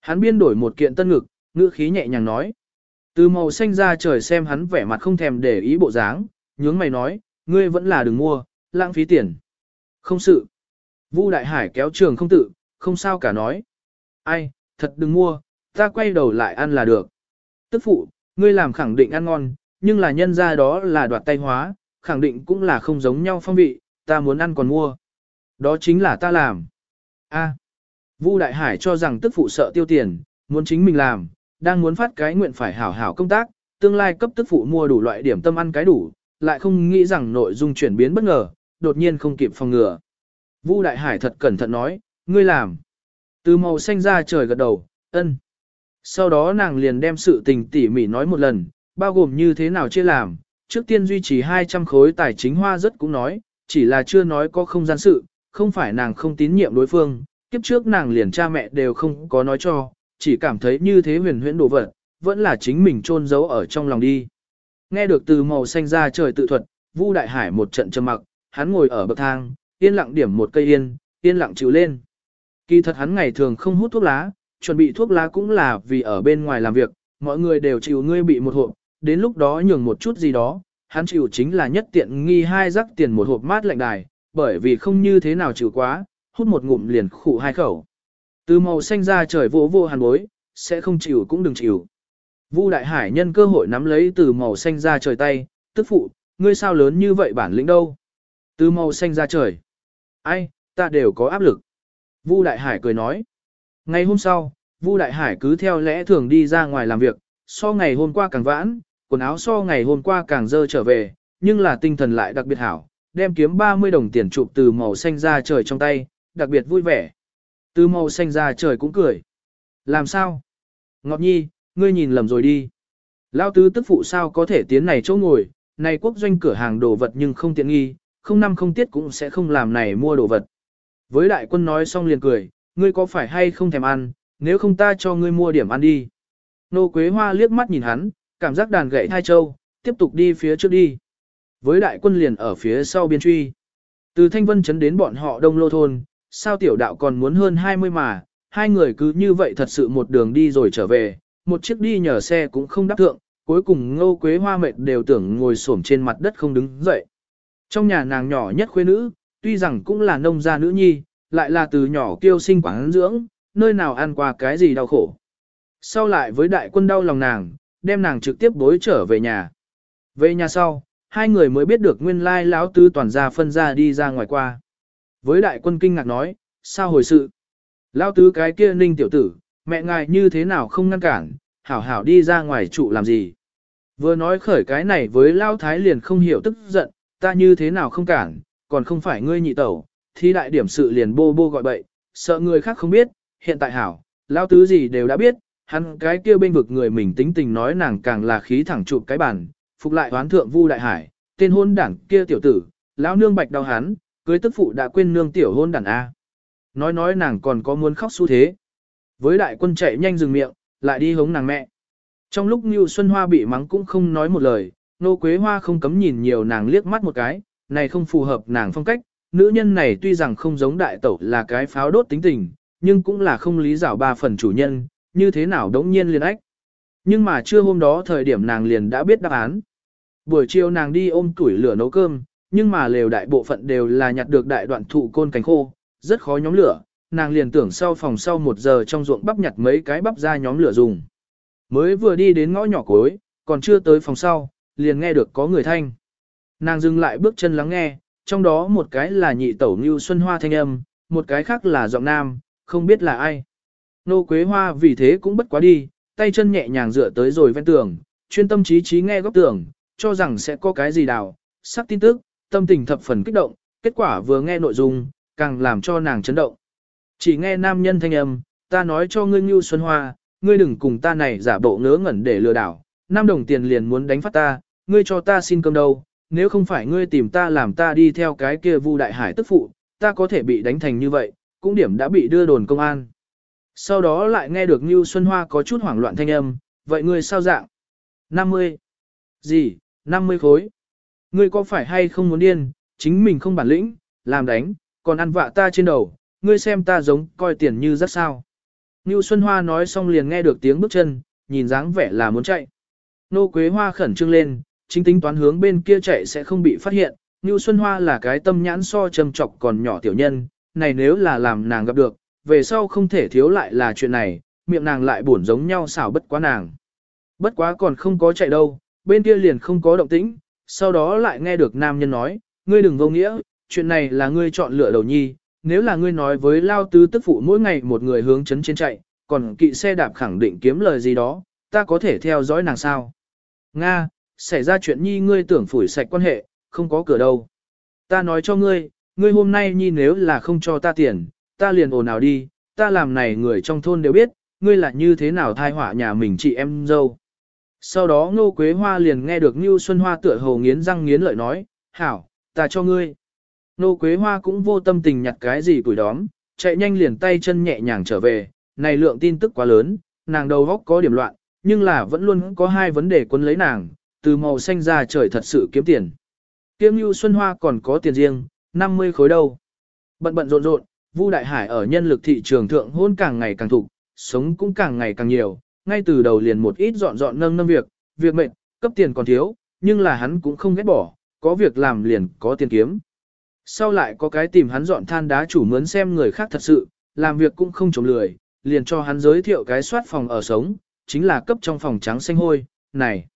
Hắn biên đổi một kiện tân ngực, ngữ khí nhẹ nhàng nói. Từ màu xanh ra trời xem hắn vẻ mặt không thèm để ý bộ dáng, nhướng mày nói, ngươi vẫn là đừng mua, lãng phí tiền. Không sự. Vu Đại Hải kéo trường không tự, không sao cả nói. Ai, thật đừng mua, ta quay đầu lại ăn là được. Tức phụ, Ngươi làm khẳng định ăn ngon, nhưng là nhân ra đó là đoạt tay hóa, khẳng định cũng là không giống nhau phong vị, ta muốn ăn còn mua. Đó chính là ta làm. A. Vu Đại Hải cho rằng tức phụ sợ tiêu tiền, muốn chính mình làm, đang muốn phát cái nguyện phải hảo hảo công tác, tương lai cấp tức phụ mua đủ loại điểm tâm ăn cái đủ, lại không nghĩ rằng nội dung chuyển biến bất ngờ, đột nhiên không kịp phòng ngừa. Vu Đại Hải thật cẩn thận nói, ngươi làm. Từ màu xanh ra trời gật đầu, ân. Sau đó nàng liền đem sự tình tỉ mỉ nói một lần, bao gồm như thế nào chia làm, trước tiên duy trì 200 khối tài chính hoa rất cũng nói, chỉ là chưa nói có không gian sự, không phải nàng không tín nhiệm đối phương, kiếp trước nàng liền cha mẹ đều không có nói cho, chỉ cảm thấy như thế huyền huyễn đồ vật, vẫn là chính mình chôn giấu ở trong lòng đi. Nghe được từ màu xanh ra trời tự thuật, Vu Đại Hải một trận trầm mặc, hắn ngồi ở bậc thang, yên lặng điểm một cây yên, yên lặng chịu lên. Kỳ thật hắn ngày thường không hút thuốc lá, chuẩn bị thuốc lá cũng là vì ở bên ngoài làm việc, mọi người đều chịu ngươi bị một hộp, đến lúc đó nhường một chút gì đó, hắn chịu chính là nhất tiện nghi hai rắc tiền một hộp mát lạnh đài, bởi vì không như thế nào chịu quá, hút một ngụm liền khụ hai khẩu. Từ màu xanh ra trời vô vô hàn bối, sẽ không chịu cũng đừng chịu. Vu Đại Hải nhân cơ hội nắm lấy từ màu xanh ra trời tay, tức phụ, ngươi sao lớn như vậy bản lĩnh đâu? Từ màu xanh ra trời. Ai, ta đều có áp lực. Vu Đại Hải cười nói. Ngày hôm sau, Vu Đại Hải cứ theo lẽ thường đi ra ngoài làm việc, so ngày hôm qua càng vãn, quần áo so ngày hôm qua càng dơ trở về, nhưng là tinh thần lại đặc biệt hảo, đem kiếm 30 đồng tiền chụp từ màu xanh ra trời trong tay, đặc biệt vui vẻ. Từ màu xanh ra trời cũng cười. Làm sao? Ngọc Nhi, ngươi nhìn lầm rồi đi. Lao tứ tức phụ sao có thể tiến này chỗ ngồi, này quốc doanh cửa hàng đồ vật nhưng không tiện nghi, không năm không tiết cũng sẽ không làm này mua đồ vật. Với đại quân nói xong liền cười, ngươi có phải hay không thèm ăn, nếu không ta cho ngươi mua điểm ăn đi. Nô Quế Hoa liếc mắt nhìn hắn, cảm giác đàn gậy hai châu, tiếp tục đi phía trước đi. Với đại quân liền ở phía sau biên truy. Từ Thanh Vân chấn đến bọn họ đông lô thôn, sao tiểu đạo còn muốn hơn 20 mà, hai người cứ như vậy thật sự một đường đi rồi trở về, một chiếc đi nhờ xe cũng không đáp thượng, cuối cùng ngô quế hoa mệt đều tưởng ngồi xổm trên mặt đất không đứng dậy. Trong nhà nàng nhỏ nhất khuê nữ, tuy rằng cũng là nông gia nữ nhi, lại là từ nhỏ kiêu sinh quảng dưỡng, nơi nào ăn qua cái gì đau khổ. Sau lại với đại quân đau lòng nàng, đem nàng trực tiếp bối trở về nhà. Về nhà sau, hai người mới biết được nguyên lai lão tứ toàn gia phân ra đi ra ngoài qua. Với đại quân kinh ngạc nói, sao hồi sự? Lão tứ cái kia ninh tiểu tử, mẹ ngài như thế nào không ngăn cản, hảo hảo đi ra ngoài trụ làm gì? Vừa nói khởi cái này với Lão thái liền không hiểu tức giận, ta như thế nào không cản, còn không phải ngươi nhị tẩu, thì đại điểm sự liền bô bô gọi bậy, sợ người khác không biết, hiện tại hảo, Lão tứ gì đều đã biết, hắn cái kia bên vực người mình tính tình nói nàng càng là khí thẳng chụp cái bàn, phục lại hoán thượng Vu Đại Hải, tên hôn đảng kia tiểu tử, lão nương bạch đau hắn, cưới tức phụ đã quên nương tiểu hôn đảng A. Nói nói nàng còn có muốn khóc xu thế. Với đại quân chạy nhanh dừng miệng, lại đi hống nàng mẹ. Trong lúc Như Xuân Hoa bị mắng cũng không nói một lời, nô quế hoa không cấm nhìn nhiều nàng liếc mắt một cái, này không phù hợp nàng phong cách, nữ nhân này tuy rằng không giống đại tẩu là cái pháo đốt tính tình, nhưng cũng là không lý giảo ba phần chủ nhân, như thế nào đống nhiên liền ách. Nhưng mà trưa hôm đó thời điểm nàng liền đã biết đáp án. Buổi chiều nàng đi ôm củi lửa nấu cơm, nhưng mà lều đại bộ phận đều là nhặt được đại đoạn thụ côn cánh khô, rất khó nhóm lửa, nàng liền tưởng sau phòng sau một giờ trong ruộng bắp nhặt mấy cái bắp ra nhóm lửa dùng. Mới vừa đi đến ngõ nhỏ cuối, còn chưa tới phòng sau, liền nghe được có người thanh. Nàng dừng lại bước chân lắng nghe, trong đó một cái là nhị tẩu như xuân hoa thanh âm, một cái khác là giọng nam, không biết là ai. Nô Quế Hoa vì thế cũng bất quá đi, tay chân nhẹ nhàng dựa tới rồi ven tường, chuyên tâm trí trí nghe góc tường, cho rằng sẽ có cái gì đào, sắc tin tức, tâm tình thập phần kích động, kết quả vừa nghe nội dung, càng làm cho nàng chấn động. Chỉ nghe nam nhân thanh âm, ta nói cho ngươi Ngưu Xuân Hoa, ngươi đừng cùng ta này giả bộ ngớ ngẩn để lừa đảo, năm đồng tiền liền muốn đánh phát ta, ngươi cho ta xin cơm đâu, nếu không phải ngươi tìm ta làm ta đi theo cái kia Vu Đại Hải tức phụ, ta có thể bị đánh thành như vậy, cũng điểm đã bị đưa đồn công an. Sau đó lại nghe được Như Xuân Hoa có chút hoảng loạn thanh âm, vậy ngươi sao dạng? 50. Gì, 50 khối? Ngươi có phải hay không muốn điên, chính mình không bản lĩnh, làm đánh, còn ăn vạ ta trên đầu, ngươi xem ta giống coi tiền như rất sao. Như Xuân Hoa nói xong liền nghe được tiếng bước chân, nhìn dáng vẻ là muốn chạy. Nô Quế Hoa khẩn trương lên, chính tính toán hướng bên kia chạy sẽ không bị phát hiện. Như Xuân Hoa là cái tâm nhãn so trầm trọc còn nhỏ tiểu nhân, này nếu là làm nàng gặp được, về sau không thể thiếu lại là chuyện này, miệng nàng lại buồn giống nhau xảo bất quá nàng. Bất quá còn không có chạy đâu, bên kia liền không có động tĩnh, sau đó lại nghe được nam nhân nói, ngươi đừng vô nghĩa, chuyện này là ngươi chọn lựa đầu nhi, nếu là ngươi nói với lao tứ tức phụ mỗi ngày một người hướng chấn trên chạy, còn kỵ xe đạp khẳng định kiếm lời gì đó, ta có thể theo dõi nàng sao. Nga, xảy ra chuyện nhi ngươi tưởng phủi sạch quan hệ, không có cửa đâu. Ta nói cho ngươi, ngươi hôm nay nhi nếu là không cho ta tiền, ta liền ồn ào đi, ta làm này người trong thôn đều biết, ngươi là như thế nào thai họa nhà mình chị em dâu. Sau đó Ngô Quế Hoa liền nghe được Ngưu Xuân Hoa tựa hồ nghiến răng nghiến lợi nói, hảo, ta cho ngươi. Ngô Quế Hoa cũng vô tâm tình nhặt cái gì tuổi đóm, chạy nhanh liền tay chân nhẹ nhàng trở về, này lượng tin tức quá lớn, nàng đầu góc có điểm loạn, nhưng là vẫn luôn có hai vấn đề quấn lấy nàng, từ màu xanh ra trời thật sự kiếm tiền. Kiếm Ngưu Xuân Hoa còn có tiền riêng, 50 khối đâu. Bận bận rộn rộn, Vu Đại Hải ở nhân lực thị trường thượng hôn càng ngày càng thục, sống cũng càng ngày càng nhiều, ngay từ đầu liền một ít dọn dọn nâng nâng việc, việc mệnh, cấp tiền còn thiếu, nhưng là hắn cũng không ghét bỏ, có việc làm liền có tiền kiếm. Sau lại có cái tìm hắn dọn than đá chủ mướn xem người khác thật sự, làm việc cũng không chống lười, liền cho hắn giới thiệu cái soát phòng ở sống, chính là cấp trong phòng trắng xanh hôi, này.